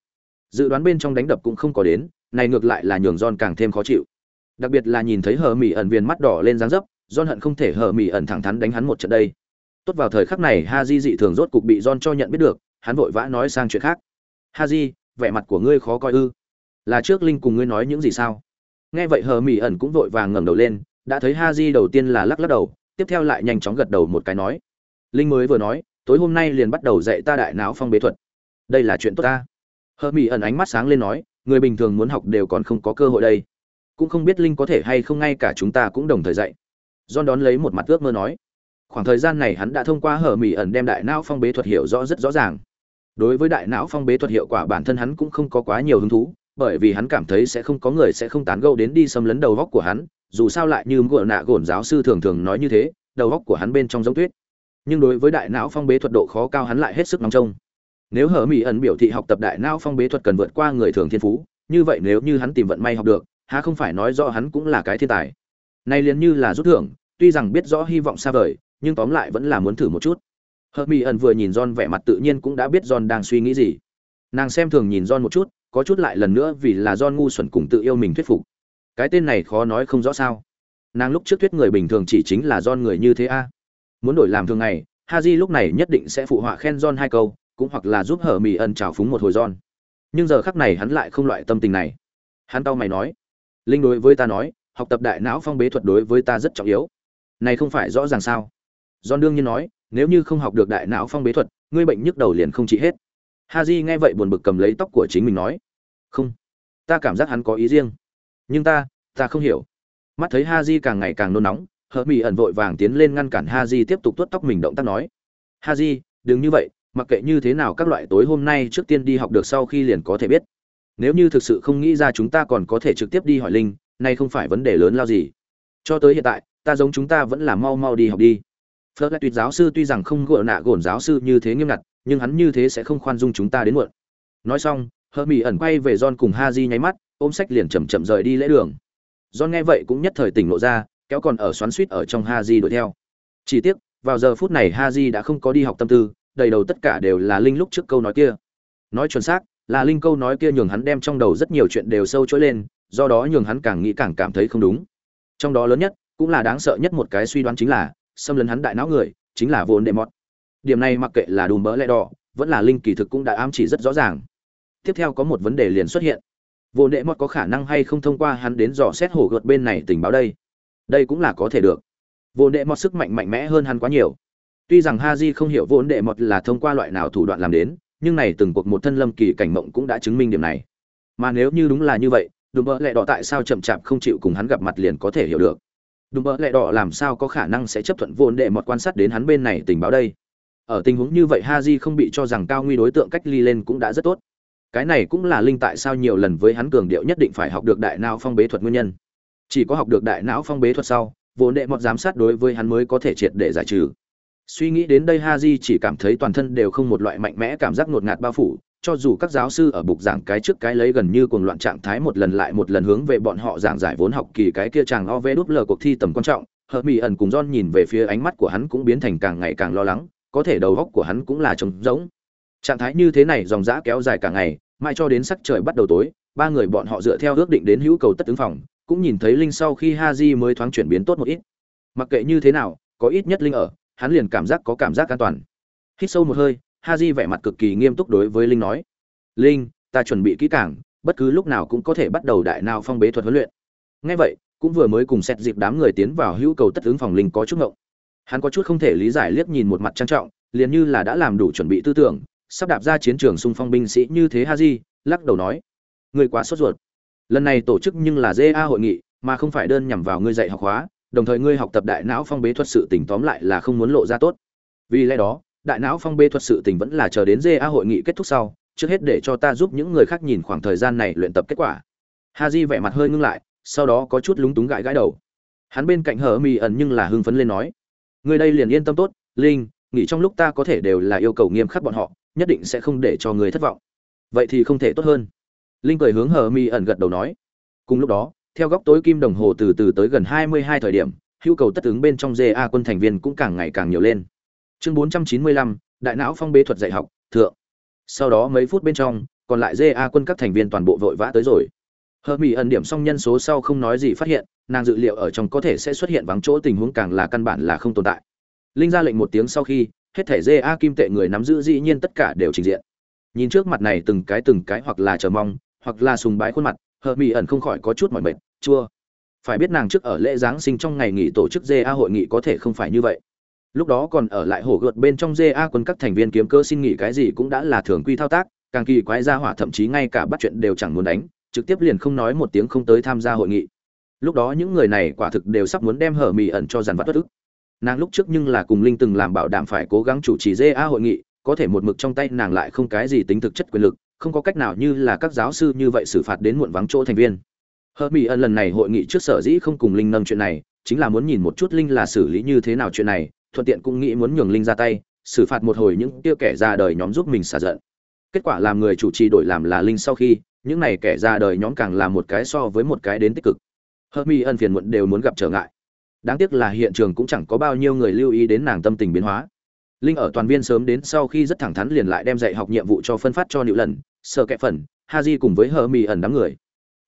Dự đoán bên trong đánh đập cũng không có đến, này ngược lại là nhường John càng thêm khó chịu đặc biệt là nhìn thấy hờ Mị ẩn viên mắt đỏ lên dáng dấp john hận không thể hờ Mị ẩn thẳng thắn đánh hắn một trận đây tốt vào thời khắc này ha dị thường rốt cục bị john cho nhận biết được hắn vội vã nói sang chuyện khác ha vẻ mặt của ngươi khó coi ư là trước linh cùng ngươi nói những gì sao? Nghe vậy hờ mỹ ẩn cũng vội vàng ngẩng đầu lên, đã thấy ha di đầu tiên là lắc lắc đầu, tiếp theo lại nhanh chóng gật đầu một cái nói, linh mới vừa nói, tối hôm nay liền bắt đầu dạy ta đại não phong bế thuật. Đây là chuyện tốt ta. Hờ mỹ ẩn ánh mắt sáng lên nói, người bình thường muốn học đều còn không có cơ hội đây. Cũng không biết linh có thể hay không ngay cả chúng ta cũng đồng thời dạy. John đón lấy một mặt ước mơ nói, khoảng thời gian này hắn đã thông qua hờ mỹ ẩn đem đại não phong bế thuật hiểu rõ rất rõ ràng. Đối với đại não phong bế thuật hiệu quả bản thân hắn cũng không có quá nhiều hứng thú bởi vì hắn cảm thấy sẽ không có người sẽ không tán gẫu đến đi xâm lấn đầu góc của hắn, dù sao lại như ngựa nạ gồn giáo sư thường thường nói như thế, đầu góc của hắn bên trong giống tuyết. Nhưng đối với đại não phong bế thuật độ khó cao hắn lại hết sức nóng trông. Nếu hở mỹ ẩn biểu thị học tập đại não phong bế thuật cần vượt qua người thường thiên phú, như vậy nếu như hắn tìm vận may học được, há không phải nói rõ hắn cũng là cái thiên tài. Nay liền như là rút thưởng, tuy rằng biết rõ hy vọng xa vời, nhưng tóm lại vẫn là muốn thử một chút. Hờ mỹ ẩn vừa nhìn john vẻ mặt tự nhiên cũng đã biết john đang suy nghĩ gì. Nàng xem thường nhìn john một chút có chút lại lần nữa vì là john ngu xuẩn cùng tự yêu mình thuyết phục. Cái tên này khó nói không rõ sao. Nàng lúc trước thuyết người bình thường chỉ chính là john người như thế a. Muốn đổi làm thường ngày, haji lúc này nhất định sẽ phụ họa khen john hai câu, cũng hoặc là giúp hở mỹ ân trào phúng một hồi john. Nhưng giờ khắc này hắn lại không loại tâm tình này. Hắn tao mày nói, linh đối với ta nói, học tập đại não phong bế thuật đối với ta rất trọng yếu. Này không phải rõ ràng sao? John đương nhiên nói, nếu như không học được đại não phong bế thuật, ngươi bệnh nhức đầu liền không trị hết ha nghe vậy buồn bực cầm lấy tóc của chính mình nói, không, ta cảm giác hắn có ý riêng. Nhưng ta ta không hiểu. Mắt thấy ha càng ngày càng nôn nóng hờ mỹ ẩn vội vàng tiến lên ngăn cản ha tiếp tục tuốt tóc mình động tác nói ha đừng như vậy, mặc kệ như thế nào các loại tối hôm nay trước tiên đi học được sau khi liền có thể biết. Nếu như thực sự không nghĩ ra chúng ta còn có thể trực tiếp đi hỏi linh, nay không phải vấn đề lớn lao gì. Cho tới hiện tại, ta giống chúng ta vẫn là mau mau đi học đi. Phớt lại tuyệt giáo sư tuy rằng không gỡ nạ gồn giáo sư như thế nghiêm ngặt nhưng hắn như thế sẽ không khoan dung chúng ta đến muộn. Nói xong hơ mỹ ẩn quay về john cùng ha di nháy mắt, ôm sách liền chầm chậm rời đi lễ đường. John nghe vậy cũng nhất thời tỉnh lộ ra, kéo còn ở xoắn suýt ở trong ha di đuổi theo. Chỉ tiếc, vào giờ phút này ha di đã không có đi học tâm tư, đầy đầu tất cả đều là linh lúc trước câu nói kia. Nói chuẩn xác, là linh câu nói kia nhường hắn đem trong đầu rất nhiều chuyện đều sâu trỗi lên, do đó nhường hắn càng nghĩ càng cảm thấy không đúng. Trong đó lớn nhất, cũng là đáng sợ nhất một cái suy đoán chính là, xâm lấn hắn đại não người, chính là vốn đệ mọt điểm này mặc kệ là đùm mỡ lẽ đỏ, vẫn là linh kỳ thực cũng đã ám chỉ rất rõ ràng. Tiếp theo có một vấn đề liền xuất hiện. Vô đệ mọt có khả năng hay không thông qua hắn đến dò xét hổ gợt bên này tình báo đây? Đây cũng là có thể được. Vô đệ mọt sức mạnh mạnh mẽ hơn hắn quá nhiều. Tuy rằng ha di không hiểu vô đệ mọt là thông qua loại nào thủ đoạn làm đến, nhưng này từng cuộc một thân lâm kỳ cảnh mộng cũng đã chứng minh điểm này. Mà nếu như đúng là như vậy, đùm bỡ lẹ đỏ tại sao chậm chạp không chịu cùng hắn gặp mặt liền có thể hiểu được? Đùm bỡ lẹ đỏ làm sao có khả năng sẽ chấp thuận vô đệ mọt quan sát đến hắn bên này tình báo đây? Ở tình huống như vậy Haji không bị cho rằng cao nguy đối tượng cách ly lên cũng đã rất tốt. Cái này cũng là linh tại sao nhiều lần với hắn cường điệu nhất định phải học được đại não phong bế thuật nguyên nhân. Chỉ có học được đại não phong bế thuật sau, vốn đệ mọt giám sát đối với hắn mới có thể triệt để giải trừ. Suy nghĩ đến đây Haji chỉ cảm thấy toàn thân đều không một loại mạnh mẽ cảm giác ngột ngạt bao phủ, cho dù các giáo sư ở bục giảng cái trước cái lấy gần như cuồng loạn trạng thái một lần lại một lần hướng về bọn họ giảng giải vốn học kỳ cái kia chàng ov đúp lờ cuộc thi tầm quan trọng hợp mỹ ẩn cùng John nhìn về phía ánh mắt của hắn cũng biến thành càng ngày càng lo lắng có thể đầu óc của hắn cũng là trống rỗng. Trạng thái như thế này dòng dã kéo dài cả ngày mai cho đến sắc trời bắt đầu tối, ba người bọn họ dựa theo ước định đến hữu cầu tất ứng phòng, cũng nhìn thấy linh sau khi ha di mới thoáng chuyển biến tốt một ít. Mặc kệ như thế nào, có ít nhất linh ở, hắn liền cảm giác có cảm giác an toàn. Hít sâu một hơi ha di vẻ mặt cực kỳ nghiêm túc đối với linh nói, linh, ta chuẩn bị kỹ càng, bất cứ lúc nào cũng có thể bắt đầu đại nào phong bế thuật huấn luyện. Ngay vậy, cũng vừa mới cùng xét dịp đám người tiến vào hữu cầu tất ứng phòng linh có chút ngộng hắn có chút không thể lý giải liếc nhìn một mặt trang trọng, liền như là đã làm đủ chuẩn bị tư tưởng, sắp đạp ra chiến trường xung phong binh sĩ như thế ha di lắc đầu nói người quá sốt ruột. Lần này tổ chức nhưng là ja hội nghị, mà không phải đơn nhằm vào ngươi dạy học hóa, đồng thời ngươi học tập đại não phong bế thuật sự tỉnh tóm lại là không muốn lộ ra tốt. Vì lẽ đó, đại não phong bế thuật sự tình vẫn là chờ đến ja hội nghị kết thúc sau, trước hết để cho ta giúp những người khác nhìn khoảng thời gian này luyện tập kết quả. Ha di vẻ mặt hơi ngưng lại, sau đó có chút lúng túng gãi gãi đầu. Hắn bên cạnh hở mì ẩn nhưng là hưng phấn lên nói người đây liền yên tâm tốt, linh, nghỉ trong lúc ta có thể đều là yêu cầu nghiêm khắc bọn họ, nhất định sẽ không để cho người thất vọng. Vậy thì không thể tốt hơn. Linh cười hướng hờ mi ẩn gật đầu nói. Cùng lúc đó, theo góc tối kim đồng hồ từ từ tới gần hai mươi hai thời điểm, hữu cầu tất ứng bên trong ja quân thành viên cũng càng ngày càng nhiều lên. Chương bốn trăm chín mươi lăm, đại não phong bế thuật dạy học, thượng. Sau đó mấy phút bên trong, còn lại ja quân các thành viên toàn bộ vội vã tới rồi hờ mỹ ẩn điểm xong nhân số sau không nói gì phát hiện, nàng dự liệu ở trong có thể sẽ xuất hiện vắng chỗ tình huống càng là căn bản là không tồn tại. Linh ra lệnh một tiếng sau khi, hết thẻ ja kim tệ người nắm giữ dĩ nhiên tất cả đều trình diện. Nhìn trước mặt này từng cái từng cái hoặc là chờ mong, hoặc là sùng bái khuôn mặt, hờ mỹ ẩn không khỏi có chút mỏi mệt, chua, phải biết nàng trước ở lễ giáng sinh trong ngày nghỉ tổ chức ja hội nghị có thể không phải như vậy. Lúc đó còn ở lại hổ gợt bên trong ja quân các thành viên kiếm cơ xin nghỉ cái gì cũng đã là thường quy thao tác, càng kỳ quái ra hỏa thậm chí ngay cả bắt chuyện đều chẳng muốn đánh trực tiếp liền không nói một tiếng không tới tham gia hội nghị. Lúc đó những người này quả thực đều sắp muốn đem hở mì ẩn cho dàn vặt bất ức. Nàng lúc trước nhưng là cùng linh từng làm bảo đảm phải cố gắng chủ trì ja hội nghị, có thể một mực trong tay nàng lại không cái gì tính thực chất quyền lực, không có cách nào như là các giáo sư như vậy xử phạt đến muộn vắng chỗ thành viên. Hở mỹ ẩn lần này hội nghị trước sở dĩ không cùng linh nâng chuyện này, chính là muốn nhìn một chút linh là xử lý như thế nào chuyện này, thuận tiện cũng nghĩ muốn nhường linh ra tay, xử phạt một hồi những kia kẻ ra đời nhóm giúp mình xả giận. Kết quả làm người chủ trì đổi làm là linh sau khi những này kẻ ra đời nhóm càng là một cái so với một cái đến tích cực. Hớt mi ân phiền muộn đều muốn gặp trở ngại. Đáng tiếc là hiện trường cũng chẳng có bao nhiêu người lưu ý đến nàng tâm tình biến hóa. Linh ở toàn viên sớm đến sau khi rất thẳng thắn liền lại đem dạy học nhiệm vụ cho phân phát cho nữ lần sợ kẹp phần, ha di cùng với hờ mi ẩn đám người.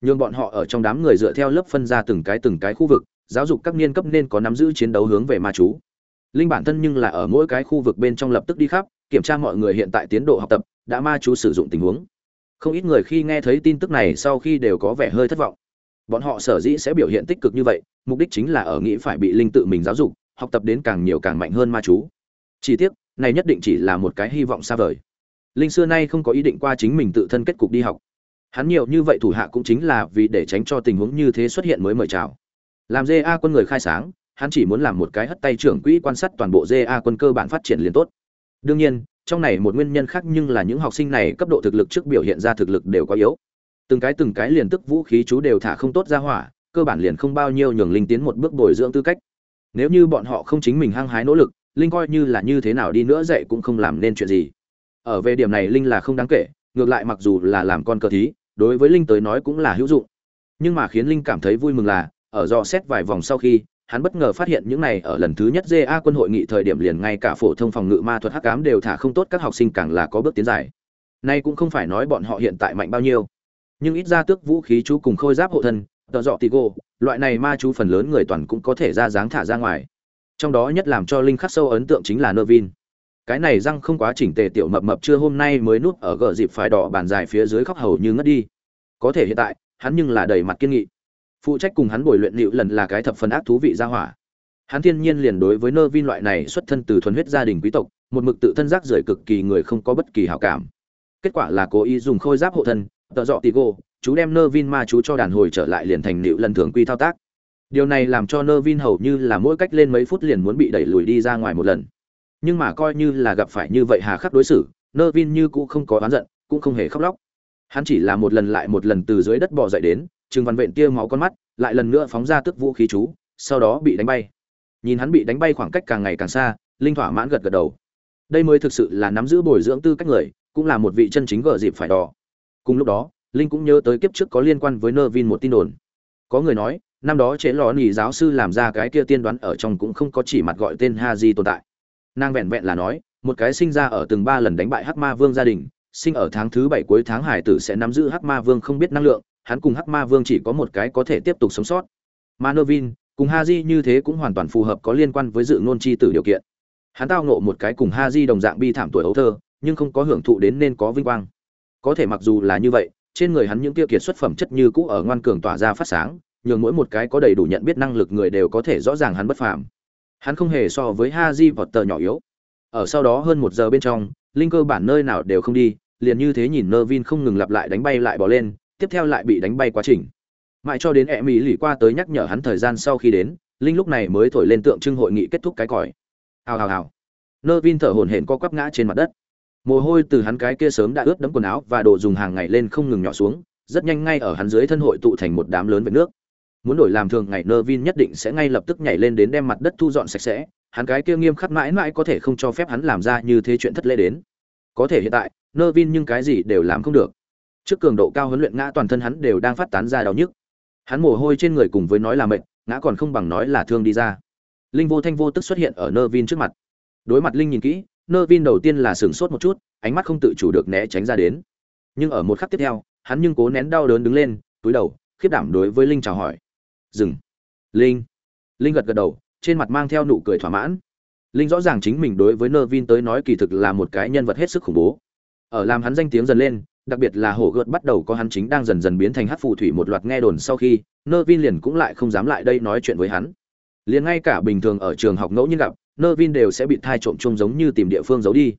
Nhường bọn họ ở trong đám người dựa theo lớp phân ra từng cái từng cái khu vực, giáo dục các niên cấp nên có nắm giữ chiến đấu hướng về ma chú. Linh bản thân nhưng là ở mỗi cái khu vực bên trong lập tức đi khắp, kiểm tra mọi người hiện tại tiến độ học tập, đã ma chú sử dụng tình huống không ít người khi nghe thấy tin tức này sau khi đều có vẻ hơi thất vọng. Bọn họ sở dĩ sẽ biểu hiện tích cực như vậy, mục đích chính là ở nghĩ phải bị linh tự mình giáo dục, học tập đến càng nhiều càng mạnh hơn ma chú. Chỉ tiếc, này nhất định chỉ là một cái hy vọng xa vời. Linh xưa nay không có ý định qua chính mình tự thân kết cục đi học. Hắn nhiều như vậy thủ hạ cũng chính là vì để tránh cho tình huống như thế xuất hiện mới mời chào. Làm ja quân người khai sáng, hắn chỉ muốn làm một cái hất tay trưởng quỹ quan sát toàn bộ ja quân cơ bản phát triển liền tốt. Đương nhiên trong này một nguyên nhân khác nhưng là những học sinh này cấp độ thực lực trước biểu hiện ra thực lực đều quá yếu. Từng cái từng cái liền tức vũ khí chú đều thả không tốt ra hỏa, cơ bản liền không bao nhiêu nhường linh tiến một bước bồi dưỡng tư cách. Nếu như bọn họ không chính mình hăng hái nỗ lực, linh coi như là như thế nào đi nữa dạy cũng không làm nên chuyện gì. Ở về điểm này linh là không đáng kể, ngược lại mặc dù là làm con cờ thí, đối với linh tới nói cũng là hữu dụng. Nhưng mà khiến linh cảm thấy vui mừng là, ở do xét vài vòng sau khi hắn bất ngờ phát hiện những này ở lần thứ nhất GA quân hội nghị thời điểm liền ngay cả phổ thông phòng ngự ma thuật hắc ám đều thả không tốt các học sinh càng là có bước tiến dài. Nay cũng không phải nói bọn họ hiện tại mạnh bao nhiêu, nhưng ít ra tước vũ khí chú cùng khôi giáp hộ thân, tờ dọ tigo, loại này ma chú phần lớn người toàn cũng có thể ra dáng thả ra ngoài. Trong đó nhất làm cho linh khắc sâu ấn tượng chính là Nervin. Cái này răng không quá chỉnh tề tiểu mập mập chưa hôm nay mới nuốt ở gờ dịp phải đỏ bàn dài phía dưới khóc hầu như ngất đi. Có thể hiện tại, hắn nhưng là đầy mặt kiên nghị phụ trách cùng hắn bồi luyện liệu lần là cái thập phần ác thú vị ra hỏa. Hắn thiên nhiên liền đối với nơ vin loại này xuất thân từ thuần huyết gia đình quý tộc, một mực tự thân giác rời cực kỳ người không có bất kỳ hảo cảm. Kết quả là cố ý dùng khôi giáp hộ thân, tợ dọ tì gô, chú đem nơ vin ma chú cho đàn hồi trở lại liền thành liệu lần thường quy thao tác. Điều này làm cho nơ vin hầu như là mỗi cách lên mấy phút liền muốn bị đẩy lùi đi ra ngoài một lần. Nhưng mà coi như là gặp phải như vậy hà khắc đối xử nơ vin như cũng không có oán giận, cũng không hề khóc lóc. Hắn chỉ là một lần lại một lần từ dưới đất bò dậy đến Trừng Văn Vện tia máu con mắt, lại lần nữa phóng ra tức vũ khí chú, sau đó bị đánh bay. Nhìn hắn bị đánh bay khoảng cách càng ngày càng xa, linh thỏa mãn gật gật đầu. Đây mới thực sự là nắm giữ bồi dưỡng tư cách người cũng là một vị chân chính gờ dịp phải đỏ. Cùng lúc đó linh cũng nhớ tới kiếp trước có liên quan với nơ vin một tin đồn. Có người nói năm đó chế lò nỉ giáo sư làm ra cái kia tiên đoán ở trong cũng không có chỉ mặt gọi tên ha di tồn tại. Nàng vẹn vẹn là nói một cái sinh ra ở từng ba lần đánh bại hắc ma vương gia đình sinh ở tháng thứ bảy cuối tháng hải tử sẽ nắm giữ hắc ma vương không biết năng lượng hắn cùng hắc ma vương chỉ có một cái có thể tiếp tục sống sót. Mà cùng ha di như thế cũng hoàn toàn phù hợp có liên quan với dự ngôn chi tử điều kiện. Hắn tao nộ một cái cùng ha di đồng dạng bi thảm tuổi ấu thơ, nhưng không có hưởng thụ đến nên có vinh quang. Có thể mặc dù là như vậy, trên người hắn những tiêu kiệt xuất phẩm chất như cũ ở ngoan cường tỏa ra phát sáng, nhường mỗi một cái có đầy đủ nhận biết năng lực người đều có thể rõ ràng hắn bất phàm. Hắn không hề so với ha di vọt tờ nhỏ yếu. Ở sau đó hơn một giờ bên trong, linh cơ bản nơi nào đều không đi, liền như thế nhìn nơ vin không ngừng lặp lại đánh bay lại bỏ lên tiếp theo lại bị đánh bay quá trình. Mãi cho đến e mỹ lì qua tới nhắc nhở hắn thời gian sau khi đến, linh lúc này mới thổi lên tượng trưng hội nghị kết thúc cái còi. Hào hào hào. Nơ vin thở hổn hển co quắp ngã trên mặt đất. Mồ hôi từ hắn cái kia sớm đã ướt đẫm quần áo và đồ dùng hàng ngày lên không ngừng nhỏ xuống, rất nhanh ngay ở hắn dưới thân hội tụ thành một đám lớn về nước. Muốn đổi làm thường ngày nơ vin nhất định sẽ ngay lập tức nhảy lên đến đem mặt đất thu dọn sạch sẽ, hắn cái kia nghiêm khắc mãi mãi có thể không cho phép hắn làm ra như thế chuyện thất lễ đến. Có thể hiện tại nơ vin nhưng cái gì đều làm không được trước cường độ cao huấn luyện ngã toàn thân hắn đều đang phát tán ra đau nhức. Hắn mồ hôi trên người cùng với nói là mệt, ngã còn không bằng nói là thương đi ra. Linh vô thanh vô tức xuất hiện ở nơ vin trước mặt. Đối mặt linh nhìn kỹ nơ vin đầu tiên là sửng sốt một chút, ánh mắt không tự chủ được né tránh ra đến. Nhưng ở một khắc tiếp theo, hắn nhưng cố nén đau đớn đứng lên, túi đầu, khiếp đảm đối với linh chào hỏi. Dừng. Linh. Linh gật gật đầu, trên mặt mang theo nụ cười thỏa mãn. Linh rõ ràng chính mình đối với nơ vin tới nói kỳ thực là một cái nhân vật hết sức khủng bố. Ở làm hắn danh tiếng dần lên đặc biệt là hổ gợt bắt đầu có hắn chính đang dần dần biến thành hát phù thủy một loạt nghe đồn sau khi, nơ vin liền cũng lại không dám lại đây nói chuyện với hắn. Liền ngay cả bình thường ở trường học ngẫu nhiên gặp, nơ vin đều sẽ bị thai trộm chung giống như tìm địa phương giấu đi.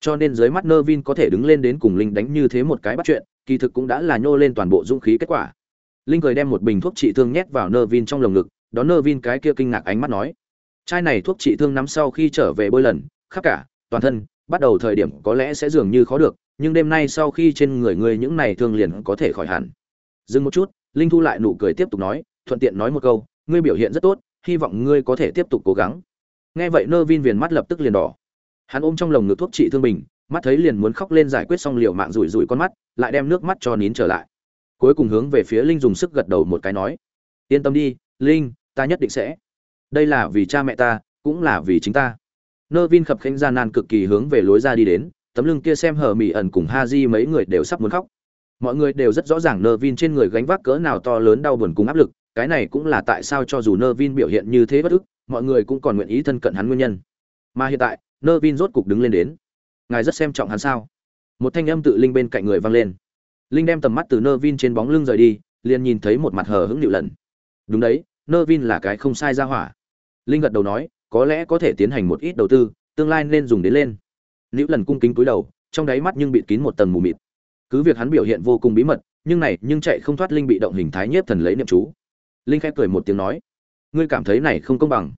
Cho nên dưới mắt nơ vin có thể đứng lên đến cùng linh đánh như thế một cái bắt chuyện, kỳ thực cũng đã là nhô lên toàn bộ dũng khí kết quả. Linh cười đem một bình thuốc trị thương nhét vào nơ vin trong lồng ngực, đón nơ vin cái kia kinh ngạc ánh mắt nói, chai này thuốc trị thương nắm sau khi trở về bơi lần, khắp cả, toàn thân, bắt đầu thời điểm có lẽ sẽ dường như khó được nhưng đêm nay sau khi trên người ngươi những này thương liền có thể khỏi hẳn. Dừng một chút, linh thu lại nụ cười tiếp tục nói, thuận tiện nói một câu, ngươi biểu hiện rất tốt, hy vọng ngươi có thể tiếp tục cố gắng. Nghe vậy nơ vin viền mắt lập tức liền đỏ. Hắn ôm trong lồng ngực thuốc trị thương bình, mắt thấy liền muốn khóc lên giải quyết xong liều mạng rủi rủi con mắt, lại đem nước mắt cho nín trở lại. Cuối cùng hướng về phía linh dùng sức gật đầu một cái nói, yên tâm đi, linh, ta nhất định sẽ. Đây là vì cha mẹ ta, cũng là vì chính ta. Nơ vin khập khanh gian nan cực kỳ hướng về lối ra đi đến tấm lưng kia xem hờ mỹ ẩn cùng ha di mấy người đều sắp muốn khóc. Mọi người đều rất rõ ràng nơ vin trên người gánh vác cỡ nào to lớn đau buồn cùng áp lực, cái này cũng là tại sao cho dù nơ vin biểu hiện như thế bất ức, mọi người cũng còn nguyện ý thân cận hắn nguyên nhân. Mà hiện tại nơ vin rốt cục đứng lên đến. Ngài rất xem trọng hắn sao? Một thanh âm tự linh bên cạnh người vang lên. Linh đem tầm mắt từ nơ vin trên bóng lưng rời đi, liền nhìn thấy một mặt hờ hững nịu lần đúng đấy nơ vin là cái không sai ra hỏa. Linh gật đầu nói, có lẽ có thể tiến hành một ít đầu tư, tương lai nên dùng đến lên nữ lần cung kính cúi đầu, trong đáy mắt nhưng bị kín một tầng mù mịt. Cứ việc hắn biểu hiện vô cùng bí mật, nhưng này, nhưng chạy không thoát linh bị động hình thái nhiếp thần lấy niệm chú. Linh khẽ cười một tiếng nói, ngươi cảm thấy này không công bằng.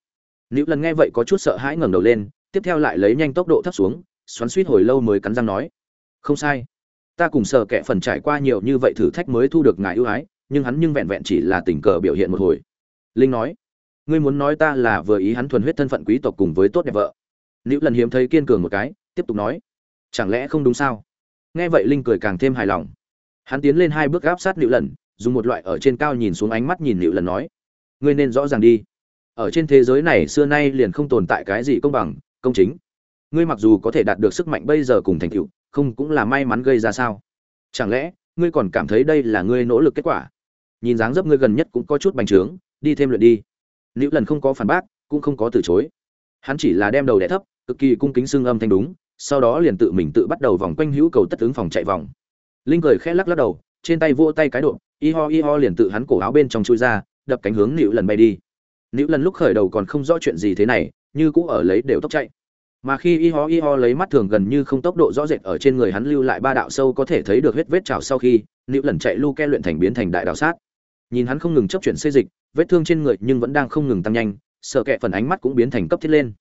Nữ lần nghe vậy có chút sợ hãi ngẩng đầu lên, tiếp theo lại lấy nhanh tốc độ thấp xuống, xoắn suýt hồi lâu mới cắn răng nói, không sai. Ta cùng sợ kẻ phần trải qua nhiều như vậy thử thách mới thu được ngài ưu ái, nhưng hắn nhưng vẹn vẹn chỉ là tình cờ biểu hiện một hồi. Linh nói, ngươi muốn nói ta là vừa ý hắn thuần huyết thân phận quý tộc cùng với tốt đẹp vợ. Nữ lần hiếm thấy kiên cường một cái tiếp tục nói, chẳng lẽ không đúng sao? Nghe vậy linh cười càng thêm hài lòng. Hắn tiến lên hai bước gáp sát nữ lần, dùng một loại ở trên cao nhìn xuống ánh mắt nhìn nữ lần nói, ngươi nên rõ ràng đi. Ở trên thế giới này xưa nay liền không tồn tại cái gì công bằng, công chính. Ngươi mặc dù có thể đạt được sức mạnh bây giờ cùng thành tựu, không cũng là may mắn gây ra sao? Chẳng lẽ ngươi còn cảm thấy đây là ngươi nỗ lực kết quả? Nhìn dáng dấp ngươi gần nhất cũng có chút bành trướng, đi thêm luyện đi. Nữ lần không có phản bác, cũng không có từ chối. Hắn chỉ là đem đầu đẻ thấp, cực kỳ cung kính xương âm thanh đúng sau đó liền tự mình tự bắt đầu vòng quanh hữu cầu tất ứng phòng chạy vòng. Linh cười khẽ lắc lắc đầu, trên tay vỗ tay cái độ, y ho y ho liền tự hắn cổ áo bên trong chui ra, đập cánh hướng nữ lần bay đi. Nữ lần lúc khởi đầu còn không rõ chuyện gì thế này, như cũ ở lấy đều tốc chạy. Mà khi y ho y ho lấy mắt thường gần như không tốc độ rõ rệt ở trên người hắn lưu lại ba đạo sâu có thể thấy được huyết vết trào sau khi nữ lần chạy lu ke luyện thành biến thành đại đạo sát. Nhìn hắn không ngừng chấp chuyển xây dịch, vết thương trên người nhưng vẫn đang không ngừng tăng nhanh, sợ kẹ phần ánh mắt cũng biến thành cấp thiết lên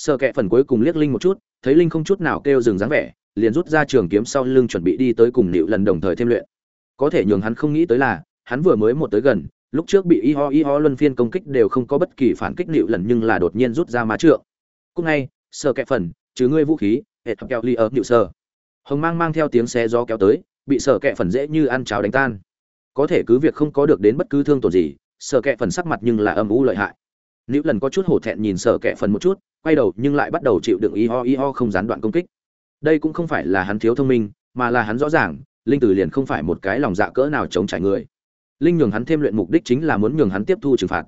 sợ kẹ phần cuối cùng liếc linh một chút, thấy linh không chút nào kêu dừng dáng vẻ, liền rút ra trường kiếm sau lưng chuẩn bị đi tới cùng nịu lần đồng thời thêm luyện. Có thể nhường hắn không nghĩ tới là, hắn vừa mới một tới gần, lúc trước bị y ho y ho luân phiên công kích đều không có bất kỳ phản kích nịu lần nhưng là đột nhiên rút ra má trượng. Cúc ngay sợ kệ phần chứ ngươi vũ khí, hệ thuật kẹo ly ở nịu sơ hồng mang mang theo tiếng xe gió kéo tới, bị sợ kẹ phần dễ như ăn cháo đánh tan. Có thể cứ việc không có được đến bất cứ thương tổn gì sợ kẹ phần sắc mặt nhưng là âm u lợi hại. Nữ lần có chút hổ thẹn nhìn sợ kẹ phần một chút quay đầu nhưng lại bắt đầu chịu đựng y ho y ho không gián đoạn công kích. Đây cũng không phải là hắn thiếu thông minh, mà là hắn rõ ràng, linh tử liền không phải một cái lòng dạ cỡ nào chống trải người. Linh nhường hắn thêm luyện mục đích chính là muốn nhường hắn tiếp thu trừng phạt.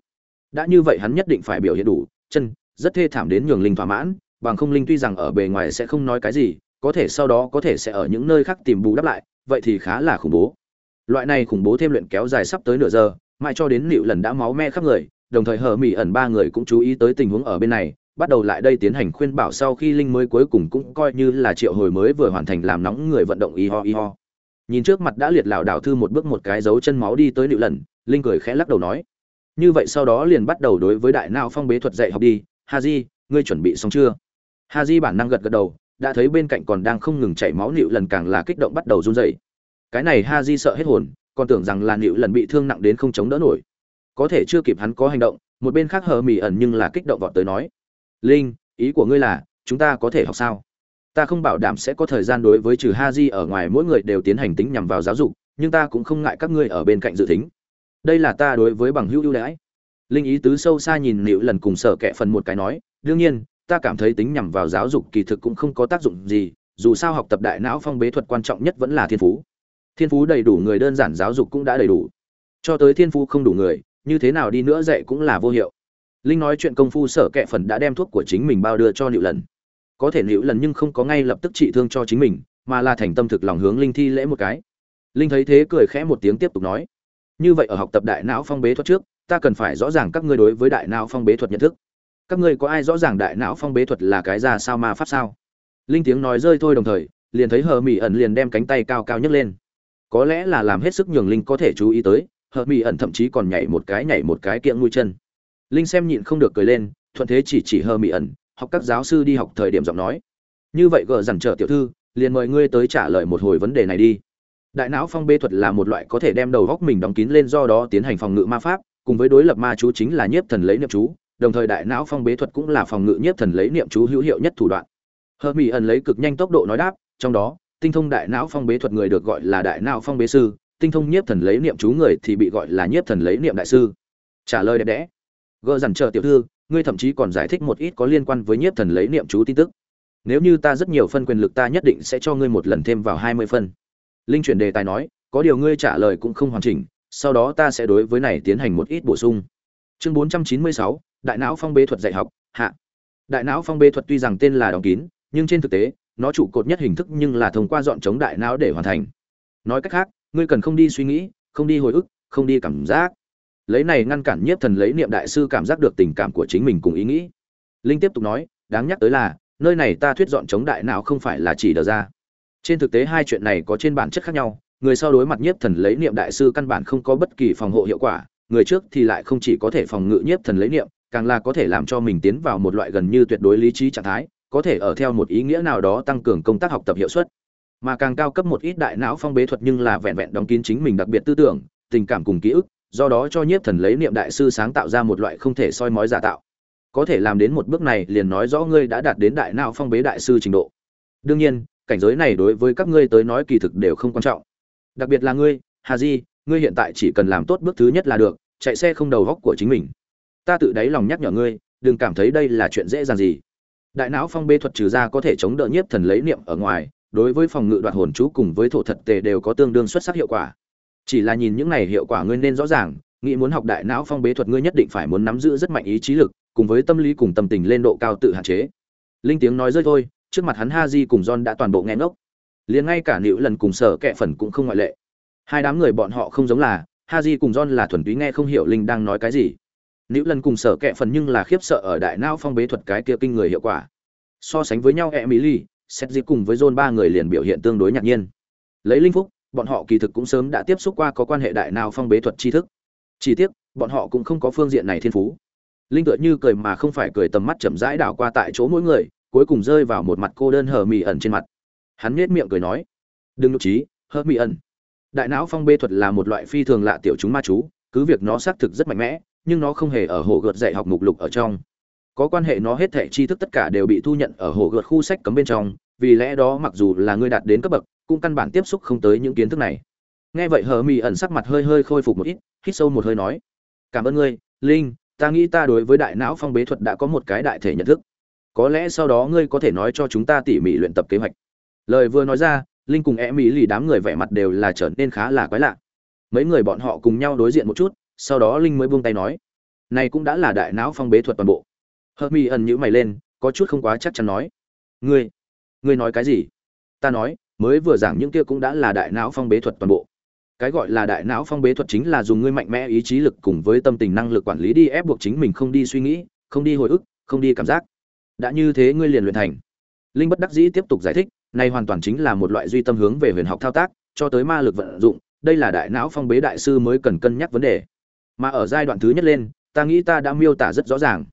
Đã như vậy hắn nhất định phải biểu hiện đủ, chân, rất thê thảm đến nhường linh thỏa mãn, bằng không linh tuy rằng ở bề ngoài sẽ không nói cái gì, có thể sau đó có thể sẽ ở những nơi khác tìm bù đắp lại, vậy thì khá là khủng bố. Loại này khủng bố thêm luyện kéo dài sắp tới nửa giờ, mãi cho đến nịu lần đã máu me khắp người, đồng thời hờ mỹ ẩn ba người cũng chú ý tới tình huống ở bên này bắt đầu lại đây tiến hành khuyên bảo sau khi linh mới cuối cùng cũng coi như là triệu hồi mới vừa hoàn thành làm nóng người vận động y ho y ho. Nhìn trước mặt đã liệt lảo đảo thư một bước một cái dấu chân máu đi tới nịu lần, linh cười khẽ lắc đầu nói, như vậy sau đó liền bắt đầu đối với đại nao phong bế thuật dạy học đi. Ha di, ngươi chuẩn bị xong chưa? Ha di bản năng gật gật đầu, đã thấy bên cạnh còn đang không ngừng chảy máu nịu lần càng là kích động bắt đầu run rẩy. Cái này ha di sợ hết hồn, còn tưởng rằng là nịu lần bị thương nặng đến không chống đỡ nổi. Có thể chưa kịp hắn có hành động, một bên khác hờ mỉ ẩn nhưng là kích động vọt tới nói linh, ý của ngươi là, chúng ta có thể học sao? Ta không bảo đảm sẽ có thời gian đối với trừ ha di ở ngoài mỗi người đều tiến hành tính nhằm vào giáo dục, nhưng ta cũng không ngại các ngươi ở bên cạnh dự tính. Đây là ta đối với bằng hữu ưu đãi. Linh ý tứ sâu xa nhìn nịu lần cùng sở kệ phần một cái nói, đương nhiên, ta cảm thấy tính nhằm vào giáo dục kỳ thực cũng không có tác dụng gì, dù sao học tập đại não phong bế thuật quan trọng nhất vẫn là thiên phú. Thiên phú đầy đủ người đơn giản giáo dục cũng đã đầy đủ. Cho tới thiên phú không đủ người, như thế nào đi nữa dạy cũng là vô hiệu linh nói chuyện công phu sở kệ phần đã đem thuốc của chính mình bao đưa cho liễu lần. Có thể liễu lần nhưng không có ngay lập tức trị thương cho chính mình, mà là thành tâm thực lòng hướng linh thi lễ một cái. Linh thấy thế cười khẽ một tiếng tiếp tục nói, như vậy ở học tập đại não phong bế thuật trước, ta cần phải rõ ràng các ngươi đối với đại não phong bế thuật nhận thức. Các ngươi có ai rõ ràng đại não phong bế thuật là cái ra sao ma pháp sao? Linh tiếng nói rơi thôi đồng thời, liền thấy hờ mỹ ẩn liền đem cánh tay cao cao nhấc lên. Có lẽ là làm hết sức nhường linh có thể chú ý tới, hờ mỹ ẩn thậm chí còn nhảy một cái nhảy một cái kiệm nuôi chân linh xem nhịn không được cười lên, thuận thế chỉ chỉ hờ mỹ ẩn, học các giáo sư đi học thời điểm giọng nói. Như vậy gờ dằn trở tiểu thư, liền mời ngươi tới trả lời một hồi vấn đề này đi. Đại não phong bê thuật là một loại có thể đem đầu góc mình đóng kín lên do đó tiến hành phòng ngự ma pháp, cùng với đối lập ma chú chính là nhiếp thần lấy niệm chú, đồng thời đại não phong bế thuật cũng là phòng ngự nhiếp thần lấy niệm chú hữu hiệu nhất thủ đoạn. Hờ mỹ ẩn lấy cực nhanh tốc độ nói đáp, trong đó, tinh thông đại não phong bế thuật người được gọi là đại não phong bế sư, tinh thông nhiếp thần lấy niệm chú người thì bị gọi là nhiếp thần lấy niệm đại sư. Trả lời đẹp đẽ gỡ dằn chờ tiểu thư, ngươi thậm chí còn giải thích một ít có liên quan với nhiếp thần lấy niệm chú tin tức. Nếu như ta rất nhiều phân quyền lực ta nhất định sẽ cho ngươi một lần thêm vào hai mươi phân. Linh chuyển đề tài nói, có điều ngươi trả lời cũng không hoàn chỉnh, sau đó ta sẽ đối với này tiến hành một ít bổ sung. Chương bốn trăm chín mươi sáu, đại não phong bế thuật dạy học, hạ. Đại não phong bế thuật tuy rằng tên là đóng kín, nhưng trên thực tế, nó trụ cột nhất hình thức nhưng là thông qua dọn chống đại não để hoàn thành. Nói cách khác, ngươi cần không đi suy nghĩ, không đi hồi ức, không đi cảm giác lấy này ngăn cản nhiếp thần lấy niệm đại sư cảm giác được tình cảm của chính mình cùng ý nghĩ. Linh tiếp tục nói, đáng nhắc tới là, nơi này ta thuyết dọn chống đại não không phải là chỉ đờ ra. Trên thực tế hai chuyện này có trên bản chất khác nhau, người sau đối mặt nhiếp thần lấy niệm đại sư căn bản không có bất kỳ phòng hộ hiệu quả, người trước thì lại không chỉ có thể phòng ngự nhiếp thần lấy niệm, càng là có thể làm cho mình tiến vào một loại gần như tuyệt đối lý trí trạng thái, có thể ở theo một ý nghĩa nào đó tăng cường công tác học tập hiệu suất. Mà càng cao cấp một ít đại não phong bế thuật nhưng là vẹn vẹn đóng kín chính mình đặc biệt tư tưởng, tình cảm cùng ký ức do đó cho nhiếp thần lấy niệm đại sư sáng tạo ra một loại không thể soi mói giả tạo. Có thể làm đến một bước này liền nói rõ ngươi đã đạt đến đại não phong bế đại sư trình độ. Đương nhiên, cảnh giới này đối với các ngươi tới nói kỳ thực đều không quan trọng. Đặc biệt là ngươi, hà di, ngươi hiện tại chỉ cần làm tốt bước thứ nhất là được, chạy xe không đầu góc của chính mình. Ta tự đáy lòng nhắc nhở ngươi, đừng cảm thấy đây là chuyện dễ dàng gì. Đại não phong bê thuật trừ ra có thể chống đỡ nhiếp thần lấy niệm ở ngoài, đối với phòng ngự đoạt hồn chú cùng với thổ thật tề đều có tương đương xuất sắc hiệu quả chỉ là nhìn những này hiệu quả ngươi nên rõ ràng, nghĩ muốn học đại não phong bế thuật ngươi nhất định phải muốn nắm giữ rất mạnh ý chí lực, cùng với tâm lý cùng tâm tình lên độ cao tự hạn chế. Linh tiếng nói rơi thôi, trước mặt hắn ha di cùng john đã toàn bộ nghe ngốc. Liền ngay cả nữ lần cùng sở kệ phần cũng không ngoại lệ. Hai đám người bọn họ không giống là ha di cùng john là thuần túy nghe không hiểu linh đang nói cái gì. Nữ lần cùng sở kệ phần nhưng là khiếp sợ ở đại não phong bế thuật cái kia kinh người hiệu quả. So sánh với nhau, emily xét dịp cùng với john ba người liền biểu hiện tương đối ngạc nhiên. Lấy linh phúc bọn họ kỳ thực cũng sớm đã tiếp xúc qua có quan hệ đại nào phong bế thuật tri thức. Chỉ tiếc, bọn họ cũng không có phương diện này thiên phú. Linh tựa như cười mà không phải cười tầm mắt chậm rãi đảo qua tại chỗ mỗi người, cuối cùng rơi vào một mặt cô đơn hờ mị ẩn trên mặt. Hắn nhếch miệng cười nói, đừng nhục trí, hờ mị ẩn. Đại não phong bê thuật là một loại phi thường lạ tiểu chúng ma chú, cứ việc nó xác thực rất mạnh mẽ, nhưng nó không hề ở hồ gợt dạy học mục lục ở trong. Có quan hệ nó hết thảy tri thức tất cả đều bị thu nhận ở hồ gợt khu sách cấm bên trong vì lẽ đó mặc dù là ngươi đạt đến cấp bậc, cũng căn bản tiếp xúc không tới những kiến thức này. Nghe vậy hờ mỹ ẩn sắc mặt hơi hơi khôi phục một ít, hít sâu một hơi nói, cảm ơn ngươi, linh, ta nghĩ ta đối với đại não phong bế thuật đã có một cái đại thể nhận thức. Có lẽ sau đó ngươi có thể nói cho chúng ta tỉ mỉ luyện tập kế hoạch. Lời vừa nói ra, linh cùng e mỹ lì đám người vẻ mặt đều là trở nên khá là quái lạ. Mấy người bọn họ cùng nhau đối diện một chút, sau đó linh mới buông tay nói, này cũng đã là đại não phong bế thuật toàn bộ. Hờ mỹ ẩn nhữ mày lên, có chút không quá chắc chắn nói, ngươi ngươi nói cái gì? Ta nói, mới vừa giảng những kia cũng đã là đại não phong bế thuật toàn bộ. Cái gọi là đại não phong bế thuật chính là dùng ngươi mạnh mẽ ý chí lực cùng với tâm tình năng lực quản lý đi ép buộc chính mình không đi suy nghĩ, không đi hồi ức, không đi cảm giác. Đã như thế ngươi liền luyện thành. Linh bất đắc dĩ tiếp tục giải thích, này hoàn toàn chính là một loại duy tâm hướng về huyền học thao tác, cho tới ma lực vận dụng, đây là đại não phong bế đại sư mới cần cân nhắc vấn đề. Mà ở giai đoạn thứ nhất lên, ta nghĩ ta đã miêu tả rất rõ ràng.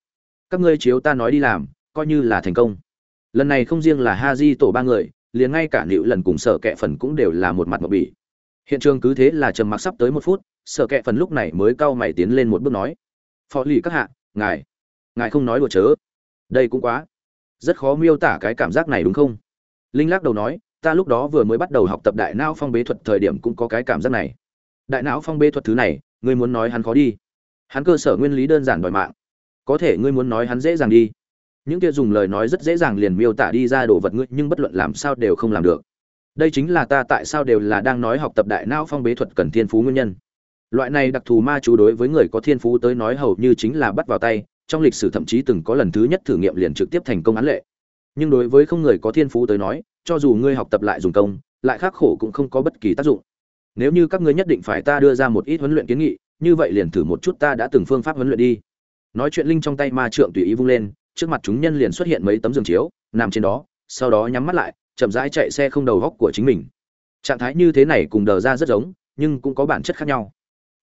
Các ngươi chiếu ta nói đi làm, coi như là thành công lần này không riêng là ha di tổ ba người, liền ngay cả nịu lần cùng sở kẹ phần cũng đều là một mặt một bỉ. Hiện trường cứ thế là trầm mặc sắp tới một phút, sở kẹ phần lúc này mới cau mày tiến lên một bước nói, phó lì các hạ, ngài ngài không nói đùa chớ. Đây cũng quá, rất khó miêu tả cái cảm giác này đúng không? Linh lắc đầu nói, ta lúc đó vừa mới bắt đầu học tập đại não phong bế thuật thời điểm cũng có cái cảm giác này. Đại não phong bế thuật thứ này, ngươi muốn nói hắn khó đi. Hắn cơ sở nguyên lý đơn giản đòi mạng. Có thể ngươi muốn nói hắn dễ dàng đi những kia dùng lời nói rất dễ dàng liền miêu tả đi ra đồ vật ngươi, nhưng bất luận làm sao đều không làm được. Đây chính là ta tại sao đều là đang nói học tập đại não phong bế thuật cần thiên phú nguyên nhân. Loại này đặc thù ma chú đối với người có thiên phú tới nói hầu như chính là bắt vào tay, trong lịch sử thậm chí từng có lần thứ nhất thử nghiệm liền trực tiếp thành công án lệ. Nhưng đối với không người có thiên phú tới nói, cho dù ngươi học tập lại dùng công, lại khắc khổ cũng không có bất kỳ tác dụng. Nếu như các ngươi nhất định phải ta đưa ra một ít huấn luyện kiến nghị, như vậy liền thử một chút ta đã từng phương pháp huấn luyện đi. Nói chuyện linh trong tay ma trượng tùy ý vung lên trước mặt chúng nhân liền xuất hiện mấy tấm giường chiếu, nằm trên đó, sau đó nhắm mắt lại, chậm rãi chạy xe không đầu góc của chính mình. Trạng thái như thế này cùng đờ ra rất giống, nhưng cũng có bản chất khác nhau.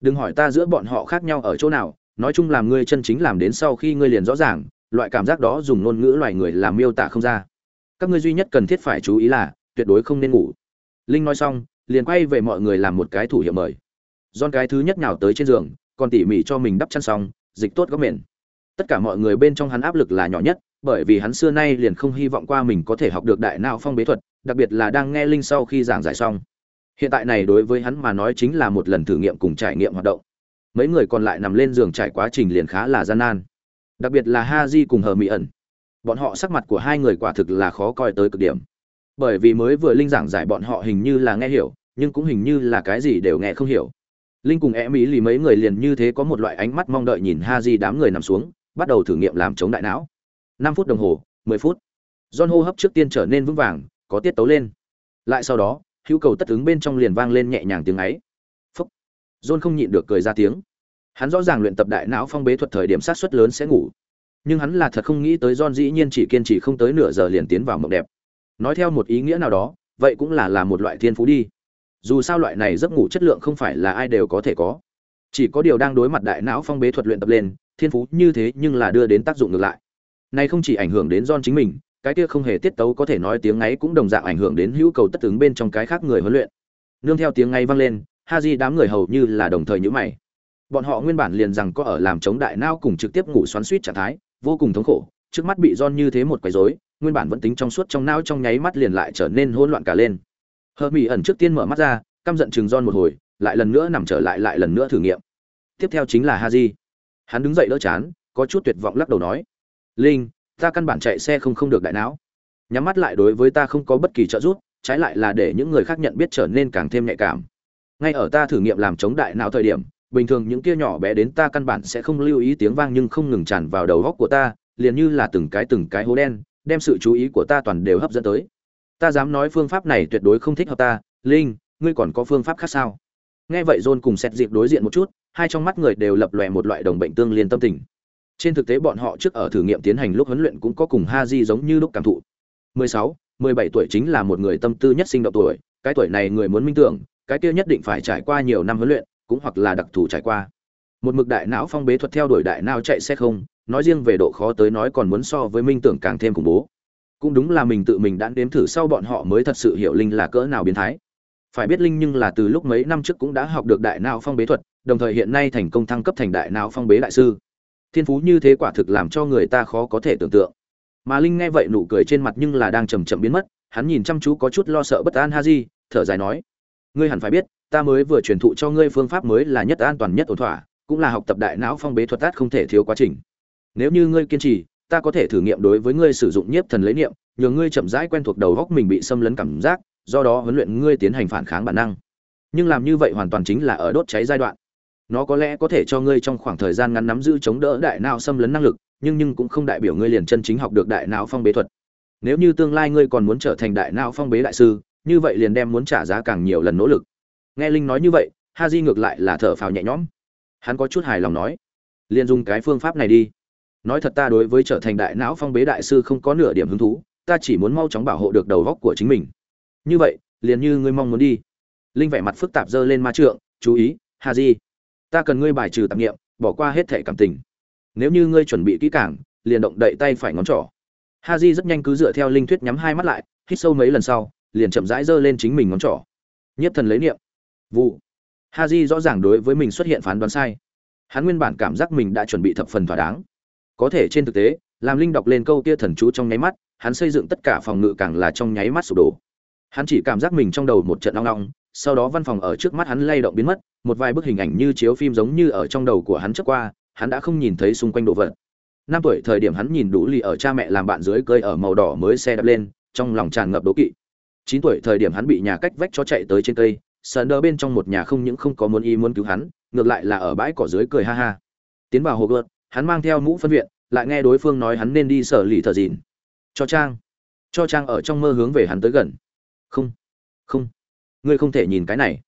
Đừng hỏi ta giữa bọn họ khác nhau ở chỗ nào, nói chung làm ngươi chân chính làm đến sau khi ngươi liền rõ ràng, loại cảm giác đó dùng ngôn ngữ loài người làm miêu tả không ra. Các ngươi duy nhất cần thiết phải chú ý là, tuyệt đối không nên ngủ. Linh nói xong, liền quay về mọi người làm một cái thủ hiệu mời. Don cái thứ nhất nhào tới trên giường, còn tỉ mỉ cho mình đắp chăn xong, dịch tốt góc mền tất cả mọi người bên trong hắn áp lực là nhỏ nhất, bởi vì hắn xưa nay liền không hy vọng qua mình có thể học được đại não phong bế thuật, đặc biệt là đang nghe linh sau khi giảng giải xong. Hiện tại này đối với hắn mà nói chính là một lần thử nghiệm cùng trải nghiệm hoạt động. Mấy người còn lại nằm lên giường trải quá trình liền khá là gian nan. Đặc biệt là ha di cùng hờ mỹ ẩn. Bọn họ sắc mặt của hai người quả thực là khó coi tới cực điểm. Bởi vì mới vừa linh giảng giải bọn họ hình như là nghe hiểu, nhưng cũng hình như là cái gì đều nghe không hiểu. Linh cùng e mỹ lì mấy người liền như thế có một loại ánh mắt mong đợi nhìn ha di đám người nằm xuống bắt đầu thử nghiệm làm chống đại não. Năm phút đồng hồ, mười phút. John hô hấp trước tiên trở nên vững vàng, có tiết tấu lên. Lại sau đó, hữu cầu tất ứng bên trong liền vang lên nhẹ nhàng tiếng ấy. Phúc. John không nhịn được cười ra tiếng. Hắn rõ ràng luyện tập đại não phong bế thuật thời điểm sát xuất lớn sẽ ngủ. Nhưng hắn là thật không nghĩ tới john dĩ nhiên chỉ kiên trì không tới nửa giờ liền tiến vào mộng đẹp. Nói theo một ý nghĩa nào đó, vậy cũng là là một loại thiên phú đi. Dù sao loại này giấc ngủ chất lượng không phải là ai đều có thể có. Chỉ có điều đang đối mặt đại não phong bế thuật luyện tập lên thiên phú như thế nhưng là đưa đến tác dụng ngược lại này không chỉ ảnh hưởng đến John chính mình, cái kia không hề tiết tấu có thể nói tiếng ấy cũng đồng dạng ảnh hưởng đến hữu cầu tất ứng bên trong cái khác người huấn luyện. Nương theo tiếng ấy vang lên, Haji đám người hầu như là đồng thời nhíu mày. Bọn họ nguyên bản liền rằng có ở làm chống đại não cùng trực tiếp ngủ xoắn xuýt trạng thái, vô cùng thống khổ, trước mắt bị John như thế một quấy rối, nguyên bản vẫn tính trong suốt trong não trong nháy mắt liền lại trở nên hỗn loạn cả lên. Hờ Mỹ ẩn trước tiên mở mắt ra, căm giận chừng John một hồi, lại lần nữa nằm trở lại lại lần nữa thử nghiệm. Tiếp theo chính là Haji. Hắn đứng dậy đỡ chán, có chút tuyệt vọng lắc đầu nói: "Linh, ta căn bản chạy xe không không được đại não. Nhắm mắt lại đối với ta không có bất kỳ trợ giúp trái lại là để những người khác nhận biết trở nên càng thêm nhạy cảm. Ngay ở ta thử nghiệm làm chống đại não thời điểm bình thường những kia nhỏ bé đến ta căn bản sẽ không lưu ý tiếng vang nhưng không ngừng tràn vào đầu góc của ta liền như là từng cái từng cái hố đen đem sự chú ý của ta toàn đều hấp dẫn tới. Ta dám nói phương pháp này tuyệt đối không thích hợp ta. Linh ngươi còn có phương pháp khác sao? Nghe vậy john cùng xét dịp đối diện một chút hai trong mắt người đều lập lòe một loại đồng bệnh tương liên tâm tình trên thực tế bọn họ trước ở thử nghiệm tiến hành lúc huấn luyện cũng có cùng Haji giống như lúc cảm thụ. 16, 17 tuổi chính là một người tâm tư nhất sinh động tuổi, cái tuổi này người muốn minh tưởng, cái kia nhất định phải trải qua nhiều năm huấn luyện, cũng hoặc là đặc thù trải qua. Một mực đại não phong bế thuật theo đuổi đại não chạy xe không, nói riêng về độ khó tới nói còn muốn so với minh tưởng càng thêm khủng bố. Cũng đúng là mình tự mình đã đếm thử sau bọn họ mới thật sự hiểu linh là cỡ nào biến thái. Phải biết linh nhưng là từ lúc mấy năm trước cũng đã học được đại não phong bế thuật, đồng thời hiện nay thành công thăng cấp thành đại não phong bế đại sư. Thiên phú như thế quả thực làm cho người ta khó có thể tưởng tượng. Mà linh nghe vậy nụ cười trên mặt nhưng là đang chầm chậm biến mất, hắn nhìn chăm chú có chút lo sợ bất an ha di thở dài nói, ngươi hẳn phải biết, ta mới vừa truyền thụ cho ngươi phương pháp mới là nhất an toàn nhất ổn thỏa, cũng là học tập đại não phong bế thuật tát không thể thiếu quá trình. Nếu như ngươi kiên trì, ta có thể thử nghiệm đối với ngươi sử dụng nhiếp thần lấy niệm nhờ ngươi chậm rãi quen thuộc đầu góc mình bị xâm lấn cảm giác, do đó huấn luyện ngươi tiến hành phản kháng bản năng. Nhưng làm như vậy hoàn toàn chính là ở đốt cháy giai đoạn nó có lẽ có thể cho ngươi trong khoảng thời gian ngắn nắm giữ chống đỡ đại não xâm lấn năng lực, nhưng nhưng cũng không đại biểu ngươi liền chân chính học được đại não phong bế thuật. Nếu như tương lai ngươi còn muốn trở thành đại não phong bế đại sư, như vậy liền đem muốn trả giá càng nhiều lần nỗ lực. Nghe linh nói như vậy, ha di ngược lại là thở phào nhẹ nhõm. Hắn có chút hài lòng nói liền dùng cái phương pháp này đi. Nói thật ta đối với trở thành đại não phong bế đại sư không có nửa điểm hứng thú, ta chỉ muốn mau chóng bảo hộ được đầu góc của chính mình. Như vậy, liền như ngươi mong muốn đi. Linh vẻ mặt phức tạp dơ lên ma trượng, chú ý, ha di ta cần ngươi bài trừ tạp nghiệm bỏ qua hết thể cảm tình. Nếu như ngươi chuẩn bị kỹ càng, liền động đậy tay phải ngón trỏ. Ha di rất nhanh cứ dựa theo linh thuyết nhắm hai mắt lại, hít sâu mấy lần sau, liền chậm rãi giơ lên chính mình ngón trỏ. Nhất thần lấy niệm. Vụ. Ha di rõ ràng đối với mình xuất hiện phán đoán sai. Hắn nguyên bản cảm giác mình đã chuẩn bị thập phần thỏa đáng. Có thể trên thực tế, làm linh đọc lên câu kia thần chú trong nháy mắt, hắn xây dựng tất cả phòng ngự càng là trong nháy mắt sụp đổ. Hắn chỉ cảm giác mình trong đầu một trận long long sau đó văn phòng ở trước mắt hắn lay động biến mất, một vài bức hình ảnh như chiếu phim giống như ở trong đầu của hắn trước qua, hắn đã không nhìn thấy xung quanh đồ vật. Năm tuổi thời điểm hắn nhìn đủ lì ở cha mẹ làm bạn dưới cơi ở màu đỏ mới xe đạp lên, trong lòng tràn ngập đố kỵ. Chín tuổi thời điểm hắn bị nhà cách vách cho chạy tới trên cây sờn đỡ bên trong một nhà không những không có muốn y muốn cứu hắn, ngược lại là ở bãi cỏ dưới cười ha ha. Tiến vào hồ gợt, hắn mang theo mũ phân viện, lại nghe đối phương nói hắn nên đi sở lì thở dịn cho trang. Cho trang ở trong mơ hướng về hắn tới gần. Không. Không ngươi không thể nhìn cái này.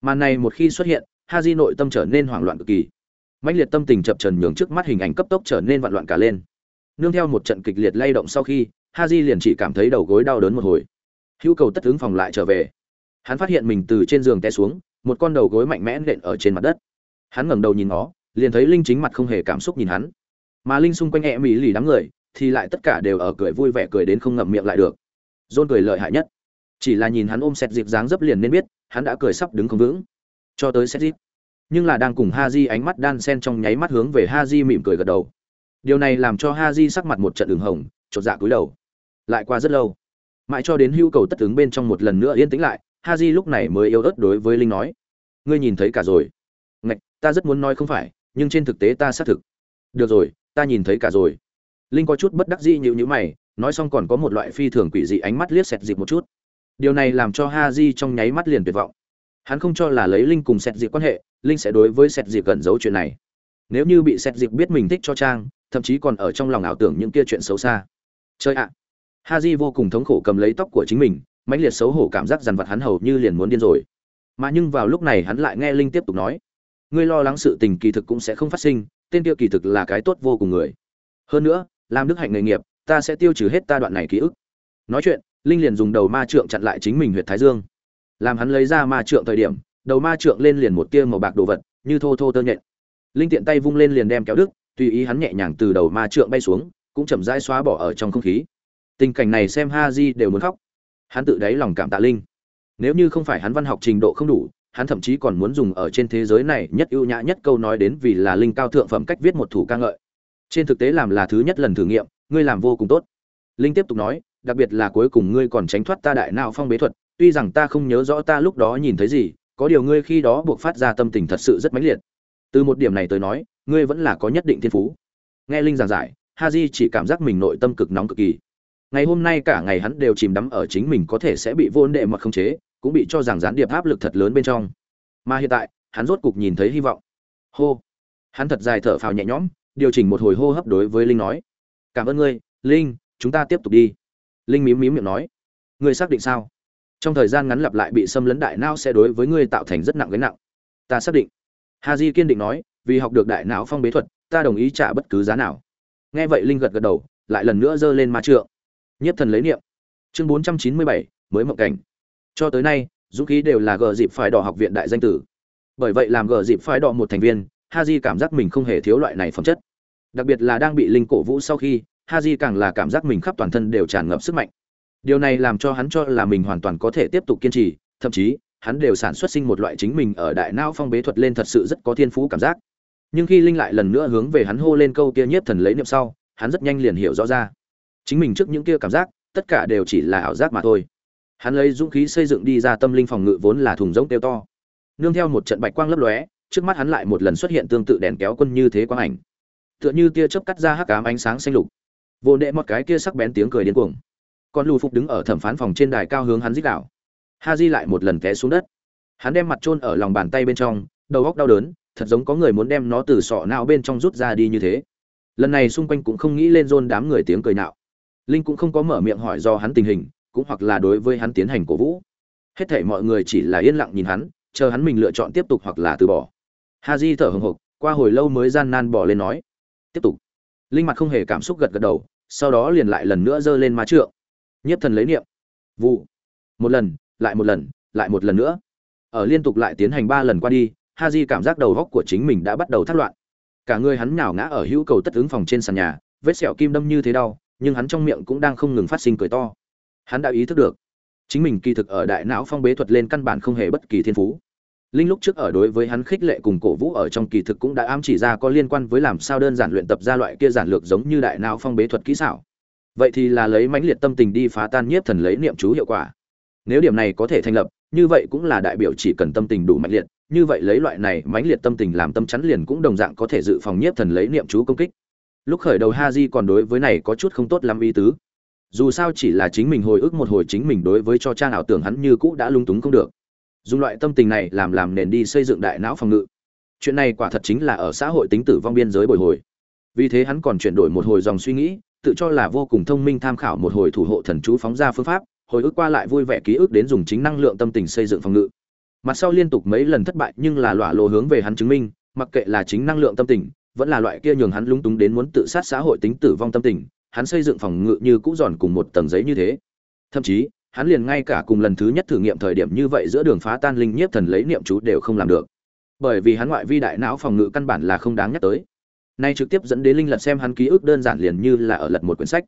Màn này một khi xuất hiện ha di nội tâm trở nên hoảng loạn cực kỳ. Mãnh liệt tâm tình chập trần nhường trước mắt hình ảnh cấp tốc trở nên vạn loạn cả lên. Nương theo một trận kịch liệt lay động sau khi ha di liền chỉ cảm thấy đầu gối đau đớn một hồi. Hữu cầu tất tướng phòng lại trở về. Hắn phát hiện mình từ trên giường té xuống, một con đầu gối mạnh mẽ nện ở trên mặt đất. Hắn ngẩng đầu nhìn nó, liền thấy linh chính mặt không hề cảm xúc nhìn hắn. Mà linh xung quanh e mỹ lì đám người, thì lại tất cả đều ở cười vui vẻ cười đến không ngậm miệng lại được. Dôn cười lợi hại nhất chỉ là nhìn hắn ôm xét dịp dáng dấp liền nên biết, hắn đã cười sắp đứng không vững. Cho tới xét dịp nhưng là đang cùng ha di ánh mắt đan sen trong nháy mắt hướng về ha di mỉm cười gật đầu. Điều này làm cho ha di sắc mặt một trận đường hồng, chột dạ cúi đầu. Lại qua rất lâu, mãi cho đến hưu cầu tất ứng bên trong một lần nữa yên tĩnh lại ha di lúc này mới yếu ớt đối với linh nói, ngươi nhìn thấy cả rồi. Ngạch, ta rất muốn nói không phải, nhưng trên thực tế ta xác thực. Được rồi, ta nhìn thấy cả rồi. Linh có chút bất đắc dĩ nhịu nhữ mày, nói xong còn có một loại phi thường quỷ dị ánh mắt liếc xẹt dịp một chút điều này làm cho ha di trong nháy mắt liền tuyệt vọng. Hắn không cho là lấy linh cùng Sẹt dịp quan hệ, linh sẽ đối với Sẹt dịp cẩn giấu chuyện này. Nếu như bị Sẹt dịp biết mình thích cho trang, thậm chí còn ở trong lòng ảo tưởng những kia chuyện xấu xa. Chơi ạ! Ha di vô cùng thống khổ cầm lấy tóc của chính mình, mãnh liệt xấu hổ cảm giác dằn vặt hắn hầu như liền muốn điên rồi. Mà nhưng vào lúc này hắn lại nghe linh tiếp tục nói, ngươi lo lắng sự tình kỳ thực cũng sẽ không phát sinh, tên kia kỳ thực là cái tốt vô cùng người. Hơn nữa, làm đức hạnh nghề nghiệp, ta sẽ tiêu trừ hết ta đoạn này ký ức. Nói chuyện linh liền dùng đầu ma trượng chặn lại chính mình huyệt thái dương. Làm hắn lấy ra ma trượng thời điểm, đầu ma trượng lên liền một tia màu bạc đồ vật, như thô thô tơ nhện. Linh tiện tay vung lên liền đem kéo đức tùy ý hắn nhẹ nhàng từ đầu ma trượng bay xuống, cũng chậm rãi xóa bỏ ở trong không khí. Tình cảnh này xem ha di đều muốn khóc. Hắn tự đáy lòng cảm tạ linh. Nếu như không phải hắn văn học trình độ không đủ, hắn thậm chí còn muốn dùng ở trên thế giới này nhất ưu nhã nhất câu nói đến vì là linh cao thượng phẩm cách viết một thủ ca ngợi. Trên thực tế làm là thứ nhất lần thử nghiệm, ngươi làm vô cùng tốt. Linh tiếp tục nói đặc biệt là cuối cùng ngươi còn tránh thoát ta đại não phong bế thuật, tuy rằng ta không nhớ rõ ta lúc đó nhìn thấy gì, có điều ngươi khi đó buộc phát ra tâm tình thật sự rất mãnh liệt. Từ một điểm này tới nói, ngươi vẫn là có nhất định thiên phú. Nghe linh giảng giải ha chỉ cảm giác mình nội tâm cực nóng cực kỳ. Ngày hôm nay cả ngày hắn đều chìm đắm ở chính mình có thể sẽ bị vô đệ mà không chế, cũng bị cho rằng gián điệp áp lực thật lớn bên trong. Mà hiện tại, hắn rốt cục nhìn thấy hy vọng. Hô! Hắn thật dài thở phào nhẹ nhõm, điều chỉnh một hồi hô hấp đối với linh nói. Cảm ơn ngươi, linh, chúng ta tiếp tục đi linh mím mím miệng nói, ngươi xác định sao? Trong thời gian ngắn lặp lại bị xâm lấn đại não sẽ đối với ngươi tạo thành rất nặng gánh nặng. Ta xác định. Ha di kiên định nói, vì học được đại não phong bế thuật, ta đồng ý trả bất cứ giá nào. Nghe vậy linh gật gật đầu, lại lần nữa giơ lên ma trượng. Nhất thần lấy niệm. Chương bốn trăm chín mươi bảy, mới mộng cảnh. Cho tới nay, dũng khí đều là gờ dịp phải đỏ học viện đại danh tử. Bởi vậy làm gờ dịp phải đỏ một thành viên ha di cảm giác mình không hề thiếu loại này phẩm chất. Đặc biệt là đang bị linh cổ vũ sau khi Haji càng là cảm giác mình khắp toàn thân đều tràn ngập sức mạnh. Điều này làm cho hắn cho là mình hoàn toàn có thể tiếp tục kiên trì, thậm chí, hắn đều sản xuất sinh một loại chính mình ở đại não phong bế thuật lên thật sự rất có thiên phú cảm giác. Nhưng khi linh lại lần nữa hướng về hắn hô lên câu kia nhiếp thần lấy niệm sau, hắn rất nhanh liền hiểu rõ ra. Chính mình trước những kia cảm giác, tất cả đều chỉ là ảo giác mà thôi. Hắn lấy dũng khí xây dựng đi ra tâm linh phòng ngự vốn là thùng rỗng tiêu to. Nương theo một trận bạch quang lấp lóe, trước mắt hắn lại một lần xuất hiện tương tự đèn kéo quân như thế quang ảnh. Tựa như tia chớp cắt ra hắc ám ánh sáng xanh lục vô nệ một cái kia sắc bén tiếng cười điên cuồng. Còn lù phục đứng ở thẩm phán phòng trên đài cao hướng hắn dích đảo. ha di lại một lần té xuống đất. Hắn đem mặt trôn ở lòng bàn tay bên trong, đầu góc đau đớn, thật giống có người muốn đem nó từ sọ não bên trong rút ra đi như thế. Lần này xung quanh cũng không nghĩ lên rôn đám người tiếng cười nạo. Linh cũng không có mở miệng hỏi do hắn tình hình, cũng hoặc là đối với hắn tiến hành cổ vũ. Hết thảy mọi người chỉ là yên lặng nhìn hắn, chờ hắn mình lựa chọn tiếp tục hoặc là từ bỏ. Ha di thở hồng hộc, qua hồi lâu mới gian nan bỏ lên nói. Tiếp tục. Linh mặt không hề cảm xúc gật gật đầu sau đó liền lại lần nữa giơ lên má trượng. Nhiếp thần lấy niệm. Vụ. Một lần, lại một lần, lại một lần nữa. Ở liên tục lại tiến hành ba lần qua đi, Haji cảm giác đầu góc của chính mình đã bắt đầu thắt loạn. Cả người hắn nhào ngã ở hữu cầu tất ứng phòng trên sàn nhà, vết sẹo kim đâm như thế đau, nhưng hắn trong miệng cũng đang không ngừng phát sinh cười to. Hắn đã ý thức được, chính mình kỳ thực ở đại não phong bế thuật lên căn bản không hề bất kỳ thiên phú linh lúc trước ở đối với hắn khích lệ cùng cổ vũ ở trong kỳ thực cũng đã ám chỉ ra có liên quan với làm sao đơn giản luyện tập ra loại kia giản lược giống như đại não phong bế thuật kỹ xảo. Vậy thì là lấy mãnh liệt tâm tình đi phá tan nhiếp thần lấy niệm chú hiệu quả. Nếu điểm này có thể thành lập, như vậy cũng là đại biểu chỉ cần tâm tình đủ mạnh liệt, như vậy lấy loại này mãnh liệt tâm tình làm tâm chắn liền cũng đồng dạng có thể dự phòng nhiếp thần lấy niệm chú công kích. Lúc khởi đầu ha di còn đối với này có chút không tốt lắm ý tứ. Dù sao chỉ là chính mình hồi ức một hồi chính mình đối với cho trang ảo tưởng hắn như cũ đã lung túng không được dùng loại tâm tình này làm làm nền đi xây dựng đại não phòng ngự. Chuyện này quả thật chính là ở xã hội tính tử vong biên giới bồi hồi. Vì thế hắn còn chuyển đổi một hồi dòng suy nghĩ, tự cho là vô cùng thông minh tham khảo một hồi thủ hộ thần chú phóng ra phương pháp, hồi ức qua lại vui vẻ ký ức đến dùng chính năng lượng tâm tình xây dựng phòng ngự. Mặt sau liên tục mấy lần thất bại nhưng là lọa lộ hướng về hắn chứng minh, mặc kệ là chính năng lượng tâm tình, vẫn là loại kia nhường hắn lúng túng đến muốn tự sát xã hội tính tử vong tâm tình, hắn xây dựng phòng ngự như cũ giòn cùng một tầng giấy như thế. Thậm chí hắn liền ngay cả cùng lần thứ nhất thử nghiệm thời điểm như vậy giữa đường phá tan linh nhiếp thần lấy niệm chú đều không làm được. Bởi vì hắn ngoại vi đại não phòng ngự căn bản là không đáng nhắc tới. Nay trực tiếp dẫn đến linh lật xem hắn ký ức đơn giản liền như là ở lật một quyển sách.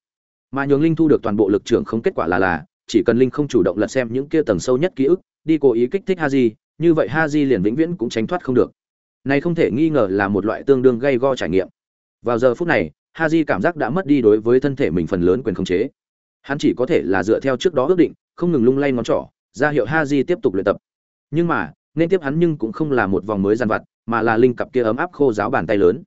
Mà nhường linh thu được toàn bộ lực trưởng không kết quả là là, chỉ cần linh không chủ động lật xem những kia tầng sâu nhất ký ức, đi cố ý kích thích ha di như vậy ha di liền vĩnh viễn cũng tránh thoát không được. Này không thể nghi ngờ là một loại tương đương gây go trải nghiệm. Vào giờ phút này ha di cảm giác đã mất đi đối với thân thể mình phần lớn quyền khống chế hắn chỉ có thể là dựa theo trước đó ước định, không ngừng lung lay ngón trỏ, ra hiệu ha di tiếp tục luyện tập. Nhưng mà, nên tiếp hắn nhưng cũng không là một vòng mới gian vặt, mà là linh cặp kia ấm áp khô giáo bàn tay lớn.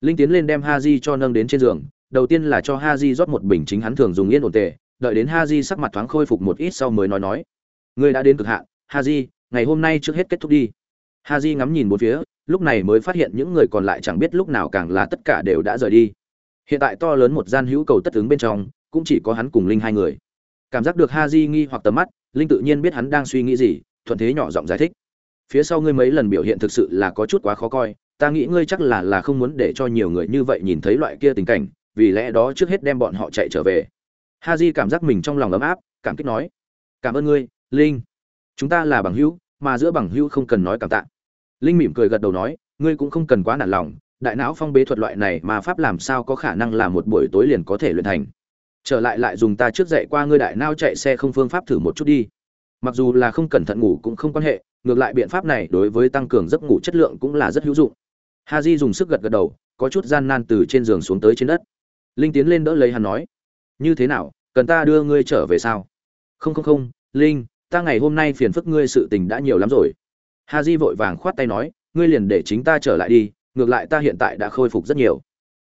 Linh tiến lên đem ha di cho nâng đến trên giường, đầu tiên là cho ha di rót một bình chính hắn thường dùng yên ổn tề, đợi đến ha di sắc mặt thoáng khôi phục một ít sau mới nói nói. Ngươi đã đến cực hạn di ngày hôm nay trước hết kết thúc đi. Ha di ngắm nhìn một phía, lúc này mới phát hiện những người còn lại chẳng biết lúc nào càng là tất cả đều đã rời đi. Hiện tại to lớn một gian hữu cầu tất ứng bên trong cũng chỉ có hắn cùng linh hai người. Cảm giác được ha di nghi hoặc tầm mắt, linh tự nhiên biết hắn đang suy nghĩ gì, thuận thế nhỏ giọng giải thích. Phía sau ngươi mấy lần biểu hiện thực sự là có chút quá khó coi, ta nghĩ ngươi chắc là là không muốn để cho nhiều người như vậy nhìn thấy loại kia tình cảnh, vì lẽ đó trước hết đem bọn họ chạy trở về. Ha di cảm giác mình trong lòng ấm áp, cảm kích nói, cảm ơn ngươi, linh. Chúng ta là bằng hữu, mà giữa bằng hữu không cần nói cảm tạ. Linh mỉm cười gật đầu nói, ngươi cũng không cần quá nản lòng, đại não phong bế thuật loại này mà pháp làm sao có khả năng là một buổi tối liền có thể luyện thành? Trở lại lại dùng ta trước dạy qua ngươi đại nao chạy xe không phương pháp thử một chút đi. Mặc dù là không cẩn thận ngủ cũng không quan hệ, ngược lại biện pháp này đối với tăng cường giấc ngủ chất lượng cũng là rất hữu dụng. Ha di dùng sức gật gật đầu, có chút gian nan từ trên giường xuống tới trên đất. Linh tiến lên đỡ lấy hắn nói, như thế nào, cần ta đưa ngươi trở về sao? Không không không, linh, ta ngày hôm nay phiền phức ngươi sự tình đã nhiều lắm rồi. Ha di vội vàng khoát tay nói, ngươi liền để chính ta trở lại đi, ngược lại ta hiện tại đã khôi phục rất nhiều.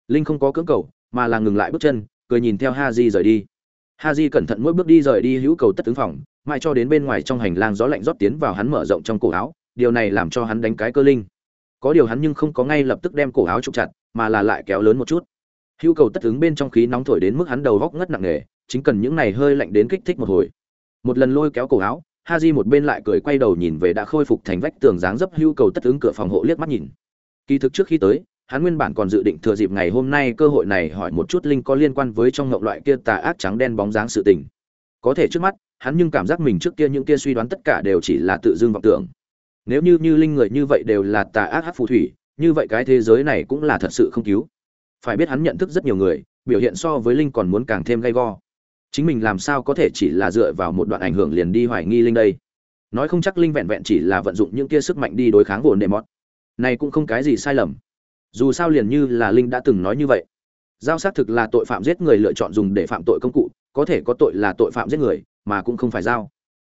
Linh không có cưỡng cầu, mà là ngừng lại bước chân cười nhìn theo ha di rời đi. Ha di cẩn thận mỗi bước đi rời đi hữu cầu tất tướng phòng, mãi cho đến bên ngoài trong hành lang gió lạnh rót tiến vào hắn mở rộng trong cổ áo, điều này làm cho hắn đánh cái cơ linh. Có điều hắn nhưng không có ngay lập tức đem cổ áo trục chặt, mà là lại kéo lớn một chút. Hữu cầu tất ứng bên trong khí nóng thổi đến mức hắn đầu góc ngất nặng nề, chính cần những này hơi lạnh đến kích thích một hồi. Một lần lôi kéo cổ áo ha di một bên lại cười quay đầu nhìn về đã khôi phục thành vách tường dáng dấp hữu cầu tất ứng cửa phòng hộ liếc mắt nhìn. Kỳ thực trước khi tới hắn nguyên bản còn dự định thừa dịp ngày hôm nay cơ hội này hỏi một chút linh có liên quan với trong ngộng loại kia tà ác trắng đen bóng dáng sự tình. Có thể trước mắt, hắn nhưng cảm giác mình trước kia những kia suy đoán tất cả đều chỉ là tự dưng vọng tưởng. Nếu như như linh người như vậy đều là tà ác hát phù thủy, như vậy cái thế giới này cũng là thật sự không cứu. Phải biết hắn nhận thức rất nhiều người, biểu hiện so với linh còn muốn càng thêm gay go. Chính mình làm sao có thể chỉ là dựa vào một đoạn ảnh hưởng liền đi hoài nghi linh đây? Nói không chắc linh vẹn vẹn chỉ là vận dụng những kia sức mạnh đi đối kháng vồn đệ mót. Này cũng không cái gì sai lầm dù sao liền như là linh đã từng nói như vậy. Giao xác thực là tội phạm giết người lựa chọn dùng để phạm tội công cụ, có thể có tội là tội phạm giết người, mà cũng không phải dao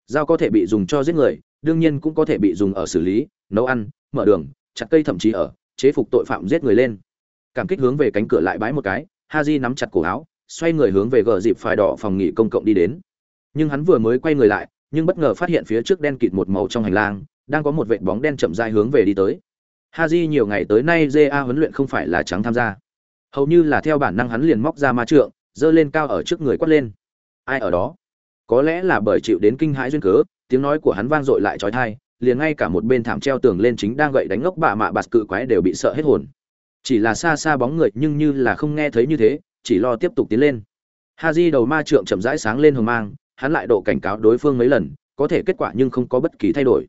dao có thể bị dùng cho giết người, đương nhiên cũng có thể bị dùng ở xử lý, nấu ăn, mở đường, chặt cây thậm chí ở, chế phục tội phạm giết người lên. Cảm kích hướng về cánh cửa lại bãi một cái ha di nắm chặt cổ áo, xoay người hướng về gờ dịp phải đỏ phòng nghỉ công cộng đi đến. Nhưng hắn vừa mới quay người lại, nhưng bất ngờ phát hiện phía trước đen kịt một màu trong hành lang, đang có một vệt bóng đen chậm rãi hướng về đi tới ha nhiều ngày tới nay ja huấn luyện không phải là trắng tham gia. Hầu như là theo bản năng hắn liền móc ra ma trượng, giơ lên cao ở trước người quát lên. Ai ở đó? Có lẽ là bởi chịu đến kinh hãi duyên cớ, tiếng nói của hắn vang dội lại trói thai, liền ngay cả một bên thảm treo tường lên chính đang gậy đánh ngốc bạ mạ bạt cự quái đều bị sợ hết hồn. Chỉ là xa xa bóng người nhưng như là không nghe thấy như thế, chỉ lo tiếp tục tiến lên. Ha đầu ma trượng chậm rãi sáng lên hồng mang, hắn lại độ cảnh cáo đối phương mấy lần, có thể kết quả nhưng không có bất kỳ thay đổi.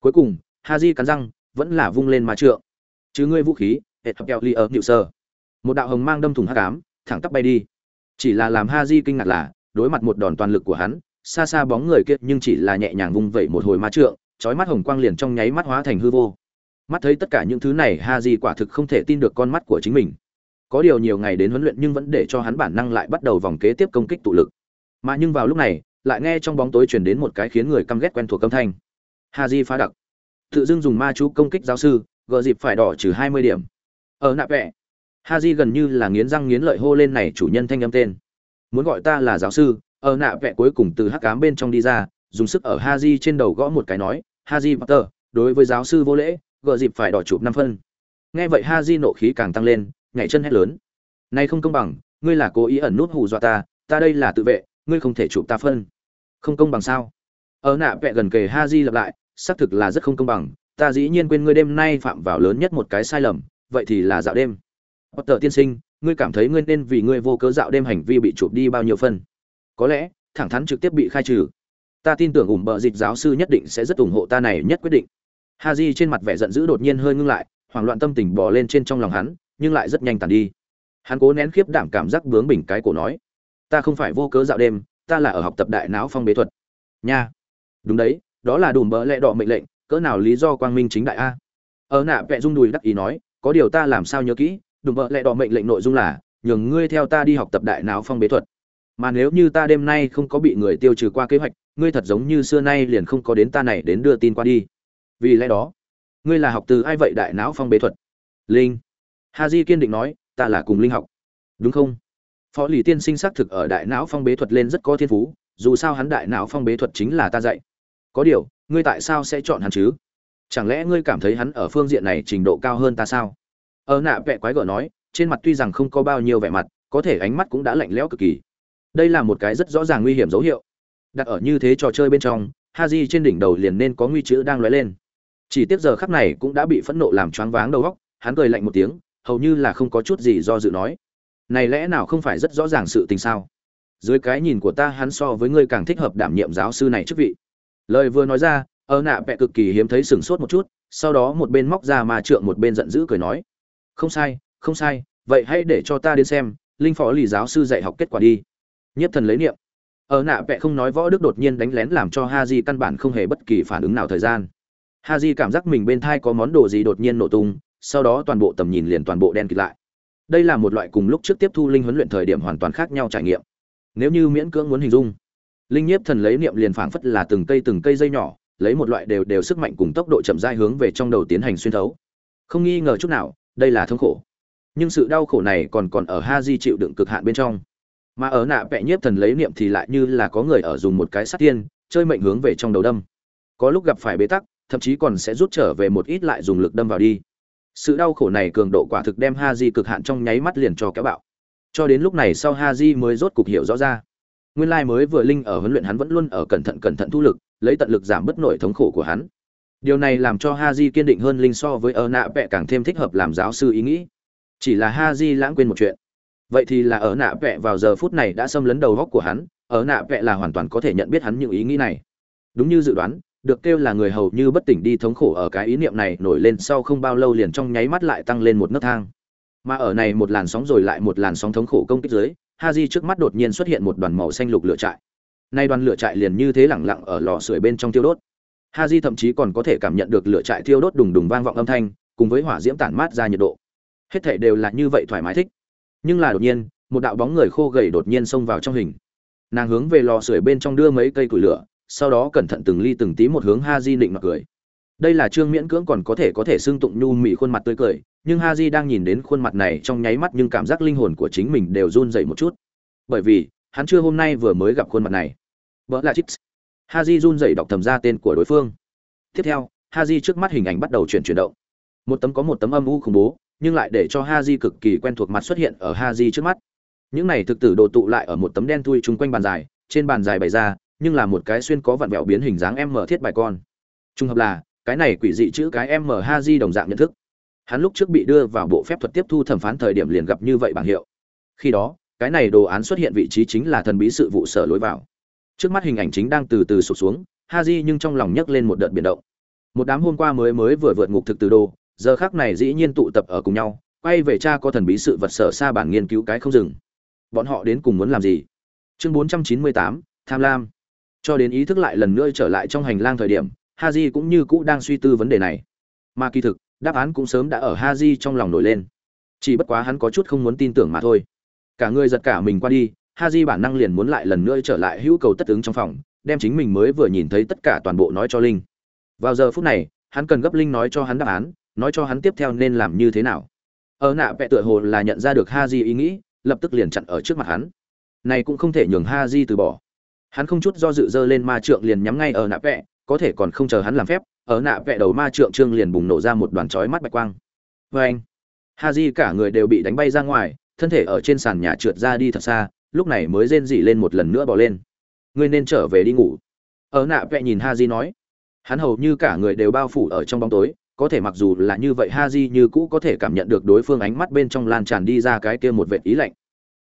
Cuối cùng ha cắn răng vẫn là vung lên ma trượng. Chứ ngươi vũ khí hệ thập kẹo ly ở nhựu sơ. Một đạo hồng mang đâm thùng hát cám thẳng tắp bay đi. Chỉ là làm ha di kinh ngạc là, đối mặt một đòn toàn lực của hắn, xa xa bóng người kia nhưng chỉ là nhẹ nhàng vung vẩy một hồi ma trượng, chói mắt hồng quang liền trong nháy mắt hóa thành hư vô. Mắt thấy tất cả những thứ này ha di quả thực không thể tin được con mắt của chính mình. Có điều nhiều ngày đến huấn luyện nhưng vẫn để cho hắn bản năng lại bắt đầu vòng kế tiếp công kích tụ lực. Mà nhưng vào lúc này, lại nghe trong bóng tối truyền đến một cái khiến người căm ghét quen thuộc âm thanh. Ha di phá đặc tự dưng dùng ma chú công kích giáo sư gợ dịp phải đỏ trừ hai mươi điểm. Ở nạ vẽ ha di gần như là nghiến răng nghiến lợi hô lên này chủ nhân thanh âm tên. Muốn gọi ta là giáo sư, ở nạ vẽ cuối cùng từ hắc cám bên trong đi ra, dùng sức ở ha di trên đầu gõ một cái nói ha di potter, đối với giáo sư vô lễ gợ dịp phải đỏ chụp năm phân. Nghe vậy ha di nộ khí càng tăng lên, nhảy chân hét lớn. Nay không công bằng, ngươi là cố ý ẩn nút hù dọa ta ta đây là tự vệ, ngươi không thể chụp ta phân. Không công bằng sao? Ở nạ vẽ gần kề ha di lặp lại xác thực là rất không công bằng, ta dĩ nhiên quên ngươi đêm nay phạm vào lớn nhất một cái sai lầm, vậy thì là dạo đêm. Potter tiên sinh, ngươi cảm thấy ngươi nên vì ngươi vô cớ dạo đêm hành vi bị chụp đi bao nhiêu phân có lẽ, thẳng thắn trực tiếp bị khai trừ. Ta tin tưởng ủng bợ dịch giáo sư nhất định sẽ rất ủng hộ ta này nhất quyết định. Ha di trên mặt vẻ giận dữ đột nhiên hơi ngưng lại, hoảng loạn tâm tình bò lên trên trong lòng hắn, nhưng lại rất nhanh tàn đi. Hắn cố nén khiếp đảm cảm giác bướng bỉnh cái cổ nói, ta không phải vô cớ dạo đêm, ta là ở học tập đại não phong bế thuật. Nha. Đúng đấy đó là đùm bỡ lẽ đỏ mệnh lệnh, cỡ nào lý do quang minh chính đại a? Ở nạ vẹ rung đùi đắc ý nói, có điều ta làm sao nhớ kỹ, đùm bỡ lẽ đỏ mệnh lệnh nội dung là, nhường ngươi theo ta đi học tập đại não phong bế thuật. Mà nếu như ta đêm nay không có bị người tiêu trừ qua kế hoạch, ngươi thật giống như xưa nay liền không có đến ta này đến đưa tin qua đi. Vì lẽ đó, ngươi là học từ ai vậy đại não phong bế thuật? Linh. Ha di kiên định nói, ta là cùng linh học. Đúng không? Phó lì tiên sinh xác thực ở đại não phong bế thuật lên rất có thiên phú, dù sao hắn đại não phong bế thuật chính là ta dạy có điều, ngươi tại sao sẽ chọn hắn chứ? Chẳng lẽ ngươi cảm thấy hắn ở phương diện này trình độ cao hơn ta sao? Ở nạ vẽ quái gở nói, trên mặt tuy rằng không có bao nhiêu vẻ mặt, có thể ánh mắt cũng đã lạnh lẽo cực kỳ. Đây là một cái rất rõ ràng nguy hiểm dấu hiệu. Đặt ở như thế trò chơi bên trong ha di trên đỉnh đầu liền nên có nguy chữ đang lóe lên. Chỉ tiếc giờ khắc này cũng đã bị phẫn nộ làm choáng váng đầu góc hắn cười lạnh một tiếng, hầu như là không có chút gì do dự nói. Này lẽ nào không phải rất rõ ràng sự tình sao? Dưới cái nhìn của ta, hắn so với ngươi càng thích hợp đảm nhiệm giáo sư này chức vị lời vừa nói ra ở nạ vẹ cực kỳ hiếm thấy sửng sốt một chút, sau đó một bên móc ra mà trượng một bên giận dữ cười nói. Không sai không sai, vậy hãy để cho ta đến xem, linh phó lì giáo sư dạy học kết quả đi. Nhất thần lấy niệm. Ở nạ vẽ không nói võ đức đột nhiên đánh lén làm cho ha di căn bản không hề bất kỳ phản ứng nào thời gian. Ha di cảm giác mình bên thai có món đồ gì đột nhiên nổ tung, sau đó toàn bộ tầm nhìn liền toàn bộ đen kịt lại. Đây là một loại cùng lúc trước tiếp thu linh huấn luyện thời điểm hoàn toàn khác nhau trải nghiệm. Nếu như miễn cưỡng muốn hình dung linh nhiếp thần lấy niệm liền phảng phất là từng cây từng cây dây nhỏ, lấy một loại đều đều sức mạnh cùng tốc độ chậm rãi hướng về trong đầu tiến hành xuyên thấu. Không nghi ngờ chút nào, đây là thống khổ. Nhưng sự đau khổ này còn còn ở ha di chịu đựng cực hạn bên trong. Mà ở nạ vẽ nhiếp thần lấy niệm thì lại như là có người ở dùng một cái sắt tiên, chơi mệnh hướng về trong đầu đâm. Có lúc gặp phải bế tắc, thậm chí còn sẽ rút trở về một ít lại dùng lực đâm vào đi. Sự đau khổ này cường độ quả thực đem ha di cực hạn trong nháy mắt liền cho kéo bạo. Cho đến lúc này sau ha di mới rốt cục hiểu rõ ra nguyên lai mới vừa linh ở huấn luyện hắn vẫn luôn ở cẩn thận cẩn thận thu lực, lấy tận lực giảm bớt nổi thống khổ của hắn. Điều này làm cho ha di kiên định hơn linh so với ở nạ vẽ càng thêm thích hợp làm giáo sư ý nghĩ. Chỉ là ha di lãng quên một chuyện. Vậy thì là ở nạ vẽ vào giờ phút này đã xâm lấn đầu góc của hắn ở nạ vẽ là hoàn toàn có thể nhận biết hắn những ý nghĩ này. Đúng như dự đoán, được kêu là người hầu như bất tỉnh đi thống khổ ở cái ý niệm này nổi lên sau không bao lâu liền trong nháy mắt lại tăng lên một nấc thang. Mà ở này một làn sóng rồi lại một làn sóng thống khổ công kích dưới ha di trước mắt đột nhiên xuất hiện một đoàn màu xanh lục lửa trại. Nay đoàn lửa trại liền như thế lẳng lặng ở lò sưởi bên trong tiêu đốt. Ha di thậm chí còn có thể cảm nhận được lửa trại thiêu đốt đùng đùng vang vọng âm thanh, cùng với hỏa diễm tản mát ra nhiệt độ. Hết thảy đều là như vậy thoải mái thích. Nhưng là đột nhiên, một đạo bóng người khô gầy đột nhiên xông vào trong hình. Nàng hướng về lò sưởi bên trong đưa mấy cây củi lửa, sau đó cẩn thận từng ly từng tí một hướng ha di định mặc cười đây là trương miễn cưỡng còn có thể có thể xưng tụng nhu mị khuôn mặt tươi cười, nhưng ha di đang nhìn đến khuôn mặt này trong nháy mắt nhưng cảm giác linh hồn của chính mình đều run dậy một chút. Bởi vì, hắn chưa hôm nay vừa mới gặp khuôn mặt này. Vợ là chips. Ha di run dậy đọc thầm ra tên của đối phương. Tiếp theo ha di trước mắt hình ảnh bắt đầu chuyển chuyển động. Một tấm có một tấm âm u khủng bố, nhưng lại để cho ha di cực kỳ quen thuộc mặt xuất hiện ở ha di trước mắt. Những này thực tử đồ tụ lại ở một tấm đen thui chung quanh bàn dài, trên bàn dài bày ra, nhưng là một cái xuyên có vặn vẹo biến hình dáng em mở thiết bài con. Trùng hợp là cái này quỷ dị chữ cái em mở ha di đồng dạng nhận thức. Hắn lúc trước bị đưa vào bộ phép thuật tiếp thu thẩm phán thời điểm liền gặp như vậy bảng hiệu. Khi đó cái này đồ án xuất hiện vị trí chính là thần bí sự vụ sở lối vào. Trước mắt hình ảnh chính đang từ từ sụp xuống ha di nhưng trong lòng nhấc lên một đợt biển động. Một đám hôm qua mới mới vừa vượt ngục thực từ đồ giờ khác này dĩ nhiên tụ tập ở cùng nhau quay về cha có thần bí sự vật sở xa bản nghiên cứu cái không dừng. Bọn họ đến cùng muốn làm gì? Chương 498, tham lam. Cho đến ý thức lại lần nữa trở lại trong hành lang thời điểm haji cũng như cũ đang suy tư vấn đề này. Mà kỳ thực, đáp án cũng sớm đã ở haji trong lòng nổi lên. Chỉ bất quá hắn có chút không muốn tin tưởng mà thôi. Cả người giật cả mình qua đi, haji bản năng liền muốn lại lần nữa trở lại hữu cầu tất ứng trong phòng, đem chính mình mới vừa nhìn thấy tất cả toàn bộ nói cho linh. Vào giờ phút này, hắn cần gấp linh nói cho hắn đáp án, nói cho hắn tiếp theo nên làm như thế nào. Ở nạ vẽ tựa hồ là nhận ra được haji ý nghĩ, lập tức liền chặn ở trước mặt hắn. Này cũng không thể nhường ha từ bỏ. Hắn không chút do dự dơ lên ma trượng liền nhắm ngay ở nạ vẹ có thể còn không chờ hắn làm phép, ở nạ vẹ đầu ma trượng trương liền bùng nổ ra một đoàn chói mắt bạch quang. Vê anh. Ha di cả người đều bị đánh bay ra ngoài, thân thể ở trên sàn nhà trượt ra đi thật xa, lúc này mới rên rỉ lên một lần nữa bỏ lên. Ngươi nên trở về đi ngủ. Ở nạ vẹ nhìn ha di nói, hắn hầu như cả người đều bao phủ ở trong bóng tối, có thể mặc dù là như vậy ha di như cũ có thể cảm nhận được đối phương ánh mắt bên trong lan tràn đi ra cái kia một vệt ý lạnh.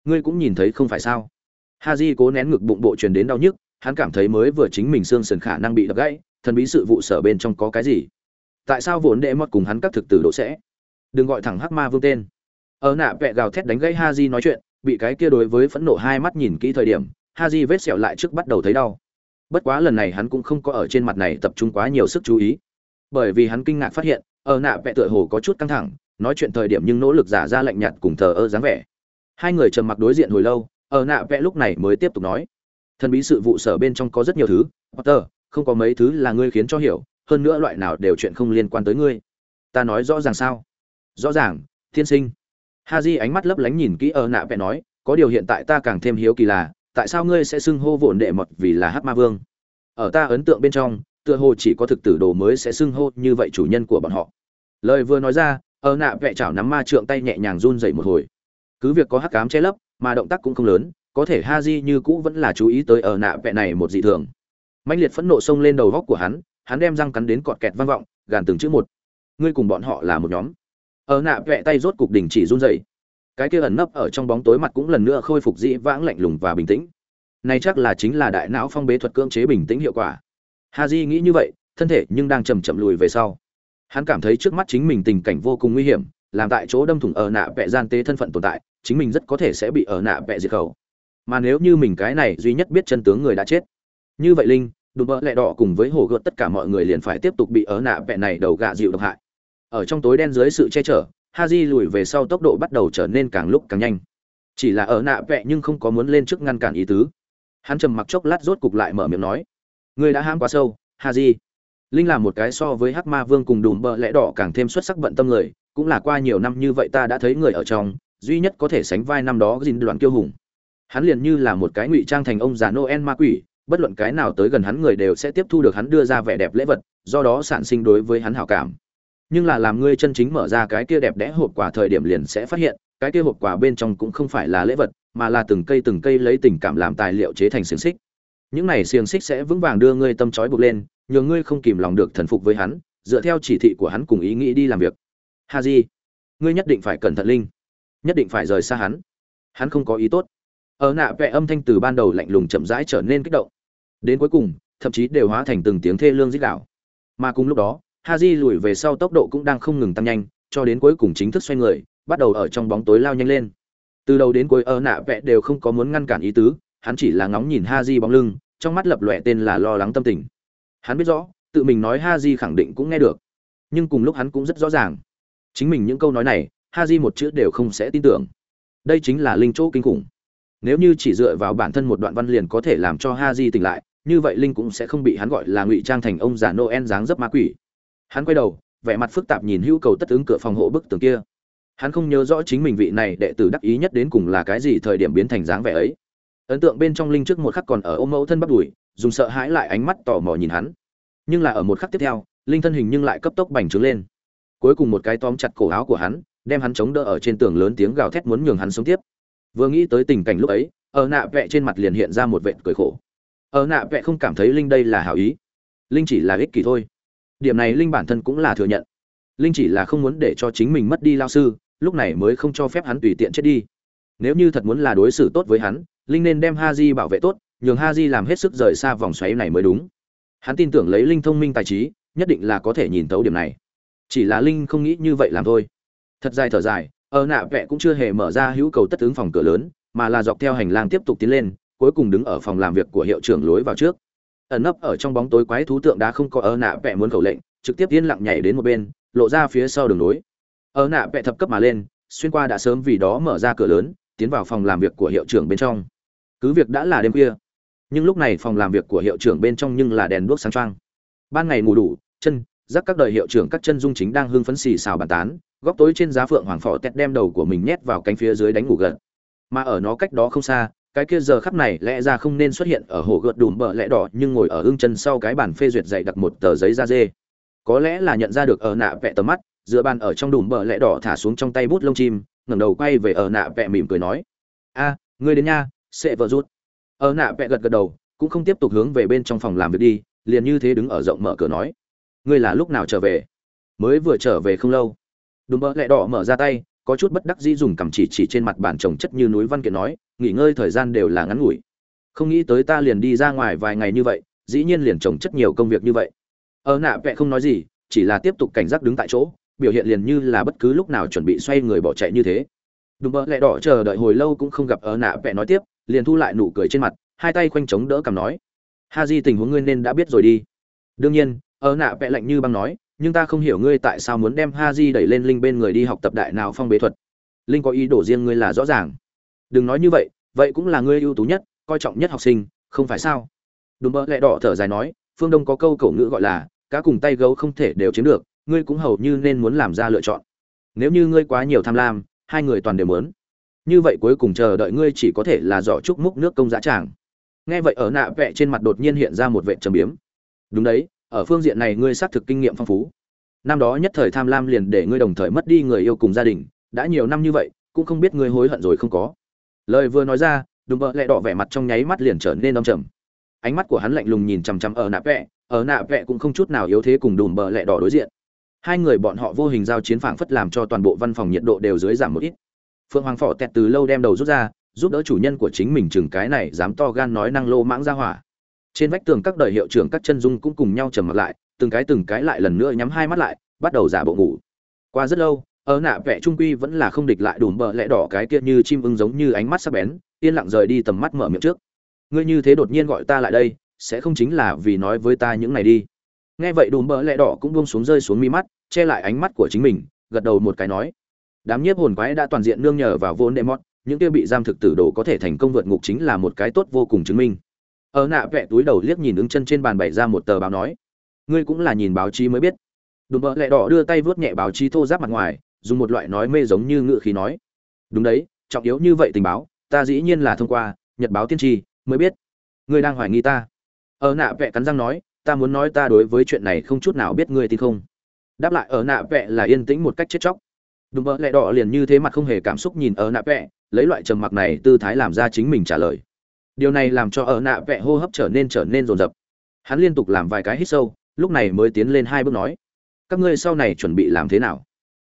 Ngươi cũng nhìn thấy không phải sao? Ha di cố nén ngực bụng bộ truyền đến đau nhức hắn cảm thấy mới vừa chính mình xương sườn khả năng bị đập gãy, thần bí sự vụ sở bên trong có cái gì? Tại sao vốn đệ mất cùng hắn các thực tử độ sẽ? Đừng gọi thẳng hắc ma vương tên. Ở nạ vẹ gào thét đánh gãy ha di nói chuyện, bị cái kia đối với phẫn nộ hai mắt nhìn kỹ thời điểm ha di vết sẹo lại trước bắt đầu thấy đau. Bất quá lần này hắn cũng không có ở trên mặt này tập trung quá nhiều sức chú ý. Bởi vì hắn kinh ngạc phát hiện, ở nạ vẹ tựa hồ có chút căng thẳng, nói chuyện thời điểm nhưng nỗ lực giả ra lạnh nhạt cùng thờ ơ dáng vẻ. Hai người trầm mặc đối diện hồi lâu, ở nạ vẽ lúc này mới tiếp tục nói thần bí sự vụ sở bên trong có rất nhiều thứ, potter, không có mấy thứ là ngươi khiến cho hiểu, hơn nữa loại nào đều chuyện không liên quan tới ngươi. Ta nói rõ ràng sao? Rõ ràng thiên sinh. Ha di ánh mắt lấp lánh nhìn kỹ ở nạ vẽ nói, có điều hiện tại ta càng thêm hiếu kỳ là, tại sao ngươi sẽ xưng hô vụn đệ mật vì là hát ma vương? Ở ta ấn tượng bên trong, tựa hồ chỉ có thực tử đồ mới sẽ xưng hô như vậy chủ nhân của bọn họ. Lời vừa nói ra, ở nạ vẽ chảo nắm ma trượng tay nhẹ nhàng run dậy một hồi. Cứ việc có hắc cám che lấp, mà động tác cũng không lớn có thể ha di như cũ vẫn là chú ý tới ở nạ vẹ này một dị thường. Mạnh liệt phẫn nộ xông lên đầu góc của hắn hắn đem răng cắn đến cọt kẹt vang vọng, gàn từng chữ một. Ngươi cùng bọn họ là một nhóm. Ở nạ vẹ tay rốt cục đình chỉ run dậy cái kia ẩn nấp ở trong bóng tối mặt cũng lần nữa khôi phục dĩ vãng lạnh lùng và bình tĩnh. Này chắc là chính là đại não phong bế thuật cưỡng chế bình tĩnh hiệu quả. Ha di nghĩ như vậy, thân thể nhưng đang chầm chậm lùi về sau. Hắn cảm thấy trước mắt chính mình tình cảnh vô cùng nguy hiểm, làm tại chỗ đâm thủng ở nạ vẹ gian tế thân phận tồn tại, chính mình rất có thể sẽ bị ở nạ vẹ diệt khẩu mà nếu như mình cái này duy nhất biết chân tướng người đã chết. Như vậy linh, đùm bỡ lẹ đỏ cùng với hồ gợt tất cả mọi người liền phải tiếp tục bị ở nạ vẹ này đầu gạ dịu độc hại. Ở trong tối đen dưới sự che chở, ha di lùi về sau tốc độ bắt đầu trở nên càng lúc càng nhanh. Chỉ là ở nạ vẹ nhưng không có muốn lên trước ngăn cản ý tứ. Hắn trầm mặc chốc lát rốt cục lại mở miệng nói người đã ham quá sâu, ha di. Linh là một cái so với hắc ma vương cùng đùm bợ lẽ đỏ càng thêm xuất sắc bận tâm người, cũng là qua nhiều năm như vậy ta đã thấy người ở trong, duy nhất có thể sánh vai năm đó dìn đoàn kiêu hùng hắn liền như là một cái ngụy trang thành ông già noel ma quỷ, bất luận cái nào tới gần hắn người đều sẽ tiếp thu được hắn đưa ra vẻ đẹp lễ vật, do đó sản sinh đối với hắn hảo cảm. Nhưng là làm ngươi chân chính mở ra cái kia đẹp đẽ hộp quà thời điểm liền sẽ phát hiện, cái kia hộp quà bên trong cũng không phải là lễ vật, mà là từng cây từng cây lấy tình cảm làm tài liệu chế thành xiềng xích. Những này xiềng xích sẽ vững vàng đưa ngươi tâm trói buộc lên, nhờ ngươi không kìm lòng được thần phục với hắn, dựa theo chỉ thị của hắn cùng ý nghĩ đi làm việc. Ha di, ngươi nhất định phải cẩn thận linh. Nhất định phải rời xa hắn. Hắn không có ý tốt ở nạ vẽ âm thanh từ ban đầu lạnh lùng chậm rãi trở nên kích động. Đến cuối cùng, thậm chí đều hóa thành từng tiếng thê lương dích đạo mà cùng lúc đó ha di lùi về sau tốc độ cũng đang không ngừng tăng nhanh, cho đến cuối cùng chính thức xoay người, bắt đầu ở trong bóng tối lao nhanh lên. Từ đầu đến cuối ở nạ vẽ đều không có muốn ngăn cản ý tứ, hắn chỉ là ngóng nhìn ha di bóng lưng, trong mắt lập lòe tên là lo lắng tâm tình. Hắn biết rõ, tự mình nói ha di khẳng định cũng nghe được. Nhưng cùng lúc hắn cũng rất rõ ràng. Chính mình những câu nói này ha di một chữ đều không sẽ tin tưởng. Đây chính là linh chỗ kinh khủng nếu như chỉ dựa vào bản thân một đoạn văn liền có thể làm cho ha di tỉnh lại, như vậy linh cũng sẽ không bị hắn gọi là ngụy trang thành ông già noel dáng dấp ma quỷ. Hắn quay đầu, vẻ mặt phức tạp nhìn hữu cầu tất ứng cửa phòng hộ bức tường kia. Hắn không nhớ rõ chính mình vị này đệ tử đắc ý nhất đến cùng là cái gì thời điểm biến thành dáng vẻ ấy. Ấn tượng bên trong linh trước một khắc còn ở ôm mẫu thân bắt đùi, dùng sợ hãi lại ánh mắt tò mò nhìn hắn. Nhưng là ở một khắc tiếp theo, linh thân hình nhưng lại cấp tốc bành trướng lên. Cuối cùng một cái tóm chặt cổ áo của hắn, đem hắn chống đỡ ở trên tường lớn tiếng gào thét muốn nhường hắn sống tiếp vừa nghĩ tới tình cảnh lúc ấy, ở nạ vẽ trên mặt liền hiện ra một vệt cười khổ. Ở nạ vẽ không cảm thấy linh đây là hảo ý. Linh chỉ là ích kỷ thôi. Điểm này linh bản thân cũng là thừa nhận. Linh chỉ là không muốn để cho chính mình mất đi lao sư, lúc này mới không cho phép hắn tùy tiện chết đi. Nếu như thật muốn là đối xử tốt với hắn, linh nên đem ha di bảo vệ tốt, nhường ha di làm hết sức rời xa vòng xoáy này mới đúng. Hắn tin tưởng lấy linh thông minh tài trí, nhất định là có thể nhìn tấu điểm này. Chỉ là linh không nghĩ như vậy làm thôi. Thật dài thở dài ở nạ vẽ cũng chưa hề mở ra hữu cầu tất ứng phòng cửa lớn, mà là dọc theo hành lang tiếp tục tiến lên, cuối cùng đứng ở phòng làm việc của hiệu trưởng lối vào trước. Ẩn nấp ở trong bóng tối quái thú tượng đá không có ở nạ vẽ muốn khẩu lệnh, trực tiếp yên lặng nhảy đến một bên, lộ ra phía sau đường lối. ở nạ vẽ thập cấp mà lên, xuyên qua đã sớm vì đó mở ra cửa lớn, tiến vào phòng làm việc của hiệu trưởng bên trong. Cứ việc đã là đêm khuya, nhưng lúc này phòng làm việc của hiệu trưởng bên trong nhưng là đèn đuốc sáng trăng ban ngày ngủ đủ, chân giác các đời hiệu trưởng các chân dung chính đang hưng phấn xì xào bàn tán góc tối trên giá phượng hoàng phò tẹt đem đầu của mình nhét vào cánh phía dưới đánh ngủ gật. Mà ở nó cách đó không xa, cái kia giờ khắp này lẽ ra không nên xuất hiện ở hồ gợt đùm bờ lẽ đỏ, nhưng ngồi ở hưng chân sau cái bàn phê duyệt dạy đặt một tờ giấy da dê. Có lẽ là nhận ra được ở nạ vẹ tầm mắt dựa bàn ở trong đùm bờ lẽ đỏ thả xuống trong tay bút lông chim, ngẩng đầu quay về ở nạ vẹ mỉm cười nói, a, ngươi đến nha, sẽ vợ rút. Ở nạ vẹ gật gật đầu, cũng không tiếp tục hướng về bên trong phòng làm việc đi, liền như thế đứng ở rộng mở cửa nói, ngươi là lúc nào trở về? Mới vừa trở về không lâu đùm bơ lẹ đỏ mở ra tay, có chút bất đắc dĩ dùng cầm chỉ chỉ trên mặt bàn trồng chất như núi văn kiện nói, nghỉ ngơi thời gian đều là ngắn ngủi. Không nghĩ tới ta liền đi ra ngoài vài ngày như vậy, dĩ nhiên liền trồng chất nhiều công việc như vậy. Ở nạ vẹ không nói gì, chỉ là tiếp tục cảnh giác đứng tại chỗ, biểu hiện liền như là bất cứ lúc nào chuẩn bị xoay người bỏ chạy như thế. Đùm bơ lẹ đỏ chờ đợi hồi lâu cũng không gặp ở nạ vẹ nói tiếp, liền thu lại nụ cười trên mặt, hai tay khoanh chống đỡ cầm nói. Ha, di, tình huống ngươi nên đã biết rồi đi. Đương nhiên ở nạ vẽ lạnh như băng nói nhưng ta không hiểu ngươi tại sao muốn đem ha di đẩy lên linh bên người đi học tập đại nào phong bế thuật. Linh có ý đồ riêng ngươi là rõ ràng. Đừng nói như vậy vậy cũng là ngươi ưu tú nhất, coi trọng nhất học sinh, không phải sao? Đùm bơ lẹ đỏ thở dài nói, phương đông có câu cổ ngữ gọi là, cá cùng tay gấu không thể đều chiếm được, ngươi cũng hầu như nên muốn làm ra lựa chọn. Nếu như ngươi quá nhiều tham lam, hai người toàn đều muốn. Như vậy cuối cùng chờ đợi ngươi chỉ có thể là giỏ trúc múc nước công giá tràng. Nghe vậy ở nạ vẽ trên mặt đột nhiên hiện ra một vệ trầm biếm. Đúng đấy ở phương diện này ngươi xác thực kinh nghiệm phong phú. Năm đó nhất thời tham lam liền để ngươi đồng thời mất đi người yêu cùng gia đình, đã nhiều năm như vậy, cũng không biết ngươi hối hận rồi không có. Lời vừa nói ra, đùm bợ lẹ đỏ vẻ mặt trong nháy mắt liền trở nên đông trầm. Ánh mắt của hắn lạnh lùng nhìn chằm chằm ở nạ vẹ, ở nạ vẹ cũng không chút nào yếu thế cùng đùm bợ lẹ đỏ đối diện. Hai người bọn họ vô hình giao chiến phảng phất làm cho toàn bộ văn phòng nhiệt độ đều dưới giảm một ít. Phượng hoàng phỏ tẹt từ lâu đem đầu rút ra, giúp đỡ chủ nhân của chính mình chừng cái này, dám to gan nói năng lô mãng ra hỏa trên vách tường các đời hiệu trưởng các chân dung cũng cùng nhau trầm mặt lại, từng cái từng cái lại lần nữa nhắm hai mắt lại, bắt đầu giả bộ ngủ. Qua rất lâu, ở nạ vẽ trung quy vẫn là không địch lại đùm bờ lẽ đỏ cái kia như chim ưng giống như ánh mắt sắc bén, yên lặng rời đi tầm mắt mở miệng trước. Ngươi như thế đột nhiên gọi ta lại đây, sẽ không chính là vì nói với ta những này đi. Nghe vậy đùm bờ lẽ đỏ cũng buông xuống rơi xuống mi mắt, che lại ánh mắt của chính mình, gật đầu một cái nói. Đám nhiếp hồn quái đã toàn diện nương nhờ vào vốn đệ mót những kia bị giam thực tử đồ có thể thành công vượt ngục chính là một cái tốt vô cùng chứng minh ở nạ vẽ túi đầu liếc nhìn ứng chân trên bàn bày ra một tờ báo nói. Ngươi cũng là nhìn báo chí mới biết. Đùm bợ lẹ đỏ đưa tay vớt nhẹ báo chí thô giáp mặt ngoài, dùng một loại nói mê giống như ngự khí nói. Đúng đấy, trọng yếu như vậy tình báo, ta dĩ nhiên là thông qua, nhật báo tiên tri, mới biết. Ngươi đang hoài nghi ta. Ở nạ vẽ cắn răng nói, ta muốn nói ta đối với chuyện này không chút nào biết ngươi tin không. Đáp lại ở nạ vẽ là yên tĩnh một cách chết chóc. Đùm bợ lẹ đỏ liền như thế mặt không hề cảm xúc nhìn ở nạ vẽ lấy loại trầm mặc này tư thái làm ra chính mình trả lời điều này làm cho ở nạ vẽ hô hấp trở nên trở nên rồn rập. Hắn liên tục làm vài cái hít sâu, lúc này mới tiến lên hai bước nói, các ngươi sau này chuẩn bị làm thế nào?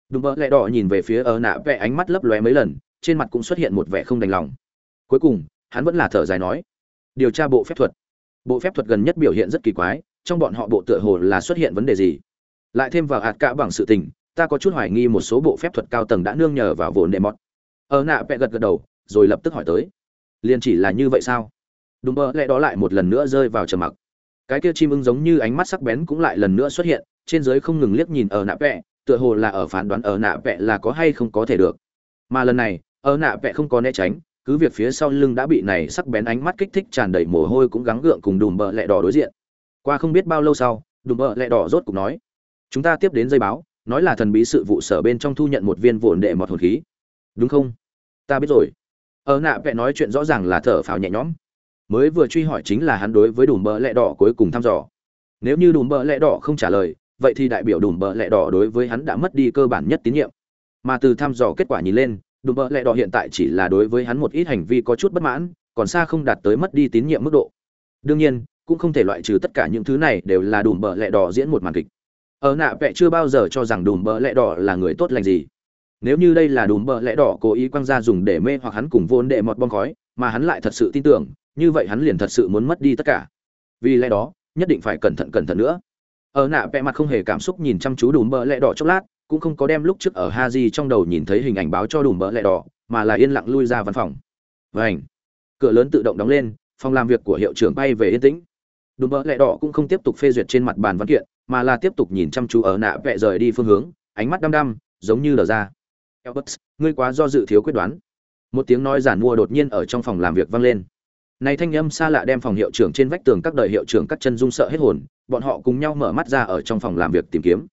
Đùm bợ lẹ đỏ nhìn về phía ở nạ vẽ ánh mắt lấp lóe mấy lần, trên mặt cũng xuất hiện một vẻ không đành lòng. Cuối cùng, hắn vẫn là thở dài nói, điều tra bộ phép thuật. Bộ phép thuật gần nhất biểu hiện rất kỳ quái, trong bọn họ bộ tựa hồ là xuất hiện vấn đề gì? Lại thêm vào hạt cả bằng sự tình, ta có chút hoài nghi một số bộ phép thuật cao tầng đã nương nhờ vào vốn đệ mọt. Ở nạ vẽ gật gật đầu, rồi lập tức hỏi tới liền chỉ là như vậy sao? Đùm bơ lẽ đó lại một lần nữa rơi vào trầm mặc. Cái kia chim ưng giống như ánh mắt sắc bén cũng lại lần nữa xuất hiện, trên dưới không ngừng liếc nhìn ở nạ vẽ tựa hồ là ở phán đoán ở nạ vẽ là có hay không có thể được. Mà lần này, ở nạ vẽ không có né tránh, cứ việc phía sau lưng đã bị này sắc bén ánh mắt kích thích tràn đầy mồ hôi cũng gắng gượng cùng đùm bợ lẹ đỏ đối diện. Qua không biết bao lâu sau, đùm bợ lẹ đỏ rốt cục nói, chúng ta tiếp đến dây báo, nói là thần bí sự vụ sở bên trong thu nhận một viên vụn đệ mọt hồn khí. Đúng không? Ta biết rồi ở nạ vẽ nói chuyện rõ ràng là thở phào nhẹ nhõm. Mới vừa truy hỏi chính là hắn đối với đùm bờ lẹ đỏ cuối cùng thăm dò. Nếu như đùm bờ lẹ đỏ không trả lời, vậy thì đại biểu đùm bờ lẹ đỏ đối với hắn đã mất đi cơ bản nhất tín nhiệm. Mà từ thăm dò kết quả nhìn lên, đùm bờ lẹ đỏ hiện tại chỉ là đối với hắn một ít hành vi có chút bất mãn, còn xa không đạt tới mất đi tín nhiệm mức độ. Đương nhiên, cũng không thể loại trừ tất cả những thứ này đều là đùm bờ lẹ đỏ diễn một màn kịch. Ở nạ vẽ chưa bao giờ cho rằng đùm bờ lẹ đỏ là người tốt lành gì nếu như đây là đùm bợ lẽ đỏ cố ý quăng ra dùng để mê hoặc hắn cùng vốn đệ mọt bom khói, mà hắn lại thật sự tin tưởng, như vậy hắn liền thật sự muốn mất đi tất cả. Vì lẽ đó, nhất định phải cẩn thận cẩn thận nữa. Ở nạ vẽ mặt không hề cảm xúc nhìn chăm chú đùm bợ lẽ đỏ chốc lát, cũng không có đem lúc trước ở ha di trong đầu nhìn thấy hình ảnh báo cho đùm bợ lẽ đỏ, mà là yên lặng lui ra văn phòng. Vảnh cửa lớn tự động đóng lên, phòng làm việc của hiệu trưởng bay về yên tĩnh. Đùm bợ lẽ đỏ cũng không tiếp tục phê duyệt trên mặt bàn văn kiện, mà là tiếp tục nhìn chăm chú ở nạ vẽ rời đi phương hướng, ánh mắt đăm đăm, giống như lờ ra. Elbert, ngươi quá do dự thiếu quyết đoán. Một tiếng nói giản mua đột nhiên ở trong phòng làm việc vang lên. Này thanh âm xa lạ đem phòng hiệu trưởng trên vách tường các đời hiệu trưởng các chân rung sợ hết hồn bọn họ cùng nhau mở mắt ra ở trong phòng làm việc tìm kiếm.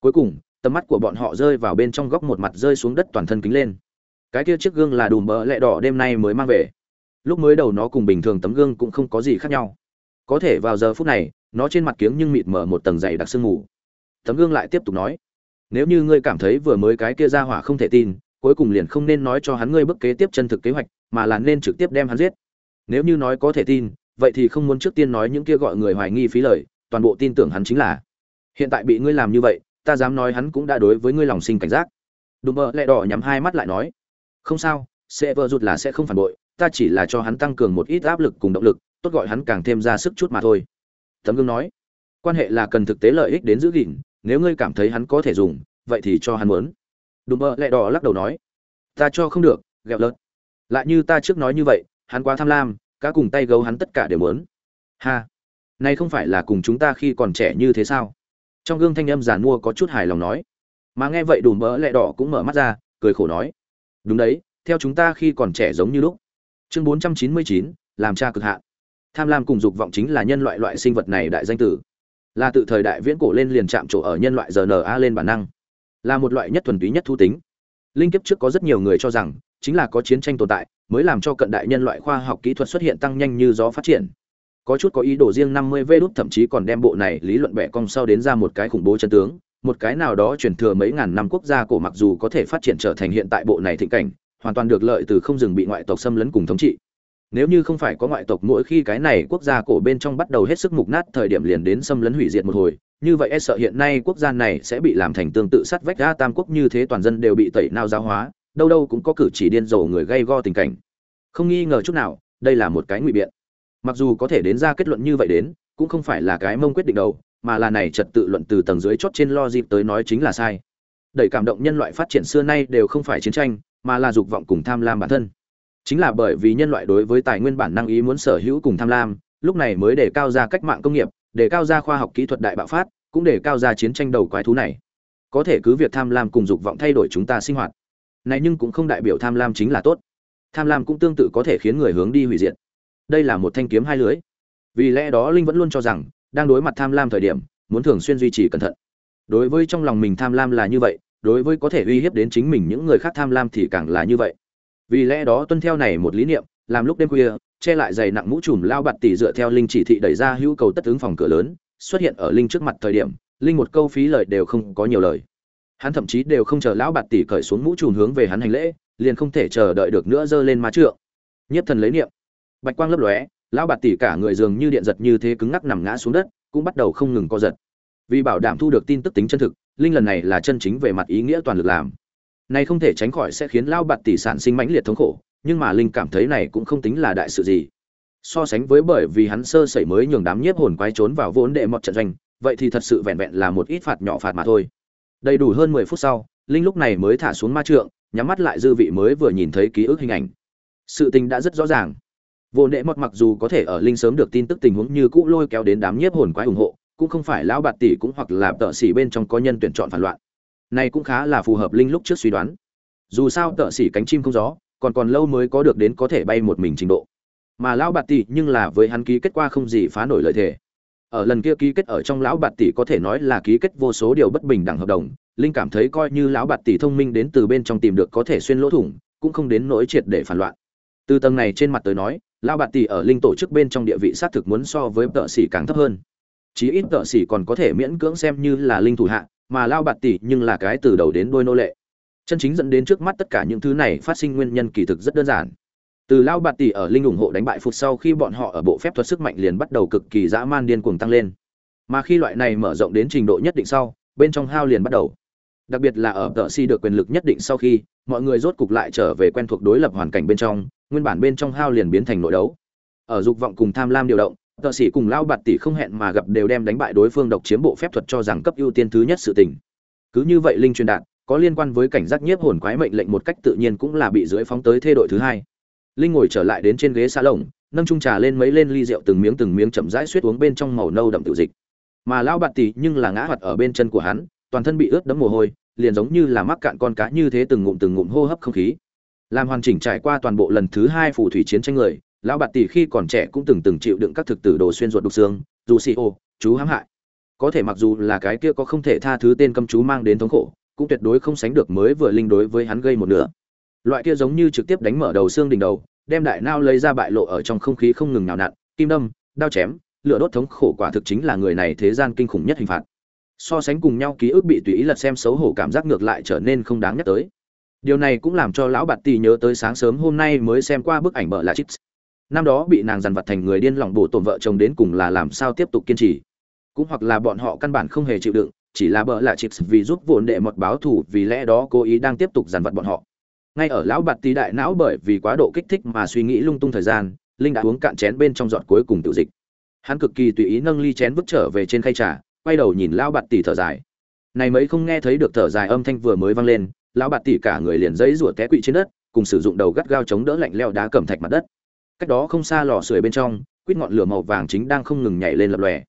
Cuối cùng tầm mắt của bọn họ rơi vào bên trong góc một mặt rơi xuống đất toàn thân kính lên. Cái kia chiếc gương là đùm bờ lẹ đỏ đêm nay mới mang về. Lúc mới đầu nó cùng bình thường tấm gương cũng không có gì khác nhau. Có thể vào giờ phút này nó trên mặt kiếng nhưng mịt mở một tầng dày đặc sương mù. Tấm gương lại tiếp tục nói nếu như ngươi cảm thấy vừa mới cái kia ra hỏa không thể tin, cuối cùng liền không nên nói cho hắn ngươi bước kế tiếp chân thực kế hoạch, mà là nên trực tiếp đem hắn giết. Nếu như nói có thể tin, vậy thì không muốn trước tiên nói những kia gọi người hoài nghi phí lời, toàn bộ tin tưởng hắn chính là. Hiện tại bị ngươi làm như vậy, ta dám nói hắn cũng đã đối với ngươi lòng sinh cảnh giác. Đùm bợ lẹ đỏ nhắm hai mắt lại nói. Không sao, sẽ vợ rụt là sẽ không phản bội, ta chỉ là cho hắn tăng cường một ít áp lực cùng động lực, tốt gọi hắn càng thêm ra sức chút mà thôi. Tấm gương nói, quan hệ là cần thực tế lợi ích đến giữ gìn nếu ngươi cảm thấy hắn có thể dùng, vậy thì cho hắn muốn. Đùm bơ lẹ đỏ lắc đầu nói, ta cho không được ghẹo lợt. Lại như ta trước nói như vậy, hắn quá tham lam, cá cùng tay gấu hắn tất cả đều muốn. Ha! Nay không phải là cùng chúng ta khi còn trẻ như thế sao? Trong gương thanh âm giàn mua có chút hài lòng nói. Mà nghe vậy đùm bỡ lẹ đỏ cũng mở mắt ra, cười khổ nói, đúng đấy, theo chúng ta khi còn trẻ giống như lúc. Chương bốn trăm chín mươi chín, làm cha cực hạn. Tham lam cùng dục vọng chính là nhân loại loại sinh vật này đại danh tử là tự thời đại viễn cổ lên liền chạm trổ ở nhân loại rna lên bản năng. Là một loại nhất thuần túy nhất thu tính. Linh kiếp trước có rất nhiều người cho rằng, chính là có chiến tranh tồn tại, mới làm cho cận đại nhân loại khoa học kỹ thuật xuất hiện tăng nhanh như gió phát triển. Có chút có ý đồ riêng 50 v đút thậm chí còn đem bộ này lý luận bẻ cong sau đến ra một cái khủng bố chân tướng, một cái nào đó truyền thừa mấy ngàn năm quốc gia cổ mặc dù có thể phát triển trở thành hiện tại bộ này thịnh cảnh, hoàn toàn được lợi từ không dừng bị ngoại tộc xâm lấn cùng thống trị nếu như không phải có ngoại tộc mỗi khi cái này quốc gia cổ bên trong bắt đầu hết sức mục nát, thời điểm liền đến xâm lấn hủy diệt một hồi, như vậy e sợ hiện nay quốc gia này sẽ bị làm thành tương tự sát vách Ga tam quốc như thế toàn dân đều bị tẩy nao giáo hóa, đâu đâu cũng có cử chỉ điên rồ người gây go tình cảnh. Không nghi ngờ chút nào, đây là một cái ngụy biện. Mặc dù có thể đến ra kết luận như vậy đến, cũng không phải là cái mông quyết định đầu, mà là này trật tự luận từ tầng dưới chót trên lo dịp tới nói chính là sai. Đẩy cảm động nhân loại phát triển xưa nay đều không phải chiến tranh, mà là dục vọng cùng tham lam bản thân chính là bởi vì nhân loại đối với tài nguyên bản năng ý muốn sở hữu cùng tham lam, lúc này mới để cao ra cách mạng công nghiệp, để cao ra khoa học kỹ thuật đại bạo phát, cũng để cao ra chiến tranh đầu quái thú này. Có thể cứ việc tham lam cùng dục vọng thay đổi chúng ta sinh hoạt. Này nhưng cũng không đại biểu tham lam chính là tốt. Tham lam cũng tương tự có thể khiến người hướng đi hủy diệt. Đây là một thanh kiếm hai lưới. Vì lẽ đó linh vẫn luôn cho rằng, đang đối mặt tham lam thời điểm, muốn thường xuyên duy trì cẩn thận. Đối với trong lòng mình tham lam là như vậy, đối với có thể uy hiếp đến chính mình những người khác tham lam thì càng là như vậy vì lẽ đó tuân theo này một lý niệm, làm lúc đêm khuya, che lại giày nặng mũ trùm lao bạt tỉ dựa theo linh chỉ thị đẩy ra hữu cầu tất ứng phòng cửa lớn, xuất hiện ở linh trước mặt thời điểm, linh một câu phí lời đều không có nhiều lời. Hắn thậm chí đều không chờ lão bạt tỷ cởi xuống mũ trùm hướng về hắn hành lễ, liền không thể chờ đợi được nữa giơ lên má trượng. Nhất thần lấy niệm. Bạch quang lấp lóe, lão bạt tỷ cả người dường như điện giật như thế cứng ngắc nằm ngã xuống đất, cũng bắt đầu không ngừng co giật. Vì bảo đảm thu được tin tức tính chân thực, linh lần này là chân chính về mặt ý nghĩa toàn lực làm này không thể tránh khỏi sẽ khiến lão bạt tỷ sản sinh mãnh liệt thống khổ, nhưng mà linh cảm thấy này cũng không tính là đại sự gì. So sánh với bởi vì hắn sơ sẩy mới nhường đám nhiếp hồn quái trốn vào vốn đệ một trận doanh, vậy thì thật sự vẹn vẹn là một ít phạt nhỏ phạt mà thôi. Đầy đủ hơn mười phút sau, linh lúc này mới thả xuống ma trượng, nhắm mắt lại dư vị mới vừa nhìn thấy ký ức hình ảnh. Sự tình đã rất rõ ràng. Vô nệ một mặc dù có thể ở linh sớm được tin tức tình huống như cũ lôi kéo đến đám nhiếp hồn quái ủng hộ, cũng không phải lão bạt tỷ cũng hoặc là tợ sĩ bên trong có nhân tuyển chọn phản loạn này cũng khá là phù hợp linh lúc trước suy đoán. Dù sao tợ xỉ cánh chim không gió, còn còn lâu mới có được đến có thể bay một mình trình độ. Mà lão bạt tỷ nhưng là với hắn ký kết qua không gì phá nổi lợi thế ở lần kia ký kết ở trong lão bạt tỷ có thể nói là ký kết vô số điều bất bình đẳng hợp đồng, linh cảm thấy coi như lão bạt tỷ thông minh đến từ bên trong tìm được có thể xuyên lỗ thủng, cũng không đến nỗi triệt để phản loạn. Từ tầng này trên mặt tới nói, lão bạt tỷ ở linh tổ chức bên trong địa vị sát thực muốn so với tợ sĩ càng thấp hơn. Chí ít tợ sĩ còn có thể miễn cưỡng xem như là linh thủ hạ mà lao bạt tỷ nhưng là cái từ đầu đến đuôi nô lệ. Chân chính dẫn đến trước mắt tất cả những thứ này phát sinh nguyên nhân kỳ thực rất đơn giản. Từ lao bạt tỷ ở linh ủng hộ đánh bại phục sau khi bọn họ ở bộ phép thuật sức mạnh liền bắt đầu cực kỳ dã man điên cuồng tăng lên. Mà khi loại này mở rộng đến trình độ nhất định sau, bên trong hao liền bắt đầu. Đặc biệt là ở tợ si được quyền lực nhất định sau khi, mọi người rốt cục lại trở về quen thuộc đối lập hoàn cảnh bên trong, nguyên bản bên trong hao liền biến thành nội đấu. Ở dục vọng cùng tham lam điều động tợ sĩ cùng lao bạt tỷ không hẹn mà gặp đều đem đánh bại đối phương độc chiếm bộ phép thuật cho rằng cấp ưu tiên thứ nhất sự tình. Cứ như vậy linh truyền đạt, có liên quan với cảnh giác nhiếp hồn quái mệnh lệnh một cách tự nhiên cũng là bị dưới phóng tới thê đội thứ hai. Linh ngồi trở lại đến trên ghế xa lồng, nâng trung trà lên mấy lên ly rượu từng miếng từng miếng chậm rãi suýt uống bên trong màu nâu đậm tự dịch. Mà lão bạt tỷ nhưng là ngã hoạt ở bên chân của hắn, toàn thân bị ướt đẫm mồ hôi, liền giống như là mắc cạn con cá như thế từng ngụm từng ngụm hô hấp không khí. Làm hoàn chỉnh trải qua toàn bộ lần thứ hai phù thủy chiến tranh người lão bạt tỷ khi còn trẻ cũng từng từng chịu đựng các thực tử đồ xuyên ruột đục xương, dù xì ô, chú hãm hại. Có thể mặc dù là cái kia có không thể tha thứ tên câm chú mang đến thống khổ, cũng tuyệt đối không sánh được mới vừa linh đối với hắn gây một nửa. Loại kia giống như trực tiếp đánh mở đầu xương đỉnh đầu, đem đại nao lấy ra bại lộ ở trong không khí không ngừng nào nặn, kim đâm, đao chém, lửa đốt thống khổ quả thực chính là người này thế gian kinh khủng nhất hình phạt. So sánh cùng nhau ký ức bị tùy ý lật xem xấu hổ cảm giác ngược lại trở nên không đáng nhắc tới. Điều này cũng làm cho lão bạt tì nhớ tới sáng sớm hôm nay mới xem qua bức ảnh bợ là chips năm đó bị nàng dằn vặt thành người điên lòng bổ tổn vợ chồng đến cùng là làm sao tiếp tục kiên trì. Cũng hoặc là bọn họ căn bản không hề chịu đựng, chỉ là bợ lạ chips vì giúp vốn đệ một báo thù vì lẽ đó cố ý đang tiếp tục dằn vặt bọn họ. Ngay ở lão bạt tí đại não bởi vì quá độ kích thích mà suy nghĩ lung tung thời gian, linh đã uống cạn chén bên trong giọt cuối cùng tiểu dịch. Hắn cực kỳ tùy ý nâng ly chén vứt trở về trên khay trà, quay đầu nhìn lão bạt tỷ thở dài. Này mấy không nghe thấy được thở dài âm thanh vừa mới vang lên, lão bạt tỷ cả người liền giấy rủa té quỵ trên đất, cùng sử dụng đầu gắt gao chống đỡ lạnh leo đá cẩm thạch mặt đất cách đó không xa lò sưởi bên trong, quýt ngọn lửa màu vàng chính đang không ngừng nhảy lên lập lòe.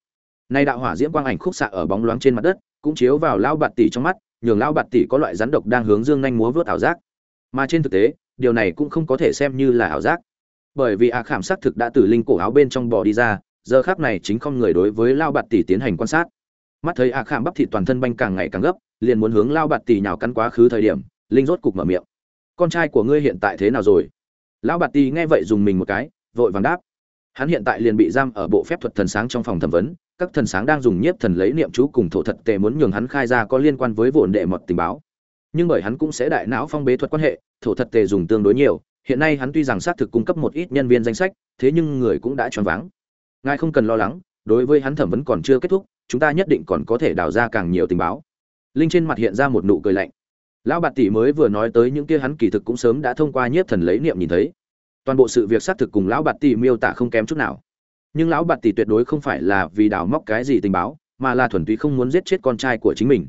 Nay đạo hỏa diễm quang ảnh khúc xạ ở bóng loáng trên mặt đất, cũng chiếu vào lao bạt tỷ trong mắt, nhường lao bạt tỷ có loại rắn độc đang hướng dương nhanh múa vớt ảo giác. Mà trên thực tế, điều này cũng không có thể xem như là ảo giác. Bởi vì ạ khảm xác thực đã từ linh cổ áo bên trong bò đi ra, giờ khác này chính không người đối với lao bạt tỷ tiến hành quan sát. Mắt thấy ạ khảm bắp thịt toàn thân banh càng ngày càng gấp, liền muốn hướng lao bạt tỷ nhào cắn quá khứ thời điểm, linh rốt cục mở miệng. Con trai của ngươi hiện tại thế nào rồi? Lão bạt Tì nghe vậy dùng mình một cái, vội vàng đáp. Hắn hiện tại liền bị giam ở bộ phép thuật thần sáng trong phòng thẩm vấn, các thần sáng đang dùng nhiếp thần lấy niệm chú cùng thổ thật tề muốn nhường hắn khai ra có liên quan với vụn đệ mật tình báo. Nhưng bởi hắn cũng sẽ đại não phong bế thuật quan hệ, thổ thật tề dùng tương đối nhiều, hiện nay hắn tuy rằng xác thực cung cấp một ít nhân viên danh sách, thế nhưng người cũng đã choáng váng. Ngài không cần lo lắng, đối với hắn thẩm vấn còn chưa kết thúc, chúng ta nhất định còn có thể đào ra càng nhiều tình báo. Linh trên mặt hiện ra một nụ cười lạnh lão bạt tỷ mới vừa nói tới những kia hắn kỳ thực cũng sớm đã thông qua nhiếp thần lấy niệm nhìn thấy. Toàn bộ sự việc xác thực cùng lão bạt tỷ miêu tả không kém chút nào. Nhưng lão bạt tỷ tuyệt đối không phải là vì đào móc cái gì tình báo, mà là thuần túy không muốn giết chết con trai của chính mình.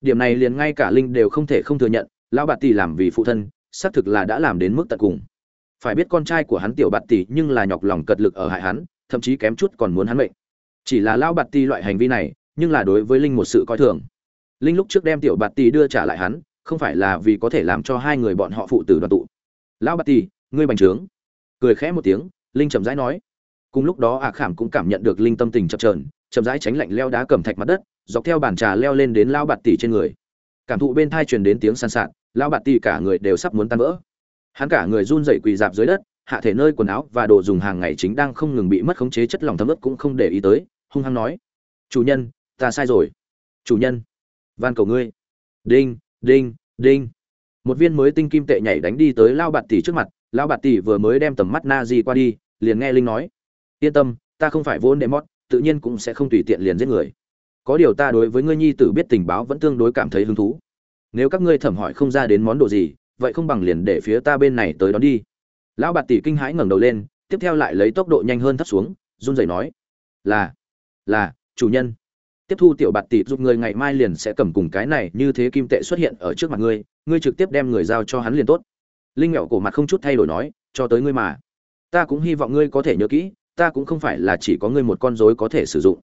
Điểm này liền ngay cả linh đều không thể không thừa nhận, lão bạt tỷ làm vì phụ thân, xác thực là đã làm đến mức tận cùng. Phải biết con trai của hắn tiểu bạt tỷ nhưng là nhọc lòng cật lực ở hại hắn, thậm chí kém chút còn muốn hắn mệnh. Chỉ là lão bạt tỷ loại hành vi này, nhưng là đối với linh một sự coi thường. Linh lúc trước đem tiểu bạt tỷ đưa trả lại hắn không phải là vì có thể làm cho hai người bọn họ phụ tử đoàn tụ. Lão bạt tỷ ngươi bành trướng. Cười khẽ một tiếng, linh chậm rãi nói. Cùng lúc đó ạ khảm cũng cảm nhận được linh tâm tình chập trờn chậm rãi tránh lạnh leo đá cầm thạch mặt đất, dọc theo bàn trà leo lên đến lão bạt tỷ trên người. Cảm thụ bên thai truyền đến tiếng san sạt, lão bạt tỷ cả người đều sắp muốn tan vỡ. Hắn cả người run rẩy quỳ dạp dưới đất, hạ thể nơi quần áo và đồ dùng hàng ngày chính đang không ngừng bị mất khống chế chất lỏng thấm ướt cũng không để ý tới, hung hăng nói. Chủ nhân, ta sai rồi. Chủ nhân, van cầu ngươi. Đinh đinh đinh. Một viên mới tinh kim tệ nhảy đánh đi tới lao bạt tỷ trước mặt, lao bạt tỷ vừa mới đem tầm mắt na di qua đi, liền nghe linh nói, yên tâm, ta không phải vốn đệ mót, tự nhiên cũng sẽ không tùy tiện liền giết người. Có điều ta đối với ngươi nhi tử biết tình báo vẫn tương đối cảm thấy hứng thú. Nếu các ngươi thẩm hỏi không ra đến món đồ gì, vậy không bằng liền để phía ta bên này tới đón đi. Lão bạt tỷ kinh hãi ngẩng đầu lên, tiếp theo lại lấy tốc độ nhanh hơn thấp xuống, run rẩy nói, là là, chủ nhân tiếp thu tiểu bạt tỷ giúp người ngày mai liền sẽ cầm cùng cái này, như thế kim tệ xuất hiện ở trước mặt ngươi ngươi trực tiếp đem người giao cho hắn liền tốt. Linh mẹo cổ mặt không chút thay đổi nói, cho tới ngươi mà. Ta cũng hy vọng ngươi có thể nhớ kỹ, ta cũng không phải là chỉ có ngươi một con rối có thể sử dụng.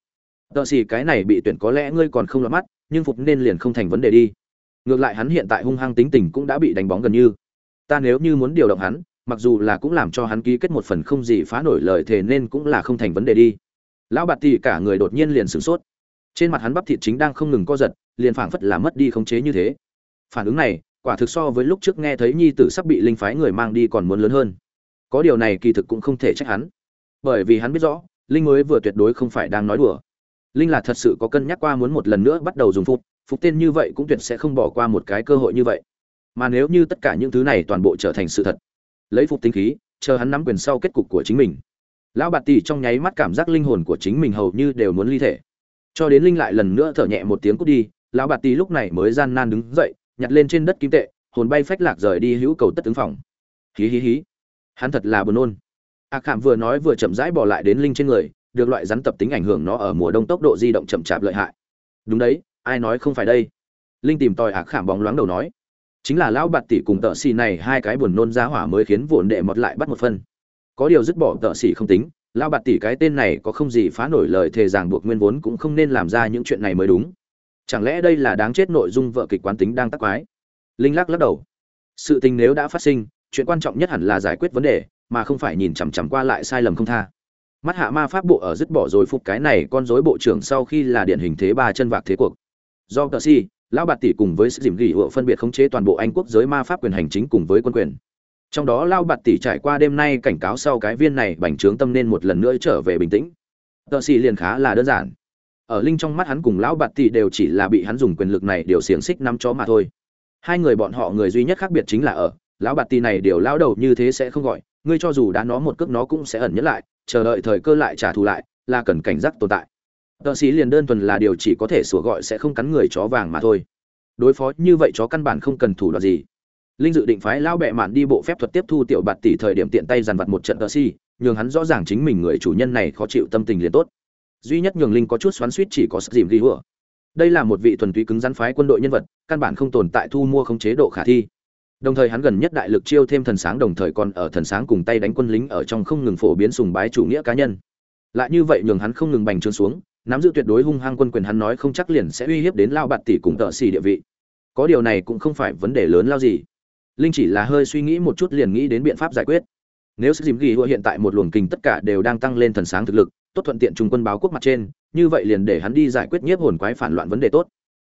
Tợ xì cái này bị tuyển có lẽ ngươi còn không lọt mắt, nhưng phục nên liền không thành vấn đề đi. Ngược lại hắn hiện tại hung hăng tính tình cũng đã bị đánh bóng gần như. Ta nếu như muốn điều động hắn, mặc dù là cũng làm cho hắn ký kết một phần không gì phá nổi lời thề nên cũng là không thành vấn đề đi. Lão bạt tỷ cả người đột nhiên liền sửng sốt trên mặt hắn bắp thịt chính đang không ngừng co giật, liền phảng phất là mất đi khống chế như thế. Phản ứng này, quả thực so với lúc trước nghe thấy nhi tử sắp bị linh phái người mang đi còn muốn lớn hơn. Có điều này kỳ thực cũng không thể trách hắn. Bởi vì hắn biết rõ, linh mới vừa tuyệt đối không phải đang nói đùa. Linh là thật sự có cân nhắc qua muốn một lần nữa bắt đầu dùng phục phục tên như vậy cũng tuyệt sẽ không bỏ qua một cái cơ hội như vậy. Mà nếu như tất cả những thứ này toàn bộ trở thành sự thật, lấy phục tinh khí, chờ hắn nắm quyền sau kết cục của chính mình. Lão bạt tỷ trong nháy mắt cảm giác linh hồn của chính mình hầu như đều muốn ly thể cho đến linh lại lần nữa thở nhẹ một tiếng cút đi, lão bạt tỷ lúc này mới gian nan đứng dậy, nhặt lên trên đất kim tệ, hồn bay phách lạc rời đi hữu cầu tất ứng phòng. Hí hí hí. Hắn thật là buồn nôn. Ạc khảm vừa nói vừa chậm rãi bỏ lại đến linh trên người, được loại rắn tập tính ảnh hưởng nó ở mùa đông tốc độ di động chậm chạp lợi hại. Đúng đấy, ai nói không phải đây? Linh tìm tòi ạc khảm bóng loáng đầu nói. Chính là lão bạt tỷ cùng tợ xì này hai cái buồn nôn ra hỏa mới khiến vụn đệ mọt lại bắt một phân. Có điều dứt bỏ tợ xì không tính lão bạt tỷ cái tên này có không gì phá nổi lời thề ràng buộc nguyên vốn cũng không nên làm ra những chuyện này mới đúng. Chẳng lẽ đây là đáng chết nội dung vợ kịch quán tính đang tắc quái? Linh lắc lắc đầu. Sự tình nếu đã phát sinh, chuyện quan trọng nhất hẳn là giải quyết vấn đề, mà không phải nhìn chằm chằm qua lại sai lầm không tha. Mắt hạ ma pháp bộ ở dứt bỏ rồi phục cái này con rối bộ trưởng sau khi là điển hình thế ba chân vạc thế cuộc. Do tờ si, lão bạt tỷ cùng với sự dìm gỉ hựa phân biệt khống chế toàn bộ anh quốc giới ma pháp quyền hành chính cùng với quân quyền trong đó lao bạt tỷ trải qua đêm nay cảnh cáo sau cái viên này bành trướng tâm nên một lần nữa trở về bình tĩnh. Tờ xì liền khá là đơn giản. Ở linh trong mắt hắn cùng lão bạt tỷ đều chỉ là bị hắn dùng quyền lực này điều xiềng xích nắm chó mà thôi. Hai người bọn họ người duy nhất khác biệt chính là ở lão bạt tỷ này điều lão đầu như thế sẽ không gọi, ngươi cho dù đã nó một cước nó cũng sẽ ẩn nhẫn lại, chờ đợi thời cơ lại trả thù lại, là cần cảnh giác tồn tại. Tợ xì liền đơn thuần là điều chỉ có thể sủa gọi sẽ không cắn người chó vàng mà thôi. Đối phó như vậy chó căn bản không cần thủ đoạn gì linh dự định phái lão bệ mạn đi bộ phép thuật tiếp thu tiểu bạt tỷ thời điểm tiện tay dàn vặt một trận tờ si, nhường hắn rõ ràng chính mình người chủ nhân này khó chịu tâm tình liền tốt. Duy nhất nhường linh có chút xoắn suýt chỉ có sức dìm ghi hùa đây là một vị thuần túy cứng rắn phái quân đội nhân vật, căn bản không tồn tại thu mua không chế độ khả thi. Đồng thời hắn gần nhất đại lực chiêu thêm thần sáng đồng thời còn ở thần sáng cùng tay đánh quân lính ở trong không ngừng phổ biến sùng bái chủ nghĩa cá nhân. Lại như vậy nhường hắn không ngừng bành trướng xuống, nắm giữ tuyệt đối hung hăng quân quyền hắn nói không chắc liền sẽ uy hiếp đến lao bạt tỷ cùng tợ xì địa vị. Có điều này cũng không phải vấn đề lớn lao gì linh chỉ là hơi suy nghĩ một chút liền nghĩ đến biện pháp giải quyết. Nếu sức dìm ghi hùa hiện tại một luồng kinh tất cả đều đang tăng lên thần sáng thực lực, tốt thuận tiện trung quân báo quốc mặt trên, như vậy liền để hắn đi giải quyết nhiếp hồn quái phản loạn vấn đề tốt.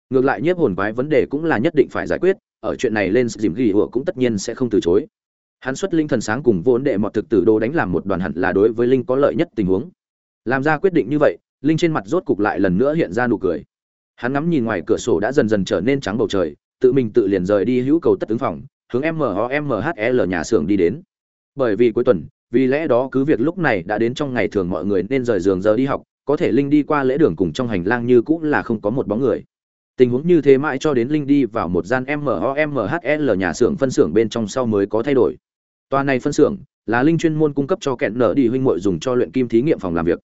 Ngược lại nhiếp hồn quái vấn đề cũng là nhất định phải giải quyết, ở chuyện này lên dìm ghi hùa cũng tất nhiên sẽ không từ chối. Hắn xuất linh thần sáng cùng vốn đệ mọt thực tử đồ đánh làm một đoàn hẳn là đối với linh có lợi nhất tình huống. Làm ra quyết định như vậy, linh trên mặt rốt cục lại lần nữa hiện ra nụ cười. Hắn ngắm nhìn ngoài cửa sổ đã dần dần trở nên trắng bầu trời, tự mình tự liền rời đi hữu cầu tất ứng phòng hướng MOMHL nhà xưởng đi đến. Bởi vì cuối tuần, vì lẽ đó cứ việc lúc này đã đến trong ngày thường mọi người nên rời giường giờ đi học, có thể linh đi qua lễ đường cùng trong hành lang như cũng là không có một bóng người. Tình huống như thế mãi cho đến linh đi vào một gian MOMHL nhà xưởng phân xưởng bên trong sau mới có thay đổi. Tòa này phân xưởng là linh chuyên môn cung cấp cho kẹn nở đi huynh muội dùng cho luyện kim thí nghiệm phòng làm việc.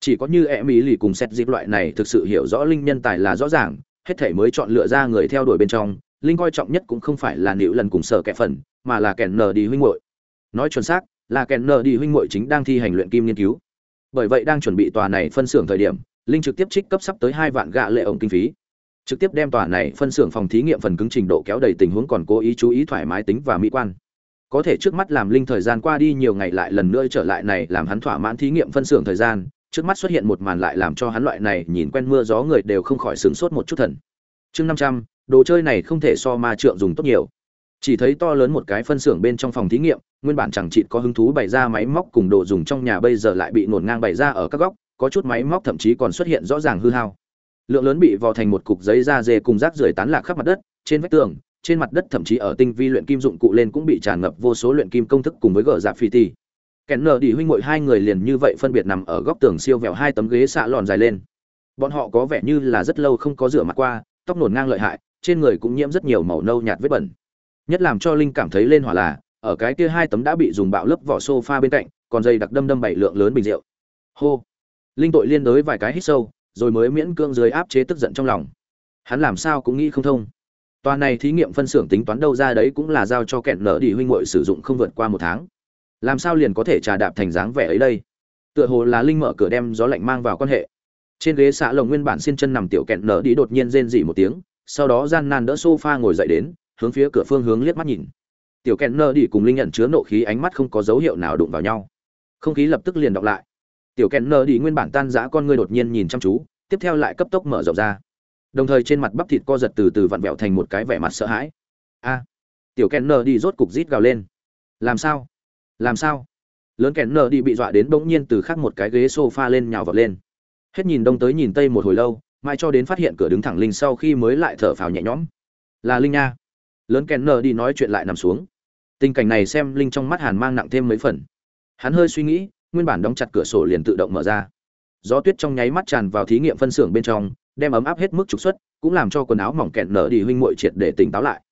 Chỉ có như e mỹ lì cùng xét dịp loại này thực sự hiểu rõ linh nhân tài là rõ ràng, hết thể mới chọn lựa ra người theo đuổi bên trong linh coi trọng nhất cũng không phải là nữ lần cùng sở kẻ phần, mà là kẹn nở đi huynh muội. Nói chuẩn xác, là kẹn nở đi huynh muội chính đang thi hành luyện kim nghiên cứu. Bởi vậy đang chuẩn bị tòa này phân xưởng thời điểm, linh trực tiếp trích cấp sắp tới hai vạn gạ lệ ổng kinh phí. Trực tiếp đem tòa này phân xưởng phòng thí nghiệm phần cứng trình độ kéo đầy tình huống còn cố ý chú ý thoải mái tính và mỹ quan. Có thể trước mắt làm linh thời gian qua đi nhiều ngày lại lần nữa trở lại này làm hắn thỏa mãn thí nghiệm phân xưởng thời gian, trước mắt xuất hiện một màn lại làm cho hắn loại này nhìn quen mưa gió người đều không khỏi sửng sốt một chút thần. Chương năm trăm đồ chơi này không thể so ma trượng dùng tốt nhiều. Chỉ thấy to lớn một cái phân xưởng bên trong phòng thí nghiệm, nguyên bản chẳng chị có hứng thú bày ra máy móc cùng đồ dùng trong nhà bây giờ lại bị nổn ngang bày ra ở các góc, có chút máy móc thậm chí còn xuất hiện rõ ràng hư hao. Lượng lớn bị vò thành một cục giấy da dê cùng rác rưởi tán lạc khắp mặt đất, trên vách tường, trên mặt đất thậm chí ở tinh vi luyện kim dụng cụ lên cũng bị tràn ngập vô số luyện kim công thức cùng với gờ dạp phi ti. Kèn nở đi huynh muội hai người liền như vậy phân biệt nằm ở góc tường siêu vẹo hai tấm ghế xạ lòn dài lên. Bọn họ có vẻ như là rất lâu không có rửa mặt qua, tóc nổn ngang lợi hại trên người cũng nhiễm rất nhiều màu nâu nhạt vết bẩn. Nhất làm cho linh cảm thấy lên hỏa là, ở cái kia hai tấm đã bị dùng bạo lớp vỏ sofa bên cạnh, còn dây đặc đâm đâm bảy lượng lớn bình rượu. Hô! Linh tội liên đối vài cái hít sâu, rồi mới miễn cưỡng dưới áp chế tức giận trong lòng. Hắn làm sao cũng nghĩ không thông. Toàn này thí nghiệm phân xưởng tính toán đâu ra đấy cũng là giao cho kẹn nở đi huynh muội sử dụng không vượt qua một tháng. Làm sao liền có thể trà đạp thành dáng vẻ ấy đây? Tựa hồ là linh mở cửa đem gió lạnh mang vào quan hệ. Trên ghế xạ lồng nguyên bản xiên chân nằm tiểu kẹn nở đi đột nhiên rên rỉ một tiếng sau đó gian nan đỡ sofa ngồi dậy đến, hướng phía cửa phương hướng liếc mắt nhìn. Tiểu kẹn nơ đi cùng linh nhận chứa nộ khí ánh mắt không có dấu hiệu nào đụng vào nhau. Không khí lập tức liền đọc lại. Tiểu kẹn nơ đi nguyên bản tan giã con ngươi đột nhiên nhìn chăm chú, tiếp theo lại cấp tốc mở rộng ra. Đồng thời trên mặt bắp thịt co giật từ từ vặn vẹo thành một cái vẻ mặt sợ hãi. A! Tiểu kẹn nơ đi rốt cục rít gào lên. Làm sao? Làm sao? Lớn kẹn nơ đi bị dọa đến bỗng nhiên từ khắc một cái ghế sofa lên nhào vào lên. Hết nhìn đông tới nhìn tây một hồi lâu mai cho đến phát hiện cửa đứng thẳng linh sau khi mới lại thở phào nhẹ nhõm. Là linh nha. Lớn kẹn nở đi nói chuyện lại nằm xuống. Tình cảnh này xem linh trong mắt hàn mang nặng thêm mấy phần. Hắn hơi suy nghĩ, nguyên bản đóng chặt cửa sổ liền tự động mở ra. Gió tuyết trong nháy mắt tràn vào thí nghiệm phân xưởng bên trong, đem ấm áp hết mức trục xuất, cũng làm cho quần áo mỏng kẹn nở đi huynh muội triệt để tỉnh táo lại.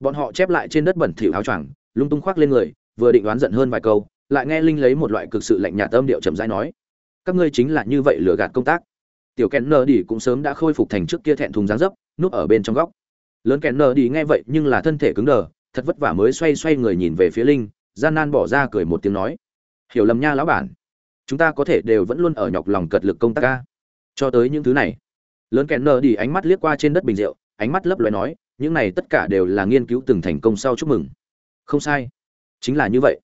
Bọn họ chép lại trên đất bẩn thỉu áo choàng, lung tung khoác lên người, vừa định đoán giận hơn vài câu, lại nghe linh lấy một loại cực sự lạnh nhạt âm điệu chậm rãi nói. Các ngươi chính là như vậy lừa gạt công tác tiểu kèn nở đi cũng sớm đã khôi phục thành trước kia thẹn thùng dáng dấp, núp ở bên trong góc. Lớn kèn nở đi nghe vậy nhưng là thân thể cứng đờ, thật vất vả mới xoay xoay người nhìn về phía linh, gian nan bỏ ra cười một tiếng nói, hiểu lầm nha lão bản, chúng ta có thể đều vẫn luôn ở nhọc lòng cật lực công tác ca cho tới những thứ này, lớn kèn nở đi ánh mắt liếc qua trên đất bình rượu, ánh mắt lấp loé nói, những này tất cả đều là nghiên cứu từng thành công sau chúc mừng. Không sai, chính là như vậy.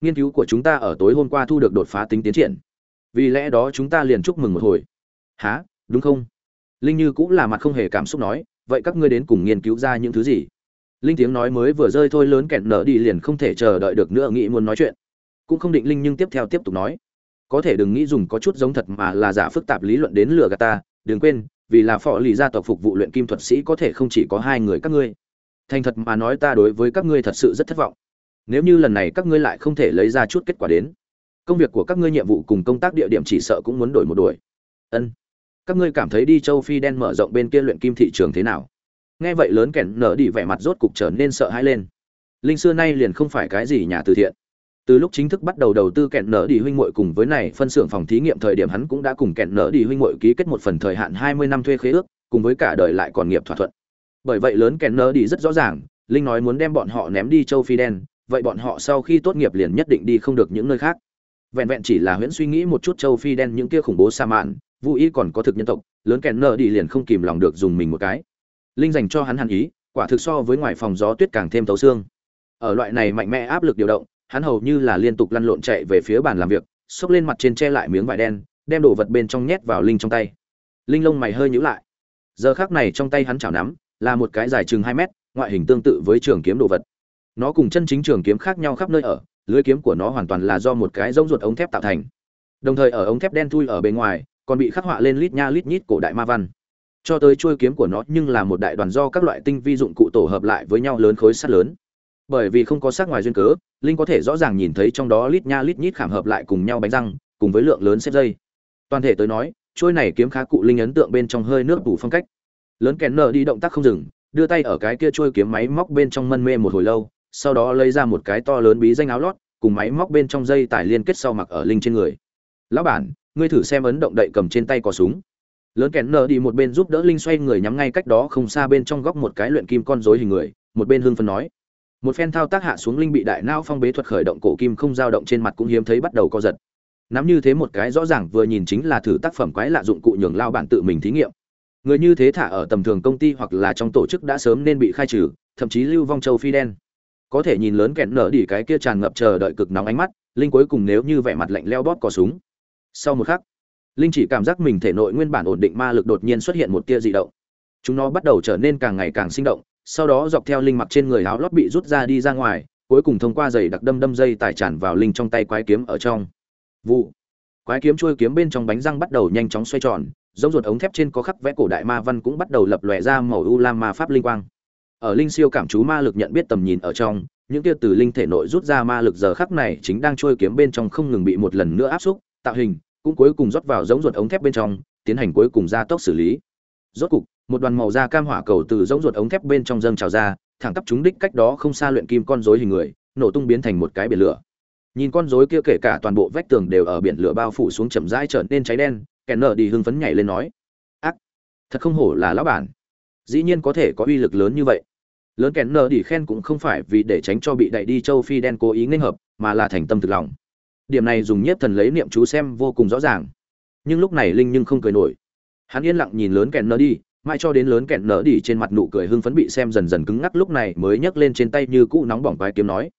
Nghiên cứu của chúng ta ở tối hôm qua thu được đột phá tính tiến triển. Vì lẽ đó chúng ta liền chúc mừng một hồi há đúng không? Linh như cũng là mặt không hề cảm xúc nói, vậy các ngươi đến cùng nghiên cứu ra những thứ gì? Linh tiếng nói mới vừa rơi thôi lớn kẹn nở đi liền không thể chờ đợi được nữa, nghĩ muốn nói chuyện. Cũng không định linh nhưng tiếp theo tiếp tục nói. Có thể đừng nghĩ dùng có chút giống thật mà là giả phức tạp lý luận đến lừa gạt ta, đừng quên, vì là phò lì gia tộc phục vụ luyện kim thuật sĩ có thể không chỉ có hai người các ngươi. Thành thật mà nói ta đối với các ngươi thật sự rất thất vọng. Nếu như lần này các ngươi lại không thể lấy ra chút kết quả đến, công việc của các ngươi nhiệm vụ cùng công tác địa điểm chỉ sợ cũng muốn đổi một đuổi. Ân các ngươi cảm thấy đi châu phi đen mở rộng bên kia luyện kim thị trường thế nào? Nghe vậy lớn kẻn nở đi vẻ mặt rốt cục trở nên sợ hãi lên. Linh xưa nay liền không phải cái gì nhà từ thiện. Từ lúc chính thức bắt đầu đầu tư kẹn nở đi huynh muội cùng với này phân xưởng phòng thí nghiệm thời điểm hắn cũng đã cùng kẹn nở đi huynh muội ký kết một phần thời hạn 20 năm thuê khế ước, cùng với cả đời lại còn nghiệp thỏa thuận. Bởi vậy lớn kẹn nở đi rất rõ ràng, linh nói muốn đem bọn họ ném đi châu phi đen, vậy bọn họ sau khi tốt nghiệp liền nhất định đi không được những nơi khác. Vẹn vẹn chỉ là huyễn suy nghĩ một chút châu phi đen những kia khủng bố sa mạn vũ Y còn có thực nhân tộc, lớn kèn nợ đi liền không kìm lòng được dùng mình một cái. Linh dành cho hắn hàn ý, quả thực so với ngoài phòng gió tuyết càng thêm tấu xương. Ở loại này mạnh mẽ áp lực điều động, hắn hầu như là liên tục lăn lộn chạy về phía bàn làm việc, xốc lên mặt trên che lại miếng vải đen, đem đồ vật bên trong nhét vào linh trong tay. Linh lông mày hơi nhíu lại. Giờ khác này trong tay hắn chảo nắm, là một cái dài chừng hai mét, ngoại hình tương tự với trường kiếm đồ vật. Nó cùng chân chính trường kiếm khác nhau khắp nơi ở, lưới kiếm của nó hoàn toàn là do một cái rông ruột ống thép tạo thành. Đồng thời ở ống thép đen thui ở bên ngoài còn bị khắc họa lên lít nha lít nhít cổ đại ma văn. Cho tới chuôi kiếm của nó nhưng là một đại đoàn do các loại tinh vi dụng cụ tổ hợp lại với nhau lớn khối sắt lớn. Bởi vì không có sắc ngoài duyên cớ, linh có thể rõ ràng nhìn thấy trong đó lít nha lít nhít khảm hợp lại cùng nhau bánh răng, cùng với lượng lớn xếp dây. Toàn thể tới nói, chuôi này kiếm khá cụ linh ấn tượng bên trong hơi nước đủ phong cách. Lớn kèn nở đi động tác không dừng, đưa tay ở cái kia chuôi kiếm máy móc bên trong mân mê một hồi lâu, sau đó lấy ra một cái to lớn bí danh áo lót, cùng máy móc bên trong dây tải liên kết sau mặc ở linh trên người. Lão bản ngươi thử xem ấn động đậy cầm trên tay có súng. Lớn kèn nở đi một bên giúp đỡ linh xoay người nhắm ngay cách đó không xa bên trong góc một cái luyện kim con rối hình người, một bên hưng phân nói. Một phen thao tác hạ xuống linh bị đại não phong bế thuật khởi động cổ kim không dao động trên mặt cũng hiếm thấy bắt đầu co giật. Nắm như thế một cái rõ ràng vừa nhìn chính là thử tác phẩm quái lạ dụng cụ nhường lao bản tự mình thí nghiệm. Người như thế thả ở tầm thường công ty hoặc là trong tổ chức đã sớm nên bị khai trừ, thậm chí lưu vong châu phi đen. Có thể nhìn lớn kẹn nở đỉ cái kia tràn ngập chờ đợi cực nóng ánh mắt, linh cuối cùng nếu như vẻ mặt lạnh leo bóp cò súng sau một khắc, linh chỉ cảm giác mình thể nội nguyên bản ổn định ma lực đột nhiên xuất hiện một tia dị động. Chúng nó bắt đầu trở nên càng ngày càng sinh động, sau đó dọc theo linh mặc trên người áo lót bị rút ra đi ra ngoài, cuối cùng thông qua giày đặc đâm đâm dây tải tràn vào linh trong tay quái kiếm ở trong. Vụ. Quái kiếm trôi kiếm bên trong bánh răng bắt đầu nhanh chóng xoay tròn, giống ruột ống thép trên có khắc vẽ cổ đại ma văn cũng bắt đầu lập lòe ra màu u lam ma pháp linh quang. Ở linh siêu cảm chú ma lực nhận biết tầm nhìn ở trong, những kia từ linh thể nội rút ra ma lực giờ khắc này chính đang trôi kiếm bên trong không ngừng bị một lần nữa áp xúc, tạo hình cũng cuối cùng rót vào giống ruột ống thép bên trong, tiến hành cuối cùng gia tốc xử lý. Rốt cục, một đoàn màu da cam hỏa cầu từ giống ruột ống thép bên trong dâng trào ra, thẳng tắp chúng đích cách đó không xa luyện kim con rối hình người, nổ tung biến thành một cái biển lửa. Nhìn con rối kia kể cả toàn bộ vách tường đều ở biển lửa bao phủ xuống chậm rãi trở nên cháy đen, kẻ nở đi hưng phấn nhảy lên nói, ác! Thật không hổ là lão bản. Dĩ nhiên có thể có uy lực lớn như vậy. Lớn kẻ nở đi khen cũng không phải vì để tránh cho bị đẩy đi châu phi đen cố ý nghênh hợp, mà là thành tâm thực lòng điểm này dùng nhiếp thần lấy niệm chú xem vô cùng rõ ràng. Nhưng lúc này linh nhưng không cười nổi. Hắn yên lặng nhìn lớn kẹn nở đi, mãi cho đến lớn kẹn nở đỉ trên mặt nụ cười hưng phấn bị xem dần dần cứng ngắc lúc này mới nhấc lên trên tay như cũ nóng bỏng vai kiếm nói.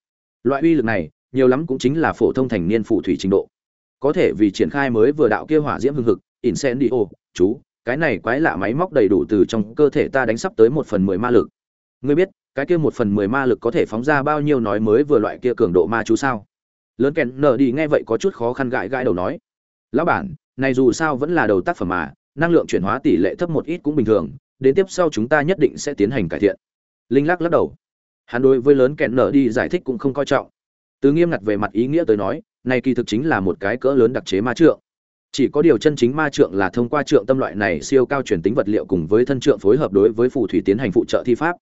Loại uy lực này, nhiều lắm cũng chính là phổ thông thành niên phù thủy trình độ. Có thể vì triển khai mới vừa đạo kia hỏa diễm hưng hực ô chú, cái này quái lạ máy móc đầy đủ từ trong cơ thể ta đánh sắp tới một phần mười ma lực. Ngươi biết, cái kia một phần mười ma lực có thể phóng ra bao nhiêu nói mới vừa loại kia cường độ ma chú sao? Lớn kèn nở đi nghe vậy có chút khó khăn gãi gãi đầu nói, lão bản, này dù sao vẫn là đầu tác phẩm mà, năng lượng chuyển hóa tỷ lệ thấp một ít cũng bình thường, đến tiếp sau chúng ta nhất định sẽ tiến hành cải thiện. Linh lắc lắc đầu. Hắn đối với lớn kèn nở đi giải thích cũng không coi trọng. Từ nghiêm ngặt về mặt ý nghĩa tới nói, này kỳ thực chính là một cái cỡ lớn đặc chế ma trượng. Chỉ có điều chân chính ma trượng là thông qua trượng tâm loại này siêu cao truyền tính vật liệu cùng với thân trượng phối hợp đối với phù thủy tiến hành phụ trợ thi pháp.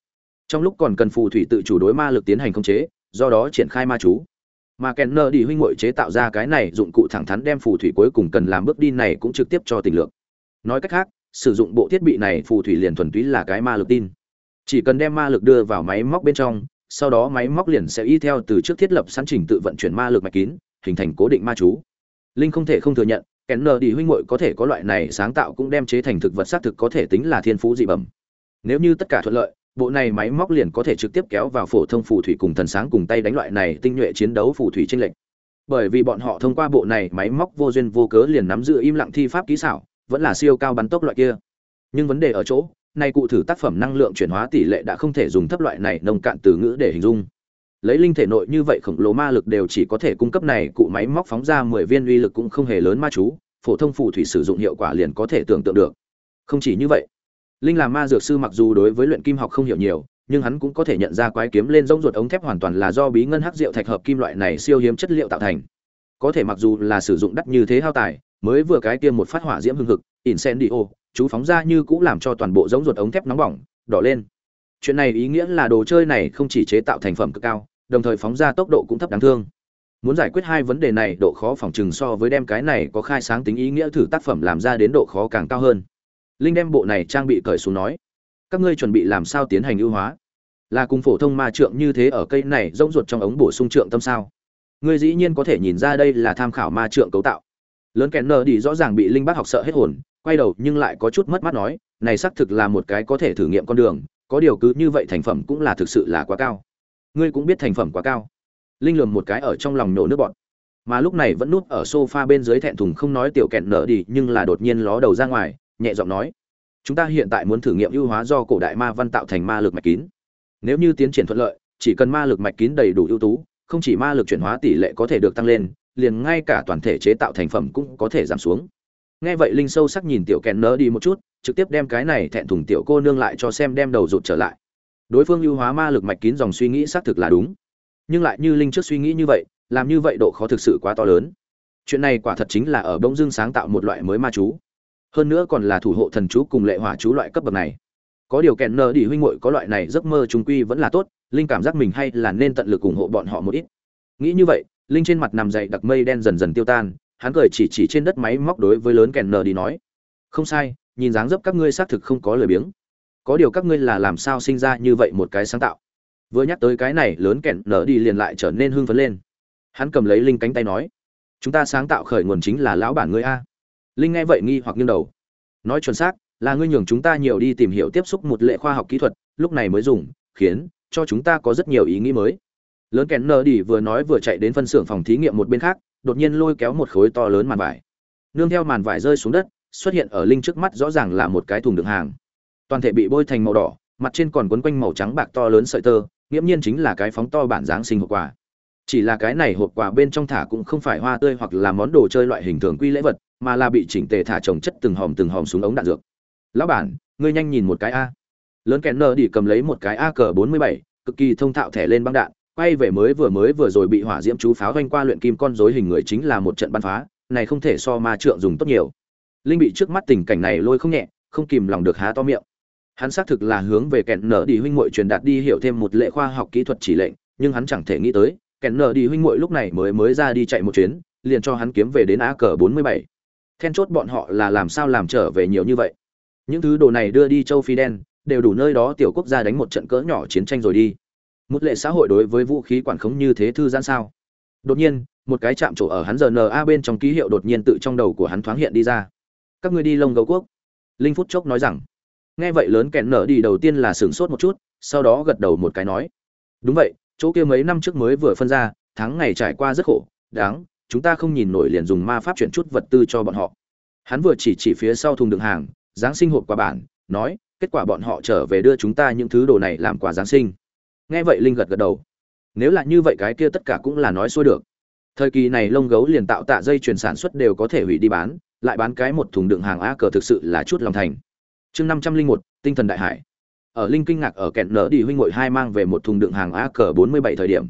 Trong lúc còn cần phù thủy tự chủ đối ma lực tiến hành khống chế, do đó triển khai ma chú mà kèn nơ đi huynh hội chế tạo ra cái này dụng cụ thẳng thắn đem phù thủy cuối cùng cần làm bước đi này cũng trực tiếp cho tình lượng nói cách khác, sử dụng bộ thiết bị này phù thủy liền thuần túy là cái ma lực tin. Chỉ cần đem ma lực đưa vào máy móc bên trong, sau đó máy móc liền sẽ y theo từ trước thiết lập sẵn trình tự vận chuyển ma lực mạch kín, hình thành cố định ma chú. Linh không thể không thừa nhận, kèn nơ đi huynh hội có thể có loại này sáng tạo cũng đem chế thành thực vật xác thực có thể tính là thiên phú dị bẩm. Nếu như tất cả thuận lợi bộ này máy móc liền có thể trực tiếp kéo vào phổ thông phù thủy cùng thần sáng cùng tay đánh loại này tinh nhuệ chiến đấu phù thủy tranh lệch. Bởi vì bọn họ thông qua bộ này máy móc vô duyên vô cớ liền nắm giữ im lặng thi pháp kỹ xảo, vẫn là siêu cao bắn tốc loại kia. Nhưng vấn đề ở chỗ này cụ thử tác phẩm năng lượng chuyển hóa tỷ lệ đã không thể dùng thấp loại này nông cạn từ ngữ để hình dung. Lấy linh thể nội như vậy khổng lồ ma lực đều chỉ có thể cung cấp này, cụ máy móc phóng ra mười viên uy lực cũng không hề lớn ma chú, phổ thông phù thủy sử dụng hiệu quả liền có thể tưởng tượng được. Không chỉ như vậy linh làm ma dược sư mặc dù đối với luyện kim học không hiểu nhiều, nhưng hắn cũng có thể nhận ra quái kiếm lên rỗng ruột ống thép hoàn toàn là do bí ngân hắc rượu thạch hợp kim loại này siêu hiếm chất liệu tạo thành. Có thể mặc dù là sử dụng đắt như thế hao tài, mới vừa cái kia một phát hỏa diễm hưng hực, incendio, chú phóng ra như cũng làm cho toàn bộ giống ruột ống thép nóng bỏng, đỏ lên. Chuyện này ý nghĩa là đồ chơi này không chỉ chế tạo thành phẩm cực cao, đồng thời phóng ra tốc độ cũng thấp đáng thương. Muốn giải quyết hai vấn đề này, độ khó phòng trừng so với đem cái này có khai sáng tính ý nghĩa thử tác phẩm làm ra đến độ khó càng cao hơn linh đem bộ này trang bị cởi xuống nói, các ngươi chuẩn bị làm sao tiến hành ưu hóa? Là cùng phổ thông ma trượng như thế ở cây này rỗng ruột trong ống bổ sung trượng tâm sao? Ngươi dĩ nhiên có thể nhìn ra đây là tham khảo ma trượng cấu tạo. Lớn kẹn nờ đi rõ ràng bị linh bác học sợ hết hồn, quay đầu nhưng lại có chút mất mát nói, này xác thực là một cái có thể thử nghiệm con đường, có điều cứ như vậy thành phẩm cũng là thực sự là quá cao. Ngươi cũng biết thành phẩm quá cao. Linh lường một cái ở trong lòng nổ nước bọn mà lúc này vẫn núp ở sofa bên dưới thẹn thùng không nói tiểu kẹn nở đi, nhưng là đột nhiên ló đầu ra ngoài nhẹ giọng nói, chúng ta hiện tại muốn thử nghiệm ưu hóa do cổ đại ma văn tạo thành ma lực mạch kín. Nếu như tiến triển thuận lợi, chỉ cần ma lực mạch kín đầy đủ ưu tú, không chỉ ma lực chuyển hóa tỷ lệ có thể được tăng lên, liền ngay cả toàn thể chế tạo thành phẩm cũng có thể giảm xuống. Nghe vậy, linh sâu sắc nhìn tiểu kèn nỡ đi một chút, trực tiếp đem cái này thẹn thùng tiểu cô nương lại cho xem đem đầu rụt trở lại. Đối phương ưu hóa ma lực mạch kín dòng suy nghĩ xác thực là đúng. Nhưng lại như linh trước suy nghĩ như vậy, làm như vậy độ khó thực sự quá to lớn. Chuyện này quả thật chính là ở bỗng dưng sáng tạo một loại mới ma chú hơn nữa còn là thủ hộ thần chú cùng lệ hỏa chú loại cấp bậc này. Có điều kẹn nờ đi huynh muội có loại này giấc mơ trung quy vẫn là tốt, linh cảm giác mình hay là nên tận lực ủng hộ bọn họ một ít. Nghĩ như vậy, linh trên mặt nằm dậy đặc mây đen dần dần tiêu tan, hắn cười chỉ chỉ trên đất máy móc đối với lớn kẹn nờ đi nói, không sai, nhìn dáng dấp các ngươi xác thực không có lời biếng. Có điều các ngươi là làm sao sinh ra như vậy một cái sáng tạo? Vừa nhắc tới cái này, lớn kẹn nở đi liền lại trở nên hưng phấn lên. Hắn cầm lấy linh cánh tay nói, chúng ta sáng tạo khởi nguồn chính là lão bản ngươi a linh nghe vậy nghi hoặc nghiêng đầu. Nói chuẩn xác, là ngươi nhường chúng ta nhiều đi tìm hiểu tiếp xúc một lệ khoa học kỹ thuật, lúc này mới dùng, khiến cho chúng ta có rất nhiều ý nghĩ mới. Lớn kèn nơ đi vừa nói vừa chạy đến phân xưởng phòng thí nghiệm một bên khác, đột nhiên lôi kéo một khối to lớn màn vải. Nương theo màn vải rơi xuống đất, xuất hiện ở linh trước mắt rõ ràng là một cái thùng đựng hàng. Toàn thể bị bôi thành màu đỏ, mặt trên còn quấn quanh màu trắng bạc to lớn sợi tơ, nghiễm nhiên chính là cái phóng to bản dáng sinh hộp quà. Chỉ là cái này hộp quà bên trong thả cũng không phải hoa tươi hoặc là món đồ chơi loại hình thường quy lễ vật mà là bị chỉnh tề thả trồng chất từng hòm từng hòm xuống ống đạn dược. Lão bản, ngươi nhanh nhìn một cái a. Lớn kẹn nơ đi cầm lấy một cái a cờ bốn mươi bảy, cực kỳ thông thạo thẻ lên băng đạn, quay về mới vừa mới vừa rồi bị hỏa diễm chú pháo doanh qua luyện kim con rối hình người chính là một trận bắn phá, này không thể so ma trượng dùng tốt nhiều. Linh bị trước mắt tình cảnh này lôi không nhẹ, không kìm lòng được há to miệng. Hắn xác thực là hướng về kẹn nở đi huynh muội truyền đạt đi hiểu thêm một lệ khoa học kỹ thuật chỉ lệnh, nhưng hắn chẳng thể nghĩ tới, kẹn nở đi huynh muội lúc này mới mới ra đi chạy một chuyến, liền cho hắn kiếm về đến á cờ bốn mươi bảy then chốt bọn họ là làm sao làm trở về nhiều như vậy? Những thứ đồ này đưa đi châu phi đen, đều đủ nơi đó tiểu quốc gia đánh một trận cỡ nhỏ chiến tranh rồi đi. Một lệ xã hội đối với vũ khí quản khống như thế thư giãn sao? Đột nhiên, một cái chạm trổ ở hắn giờ na bên trong ký hiệu đột nhiên tự trong đầu của hắn thoáng hiện đi ra. Các ngươi đi lông gấu quốc. Linh phút chốc nói rằng. Nghe vậy lớn kẹn nở đi đầu tiên là sửng sốt một chút, sau đó gật đầu một cái nói. Đúng vậy, chỗ kia mấy năm trước mới vừa phân ra, tháng ngày trải qua rất khổ, đáng chúng ta không nhìn nổi liền dùng ma pháp chuyển chút vật tư cho bọn họ. Hắn vừa chỉ chỉ phía sau thùng đựng hàng, giáng sinh hộp qua bản, nói, kết quả bọn họ trở về đưa chúng ta những thứ đồ này làm quà giáng sinh. Nghe vậy linh gật gật đầu. Nếu là như vậy cái kia tất cả cũng là nói xuôi được. Thời kỳ này lông gấu liền tạo tạ dây chuyển sản xuất đều có thể hủy đi bán, lại bán cái một thùng đựng hàng a cờ thực sự là chút lòng thành. Chương năm trăm linh một, tinh thần đại hải. Ở linh kinh ngạc ở kẹn nở đi huynh ngội hai mang về một thùng đựng hàng a cờ bốn mươi bảy thời điểm.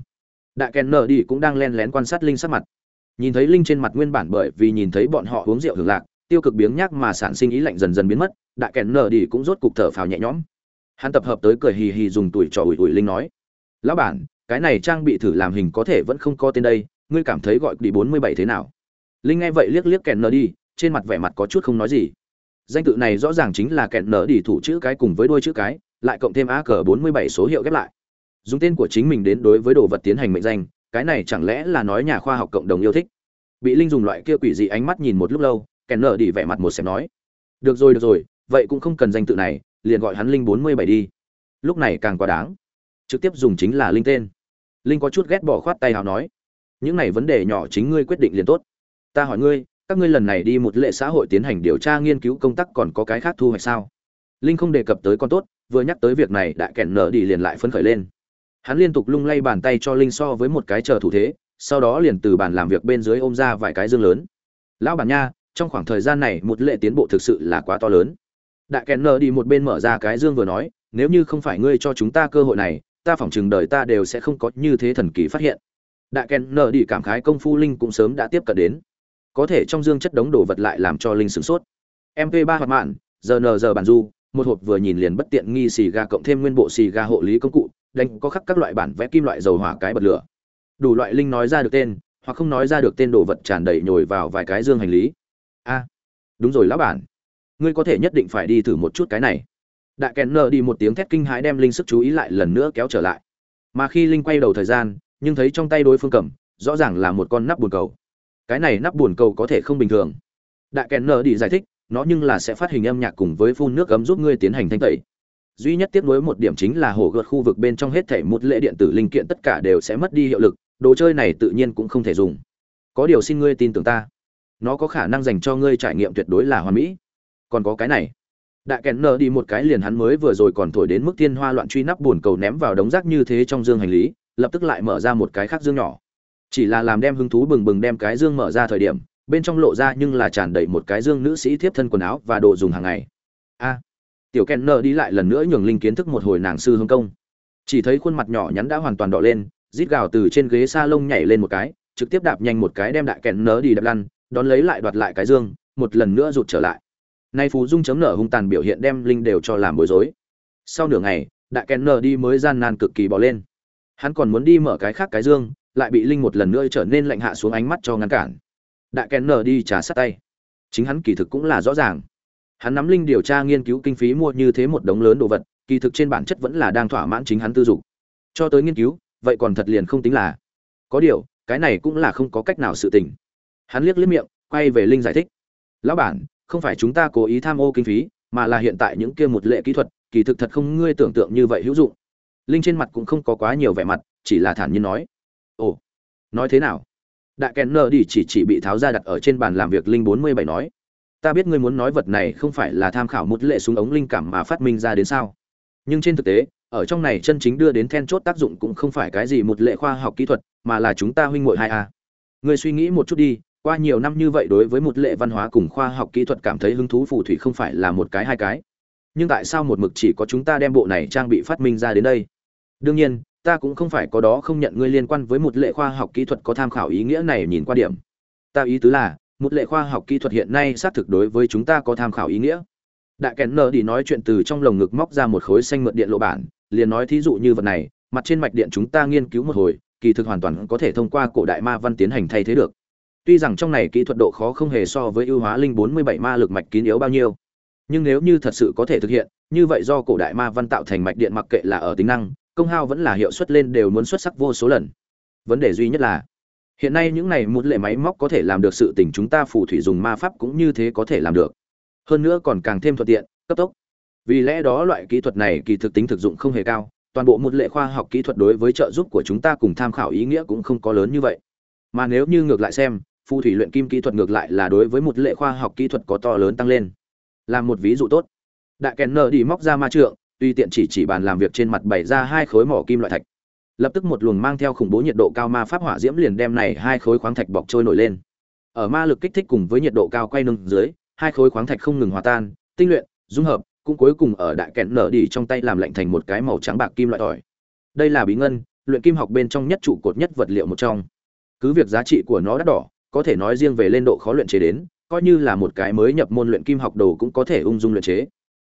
Đại kẹn nở đi cũng đang len lén quan sát linh sắc mặt nhìn thấy linh trên mặt nguyên bản bởi vì nhìn thấy bọn họ uống rượu hưởng lạc, tiêu cực biếng nhác mà sản sinh ý lạnh dần dần biến mất, đại kẹn nở đi cũng rốt cục thở phào nhẹ nhõm. Hắn tập hợp tới cười hì hì dùng tuổi trò ủi ủi linh nói, lão bản, cái này trang bị thử làm hình có thể vẫn không có tên đây, ngươi cảm thấy gọi đi bốn mươi bảy thế nào? Linh nghe vậy liếc liếc kẹn nở đi, trên mặt vẻ mặt có chút không nói gì. Danh tự này rõ ràng chính là kẹn nở đi thủ chữ cái cùng với đôi chữ cái, lại cộng thêm a cờ bốn mươi bảy số hiệu ghép lại. Dùng tên của chính mình đến đối với đồ vật tiến hành mệnh danh cái này chẳng lẽ là nói nhà khoa học cộng đồng yêu thích? Bị linh dùng loại kia quỷ dị ánh mắt nhìn một lúc lâu, kèn nở đi vẻ mặt một xem nói. Được rồi được rồi, vậy cũng không cần danh tự này, liền gọi hắn linh bốn mươi bảy đi. Lúc này càng quá đáng. Trực tiếp dùng chính là linh tên. Linh có chút ghét bỏ khoát tay hào nói. Những này vấn đề nhỏ chính ngươi quyết định liền tốt. Ta hỏi ngươi, các ngươi lần này đi một lệ xã hội tiến hành điều tra nghiên cứu công tác còn có cái khác thu hoạch sao? Linh không đề cập tới con tốt, vừa nhắc tới việc này, đại kẹn nở đi liền lại phấn khởi lên hắn liên tục lung lay bàn tay cho linh so với một cái chờ thủ thế, sau đó liền từ bàn làm việc bên dưới ôm ra vài cái dương lớn. Lão bản nha, trong khoảng thời gian này một lệ tiến bộ thực sự là quá to lớn. Đại kèn nờ đi một bên mở ra cái dương vừa nói, nếu như không phải ngươi cho chúng ta cơ hội này, ta phỏng chừng đời ta đều sẽ không có như thế thần kỳ phát hiện. Đại kèn nờ đi cảm khái công phu linh cũng sớm đã tiếp cận đến. Có thể trong dương chất đống đồ vật lại làm cho linh sửng sốt. Mp ba hoạt mạn, giờ nờ giờ bàn du, một hộp vừa nhìn liền bất tiện nghi xì ga cộng thêm nguyên bộ xì ga hộ lý công cụ đánh có khắc các loại bản vẽ kim loại dầu hỏa cái bật lửa. Đủ loại linh nói ra được tên, hoặc không nói ra được tên đồ vật tràn đầy nhồi vào vài cái dương hành lý. A, đúng rồi lão bản. Ngươi có thể nhất định phải đi thử một chút cái này. Đại kèn nơ đi một tiếng thét kinh hãi đem linh sức chú ý lại lần nữa kéo trở lại. Mà khi linh quay đầu thời gian, nhưng thấy trong tay đối phương cầm, rõ ràng là một con nắp buồn cầu. Cái này nắp buồn cầu có thể không bình thường. Đại kèn nơ đi giải thích, nó nhưng là sẽ phát hình âm nhạc cùng với phun nước ấm giúp ngươi tiến hành thanh tẩy duy nhất tiếc nuối một điểm chính là hồ gợt khu vực bên trong hết thảy một lệ điện tử linh kiện tất cả đều sẽ mất đi hiệu lực, đồ chơi này tự nhiên cũng không thể dùng. Có điều xin ngươi tin tưởng ta. Nó có khả năng dành cho ngươi trải nghiệm tuyệt đối là hoàn mỹ. Còn có cái này. Đại kẹn nở đi một cái liền hắn mới vừa rồi còn thổi đến mức thiên hoa loạn truy nắp buồn cầu ném vào đống rác như thế trong dương hành lý, lập tức lại mở ra một cái khác dương nhỏ. Chỉ là làm đem hứng thú bừng bừng đem cái dương mở ra thời điểm, bên trong lộ ra nhưng là tràn đầy một cái dương nữ sĩ thiếp thân quần áo và đồ dùng hàng ngày. A tiểu ken nơ đi lại lần nữa nhường linh kiến thức một hồi nàng sư hương công. Chỉ thấy khuôn mặt nhỏ nhắn đã hoàn toàn đỏ lên, rít gào từ trên ghế s a lông nhảy lên một cái, trực tiếp đạp nhanh một cái đem đại kẹn nớ đi đập lăn, đón lấy lại đoạt lại cái dương, một lần nữa rụt trở lại. Nay phú dung chấm nở hung tàn biểu hiện đem linh đều cho làm bối rối. Sau nửa ngày, đại kẹn nở đi mới gian nan cực kỳ bỏ lên. Hắn còn muốn đi mở cái khác cái dương, lại bị linh một lần nữa trở nên lạnh hạ xuống ánh mắt cho ngăn cản. Đại kẹn nở đi trả sát tay. Chính hắn kỳ thực cũng là rõ ràng hắn nắm linh điều tra nghiên cứu kinh phí mua như thế một đống lớn đồ vật, kỳ thực trên bản chất vẫn là đang thỏa mãn chính hắn tư dục. Cho tới nghiên cứu, vậy còn thật liền không tính là. Có điều, cái này cũng là không có cách nào sự tình. Hắn liếc liếc miệng, quay về linh giải thích. Lão bản, không phải chúng ta cố ý tham ô kinh phí, mà là hiện tại những kia một lệ kỹ thuật, kỳ thực thật không ngươi tưởng tượng như vậy hữu dụng. Linh trên mặt cũng không có quá nhiều vẻ mặt, chỉ là thản nhiên nói. Ồ, nói thế nào? Đại kèn nơ đi chỉ chỉ bị tháo ra đặt ở trên bàn làm việc linh bốn mươi bảy nói ta biết ngươi muốn nói vật này không phải là tham khảo một lệ súng ống linh cảm mà phát minh ra đến sao. Nhưng trên thực tế, ở trong này chân chính đưa đến then chốt tác dụng cũng không phải cái gì một lệ khoa học kỹ thuật, mà là chúng ta huynh muội hai a. Ngươi suy nghĩ một chút đi, qua nhiều năm như vậy đối với một lệ văn hóa cùng khoa học kỹ thuật cảm thấy hứng thú phù thủy không phải là một cái hai cái. Nhưng tại sao một mực chỉ có chúng ta đem bộ này trang bị phát minh ra đến đây? Đương nhiên, ta cũng không phải có đó không nhận ngươi liên quan với một lệ khoa học kỹ thuật có tham khảo ý nghĩa này nhìn qua điểm. Ta ý tứ là một lệ khoa học kỹ thuật hiện nay xác thực đối với chúng ta có tham khảo ý nghĩa. Đại kèn nờ đi nói chuyện từ trong lồng ngực móc ra một khối xanh mượn điện lộ bản, liền nói thí dụ như vật này, mặt trên mạch điện chúng ta nghiên cứu một hồi, kỳ thực hoàn toàn có thể thông qua cổ đại ma văn tiến hành thay thế được. Tuy rằng trong này kỹ thuật độ khó không hề so với ưu hóa linh 47 ma lực mạch kín yếu bao nhiêu, nhưng nếu như thật sự có thể thực hiện, như vậy do cổ đại ma văn tạo thành mạch điện mặc kệ là ở tính năng, công hao vẫn là hiệu suất lên đều muốn xuất sắc vô số lần. Vấn đề duy nhất là hiện nay những này một lệ máy móc có thể làm được sự tình chúng ta phù thủy dùng ma pháp cũng như thế có thể làm được. Hơn nữa còn càng thêm thuận tiện, cấp tốc. Vì lẽ đó loại kỹ thuật này kỳ thực tính thực dụng không hề cao, toàn bộ một lệ khoa học kỹ thuật đối với trợ giúp của chúng ta cùng tham khảo ý nghĩa cũng không có lớn như vậy. Mà nếu như ngược lại xem, phù thủy luyện kim kỹ thuật ngược lại là đối với một lệ khoa học kỹ thuật có to lớn tăng lên. Làm một ví dụ tốt. Đại kèn nợ đi móc ra ma trượng tùy tiện chỉ chỉ bàn làm việc trên mặt bày ra hai khối mỏ kim loại thạch lập tức một luồng mang theo khủng bố nhiệt độ cao ma pháp hỏa diễm liền đem này hai khối khoáng thạch bọc trôi nổi lên. Ở ma lực kích thích cùng với nhiệt độ cao quay nâng dưới, hai khối khoáng thạch không ngừng hòa tan, tinh luyện, dung hợp, cũng cuối cùng ở đại kẹn nở đi trong tay làm lạnh thành một cái màu trắng bạc kim loại tỏi. Đây là bí ngân, luyện kim học bên trong nhất trụ cột nhất vật liệu một trong. Cứ việc giá trị của nó đắt đỏ, có thể nói riêng về lên độ khó luyện chế đến, coi như là một cái mới nhập môn luyện kim học đồ cũng có thể ung dung luyện chế.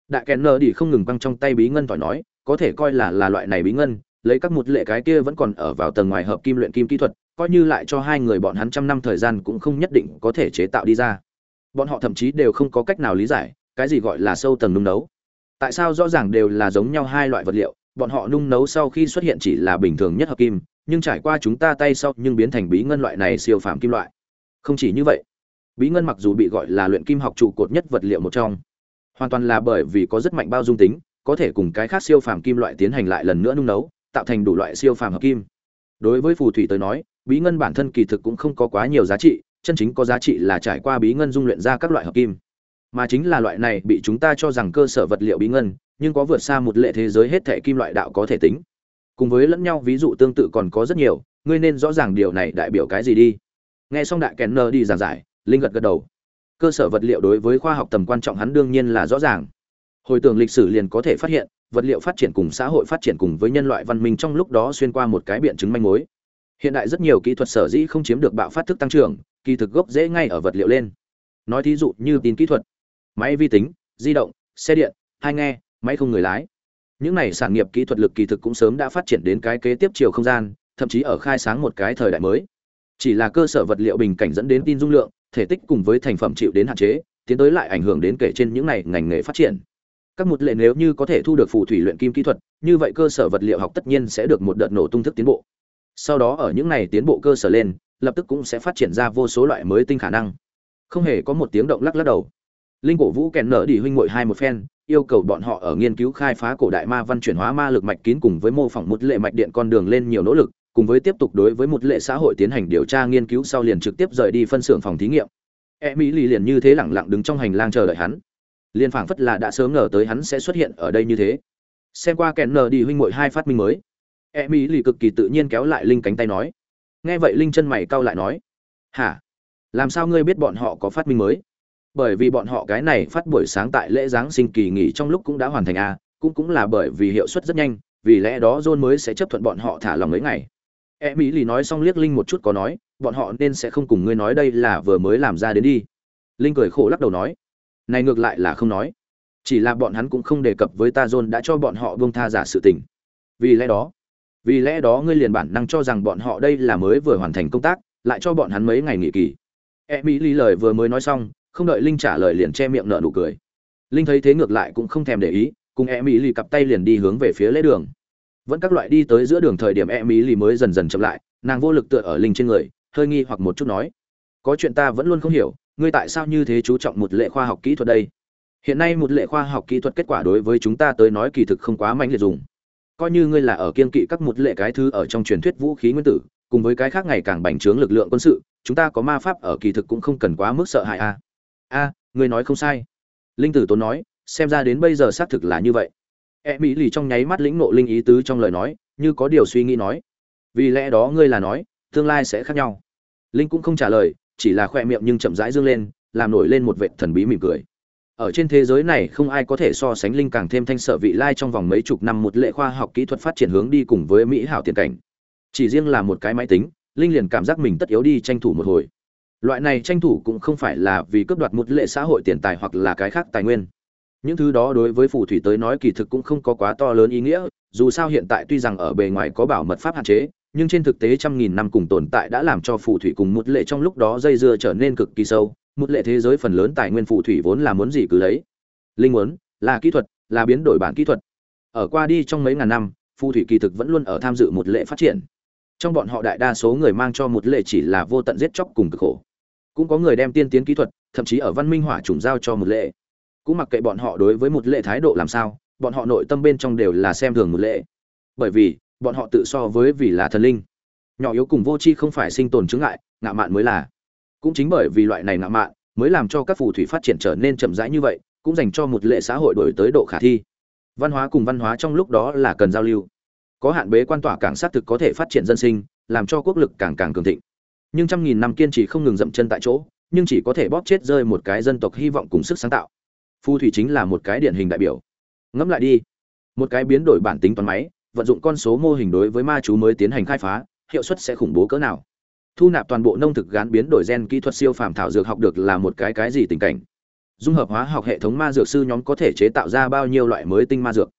Đại kẹn nở đi không ngừng băng trong tay bí ngân tỏi nói, có thể coi là là loại này bí ngân lấy các một lệ cái kia vẫn còn ở vào tầng ngoài hợp kim luyện kim kỹ thuật, coi như lại cho hai người bọn hắn trăm năm thời gian cũng không nhất định có thể chế tạo đi ra. Bọn họ thậm chí đều không có cách nào lý giải, cái gì gọi là sâu tầng nung nấu. Tại sao rõ ràng đều là giống nhau hai loại vật liệu, bọn họ nung nấu sau khi xuất hiện chỉ là bình thường nhất hợp kim, nhưng trải qua chúng ta tay sau nhưng biến thành bí ngân loại này siêu phàm kim loại. Không chỉ như vậy, bí ngân mặc dù bị gọi là luyện kim học trụ cột nhất vật liệu một trong, hoàn toàn là bởi vì có rất mạnh bao dung tính, có thể cùng cái khác siêu phàm kim loại tiến hành lại lần nữa nung nấu tạo thành đủ loại siêu phàm hợp kim. Đối với phù thủy tới nói, bí ngân bản thân kỳ thực cũng không có quá nhiều giá trị, chân chính có giá trị là trải qua bí ngân dung luyện ra các loại hợp kim. Mà chính là loại này bị chúng ta cho rằng cơ sở vật liệu bí ngân, nhưng có vượt xa một lệ thế giới hết thảy kim loại đạo có thể tính. Cùng với lẫn nhau ví dụ tương tự còn có rất nhiều, ngươi nên rõ ràng điều này đại biểu cái gì đi. Nghe xong đại kèn nơ đi giảng giải, linh gật gật đầu. Cơ sở vật liệu đối với khoa học tầm quan trọng hắn đương nhiên là rõ ràng. Hồi tưởng lịch sử liền có thể phát hiện vật liệu phát triển cùng xã hội phát triển cùng với nhân loại văn minh trong lúc đó xuyên qua một cái biện chứng manh mối. Hiện đại rất nhiều kỹ thuật sở dĩ không chiếm được bạo phát thức tăng trưởng, kỳ thực gốc dễ ngay ở vật liệu lên. Nói thí dụ như tin kỹ thuật, máy vi tính, di động, xe điện hai nghe, máy không người lái. Những này sản nghiệp kỹ thuật lực kỳ thực cũng sớm đã phát triển đến cái kế tiếp chiều không gian, thậm chí ở khai sáng một cái thời đại mới. Chỉ là cơ sở vật liệu bình cảnh dẫn đến tin dung lượng, thể tích cùng với thành phẩm chịu đến hạn chế, tiến tới lại ảnh hưởng đến kể trên những này ngành nghề phát triển các một lệ nếu như có thể thu được phù thủy luyện kim kỹ thuật, như vậy cơ sở vật liệu học tất nhiên sẽ được một đợt nổ tung thức tiến bộ. Sau đó ở những này tiến bộ cơ sở lên, lập tức cũng sẽ phát triển ra vô số loại mới tinh khả năng. Không hề có một tiếng động lắc lắc đầu. Linh cổ vũ kèn nở đi huynh muội hai một phen, yêu cầu bọn họ ở nghiên cứu khai phá cổ đại ma văn chuyển hóa ma lực mạch kín cùng với mô phỏng một lệ mạch điện con đường lên nhiều nỗ lực, cùng với tiếp tục đối với một lệ xã hội tiến hành điều tra nghiên cứu sau liền trực tiếp rời đi phân xưởng phòng thí nghiệm. E mỹ lì liền như thế lẳng lặng đứng trong hành lang chờ đợi hắn liền phảng phất là đã sớm ngờ tới hắn sẽ xuất hiện ở đây như thế. Xem qua kẹn nờ đi huynh muội hai phát minh mới. E mỹ lì cực kỳ tự nhiên kéo lại linh cánh tay nói. Nghe vậy linh chân mày cau lại nói. Hả? Làm sao ngươi biết bọn họ có phát minh mới? Bởi vì bọn họ cái này phát buổi sáng tại lễ giáng sinh kỳ nghỉ trong lúc cũng đã hoàn thành a cũng cũng là bởi vì hiệu suất rất nhanh, vì lẽ đó john mới sẽ chấp thuận bọn họ thả lòng mấy ngày. E mỹ lì nói xong liếc linh một chút có nói, bọn họ nên sẽ không cùng ngươi nói đây là vừa mới làm ra đến đi. Linh cười khổ lắc đầu nói này ngược lại là không nói. Chỉ là bọn hắn cũng không đề cập với ta john đã cho bọn họ bông tha giả sự tình. Vì lẽ đó, vì lẽ đó ngươi liền bản năng cho rằng bọn họ đây là mới vừa hoàn thành công tác, lại cho bọn hắn mấy ngày nghỉ kỳ. E mỹ lì lời vừa mới nói xong, không đợi linh trả lời liền che miệng nở nụ cười. Linh thấy thế ngược lại cũng không thèm để ý, cùng e mỹ lì cặp tay liền đi hướng về phía lễ đường. Vẫn các loại đi tới giữa đường thời điểm e mỹ lì mới dần dần chậm lại, nàng vô lực tựa ở linh trên người, hơi nghi hoặc một chút nói, có chuyện ta vẫn luôn không hiểu ngươi tại sao như thế chú trọng một lệ khoa học kỹ thuật đây? Hiện nay một lệ khoa học kỹ thuật kết quả đối với chúng ta tới nói kỳ thực không quá mạnh liệt dùng. Coi như ngươi là ở kiên kỵ các một lệ cái thứ ở trong truyền thuyết vũ khí nguyên tử, cùng với cái khác ngày càng bành trướng lực lượng quân sự, chúng ta có ma pháp ở kỳ thực cũng không cần quá mức sợ hãi a a, ngươi nói không sai. Linh tử tốn nói, xem ra đến bây giờ xác thực là như vậy. E mỹ lì trong nháy mắt lĩnh nộ linh ý tứ trong lời nói, như có điều suy nghĩ nói. Vì lẽ đó ngươi là nói, tương lai sẽ khác nhau. Linh cũng không trả lời chỉ là khoe miệng nhưng chậm rãi dương lên, làm nổi lên một vệ thần bí mỉm cười. Ở trên thế giới này không ai có thể so sánh linh càng thêm thanh sở vị lai trong vòng mấy chục năm một lệ khoa học kỹ thuật phát triển hướng đi cùng với mỹ hảo tiền cảnh. Chỉ riêng là một cái máy tính, linh liền cảm giác mình tất yếu đi tranh thủ một hồi. Loại này tranh thủ cũng không phải là vì cướp đoạt một lệ xã hội tiền tài hoặc là cái khác tài nguyên. Những thứ đó đối với phù thủy tới nói kỳ thực cũng không có quá to lớn ý nghĩa, dù sao hiện tại tuy rằng ở bề ngoài có bảo mật pháp hạn chế nhưng trên thực tế trăm nghìn năm cùng tồn tại đã làm cho phù thủy cùng một lệ trong lúc đó dây dưa trở nên cực kỳ sâu. Một lệ thế giới phần lớn tài nguyên phù thủy vốn là muốn gì cứ lấy. Linh muốn, là kỹ thuật, là biến đổi bản kỹ thuật. Ở qua đi trong mấy ngàn năm, phù thủy kỳ thực vẫn luôn ở tham dự một lệ phát triển. Trong bọn họ đại đa số người mang cho một lệ chỉ là vô tận giết chóc cùng cực khổ. Cũng có người đem tiên tiến kỹ thuật, thậm chí ở văn minh hỏa trùng giao cho một lệ. Cũng mặc kệ bọn họ đối với một lệ thái độ làm sao, bọn họ nội tâm bên trong đều là xem thường một lệ. Bởi vì bọn họ tự so với vì là thần linh. Nhỏ yếu cùng vô tri không phải sinh tồn chứng ngại ngạo mạn mới là. Cũng chính bởi vì loại này ngạo mạn, mới làm cho các phù thủy phát triển trở nên chậm rãi như vậy, cũng dành cho một lệ xã hội đổi tới độ khả thi. Văn hóa cùng văn hóa trong lúc đó là cần giao lưu. Có hạn bế quan tỏa càng xác thực có thể phát triển dân sinh, làm cho quốc lực càng càng cường thịnh. Nhưng trăm nghìn năm kiên trì không ngừng dậm chân tại chỗ, nhưng chỉ có thể bóp chết rơi một cái dân tộc hy vọng cùng sức sáng tạo. Phù thủy chính là một cái điển hình đại biểu. Ngẫm lại đi. Một cái biến đổi bản tính toàn máy vận dụng con số mô hình đối với ma chú mới tiến hành khai phá, hiệu suất sẽ khủng bố cỡ nào. Thu nạp toàn bộ nông thực gắn biến đổi gen kỹ thuật siêu phàm thảo dược học được là một cái cái gì tình cảnh? Dung hợp hóa học hệ thống ma dược sư nhóm có thể chế tạo ra bao nhiêu loại mới tinh ma dược?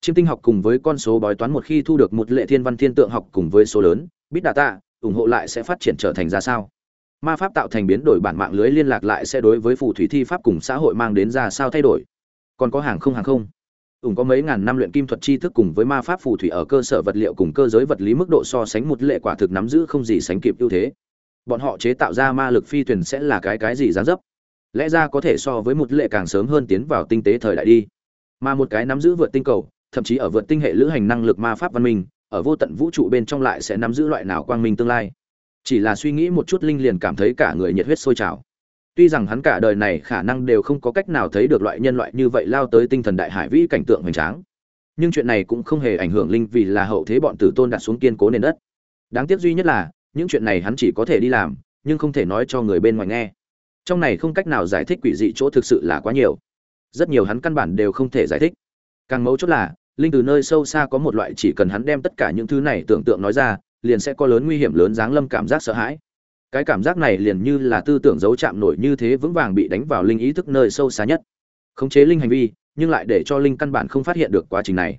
Chiêm tinh học cùng với con số bói toán một khi thu được một lệ thiên văn thiên tượng học cùng với số lớn, bit data, ủng hộ lại sẽ phát triển trở thành ra sao? Ma pháp tạo thành biến đổi bản mạng lưới liên lạc lại sẽ đối với phù thủy thi pháp cùng xã hội mang đến ra sao thay đổi? Còn có hàng không hàng không? Ủng có mấy ngàn năm luyện kim thuật tri thức cùng với ma pháp phù thủy ở cơ sở vật liệu cùng cơ giới vật lý mức độ so sánh một lệ quả thực nắm giữ không gì sánh kịp ưu thế. Bọn họ chế tạo ra ma lực phi thuyền sẽ là cái cái gì gián dấp? Lẽ ra có thể so với một lệ càng sớm hơn tiến vào tinh tế thời đại đi. Mà một cái nắm giữ vượt tinh cầu, thậm chí ở vượt tinh hệ lữ hành năng lực ma pháp văn minh, ở vô tận vũ trụ bên trong lại sẽ nắm giữ loại nào quang minh tương lai? Chỉ là suy nghĩ một chút linh liền cảm thấy cả người nhiệt huyết sôi trào tuy rằng hắn cả đời này khả năng đều không có cách nào thấy được loại nhân loại như vậy lao tới tinh thần đại hải vĩ cảnh tượng hoành tráng. Nhưng chuyện này cũng không hề ảnh hưởng linh vì là hậu thế bọn tử tôn đặt xuống kiên cố nền đất. Đáng tiếc duy nhất là, những chuyện này hắn chỉ có thể đi làm, nhưng không thể nói cho người bên ngoài nghe. Trong này không cách nào giải thích quỷ dị chỗ thực sự là quá nhiều. Rất nhiều hắn căn bản đều không thể giải thích. Càng mấu chốt là, linh từ nơi sâu xa có một loại chỉ cần hắn đem tất cả những thứ này tưởng tượng nói ra, liền sẽ có lớn nguy hiểm lớn giáng lâm cảm giác sợ hãi cái cảm giác này liền như là tư tưởng dấu chạm nổi như thế vững vàng bị đánh vào linh ý thức nơi sâu xa nhất. Khống chế linh hành vi, nhưng lại để cho linh căn bản không phát hiện được quá trình này.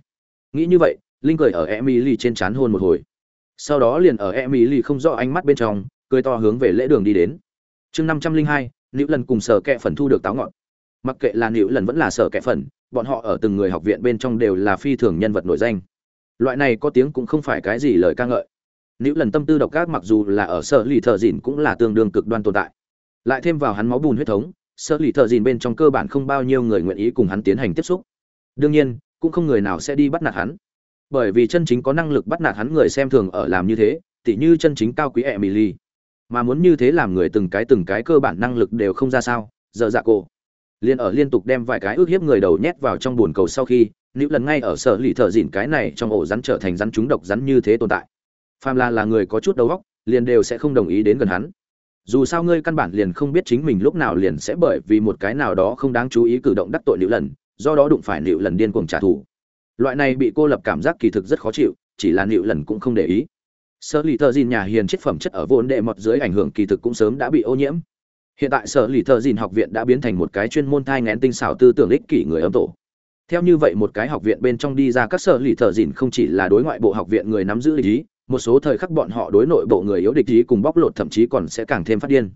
Nghĩ như vậy, linh cười ở emily trên chán hôn một hồi. Sau đó liền ở emily không rõ ánh mắt bên trong, cười to hướng về lễ đường đi đến. Chương năm trăm linh hai nữ lần cùng sở kẹ phần thu được táo ngọn. Mặc kệ là nữ lần vẫn là sở kẹ phần, bọn họ ở từng người học viện bên trong đều là phi thường nhân vật nổi danh. Loại này có tiếng cũng không phải cái gì lời ca ngợi nữ lần tâm tư độc ác mặc dù là ở sở lì thợ dìn cũng là tương đương cực đoan tồn tại. Lại thêm vào hắn máu bùn huyết thống, sở lì thợ dìn bên trong cơ bản không bao nhiêu người nguyện ý cùng hắn tiến hành tiếp xúc. Đương nhiên, cũng không người nào sẽ đi bắt nạt hắn. Bởi vì chân chính có năng lực bắt nạt hắn người xem thường ở làm như thế, tỉ như chân chính cao quý emily. Mà muốn như thế làm người từng cái từng cái cơ bản năng lực đều không ra sao, giờ dạ cổ. Liên ở liên tục đem vài cái ước hiếp người đầu nhét vào trong buồn cầu sau khi nữ lần ngay ở sở lì thợ dìn cái này trong ổ rắn trở thành rắn trúng độc rắn như thế tồn tại phàm là là người có chút đầu óc, liền đều sẽ không đồng ý đến gần hắn. Dù sao ngươi căn bản liền không biết chính mình lúc nào liền sẽ bởi vì một cái nào đó không đáng chú ý cử động đắc tội Liễu lần, do đó đụng phải Liễu lần điên cuồng trả thù. Loại này bị cô lập cảm giác kỳ thực rất khó chịu, chỉ là Liễu lần cũng không để ý. Sở lì thợ dìn nhà hiền chất phẩm chất ở vốn đệ mọt dưới ảnh hưởng kỳ thực cũng sớm đã bị ô nhiễm. Hiện tại sở lì thợ dìn học viện đã biến thành một cái chuyên môn thai ngén tinh xảo tư tưởng ích kỷ người ấm tổ. Theo như vậy một cái học viện bên trong đi ra các sở lì thợ dìn không chỉ là đối ngoại bộ học viện người nắm giữ lý một số thời khắc bọn họ đối nội bộ người yếu địch ý cùng bóc lột thậm chí còn sẽ càng thêm phát điên.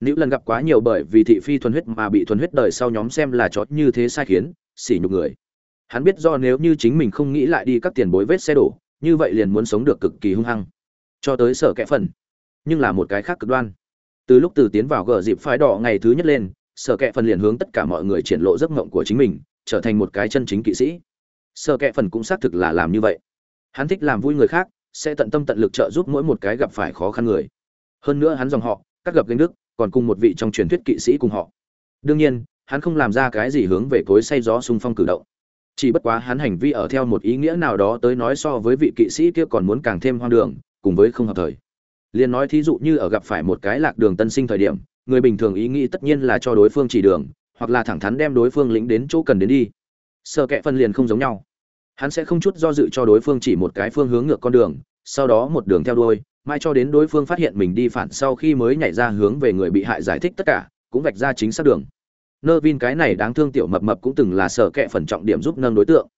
Nếu lần gặp quá nhiều bởi vì thị phi thuần huyết mà bị thuần huyết đời sau nhóm xem là chót như thế sai khiến xỉ nhục người. Hắn biết do nếu như chính mình không nghĩ lại đi các tiền bối vết xe đổ, như vậy liền muốn sống được cực kỳ hung hăng. Cho tới sở kẽ phần. Nhưng là một cái khác cực đoan. Từ lúc từ tiến vào gờ dịp phái đỏ ngày thứ nhất lên, sở kẽ phần liền hướng tất cả mọi người triển lộ giấc mộng của chính mình, trở thành một cái chân chính kỵ sĩ. Sở kẽ phần cũng xác thực là làm như vậy. Hắn thích làm vui người khác sẽ tận tâm tận lực trợ giúp mỗi một cái gặp phải khó khăn người. Hơn nữa hắn dòng họ, các gặp gánh đức, còn cùng một vị trong truyền thuyết kỵ sĩ cùng họ. Đương nhiên, hắn không làm ra cái gì hướng về cối say gió xung phong cử động. Chỉ bất quá hắn hành vi ở theo một ý nghĩa nào đó tới nói so với vị kỵ sĩ kia còn muốn càng thêm hoang đường, cùng với không hợp thời. Liền nói thí dụ như ở gặp phải một cái lạc đường tân sinh thời điểm, người bình thường ý nghĩ tất nhiên là cho đối phương chỉ đường, hoặc là thẳng thắn đem đối phương lĩnh đến chỗ cần đến đi. Sợ kệ phân liền không giống nhau hắn sẽ không chút do dự cho đối phương chỉ một cái phương hướng ngược con đường, sau đó một đường theo đuôi, mãi cho đến đối phương phát hiện mình đi phản sau khi mới nhảy ra hướng về người bị hại giải thích tất cả, cũng vạch ra chính xác đường. Nơ vin cái này đáng thương tiểu mập mập cũng từng là sở kệ phần trọng điểm giúp nâng đối tượng.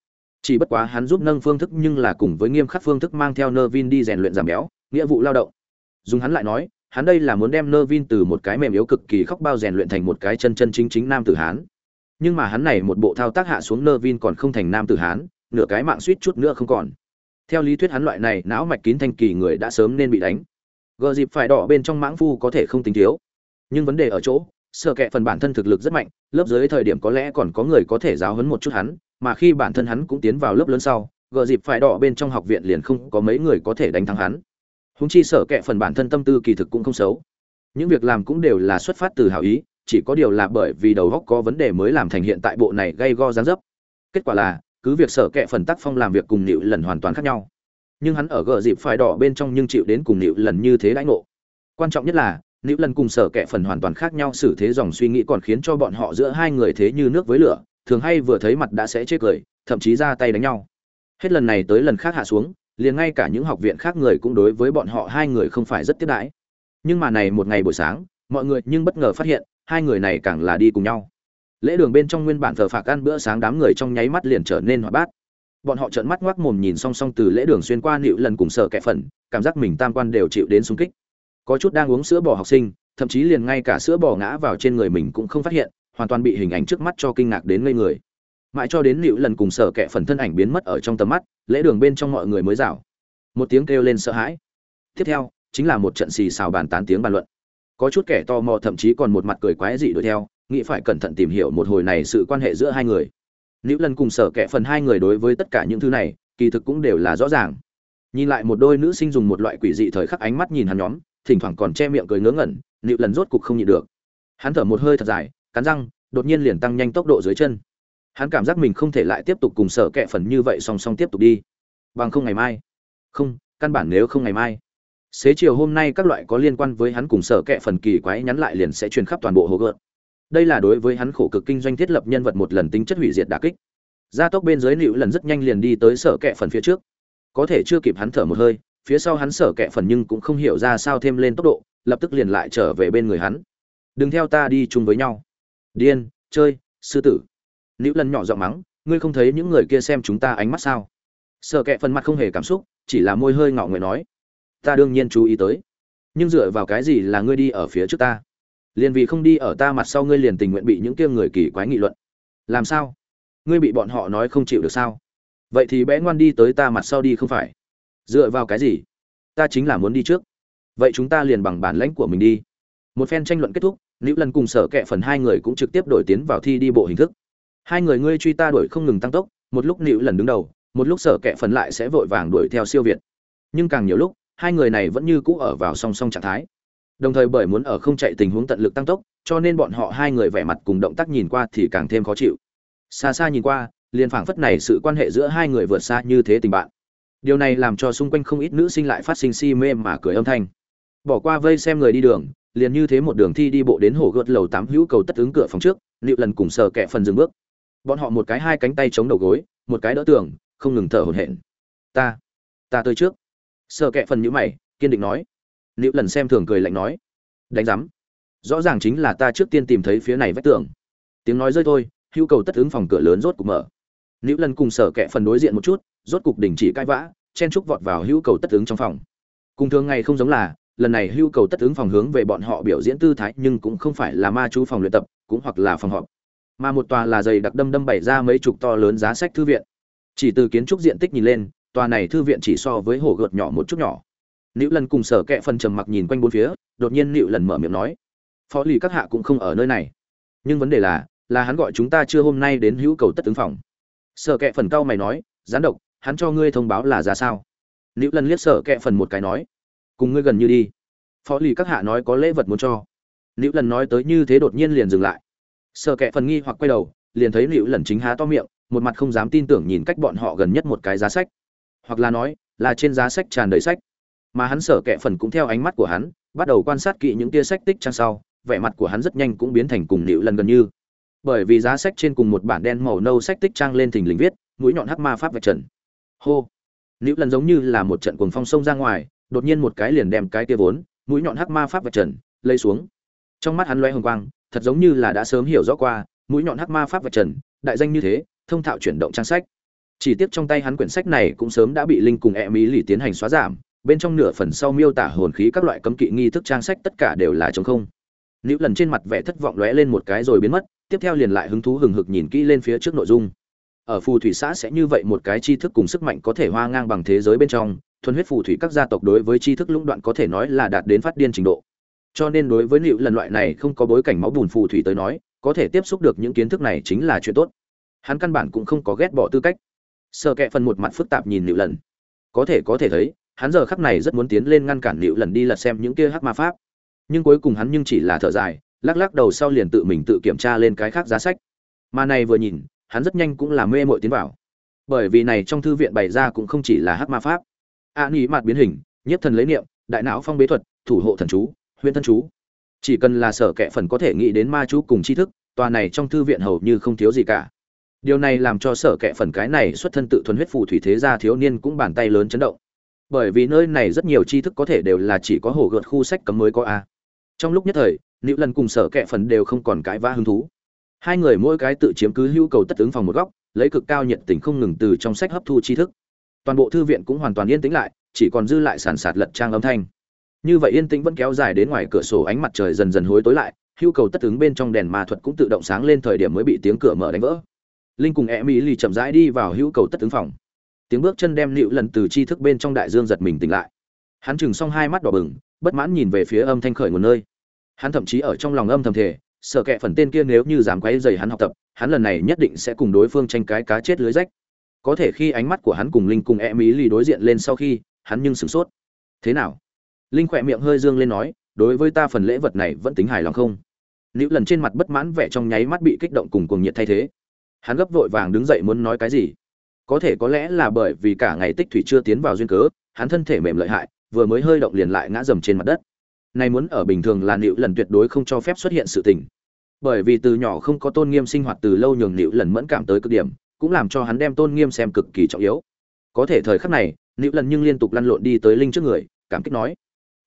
Chỉ bất quá hắn giúp nâng phương thức nhưng là cùng với nghiêm khắc phương thức mang theo nơ vin đi rèn luyện giảm béo, nghĩa vụ lao động. Dùng hắn lại nói, hắn đây là muốn đem nơ vin từ một cái mềm yếu cực kỳ khóc bao rèn luyện thành một cái chân chân chính chính nam tử hán. Nhưng mà hắn này một bộ thao tác hạ xuống nơ vin còn không thành nam tử hán nửa cái mạng suýt chút nữa không còn. Theo lý thuyết hắn loại này não mạch kín thanh kỳ người đã sớm nên bị đánh. Gờ dịp phải đỏ bên trong mãng phu có thể không tính thiếu. Nhưng vấn đề ở chỗ, sợ kệ phần bản thân thực lực rất mạnh, lớp dưới thời điểm có lẽ còn có người có thể giáo huấn một chút hắn, mà khi bản thân hắn cũng tiến vào lớp lớn sau gờ dịp phải đỏ bên trong học viện liền không có mấy người có thể đánh thắng hắn. Húng chi sở kệ phần bản thân tâm tư kỳ thực cũng không xấu. Những việc làm cũng đều là xuất phát từ hảo ý, chỉ có điều là bởi vì đầu góc có vấn đề mới làm thành hiện tại bộ này gây go gián dấp. Kết quả là cứ việc sở kệ phần tác phong làm việc cùng nịu lần hoàn toàn khác nhau. Nhưng hắn ở gờ dịp phải đỏ bên trong nhưng chịu đến cùng nịu lần như thế đãi ngộ. Quan trọng nhất là, nịu lần cùng sở kệ phần hoàn toàn khác nhau xử thế dòng suy nghĩ còn khiến cho bọn họ giữa hai người thế như nước với lửa, thường hay vừa thấy mặt đã sẽ chết cười, thậm chí ra tay đánh nhau. Hết lần này tới lần khác hạ xuống, liền ngay cả những học viện khác người cũng đối với bọn họ hai người không phải rất tiếp đãi. Nhưng mà này một ngày buổi sáng, mọi người nhưng bất ngờ phát hiện, hai người này càng là đi cùng nhau lễ đường bên trong nguyên bản thờ phạc ăn bữa sáng đám người trong nháy mắt liền trở nên hoạt bát. Bọn họ trợn mắt ngoác mồm nhìn song song từ lễ đường xuyên qua nịu lần cùng sợ kẻ phần cảm giác mình tam quan đều chịu đến sung kích. Có chút đang uống sữa bò học sinh, thậm chí liền ngay cả sữa bò ngã vào trên người mình cũng không phát hiện, hoàn toàn bị hình ảnh trước mắt cho kinh ngạc đến ngây người. Mãi cho đến nịu lần cùng sợ kẻ phần thân ảnh biến mất ở trong tầm mắt, lễ đường bên trong mọi người mới rảo. Một tiếng kêu lên sợ hãi. Tiếp theo, chính là một trận xì xào bàn tán tiếng bàn luận. Có chút kẻ tò mò thậm chí còn một mặt cười quái dị đuổi theo nghĩ phải cẩn thận tìm hiểu một hồi này sự quan hệ giữa hai người. Nữ lần cùng sở kẻ phần hai người đối với tất cả những thứ này, kỳ thực cũng đều là rõ ràng. Nhìn lại một đôi nữ sinh dùng một loại quỷ dị thời khắc ánh mắt nhìn hắn nhóm, thỉnh thoảng còn che miệng cười ngớ ngẩn, nữ lần rốt cục không nhịn được. Hắn thở một hơi thật dài, cắn răng, đột nhiên liền tăng nhanh tốc độ dưới chân. Hắn cảm giác mình không thể lại tiếp tục cùng sở kẻ phần như vậy song song tiếp tục đi. Bằng không ngày mai. Không, căn bản nếu không ngày mai. Xế chiều hôm nay các loại có liên quan với hắn cùng sở kệ phần kỳ quái nhắn lại liền sẽ truyền khắp toàn bộ hồ gợt đây là đối với hắn khổ cực kinh doanh thiết lập nhân vật một lần tính chất hủy diệt đà kích. Gia tốc bên dưới nịu lần rất nhanh liền đi tới sở kẹ phần phía trước. Có thể chưa kịp hắn thở một hơi, phía sau hắn sở kẹ phần nhưng cũng không hiểu ra sao thêm lên tốc độ, lập tức liền lại trở về bên người hắn. Đừng theo ta đi chung với nhau. Điên, chơi, sư tử. Nịu lần nhỏ giọng mắng, ngươi không thấy những người kia xem chúng ta ánh mắt sao? Sở kẹ phần mặt không hề cảm xúc, chỉ là môi hơi ngọ người nói, ta đương nhiên chú ý tới, nhưng dựa vào cái gì là ngươi đi ở phía trước ta? Liền vì không đi ở ta mặt sau ngươi liền tình nguyện bị những kia người kỳ quái nghị luận. Làm sao? Ngươi bị bọn họ nói không chịu được sao? Vậy thì bé ngoan đi tới ta mặt sau đi không phải? Dựa vào cái gì? Ta chính là muốn đi trước. Vậy chúng ta liền bằng bản lãnh của mình đi. Một phen tranh luận kết thúc nữ lần cùng sở kệ phần hai người cũng trực tiếp đổi tiến vào thi đi bộ hình thức. Hai người ngươi truy ta đuổi không ngừng tăng tốc, một lúc nữ lần đứng đầu, một lúc sở kệ phần lại sẽ vội vàng đuổi theo siêu việt. Nhưng càng nhiều lúc, hai người này vẫn như cũ ở vào song song trạng thái đồng thời bởi muốn ở không chạy tình huống tận lực tăng tốc, cho nên bọn họ hai người vẻ mặt cùng động tác nhìn qua thì càng thêm khó chịu. Xa xa nhìn qua, liền phảng phất này sự quan hệ giữa hai người vượt xa như thế tình bạn. Điều này làm cho xung quanh không ít nữ sinh lại phát sinh si mê mà cười âm thanh. Bỏ qua vây xem người đi đường, liền như thế một đường thi đi bộ đến hồ gợt lầu tám hữu cầu tất ứng cửa phòng trước liệu lần cùng sờ kẹ phần dừng bước. Bọn họ một cái hai cánh tay chống đầu gối, một cái đỡ tường, không ngừng thở hổn hển. Ta ta tới trước. Sờ kệ phần nhữ mày, kiên định nói nữ lần xem thường cười lạnh nói, đánh giám, rõ ràng chính là ta trước tiên tìm thấy phía này vách tường. Tiếng nói rơi thôi, hữu cầu tất ứng phòng cửa lớn rốt cục mở. Nữ lần cùng sở kệ phần đối diện một chút, rốt cục đình chỉ cãi vã, chen trúc vọt vào hữu cầu tất ứng trong phòng. Cùng thường ngày không giống là, lần này hữu cầu tất ứng phòng hướng về bọn họ biểu diễn tư thái nhưng cũng không phải là ma chú phòng luyện tập, cũng hoặc là phòng họp. Mà một tòa là dày đặc đâm đâm bày ra mấy chục to lớn giá sách thư viện. Chỉ từ kiến trúc diện tích nhìn lên, tòa này thư viện chỉ so với hồ gợt nhỏ một chút nhỏ nữ lần cùng sở Kệ phần trầm mặc nhìn quanh bốn phía, đột nhiên nữ lần mở miệng nói, phó lì các hạ cũng không ở nơi này. Nhưng vấn đề là là hắn gọi chúng ta chưa hôm nay đến hữu cầu tất ứng phòng. Sở Kệ phần cao mày nói, gián độc, hắn cho ngươi thông báo là ra sao? Nữ lần liếc sở Kệ phần một cái nói, cùng ngươi gần như đi. Phó lì các hạ nói có lễ vật muốn cho. Nữ lần nói tới như thế đột nhiên liền dừng lại. Sở Kệ phần nghi hoặc quay đầu, liền thấy nữ lần chính há to miệng, một mặt không dám tin tưởng nhìn cách bọn họ gần nhất một cái giá sách. Hoặc là nói, là trên giá sách tràn đầy sách mà hắn sở kệ phần cũng theo ánh mắt của hắn, bắt đầu quan sát kỹ những tia sách tích trang sau, vẻ mặt của hắn rất nhanh cũng biến thành cùng nịu lần gần như. Bởi vì giá sách trên cùng một bản đen màu nâu sách tích trang lên thình lình viết, mũi nhọn hắc ma pháp vạch trần. Hô! Nịu lần giống như là một trận cuồng phong sông ra ngoài, đột nhiên một cái liền đem cái tia vốn, mũi nhọn hắc ma pháp vạch trần lây xuống. Trong mắt hắn loe hồng quang, thật giống như là đã sớm hiểu rõ qua, mũi nhọn hắc ma pháp vạch trần, đại danh như thế, thông thạo chuyển động trang sách. Chỉ tiếc trong tay hắn quyển sách này cũng sớm đã bị linh cùng e mỹ lì tiến hành xóa giảm bên trong nửa phần sau miêu tả hồn khí các loại cấm kỵ nghi thức trang sách tất cả đều là trống không. Nữ lần trên mặt vẻ thất vọng lóe lên một cái rồi biến mất, tiếp theo liền lại hứng thú hừng hực nhìn kỹ lên phía trước nội dung. Ở phù thủy xã sẽ như vậy một cái tri thức cùng sức mạnh có thể hoa ngang bằng thế giới bên trong, thuần huyết phù thủy các gia tộc đối với tri thức lũng đoạn có thể nói là đạt đến phát điên trình độ. Cho nên đối với liệu lần loại này không có bối cảnh máu bùn phù thủy tới nói, có thể tiếp xúc được những kiến thức này chính là chuyện tốt. Hắn căn bản cũng không có ghét bỏ tư cách. Sợ kệ phần một mặt phức tạp nhìn liệu lần. Có thể có thể thấy hắn giờ khắc này rất muốn tiến lên ngăn cản liệu lần đi lật xem những kia hắc ma pháp. Nhưng cuối cùng hắn nhưng chỉ là thở dài lắc lắc đầu sau liền tự mình tự kiểm tra lên cái khác giá sách. Mà này vừa nhìn hắn rất nhanh cũng là mê mội tiến vào. Bởi vì này trong thư viện bày ra cũng không chỉ là hắc ma pháp. A à, nghĩ mặt biến hình nhất thần lấy niệm đại não phong bế thuật thủ hộ thần chú huyễn thân chú. Chỉ cần là sở kệ phần có thể nghĩ đến ma chú cùng tri thức tòa này trong thư viện hầu như không thiếu gì cả. Điều này làm cho sở kệ phần cái này xuất thân tự thuần huyết phù thủy thế gia thiếu niên cũng bàn tay lớn chấn động bởi vì nơi này rất nhiều tri thức có thể đều là chỉ có hồ gợt khu sách cấm mới có a. Trong lúc nhất thời nữ lần cùng sở kệ phần đều không còn cãi vã hứng thú. Hai người mỗi cái tự chiếm cứ hữu cầu tất ứng phòng một góc, lấy cực cao nhiệt tình không ngừng từ trong sách hấp thu tri thức. Toàn bộ thư viện cũng hoàn toàn yên tĩnh lại, chỉ còn dư lại sàn sạt lật trang âm thanh. Như vậy yên tĩnh vẫn kéo dài đến ngoài cửa sổ ánh mặt trời dần dần hối tối lại, hữu cầu tất ứng bên trong đèn ma thuật cũng tự động sáng lên thời điểm mới bị tiếng cửa mở đánh vỡ. Linh cùng e mỹ lì chậm rãi đi vào hữu cầu tất ứng phòng tiếng bước chân đem nịu lần từ tri thức bên trong đại dương giật mình tỉnh lại. Hắn chừng xong hai mắt đỏ bừng, bất mãn nhìn về phía âm thanh khởi nguồn nơi. Hắn thậm chí ở trong lòng âm thầm thể sợ kệ phần tên kia nếu như dám quấy dày hắn học tập, hắn lần này nhất định sẽ cùng đối phương tranh cái cá chết lưới rách. Có thể khi ánh mắt của hắn cùng linh cùng e mỹ lì đối diện lên sau khi, hắn nhưng sửng sốt. Thế nào? Linh khỏe miệng hơi dương lên nói, đối với ta phần lễ vật này vẫn tính hài lòng không? Nữ lần trên mặt bất mãn vẻ trong nháy mắt bị kích động cùng cuồng nhiệt thay thế. Hắn gấp vội vàng đứng dậy muốn nói cái gì? Có thể có lẽ là bởi vì cả ngày tích thủy chưa tiến vào duyên cớ, hắn thân thể mềm lợi hại, vừa mới hơi động liền lại ngã dầm trên mặt đất. Nay muốn ở bình thường là nịu lần tuyệt đối không cho phép xuất hiện sự tình. Bởi vì từ nhỏ không có tôn nghiêm sinh hoạt từ lâu nhường nịu lần mẫn cảm tới cực điểm, cũng làm cho hắn đem tôn nghiêm xem cực kỳ trọng yếu. Có thể thời khắc này nịu lần nhưng liên tục lăn lộn đi tới linh trước người, cảm kích nói,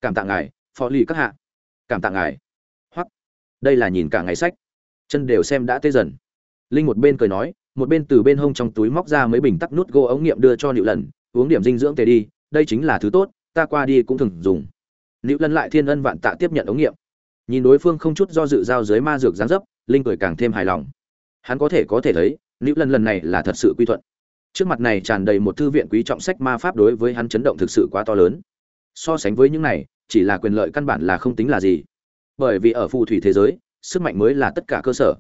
cảm tạ ngài, phó lì các hạ. Cảm tạ ngài. Hoặc đây là nhìn cả ngày sách. Chân đều xem đã tê dần. Linh một bên cười nói một bên từ bên hông trong túi móc ra mấy bình tắc nút gỗ ống nghiệm đưa cho nịu lần uống điểm dinh dưỡng tề đi, đây chính là thứ tốt, ta qua đi cũng thường dùng. Nịu lần lại thiên ân vạn tạ tiếp nhận ống nghiệm. Nhìn đối phương không chút do dự giao dưới ma dược gián dấp, linh cười càng thêm hài lòng. Hắn có thể có thể thấy nịu lần lần này là thật sự quy thuận. Trước mặt này tràn đầy một thư viện quý trọng sách ma pháp đối với hắn chấn động thực sự quá to lớn. So sánh với những này, chỉ là quyền lợi căn bản là không tính là gì. Bởi vì ở phù thủy thế giới, sức mạnh mới là tất cả cơ sở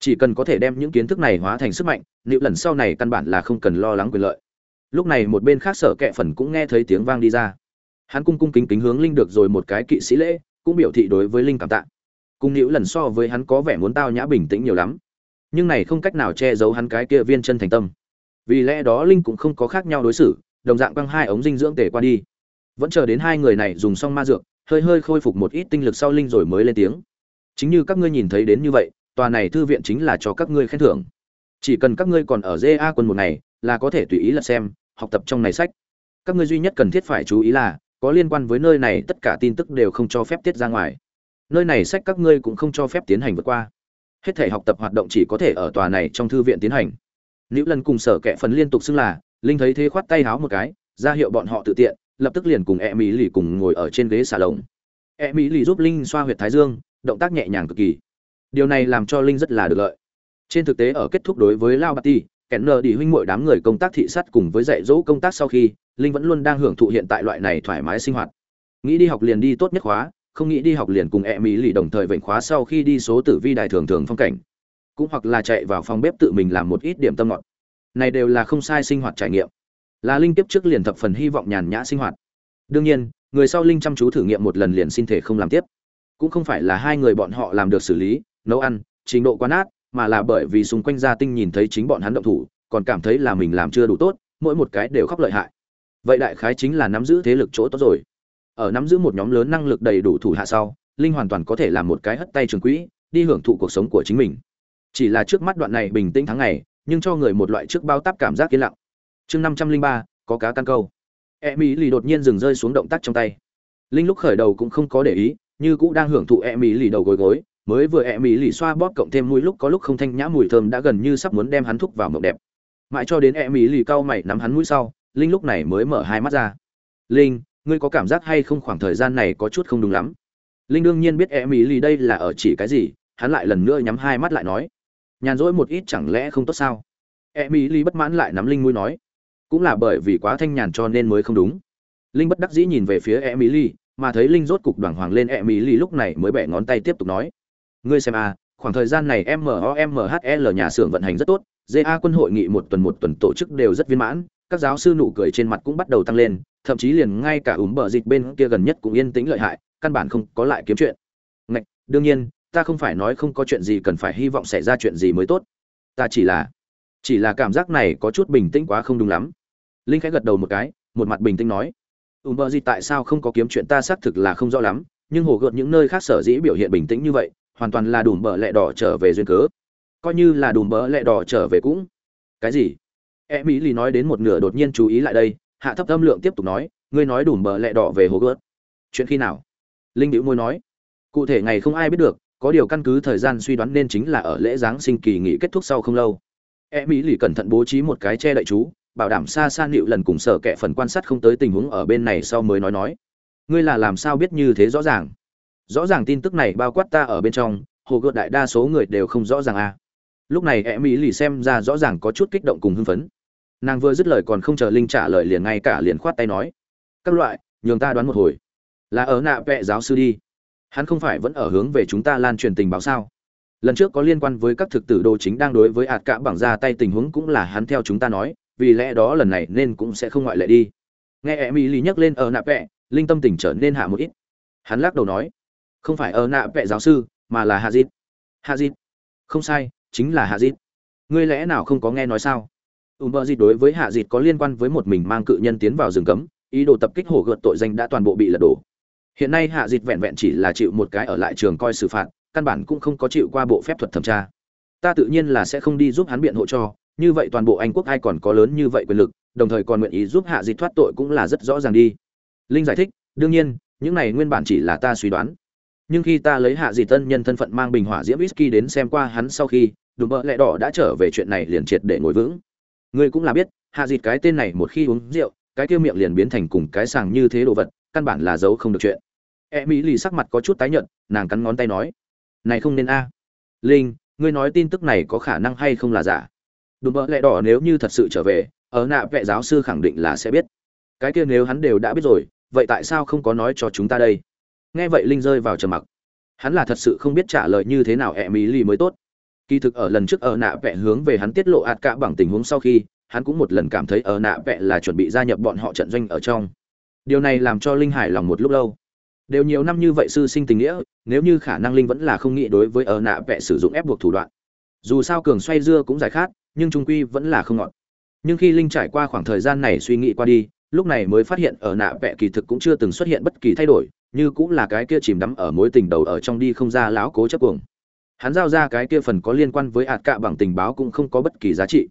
chỉ cần có thể đem những kiến thức này hóa thành sức mạnh, liệu lần sau này căn bản là không cần lo lắng quyền lợi. Lúc này một bên khác sở kệ phần cũng nghe thấy tiếng vang đi ra. Hắn cung cung kính kính hướng linh được rồi một cái kỵ sĩ lễ, cũng biểu thị đối với linh cảm tạ. Cùng nữ lần so với hắn có vẻ muốn tao nhã bình tĩnh nhiều lắm. Nhưng này không cách nào che giấu hắn cái kia viên chân thành tâm. Vì lẽ đó linh cũng không có khác nhau đối xử, đồng dạng băng hai ống dinh dưỡng tể qua đi. Vẫn chờ đến hai người này dùng xong ma dược, hơi hơi khôi phục một ít tinh lực sau linh rồi mới lên tiếng. Chính như các ngươi nhìn thấy đến như vậy tòa này thư viện chính là cho các ngươi khen thưởng. Chỉ cần các ngươi còn ở ja quân một ngày, là có thể tùy ý là xem, học tập trong này sách. Các ngươi duy nhất cần thiết phải chú ý là, có liên quan với nơi này tất cả tin tức đều không cho phép tiết ra ngoài. Nơi này sách các ngươi cũng không cho phép tiến hành vượt qua. Hết thể học tập hoạt động chỉ có thể ở tòa này trong thư viện tiến hành. Nữ lần cùng sở kệ phần liên tục xưng là, linh thấy thế khoát tay háo một cái, ra hiệu bọn họ tự tiện, lập tức liền cùng e mỹ lì cùng ngồi ở trên ghế xà lồng e mỹ lì giúp linh xoa huyệt thái dương, động tác nhẹ nhàng cực kỳ điều này làm cho linh rất là được lợi. Trên thực tế, ở kết thúc đối với lao bạt ti, kẻ nờ đi huynh mỗi đám người công tác thị sát cùng với dạy dỗ công tác sau khi, linh vẫn luôn đang hưởng thụ hiện tại loại này thoải mái sinh hoạt. Nghĩ đi học liền đi tốt nhất khóa, không nghĩ đi học liền cùng e mỹ lì đồng thời vệnh khóa sau khi đi số tử vi đài thường thường phong cảnh. Cũng hoặc là chạy vào phòng bếp tự mình làm một ít điểm tâm ngọt. Này đều là không sai sinh hoạt trải nghiệm. Là linh tiếp trước liền thập phần hy vọng nhàn nhã sinh hoạt. Đương nhiên, người sau linh chăm chú thử nghiệm một lần liền xin thể không làm tiếp. Cũng không phải là hai người bọn họ làm được xử lý nấu ăn, trình độ quá nát, mà là bởi vì xung quanh gia tinh nhìn thấy chính bọn hắn động thủ, còn cảm thấy là mình làm chưa đủ tốt, mỗi một cái đều khóc lợi hại. Vậy đại khái chính là nắm giữ thế lực chỗ tốt rồi. Ở nắm giữ một nhóm lớn năng lực đầy đủ thủ hạ sau, linh hoàn toàn có thể làm một cái hất tay trường quỹ, đi hưởng thụ cuộc sống của chính mình. Chỉ là trước mắt đoạn này bình tĩnh tháng ngày, nhưng cho người một loại trước bao táp cảm giác yên lặng. Chương năm trăm linh ba, có cá căn câu. E mỹ lì đột nhiên dừng rơi xuống động tác trong tay. Linh lúc khởi đầu cũng không có để ý, như cũng đang hưởng thụ e mỹ lì đầu gối gối mới vừa e mỹ lì xoa bóp cộng thêm mũi lúc có lúc không thanh nhã mùi thơm đã gần như sắp muốn đem hắn thúc vào mộng đẹp. Mãi cho đến e mỹ lì cau mày nắm hắn mũi sau, linh lúc này mới mở hai mắt ra. Linh, ngươi có cảm giác hay không khoảng thời gian này có chút không đúng lắm? Linh đương nhiên biết e mỹ lì đây là ở chỉ cái gì, hắn lại lần nữa nhắm hai mắt lại nói. Nhàn rỗi một ít chẳng lẽ không tốt sao? E mỹ lì bất mãn lại nắm linh mũi nói. Cũng là bởi vì quá thanh nhàn cho nên mới không đúng. Linh bất đắc dĩ nhìn về phía emily mà thấy linh rốt cục đoàn hoàng lên e mỹ lì lúc này mới bẻ ngón tay tiếp tục nói ngươi xem a khoảng thời gian này MOMHL nhà xưởng vận hành rất tốt, GA quân hội nghị một tuần một tuần tổ chức đều rất viên mãn, các giáo sư nụ cười trên mặt cũng bắt đầu tăng lên, thậm chí liền ngay cả ủm bờ dịch bên kia gần nhất cũng yên tĩnh lợi hại, căn bản không có lại kiếm chuyện. Ngạch, đương nhiên, ta không phải nói không có chuyện gì cần phải hy vọng xảy ra chuyện gì mới tốt. Ta chỉ là chỉ là cảm giác này có chút bình tĩnh quá không đúng lắm. Linh khẽ gật đầu một cái, một mặt bình tĩnh nói: "Ủm bờ dịch tại sao không có kiếm chuyện ta xác thực là không rõ lắm, nhưng hồ gợt những nơi khác sở dĩ biểu hiện bình tĩnh như vậy, hoàn toàn là đùm bờ lẹ đỏ trở về duyên cớ. Coi như là đùm bờ lẹ đỏ trở về cũng cái gì? E mỹ lì nói đến một nửa đột nhiên chú ý lại đây, hạ thấp âm lượng tiếp tục nói, ngươi nói đùm bờ lẹ đỏ về hồ gớt. Chuyện khi nào? Linh hữu môi nói, cụ thể ngày không ai biết được, có điều căn cứ thời gian suy đoán nên chính là ở lễ giáng sinh kỳ nghỉ kết thúc sau không lâu. E mỹ lì cẩn thận bố trí một cái che đậy chú, bảo đảm xa xa nịu lần cùng sở kẻ phần quan sát không tới tình huống ở bên này sau mới nói nói, ngươi là làm sao biết như thế rõ ràng? Rõ ràng tin tức này bao quát ta ở bên trong, hồ gợt đại đa số người đều không rõ ràng à. lúc này em mỹ lì xem ra rõ ràng có chút kích động cùng hưng phấn. Nàng vừa dứt lời còn không chờ linh trả lời liền ngay cả liền khoát tay nói, các loại, nhường ta đoán một hồi. Là ở nạ vẹ giáo sư đi. Hắn không phải vẫn ở hướng về chúng ta lan truyền tình báo sao? Lần trước có liên quan với các thực tử đồ chính đang đối với ạt cả bảng ra tay tình huống cũng là hắn theo chúng ta nói, vì lẽ đó lần này nên cũng sẽ không ngoại lệ đi. Nghe em mỹ lì nhắc lên ở nạ vẹ, linh tâm tình trở nên hạ một ít. Hắn lắc đầu nói không phải ở nạ vệ giáo sư, mà là hạ dịt. Hạ dịt. Không sai, chính là hạ dịt. Ngươi lẽ nào không có nghe nói sao? Ùm bờ dịt đối với hạ dịt có liên quan với một mình mang cự nhân tiến vào rừng cấm, ý đồ tập kích hổ gợt tội danh đã toàn bộ bị lật đổ. Hiện nay hạ dịt vẹn vẹn chỉ là chịu một cái ở lại trường coi xử phạt, căn bản cũng không có chịu qua bộ phép thuật thẩm tra. Ta tự nhiên là sẽ không đi giúp hắn biện hộ cho, như vậy toàn bộ anh quốc ai còn có lớn như vậy quyền lực, đồng thời còn nguyện ý giúp hạ dịt thoát tội cũng là rất rõ ràng đi. Linh giải thích, đương nhiên, những này nguyên bản chỉ là ta suy đoán nhưng khi ta lấy hạ dị tân nhân thân phận mang bình hỏa diễm whisky đến xem qua hắn sau khi, đùm bợ lẹ đỏ đã trở về chuyện này liền triệt để ngồi vững. Ngươi cũng là biết, hạ dịt cái tên này một khi uống rượu, cái kia miệng liền biến thành cùng cái sàng như thế đồ vật, căn bản là giấu không được chuyện. E mỹ lì sắc mặt có chút tái nhợt, nàng cắn ngón tay nói, này không nên a. Linh, ngươi nói tin tức này có khả năng hay không là giả? Đùm bợ lẹ đỏ nếu như thật sự trở về, ở nạ vệ giáo sư khẳng định là sẽ biết. Cái kia nếu hắn đều đã biết rồi, vậy tại sao không có nói cho chúng ta đây? Nghe vậy linh rơi vào trầm mặc. Hắn là thật sự không biết trả lời như thế nào e mỹ lì mới tốt. Kỳ thực ở lần trước ở nạ vẽ hướng về hắn tiết lộ ạt cả bằng tình huống sau khi, hắn cũng một lần cảm thấy ở nạ vẽ là chuẩn bị gia nhập bọn họ trận doanh ở trong. Điều này làm cho linh hải lòng một lúc lâu. Đều nhiều năm như vậy sư sinh tình nghĩa, nếu như khả năng linh vẫn là không nghĩ đối với ở nạ vẽ sử dụng ép buộc thủ đoạn. Dù sao cường xoay dưa cũng giải khát, nhưng trung quy vẫn là không ngọt. Nhưng khi linh trải qua khoảng thời gian này suy nghĩ qua đi, lúc này mới phát hiện ở nạ vẽ kỳ thực cũng chưa từng xuất hiện bất kỳ thay đổi như cũng là cái kia chìm đắm ở mối tình đầu ở trong đi không ra lão cố chấp cuồng. Hắn giao ra cái kia phần có liên quan với ạt cạ bằng tình báo cũng không có bất kỳ giá trị.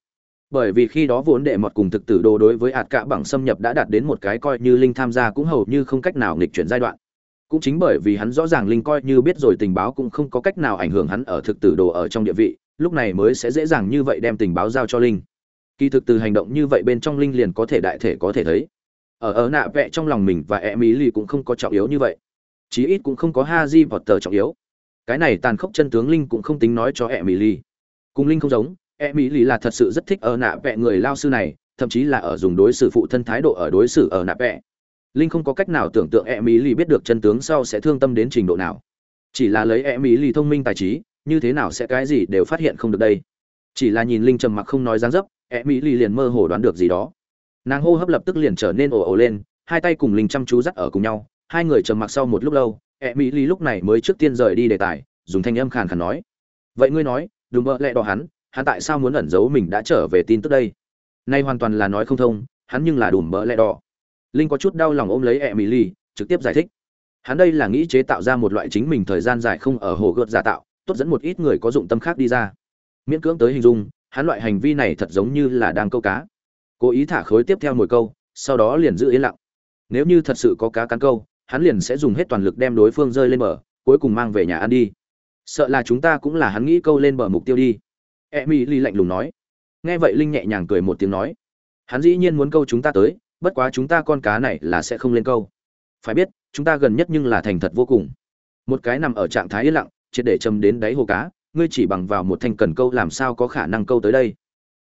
Bởi vì khi đó vốn đệ mọt cùng thực tử đồ đối với ạt cạ bằng xâm nhập đã đạt đến một cái coi như linh tham gia cũng hầu như không cách nào nghịch chuyển giai đoạn. Cũng chính bởi vì hắn rõ ràng linh coi như biết rồi tình báo cũng không có cách nào ảnh hưởng hắn ở thực tử đồ ở trong địa vị, lúc này mới sẽ dễ dàng như vậy đem tình báo giao cho linh. Kỳ thực từ hành động như vậy bên trong linh liền có thể đại thể có thể thấy ở ở nạ vẽ trong lòng mình và e lì cũng không có trọng yếu như vậy. Chí ít cũng không có ha di vọt tờ trọng yếu. Cái này tàn khốc chân tướng linh cũng không tính nói cho e lì cùng linh không giống e lì là thật sự rất thích ở nạ vẽ người lao sư này, thậm chí là ở dùng đối xử phụ thân thái độ ở đối xử ở nạ vẽ linh không có cách nào tưởng tượng e lì biết được chân tướng sau sẽ thương tâm đến trình độ nào. Chỉ là lấy e lì thông minh tài trí, như thế nào sẽ cái gì đều phát hiện không được đây. Chỉ là nhìn linh trầm mặc không nói dáng dấp e lì liền mơ hồ đoán được gì đó nàng hô hấp lập tức liền trở nên ồ ồ lên, hai tay cùng linh chăm chú dắt ở cùng nhau, hai người trầm mặc sau một lúc lâu e mỹ ly lúc này mới trước tiên rời đi đề tài, dùng thanh âm khàn khàn nói. Vậy ngươi nói đùm bợ lẹ đỏ hắn hắn tại sao muốn ẩn giấu mình đã trở về tin tức đây? Nay hoàn toàn là nói không thông, hắn nhưng là đùm bợ lẹ đỏ. Linh có chút đau lòng ôm lấy e mỹ ly, trực tiếp giải thích. Hắn đây là nghĩ chế tạo ra một loại chính mình thời gian dài không ở hồ gợt giả tạo, tốt dẫn một ít người có dụng tâm khác đi ra. Miễn cưỡng tới hình dung, hắn loại hành vi này thật giống như là đang câu cá cố ý thả khối tiếp theo mồi câu, sau đó liền giữ yên lặng. Nếu như thật sự có cá cắn câu, hắn liền sẽ dùng hết toàn lực đem đối phương rơi lên bờ, cuối cùng mang về nhà ăn đi. Sợ là chúng ta cũng là hắn nghĩ câu lên bờ mục tiêu đi. E mỹ ly lạnh lùng nói. Nghe vậy linh nhẹ nhàng cười một tiếng nói. Hắn dĩ nhiên muốn câu chúng ta tới, bất quá chúng ta con cá này là sẽ không lên câu. Phải biết, chúng ta gần nhất nhưng là thành thật vô cùng. Một cái nằm ở trạng thái yên lặng, triệt để châm đến đáy hồ cá, ngươi chỉ bằng vào một thanh cần câu làm sao có khả năng câu tới đây.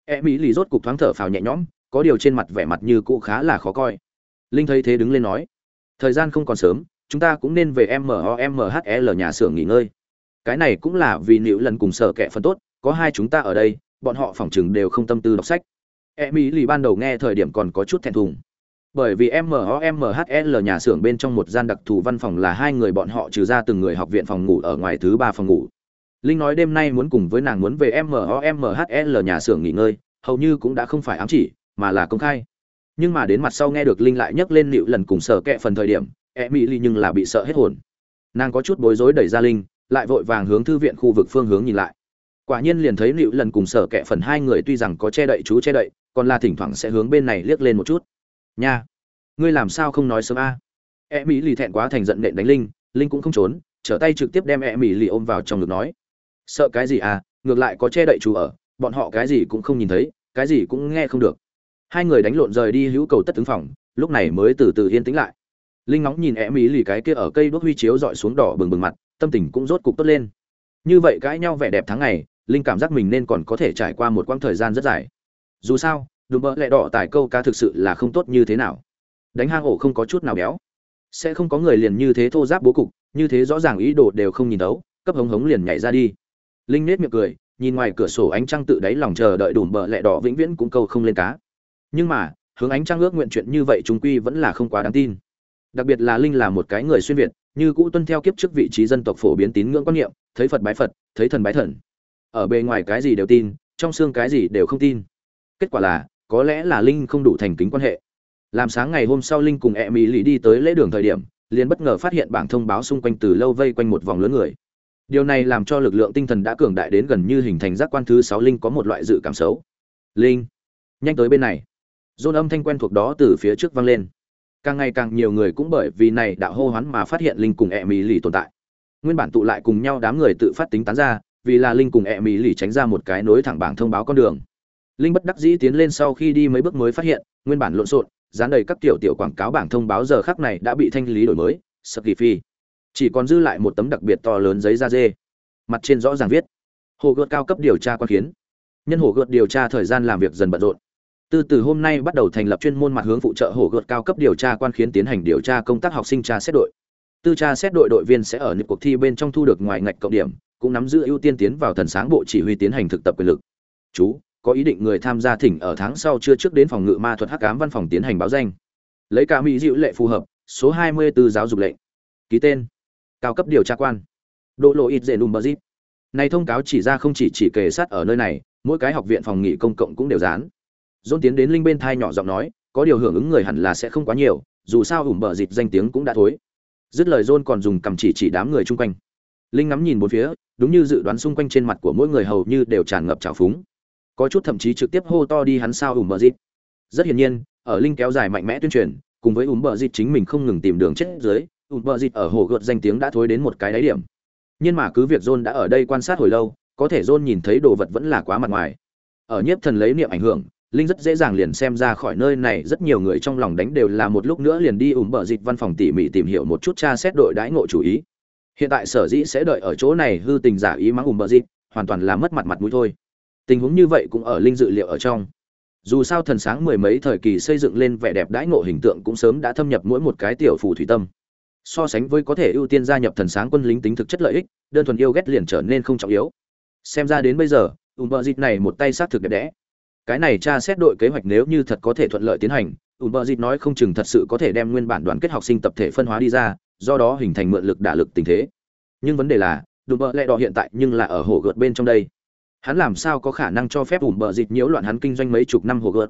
E mỹ lì rốt cục thoáng thở phào nhẹ nhõm có điều trên mặt vẻ mặt như cũ khá là khó coi linh thấy thế đứng lên nói thời gian không còn sớm chúng ta cũng nên về MOMHL nhà xưởng nghỉ ngơi. Cái này cũng là vì liệu lần cùng sở kẻ phần tốt, có hai chúng ta ở đây, bọn họ phỏng chừng đều không tâm tư đọc sách. Emily ban đầu nghe thời điểm còn có chút thẹn thùng. Bởi vì MOMHL nhà xưởng bên trong một gian đặc thù văn phòng là hai người bọn họ trừ ra từng người học viện phòng ngủ ở ngoài thứ ba phòng ngủ. Linh nói đêm nay muốn cùng với nàng muốn về MOMHL nhà xưởng nghỉ ngơi, hầu như cũng đã không phải ám chỉ, mà là công khai. Nhưng mà đến mặt sau nghe được Linh lại nhắc lên liệu lần cùng sở kẹ phần thời điểm, e mỹ ly nhưng là bị sợ hết hồn. Nàng có chút bối rối đẩy ra Linh, lại vội vàng hướng thư viện khu vực phương hướng nhìn lại. Quả nhiên liền thấy liệu lần cùng sở kẹ phần hai người tuy rằng có che đậy chú che đậy, còn là thỉnh thoảng sẽ hướng bên này liếc lên một chút. Nha, ngươi làm sao không nói sớm a? Emily thẹn quá thành giận nện đánh Linh, Linh cũng không trốn, trở tay trực tiếp đem e mỹ ly ôm vào trong ngực nói: sợ cái gì à ngược lại có che đậy chú ở bọn họ cái gì cũng không nhìn thấy cái gì cũng nghe không được hai người đánh lộn rời đi hữu cầu tất ứng phòng, lúc này mới từ từ yên tĩnh lại. Linh ngóng nhìn em ý lì cái kia ở cây đốt huy chiếu dọi xuống đỏ bừng bừng mặt, tâm tình cũng rốt cục tốt lên. Như vậy cãi nhau vẻ đẹp tháng ngày, linh cảm giác mình nên còn có thể trải qua một quãng thời gian rất dài. Dù sao, đùm bỡ lẹ đỏ tại câu ca thực sự là không tốt như thế nào. Đánh hang ổ không có chút nào béo. Sẽ không có người liền như thế thô giáp bố cục, như thế rõ ràng ý đồ đều không nhìn đấu cấp hống hống liền nhảy ra đi. Linh nết miệng cười, nhìn ngoài cửa sổ ánh trăng tự đáy lòng chờ đợi đùm bỡ lẹ đỏ vĩnh viễn cũng câu không lên cá nhưng mà hướng ánh trăng ước nguyện chuyện như vậy chúng quy vẫn là không quá đáng tin. Đặc biệt là linh là một cái người xuyên việt như cũ tuân theo kiếp trước vị trí dân tộc phổ biến tín ngưỡng quan niệm thấy phật bái phật thấy thần bái thần. Ở bề ngoài cái gì đều tin trong xương cái gì đều không tin. Kết quả là có lẽ là linh không đủ thành kính quan hệ. Làm sáng ngày hôm sau linh cùng e mỹ lì đi tới lễ đường thời điểm liền bất ngờ phát hiện bảng thông báo xung quanh từ lâu vây quanh một vòng lớn người. Điều này làm cho lực lượng tinh thần đã cường đại đến gần như hình thành giác quan thứ sáu linh có một loại dự cảm xấu. Linh, nhanh tới bên này. Dôn âm thanh quen thuộc đó từ phía trước vang lên. Càng ngày càng nhiều người cũng bởi vì này đạo hô hoán mà phát hiện linh cùng ẹ mì lì tồn tại. Nguyên bản tụ lại cùng nhau đám người tự phát tính tán ra, vì là linh cùng ẹ mì lì tránh ra một cái nối thẳng bảng thông báo con đường. Linh bất đắc dĩ tiến lên sau khi đi mấy bước mới phát hiện, nguyên bản lộn xộn, dán đầy các tiểu tiểu quảng cáo bảng thông báo giờ khắc này đã bị thanh lý đổi mới, Skiffy chỉ còn dư lại một tấm đặc biệt to lớn giấy da dê mặt trên rõ ràng viết hồ gợt cao cấp điều tra quan khiến nhân hồ gợt điều tra thời gian làm việc dần bận rộn từ từ hôm nay bắt đầu thành lập chuyên môn mặt hướng phụ trợ hổ gợt cao cấp điều tra quan khiến tiến hành điều tra công tác học sinh tra xét đội. Tư tra xét đội đội viên sẽ ở những cuộc thi bên trong thu được ngoài ngạch cộng điểm, cũng nắm giữ ưu tiên tiến vào thần sáng bộ chỉ huy tiến hành thực tập quyền lực. Chú, có ý định người tham gia thỉnh ở tháng sau chưa trước đến phòng ngự ma thuật hắc ám văn phòng tiến hành báo danh. Lấy cả mỹ dịu lệ phù hợp, số 24 giáo dục lệnh. Ký tên. Cao cấp điều tra quan. Độ lộ ít dễ lùm bờ zip này thông cáo chỉ ra không chỉ chỉ kề sát ở nơi này, mỗi cái học viện phòng nghị công cộng cũng đều dán dôn tiến đến linh bên thai nhỏ giọng nói, có điều hưởng ứng người hẳn là sẽ không quá nhiều, dù sao ủm bờ dịt danh tiếng cũng đã thối. Dứt lời dôn còn dùng cầm chỉ chỉ đám người chung quanh. Linh ngắm nhìn bốn phía, đúng như dự đoán xung quanh trên mặt của mỗi người hầu như đều tràn ngập trào phúng. Có chút thậm chí trực tiếp hô to đi hắn sao ủm bờ dịt. Rất hiển nhiên, ở linh kéo dài mạnh mẽ tuyên truyền, cùng với ủm bờ dịt chính mình không ngừng tìm đường chết dưới ủn bờ dịt ở hồ gợt danh tiếng đã thối đến một cái đáy điểm. Nhưng mà cứ việc john đã ở đây quan sát hồi lâu, có thể john nhìn thấy đồ vật vẫn là quá mặt ngoài. Ở nhiếp thần lấy niệm ảnh hưởng linh rất dễ dàng liền xem ra khỏi nơi này, rất nhiều người trong lòng đánh đều là một lúc nữa liền đi ủm bờ dịch văn phòng tỉ mỉ tìm hiểu một chút tra xét đội đãi ngộ chủ ý. Hiện tại sở dĩ sẽ đợi ở chỗ này hư tình giả ý mắng ủm bờ dịch hoàn toàn là mất mặt mặt mũi thôi. Tình huống như vậy cũng ở linh dự liệu ở trong. Dù sao thần sáng mười mấy thời kỳ xây dựng lên vẻ đẹp đãi ngộ hình tượng cũng sớm đã thâm nhập mỗi một cái tiểu phù thủy tâm. So sánh với có thể ưu tiên gia nhập thần sáng quân lính tính thực chất lợi ích, đơn thuần yêu ghét liền trở nên không trọng yếu. Xem ra đến bây giờ ùm bờ dịch này một tay xác thực đẹp đẽ cái này tra xét đội kế hoạch nếu như thật có thể thuận lợi tiến hành ùm bờ dịt nói không chừng thật sự có thể đem nguyên bản đoàn kết học sinh tập thể phân hóa đi ra, do đó hình thành mượn lực đả lực tình thế. Nhưng vấn đề là đùm bờ lẹ đỏ hiện tại nhưng là ở hồ gợt bên trong đây. Hắn làm sao có khả năng cho phép ùm bờ dịt nhiễu loạn hắn kinh doanh mấy chục năm hồ gợt?